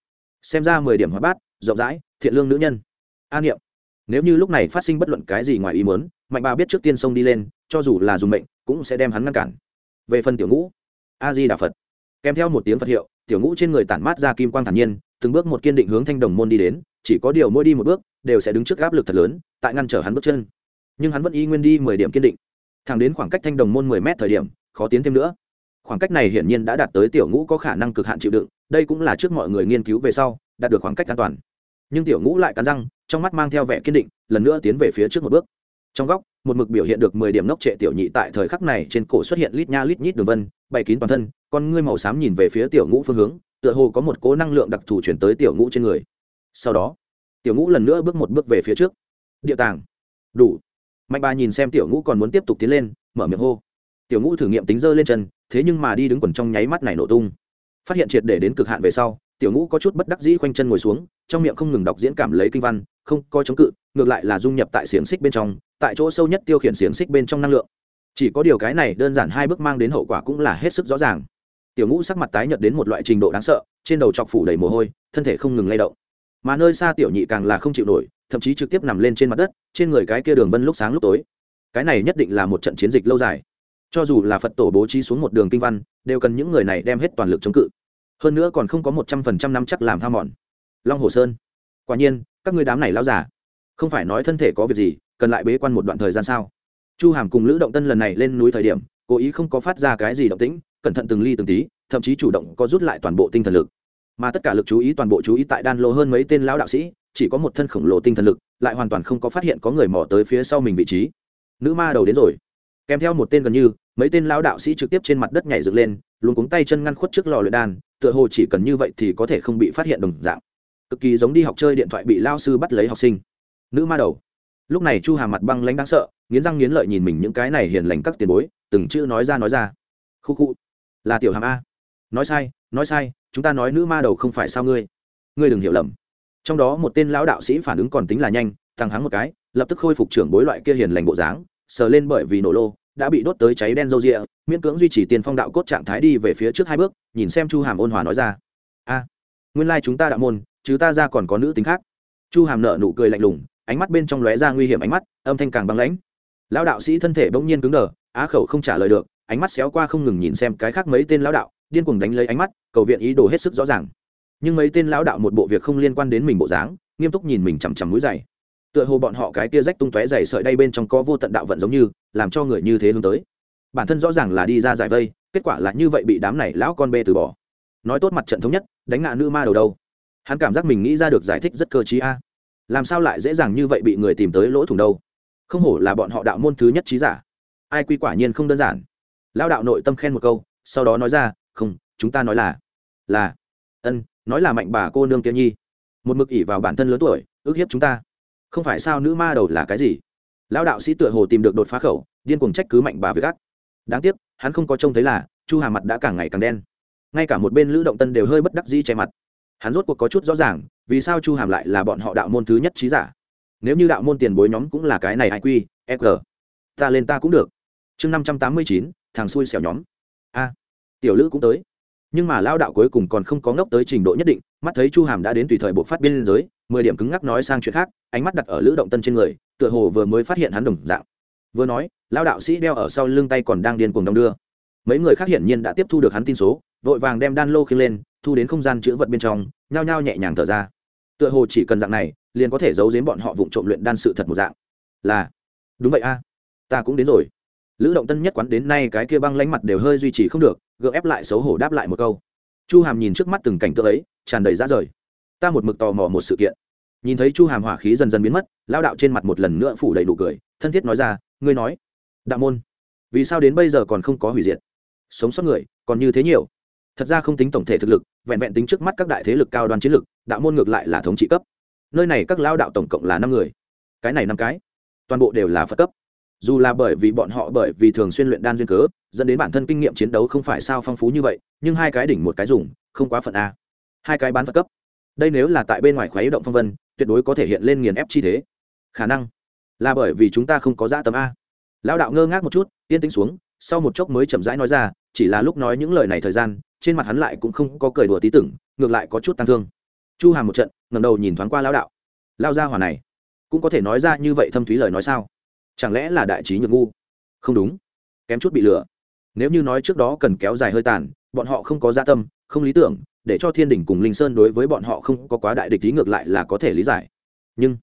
Xem ra mười điểm hóa bát, rộng rãi, thiện lương nữ nhân. An niệm. Nếu như lúc này phát sinh bất luận cái gì ngoài ý muốn, mạnh ba biết trước tiên sông đi lên, cho dù là dùng mệnh, cũng sẽ đem hắn ngăn cản. Về phần tiểu ngũ a di đà phật kèm theo một tiếng phật hiệu, tiểu ngũ trên người tản mát ra kim quang thản nhiên, từng bước một kiên định hướng thanh đồng môn đi đến, chỉ có điều mỗi đi một bước, đều sẽ đứng trước áp lực thật lớn, tại ngăn trở hắn bước chân. Nhưng hắn vẫn y nguyên đi mười điểm kiên định. Thẳng đến khoảng cách thanh đồng môn mười mét thời điểm, khó tiến thêm nữa khoảng cách này hiển nhiên đã đạt tới tiểu ngũ có khả năng cực hạn chịu đựng, đây cũng là trước mọi người nghiên cứu về sau, đạt được khoảng cách an toàn. Nhưng tiểu ngũ lại cắn răng, trong mắt mang theo vẻ kiên định, lần nữa tiến về phía trước một bước. Trong góc, một mực biểu hiện được mười điểm nốc trệ tiểu nhị tại thời khắc này trên cổ xuất hiện lít nha lít nhít đường vân, bày kín toàn thân, con ngươi màu xám nhìn về phía tiểu ngũ phương hướng, tựa hồ có một cố năng lượng đặc thù chuyển tới tiểu ngũ trên người. Sau đó, tiểu ngũ lần nữa bước một bước về phía trước. Địa tàng. Đủ. Mạnh bà nhìn xem tiểu ngũ còn muốn tiếp tục tiến lên, mở miệng hô. Tiểu ngũ thử nghiệm tính dơ lên chân thế nhưng mà đi đứng quần trong nháy mắt này nổ tung. Phát hiện triệt để đến cực hạn về sau, tiểu ngũ có chút bất đắc dĩ khoanh chân ngồi xuống, trong miệng không ngừng đọc diễn cảm lấy kinh văn, không có chống cự, ngược lại là dung nhập tại xiềng xích bên trong, tại chỗ sâu nhất tiêu khiển xiềng xích bên trong năng lượng. Chỉ có điều cái này đơn giản hai bước mang đến hậu quả cũng là hết sức rõ ràng. Tiểu ngũ sắc mặt tái nhợt đến một loại trình độ đáng sợ, trên đầu chọc phủ đầy mồ hôi, thân thể không ngừng lay động. Mà nơi xa tiểu nhị càng là không chịu nổi, thậm chí trực tiếp nằm lên trên mặt đất, trên người cái kia đường vân lúc sáng lúc tối. Cái này nhất định là một trận chiến dịch lâu dài cho dù là phật tổ bố trí xuống một đường kinh văn, đều cần những người này đem hết toàn lực chống cự. Hơn nữa còn không có một trăm phần trăm năm chắc làm ham mòn. Long hồ sơn. Quả nhiên, các người đám này lao giả không phải nói thân thể có việc gì, cần lại bế quan một đoạn thời gian sao? Chu hàm cùng lữ động tân lần này lên núi thời điểm, cố ý không có phát ra cái gì động tĩnh, cẩn thận từng ly từng tí, thậm chí chủ động có rút lại toàn bộ tinh thần lực. Mà tất cả lực chú ý, toàn bộ chú ý tại đan lô hơn mấy tên lão đạo sĩ, chỉ có một thân khổng lồ tinh thần lực, lại hoàn toàn không có phát hiện có người mò tới phía sau mình vị trí. Nữ ma đầu đến rồi kèm theo một tên gần như, mấy tên lão đạo sĩ trực tiếp trên mặt đất nhảy dựng lên luôn cuống tay chân ngăn khuất trước lò luyện đan, tựa hồ chỉ cần như vậy thì có thể không bị phát hiện đồng dạng. Cực kỳ giống đi học chơi điện thoại bị lao sư bắt lấy học sinh. Nữ ma đầu. Lúc này chu hà mặt băng lãnh đáng sợ, nghiến răng nghiến lợi nhìn mình những cái này hiền lành các tiền bối, từng chữ nói ra nói ra. Khu khu. Là tiểu hàm a. Nói sai nói sai, chúng ta nói nữ ma đầu không phải sao ngươi? Ngươi đừng hiểu lầm. Trong đó một tên lão đạo sĩ phản ứng còn tính là nhanh, thằng hắng một cái, lập tức khôi phục trưởng bối loại kia hiền lành bộ dáng sờ lên bởi vì nổ lô, đã bị đốt tới cháy đen râu rịa, miễn cưỡng duy trì tiền phong đạo cốt trạng thái đi về phía trước hai bước, nhìn xem chu hàm ôn hòa nói ra. A, nguyên lai chúng ta đạo môn, chứ ta ra còn có nữ tính khác. Chu hàm nợ nụ cười lạnh lùng, ánh mắt bên trong lóe ra nguy hiểm ánh mắt, âm thanh càng băng lãnh. Lão đạo sĩ thân thể bỗng nhiên cứng đờ, á khẩu không trả lời được, ánh mắt xéo qua không ngừng nhìn xem cái khác mấy tên lão đạo, điên cuồng đánh lấy ánh mắt, cầu viện ý đồ hết sức rõ ràng. Nhưng mấy tên lão đạo một bộ việc không liên quan đến mình bộ dáng, nghiêm túc nhìn mình chằm chằm mũi dày tựa hồ bọn họ cái tia rách tung tóe dày sợi đây bên trong có vô tận đạo vận giống như, làm cho người như thế hướng tới. Bản thân rõ ràng là đi ra giải vây, kết quả là như vậy bị đám này lão con bê từ bỏ. Nói tốt mặt trận thống nhất, đánh ngã nữ ma đầu đâu. Hắn cảm giác mình nghĩ ra được giải thích rất cơ chí a. Làm sao lại dễ dàng như vậy bị người tìm tới lỗ thủng đâu? Không hổ là bọn họ đạo môn thứ nhất trí giả. Ai quy quả nhiên không đơn giản. Lao đạo nội tâm khen một câu, sau đó nói ra, không, chúng ta nói là là, ân, nói là mạnh bà cô nương kia nhi. Một mực ỉ vào bản thân lớn tuổi, ước hiếp chúng ta không phải sao nữ ma đầu là cái gì? Lão đạo sĩ tựa hồ tìm được đột phá khẩu, điên cuồng trách cứ mạnh bà với gắt. đáng tiếc, hắn không có trông thấy là, chu hà mặt đã càng ngày càng đen. Ngay cả một bên lữ động tân đều hơi bất đắc dĩ che mặt. Hắn rốt cuộc có chút rõ ràng, vì sao chu hàm lại là bọn họ đạo môn thứ nhất trí giả? Nếu như đạo môn tiền bối nhóm cũng là cái này iq fg e ta lên ta cũng được. Chương năm trăm tám mươi chín, thằng xui xẻo nhóm. A, tiểu lữ cũng tới. Nhưng mà lao đạo cuối cùng còn không có ngốc tới trình độ nhất định, mắt thấy chu hàm đã đến tùy thời bộ phát biên giới mười điểm cứng ngắc nói sang chuyện khác, ánh mắt đặt ở lữ động tân trên người, tựa hồ vừa mới phát hiện hắn đồng dạng. Vừa nói lao đạo sĩ đeo ở sau lưng tay còn đang điên cuồng đong đưa. Mấy người khác hiển nhiên đã tiếp thu được hắn tin số, vội vàng đem đan lô khiêng lên, thu đến không gian chữ vật bên trong, nhao nhao nhẹ nhàng thở ra. Tựa hồ chỉ cần dạng này, liền có thể giấu giếm bọn họ vụng trộm luyện đan sự thật một dạng. Là, đúng vậy a, ta cũng đến rồi. Lữ động tân nhất quán đến nay cái kia băng lánh mặt đều hơi duy trì không được, gượng ép lại xấu hổ đáp lại một câu. Chu hàm nhìn trước mắt từng cảnh tượng ấy, tràn đầy ra rời ta một mực tò mò một sự kiện. Nhìn thấy chu hàm hỏa khí dần dần biến mất lao đạo trên mặt một lần nữa phủ đầy đủ cười, thân thiết nói ra, ngươi nói, đạo môn, vì sao đến bây giờ còn không có hủy diệt? Sống sót người, còn như thế nhiều. Thật ra không tính tổng thể thực lực, vẹn vẹn tính trước mắt các đại thế lực cao đoan chiến lực, đạo môn ngược lại là thống trị cấp. Nơi này các lao đạo tổng cộng là năm người. Cái này năm cái, toàn bộ đều là phật cấp. Dù là bởi vì bọn họ bởi vì thường xuyên luyện đan duyên cớ, dẫn đến bản thân kinh nghiệm chiến đấu không phải sao phong phú như vậy, nhưng hai cái đỉnh một cái dùng, không quá phận a. Hai cái bán phật cấp đây nếu là tại bên ngoài khoái động phong vân, tuyệt đối có thể hiện lên nghiền ép chi thế. Khả năng là bởi vì chúng ta không có dã tấm a. Lão đạo ngơ ngác một chút, yên tĩnh xuống, sau một chốc mới chậm rãi nói ra, chỉ là lúc nói những lời này thời gian, trên mặt hắn lại cũng không có cười đùa tí tưởng, ngược lại có chút tăng thương. Chu hàm một trận ngầm đầu nhìn thoáng qua lão đạo. Lao ra hòa này, cũng có thể nói ra như vậy thâm thúy lời nói sao? Chẳng lẽ là đại trí nhược ngu? Không đúng. Kém chút bị lừa. Nếu như nói trước đó cần kéo dài hơi tàn, bọn họ không có gia tâm, không lý tưởng để cho thiên đình cùng linh sơn đối với bọn họ không có quá đại địch ý ngược lại là có thể lý giải. Nhưng,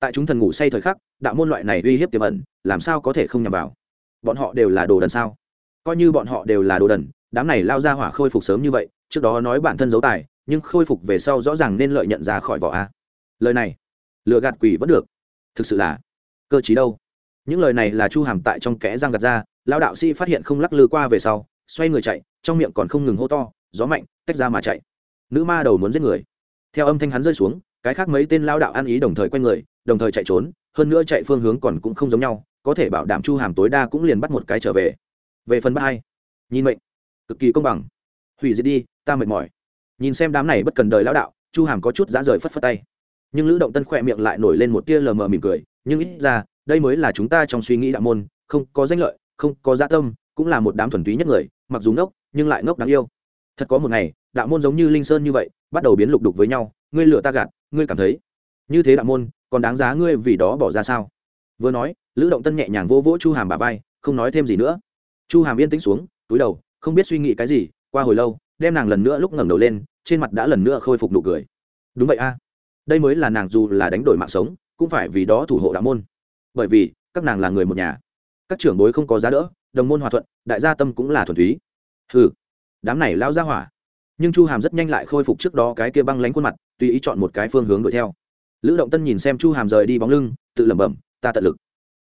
tại chúng thần ngủ say thời khắc, đạo môn loại này uy hiếp tiềm ẩn, làm sao có thể không nhằm vào? Bọn họ đều là đồ đần sao? Coi như bọn họ đều là đồ đần, đám này lao ra hỏa khôi phục sớm như vậy, trước đó nói bản thân giấu tài, nhưng khôi phục về sau rõ ràng nên lợi nhận ra khỏi vỏ a. Lời này, lừa gạt quỷ vẫn được. Thực sự là, cơ chí đâu? Những lời này là chu hàm tại trong kẽ răng gạt ra lao đạo sĩ phát hiện không lắc lư qua về sau, xoay người chạy, trong miệng còn không ngừng hô to, gió mạnh, tách ra mà chạy nữ ma đầu muốn giết người. Theo âm thanh hắn rơi xuống, cái khác mấy tên lao đạo ăn ý đồng thời quay người, đồng thời chạy trốn, hơn nữa chạy phương hướng còn cũng không giống nhau, có thể bảo đảm chu hàm tối đa cũng liền bắt một cái trở về. Về phần ba hai, nhìn mệnh, cực kỳ công bằng. Hủy diệt đi, ta mệt mỏi. Nhìn xem đám này bất cần đời lão đạo, chu hàm có chút dã rời phất phất tay. Nhưng lữ động tân khỏe miệng lại nổi lên một tia lờ mờ mỉm cười, nhưng ít ra, đây mới là chúng ta trong suy nghĩ đạo môn, không có danh lợi, không có gia tâm, cũng là một đám thuần túy nhất người, mặc dù ngốc, nhưng lại ngốc đáng yêu. Thật có một ngày đạo môn giống như linh sơn như vậy, bắt đầu biến lục đục với nhau, ngươi lựa ta gạt, ngươi cảm thấy. Như thế đạo môn, còn đáng giá ngươi vì đó bỏ ra sao? Vừa nói, lữ động tân nhẹ nhàng vô vỗ chu hàm bà vai, không nói thêm gì nữa. Chu hàm yên tĩnh xuống, túi đầu, không biết suy nghĩ cái gì, qua hồi lâu, đem nàng lần nữa lúc ngẩng đầu lên, trên mặt đã lần nữa khôi phục nụ cười. Đúng vậy a. Đây mới là nàng dù là đánh đổi mạng sống, cũng phải vì đó thủ hộ đạo môn. Bởi vì, các nàng là người một nhà. Các trưởng bối không có giá đỡ, đồng môn hòa thuận, đại gia tâm cũng là thuần túy. Hừ, đám này lao ra hỏa nhưng chu hàm rất nhanh lại khôi phục trước đó cái kia băng lánh khuôn mặt, tùy ý chọn một cái phương hướng đuổi theo. Lữ động tân nhìn xem chu hàm rời đi bóng lưng, tự lẩm bẩm, ta tận lực.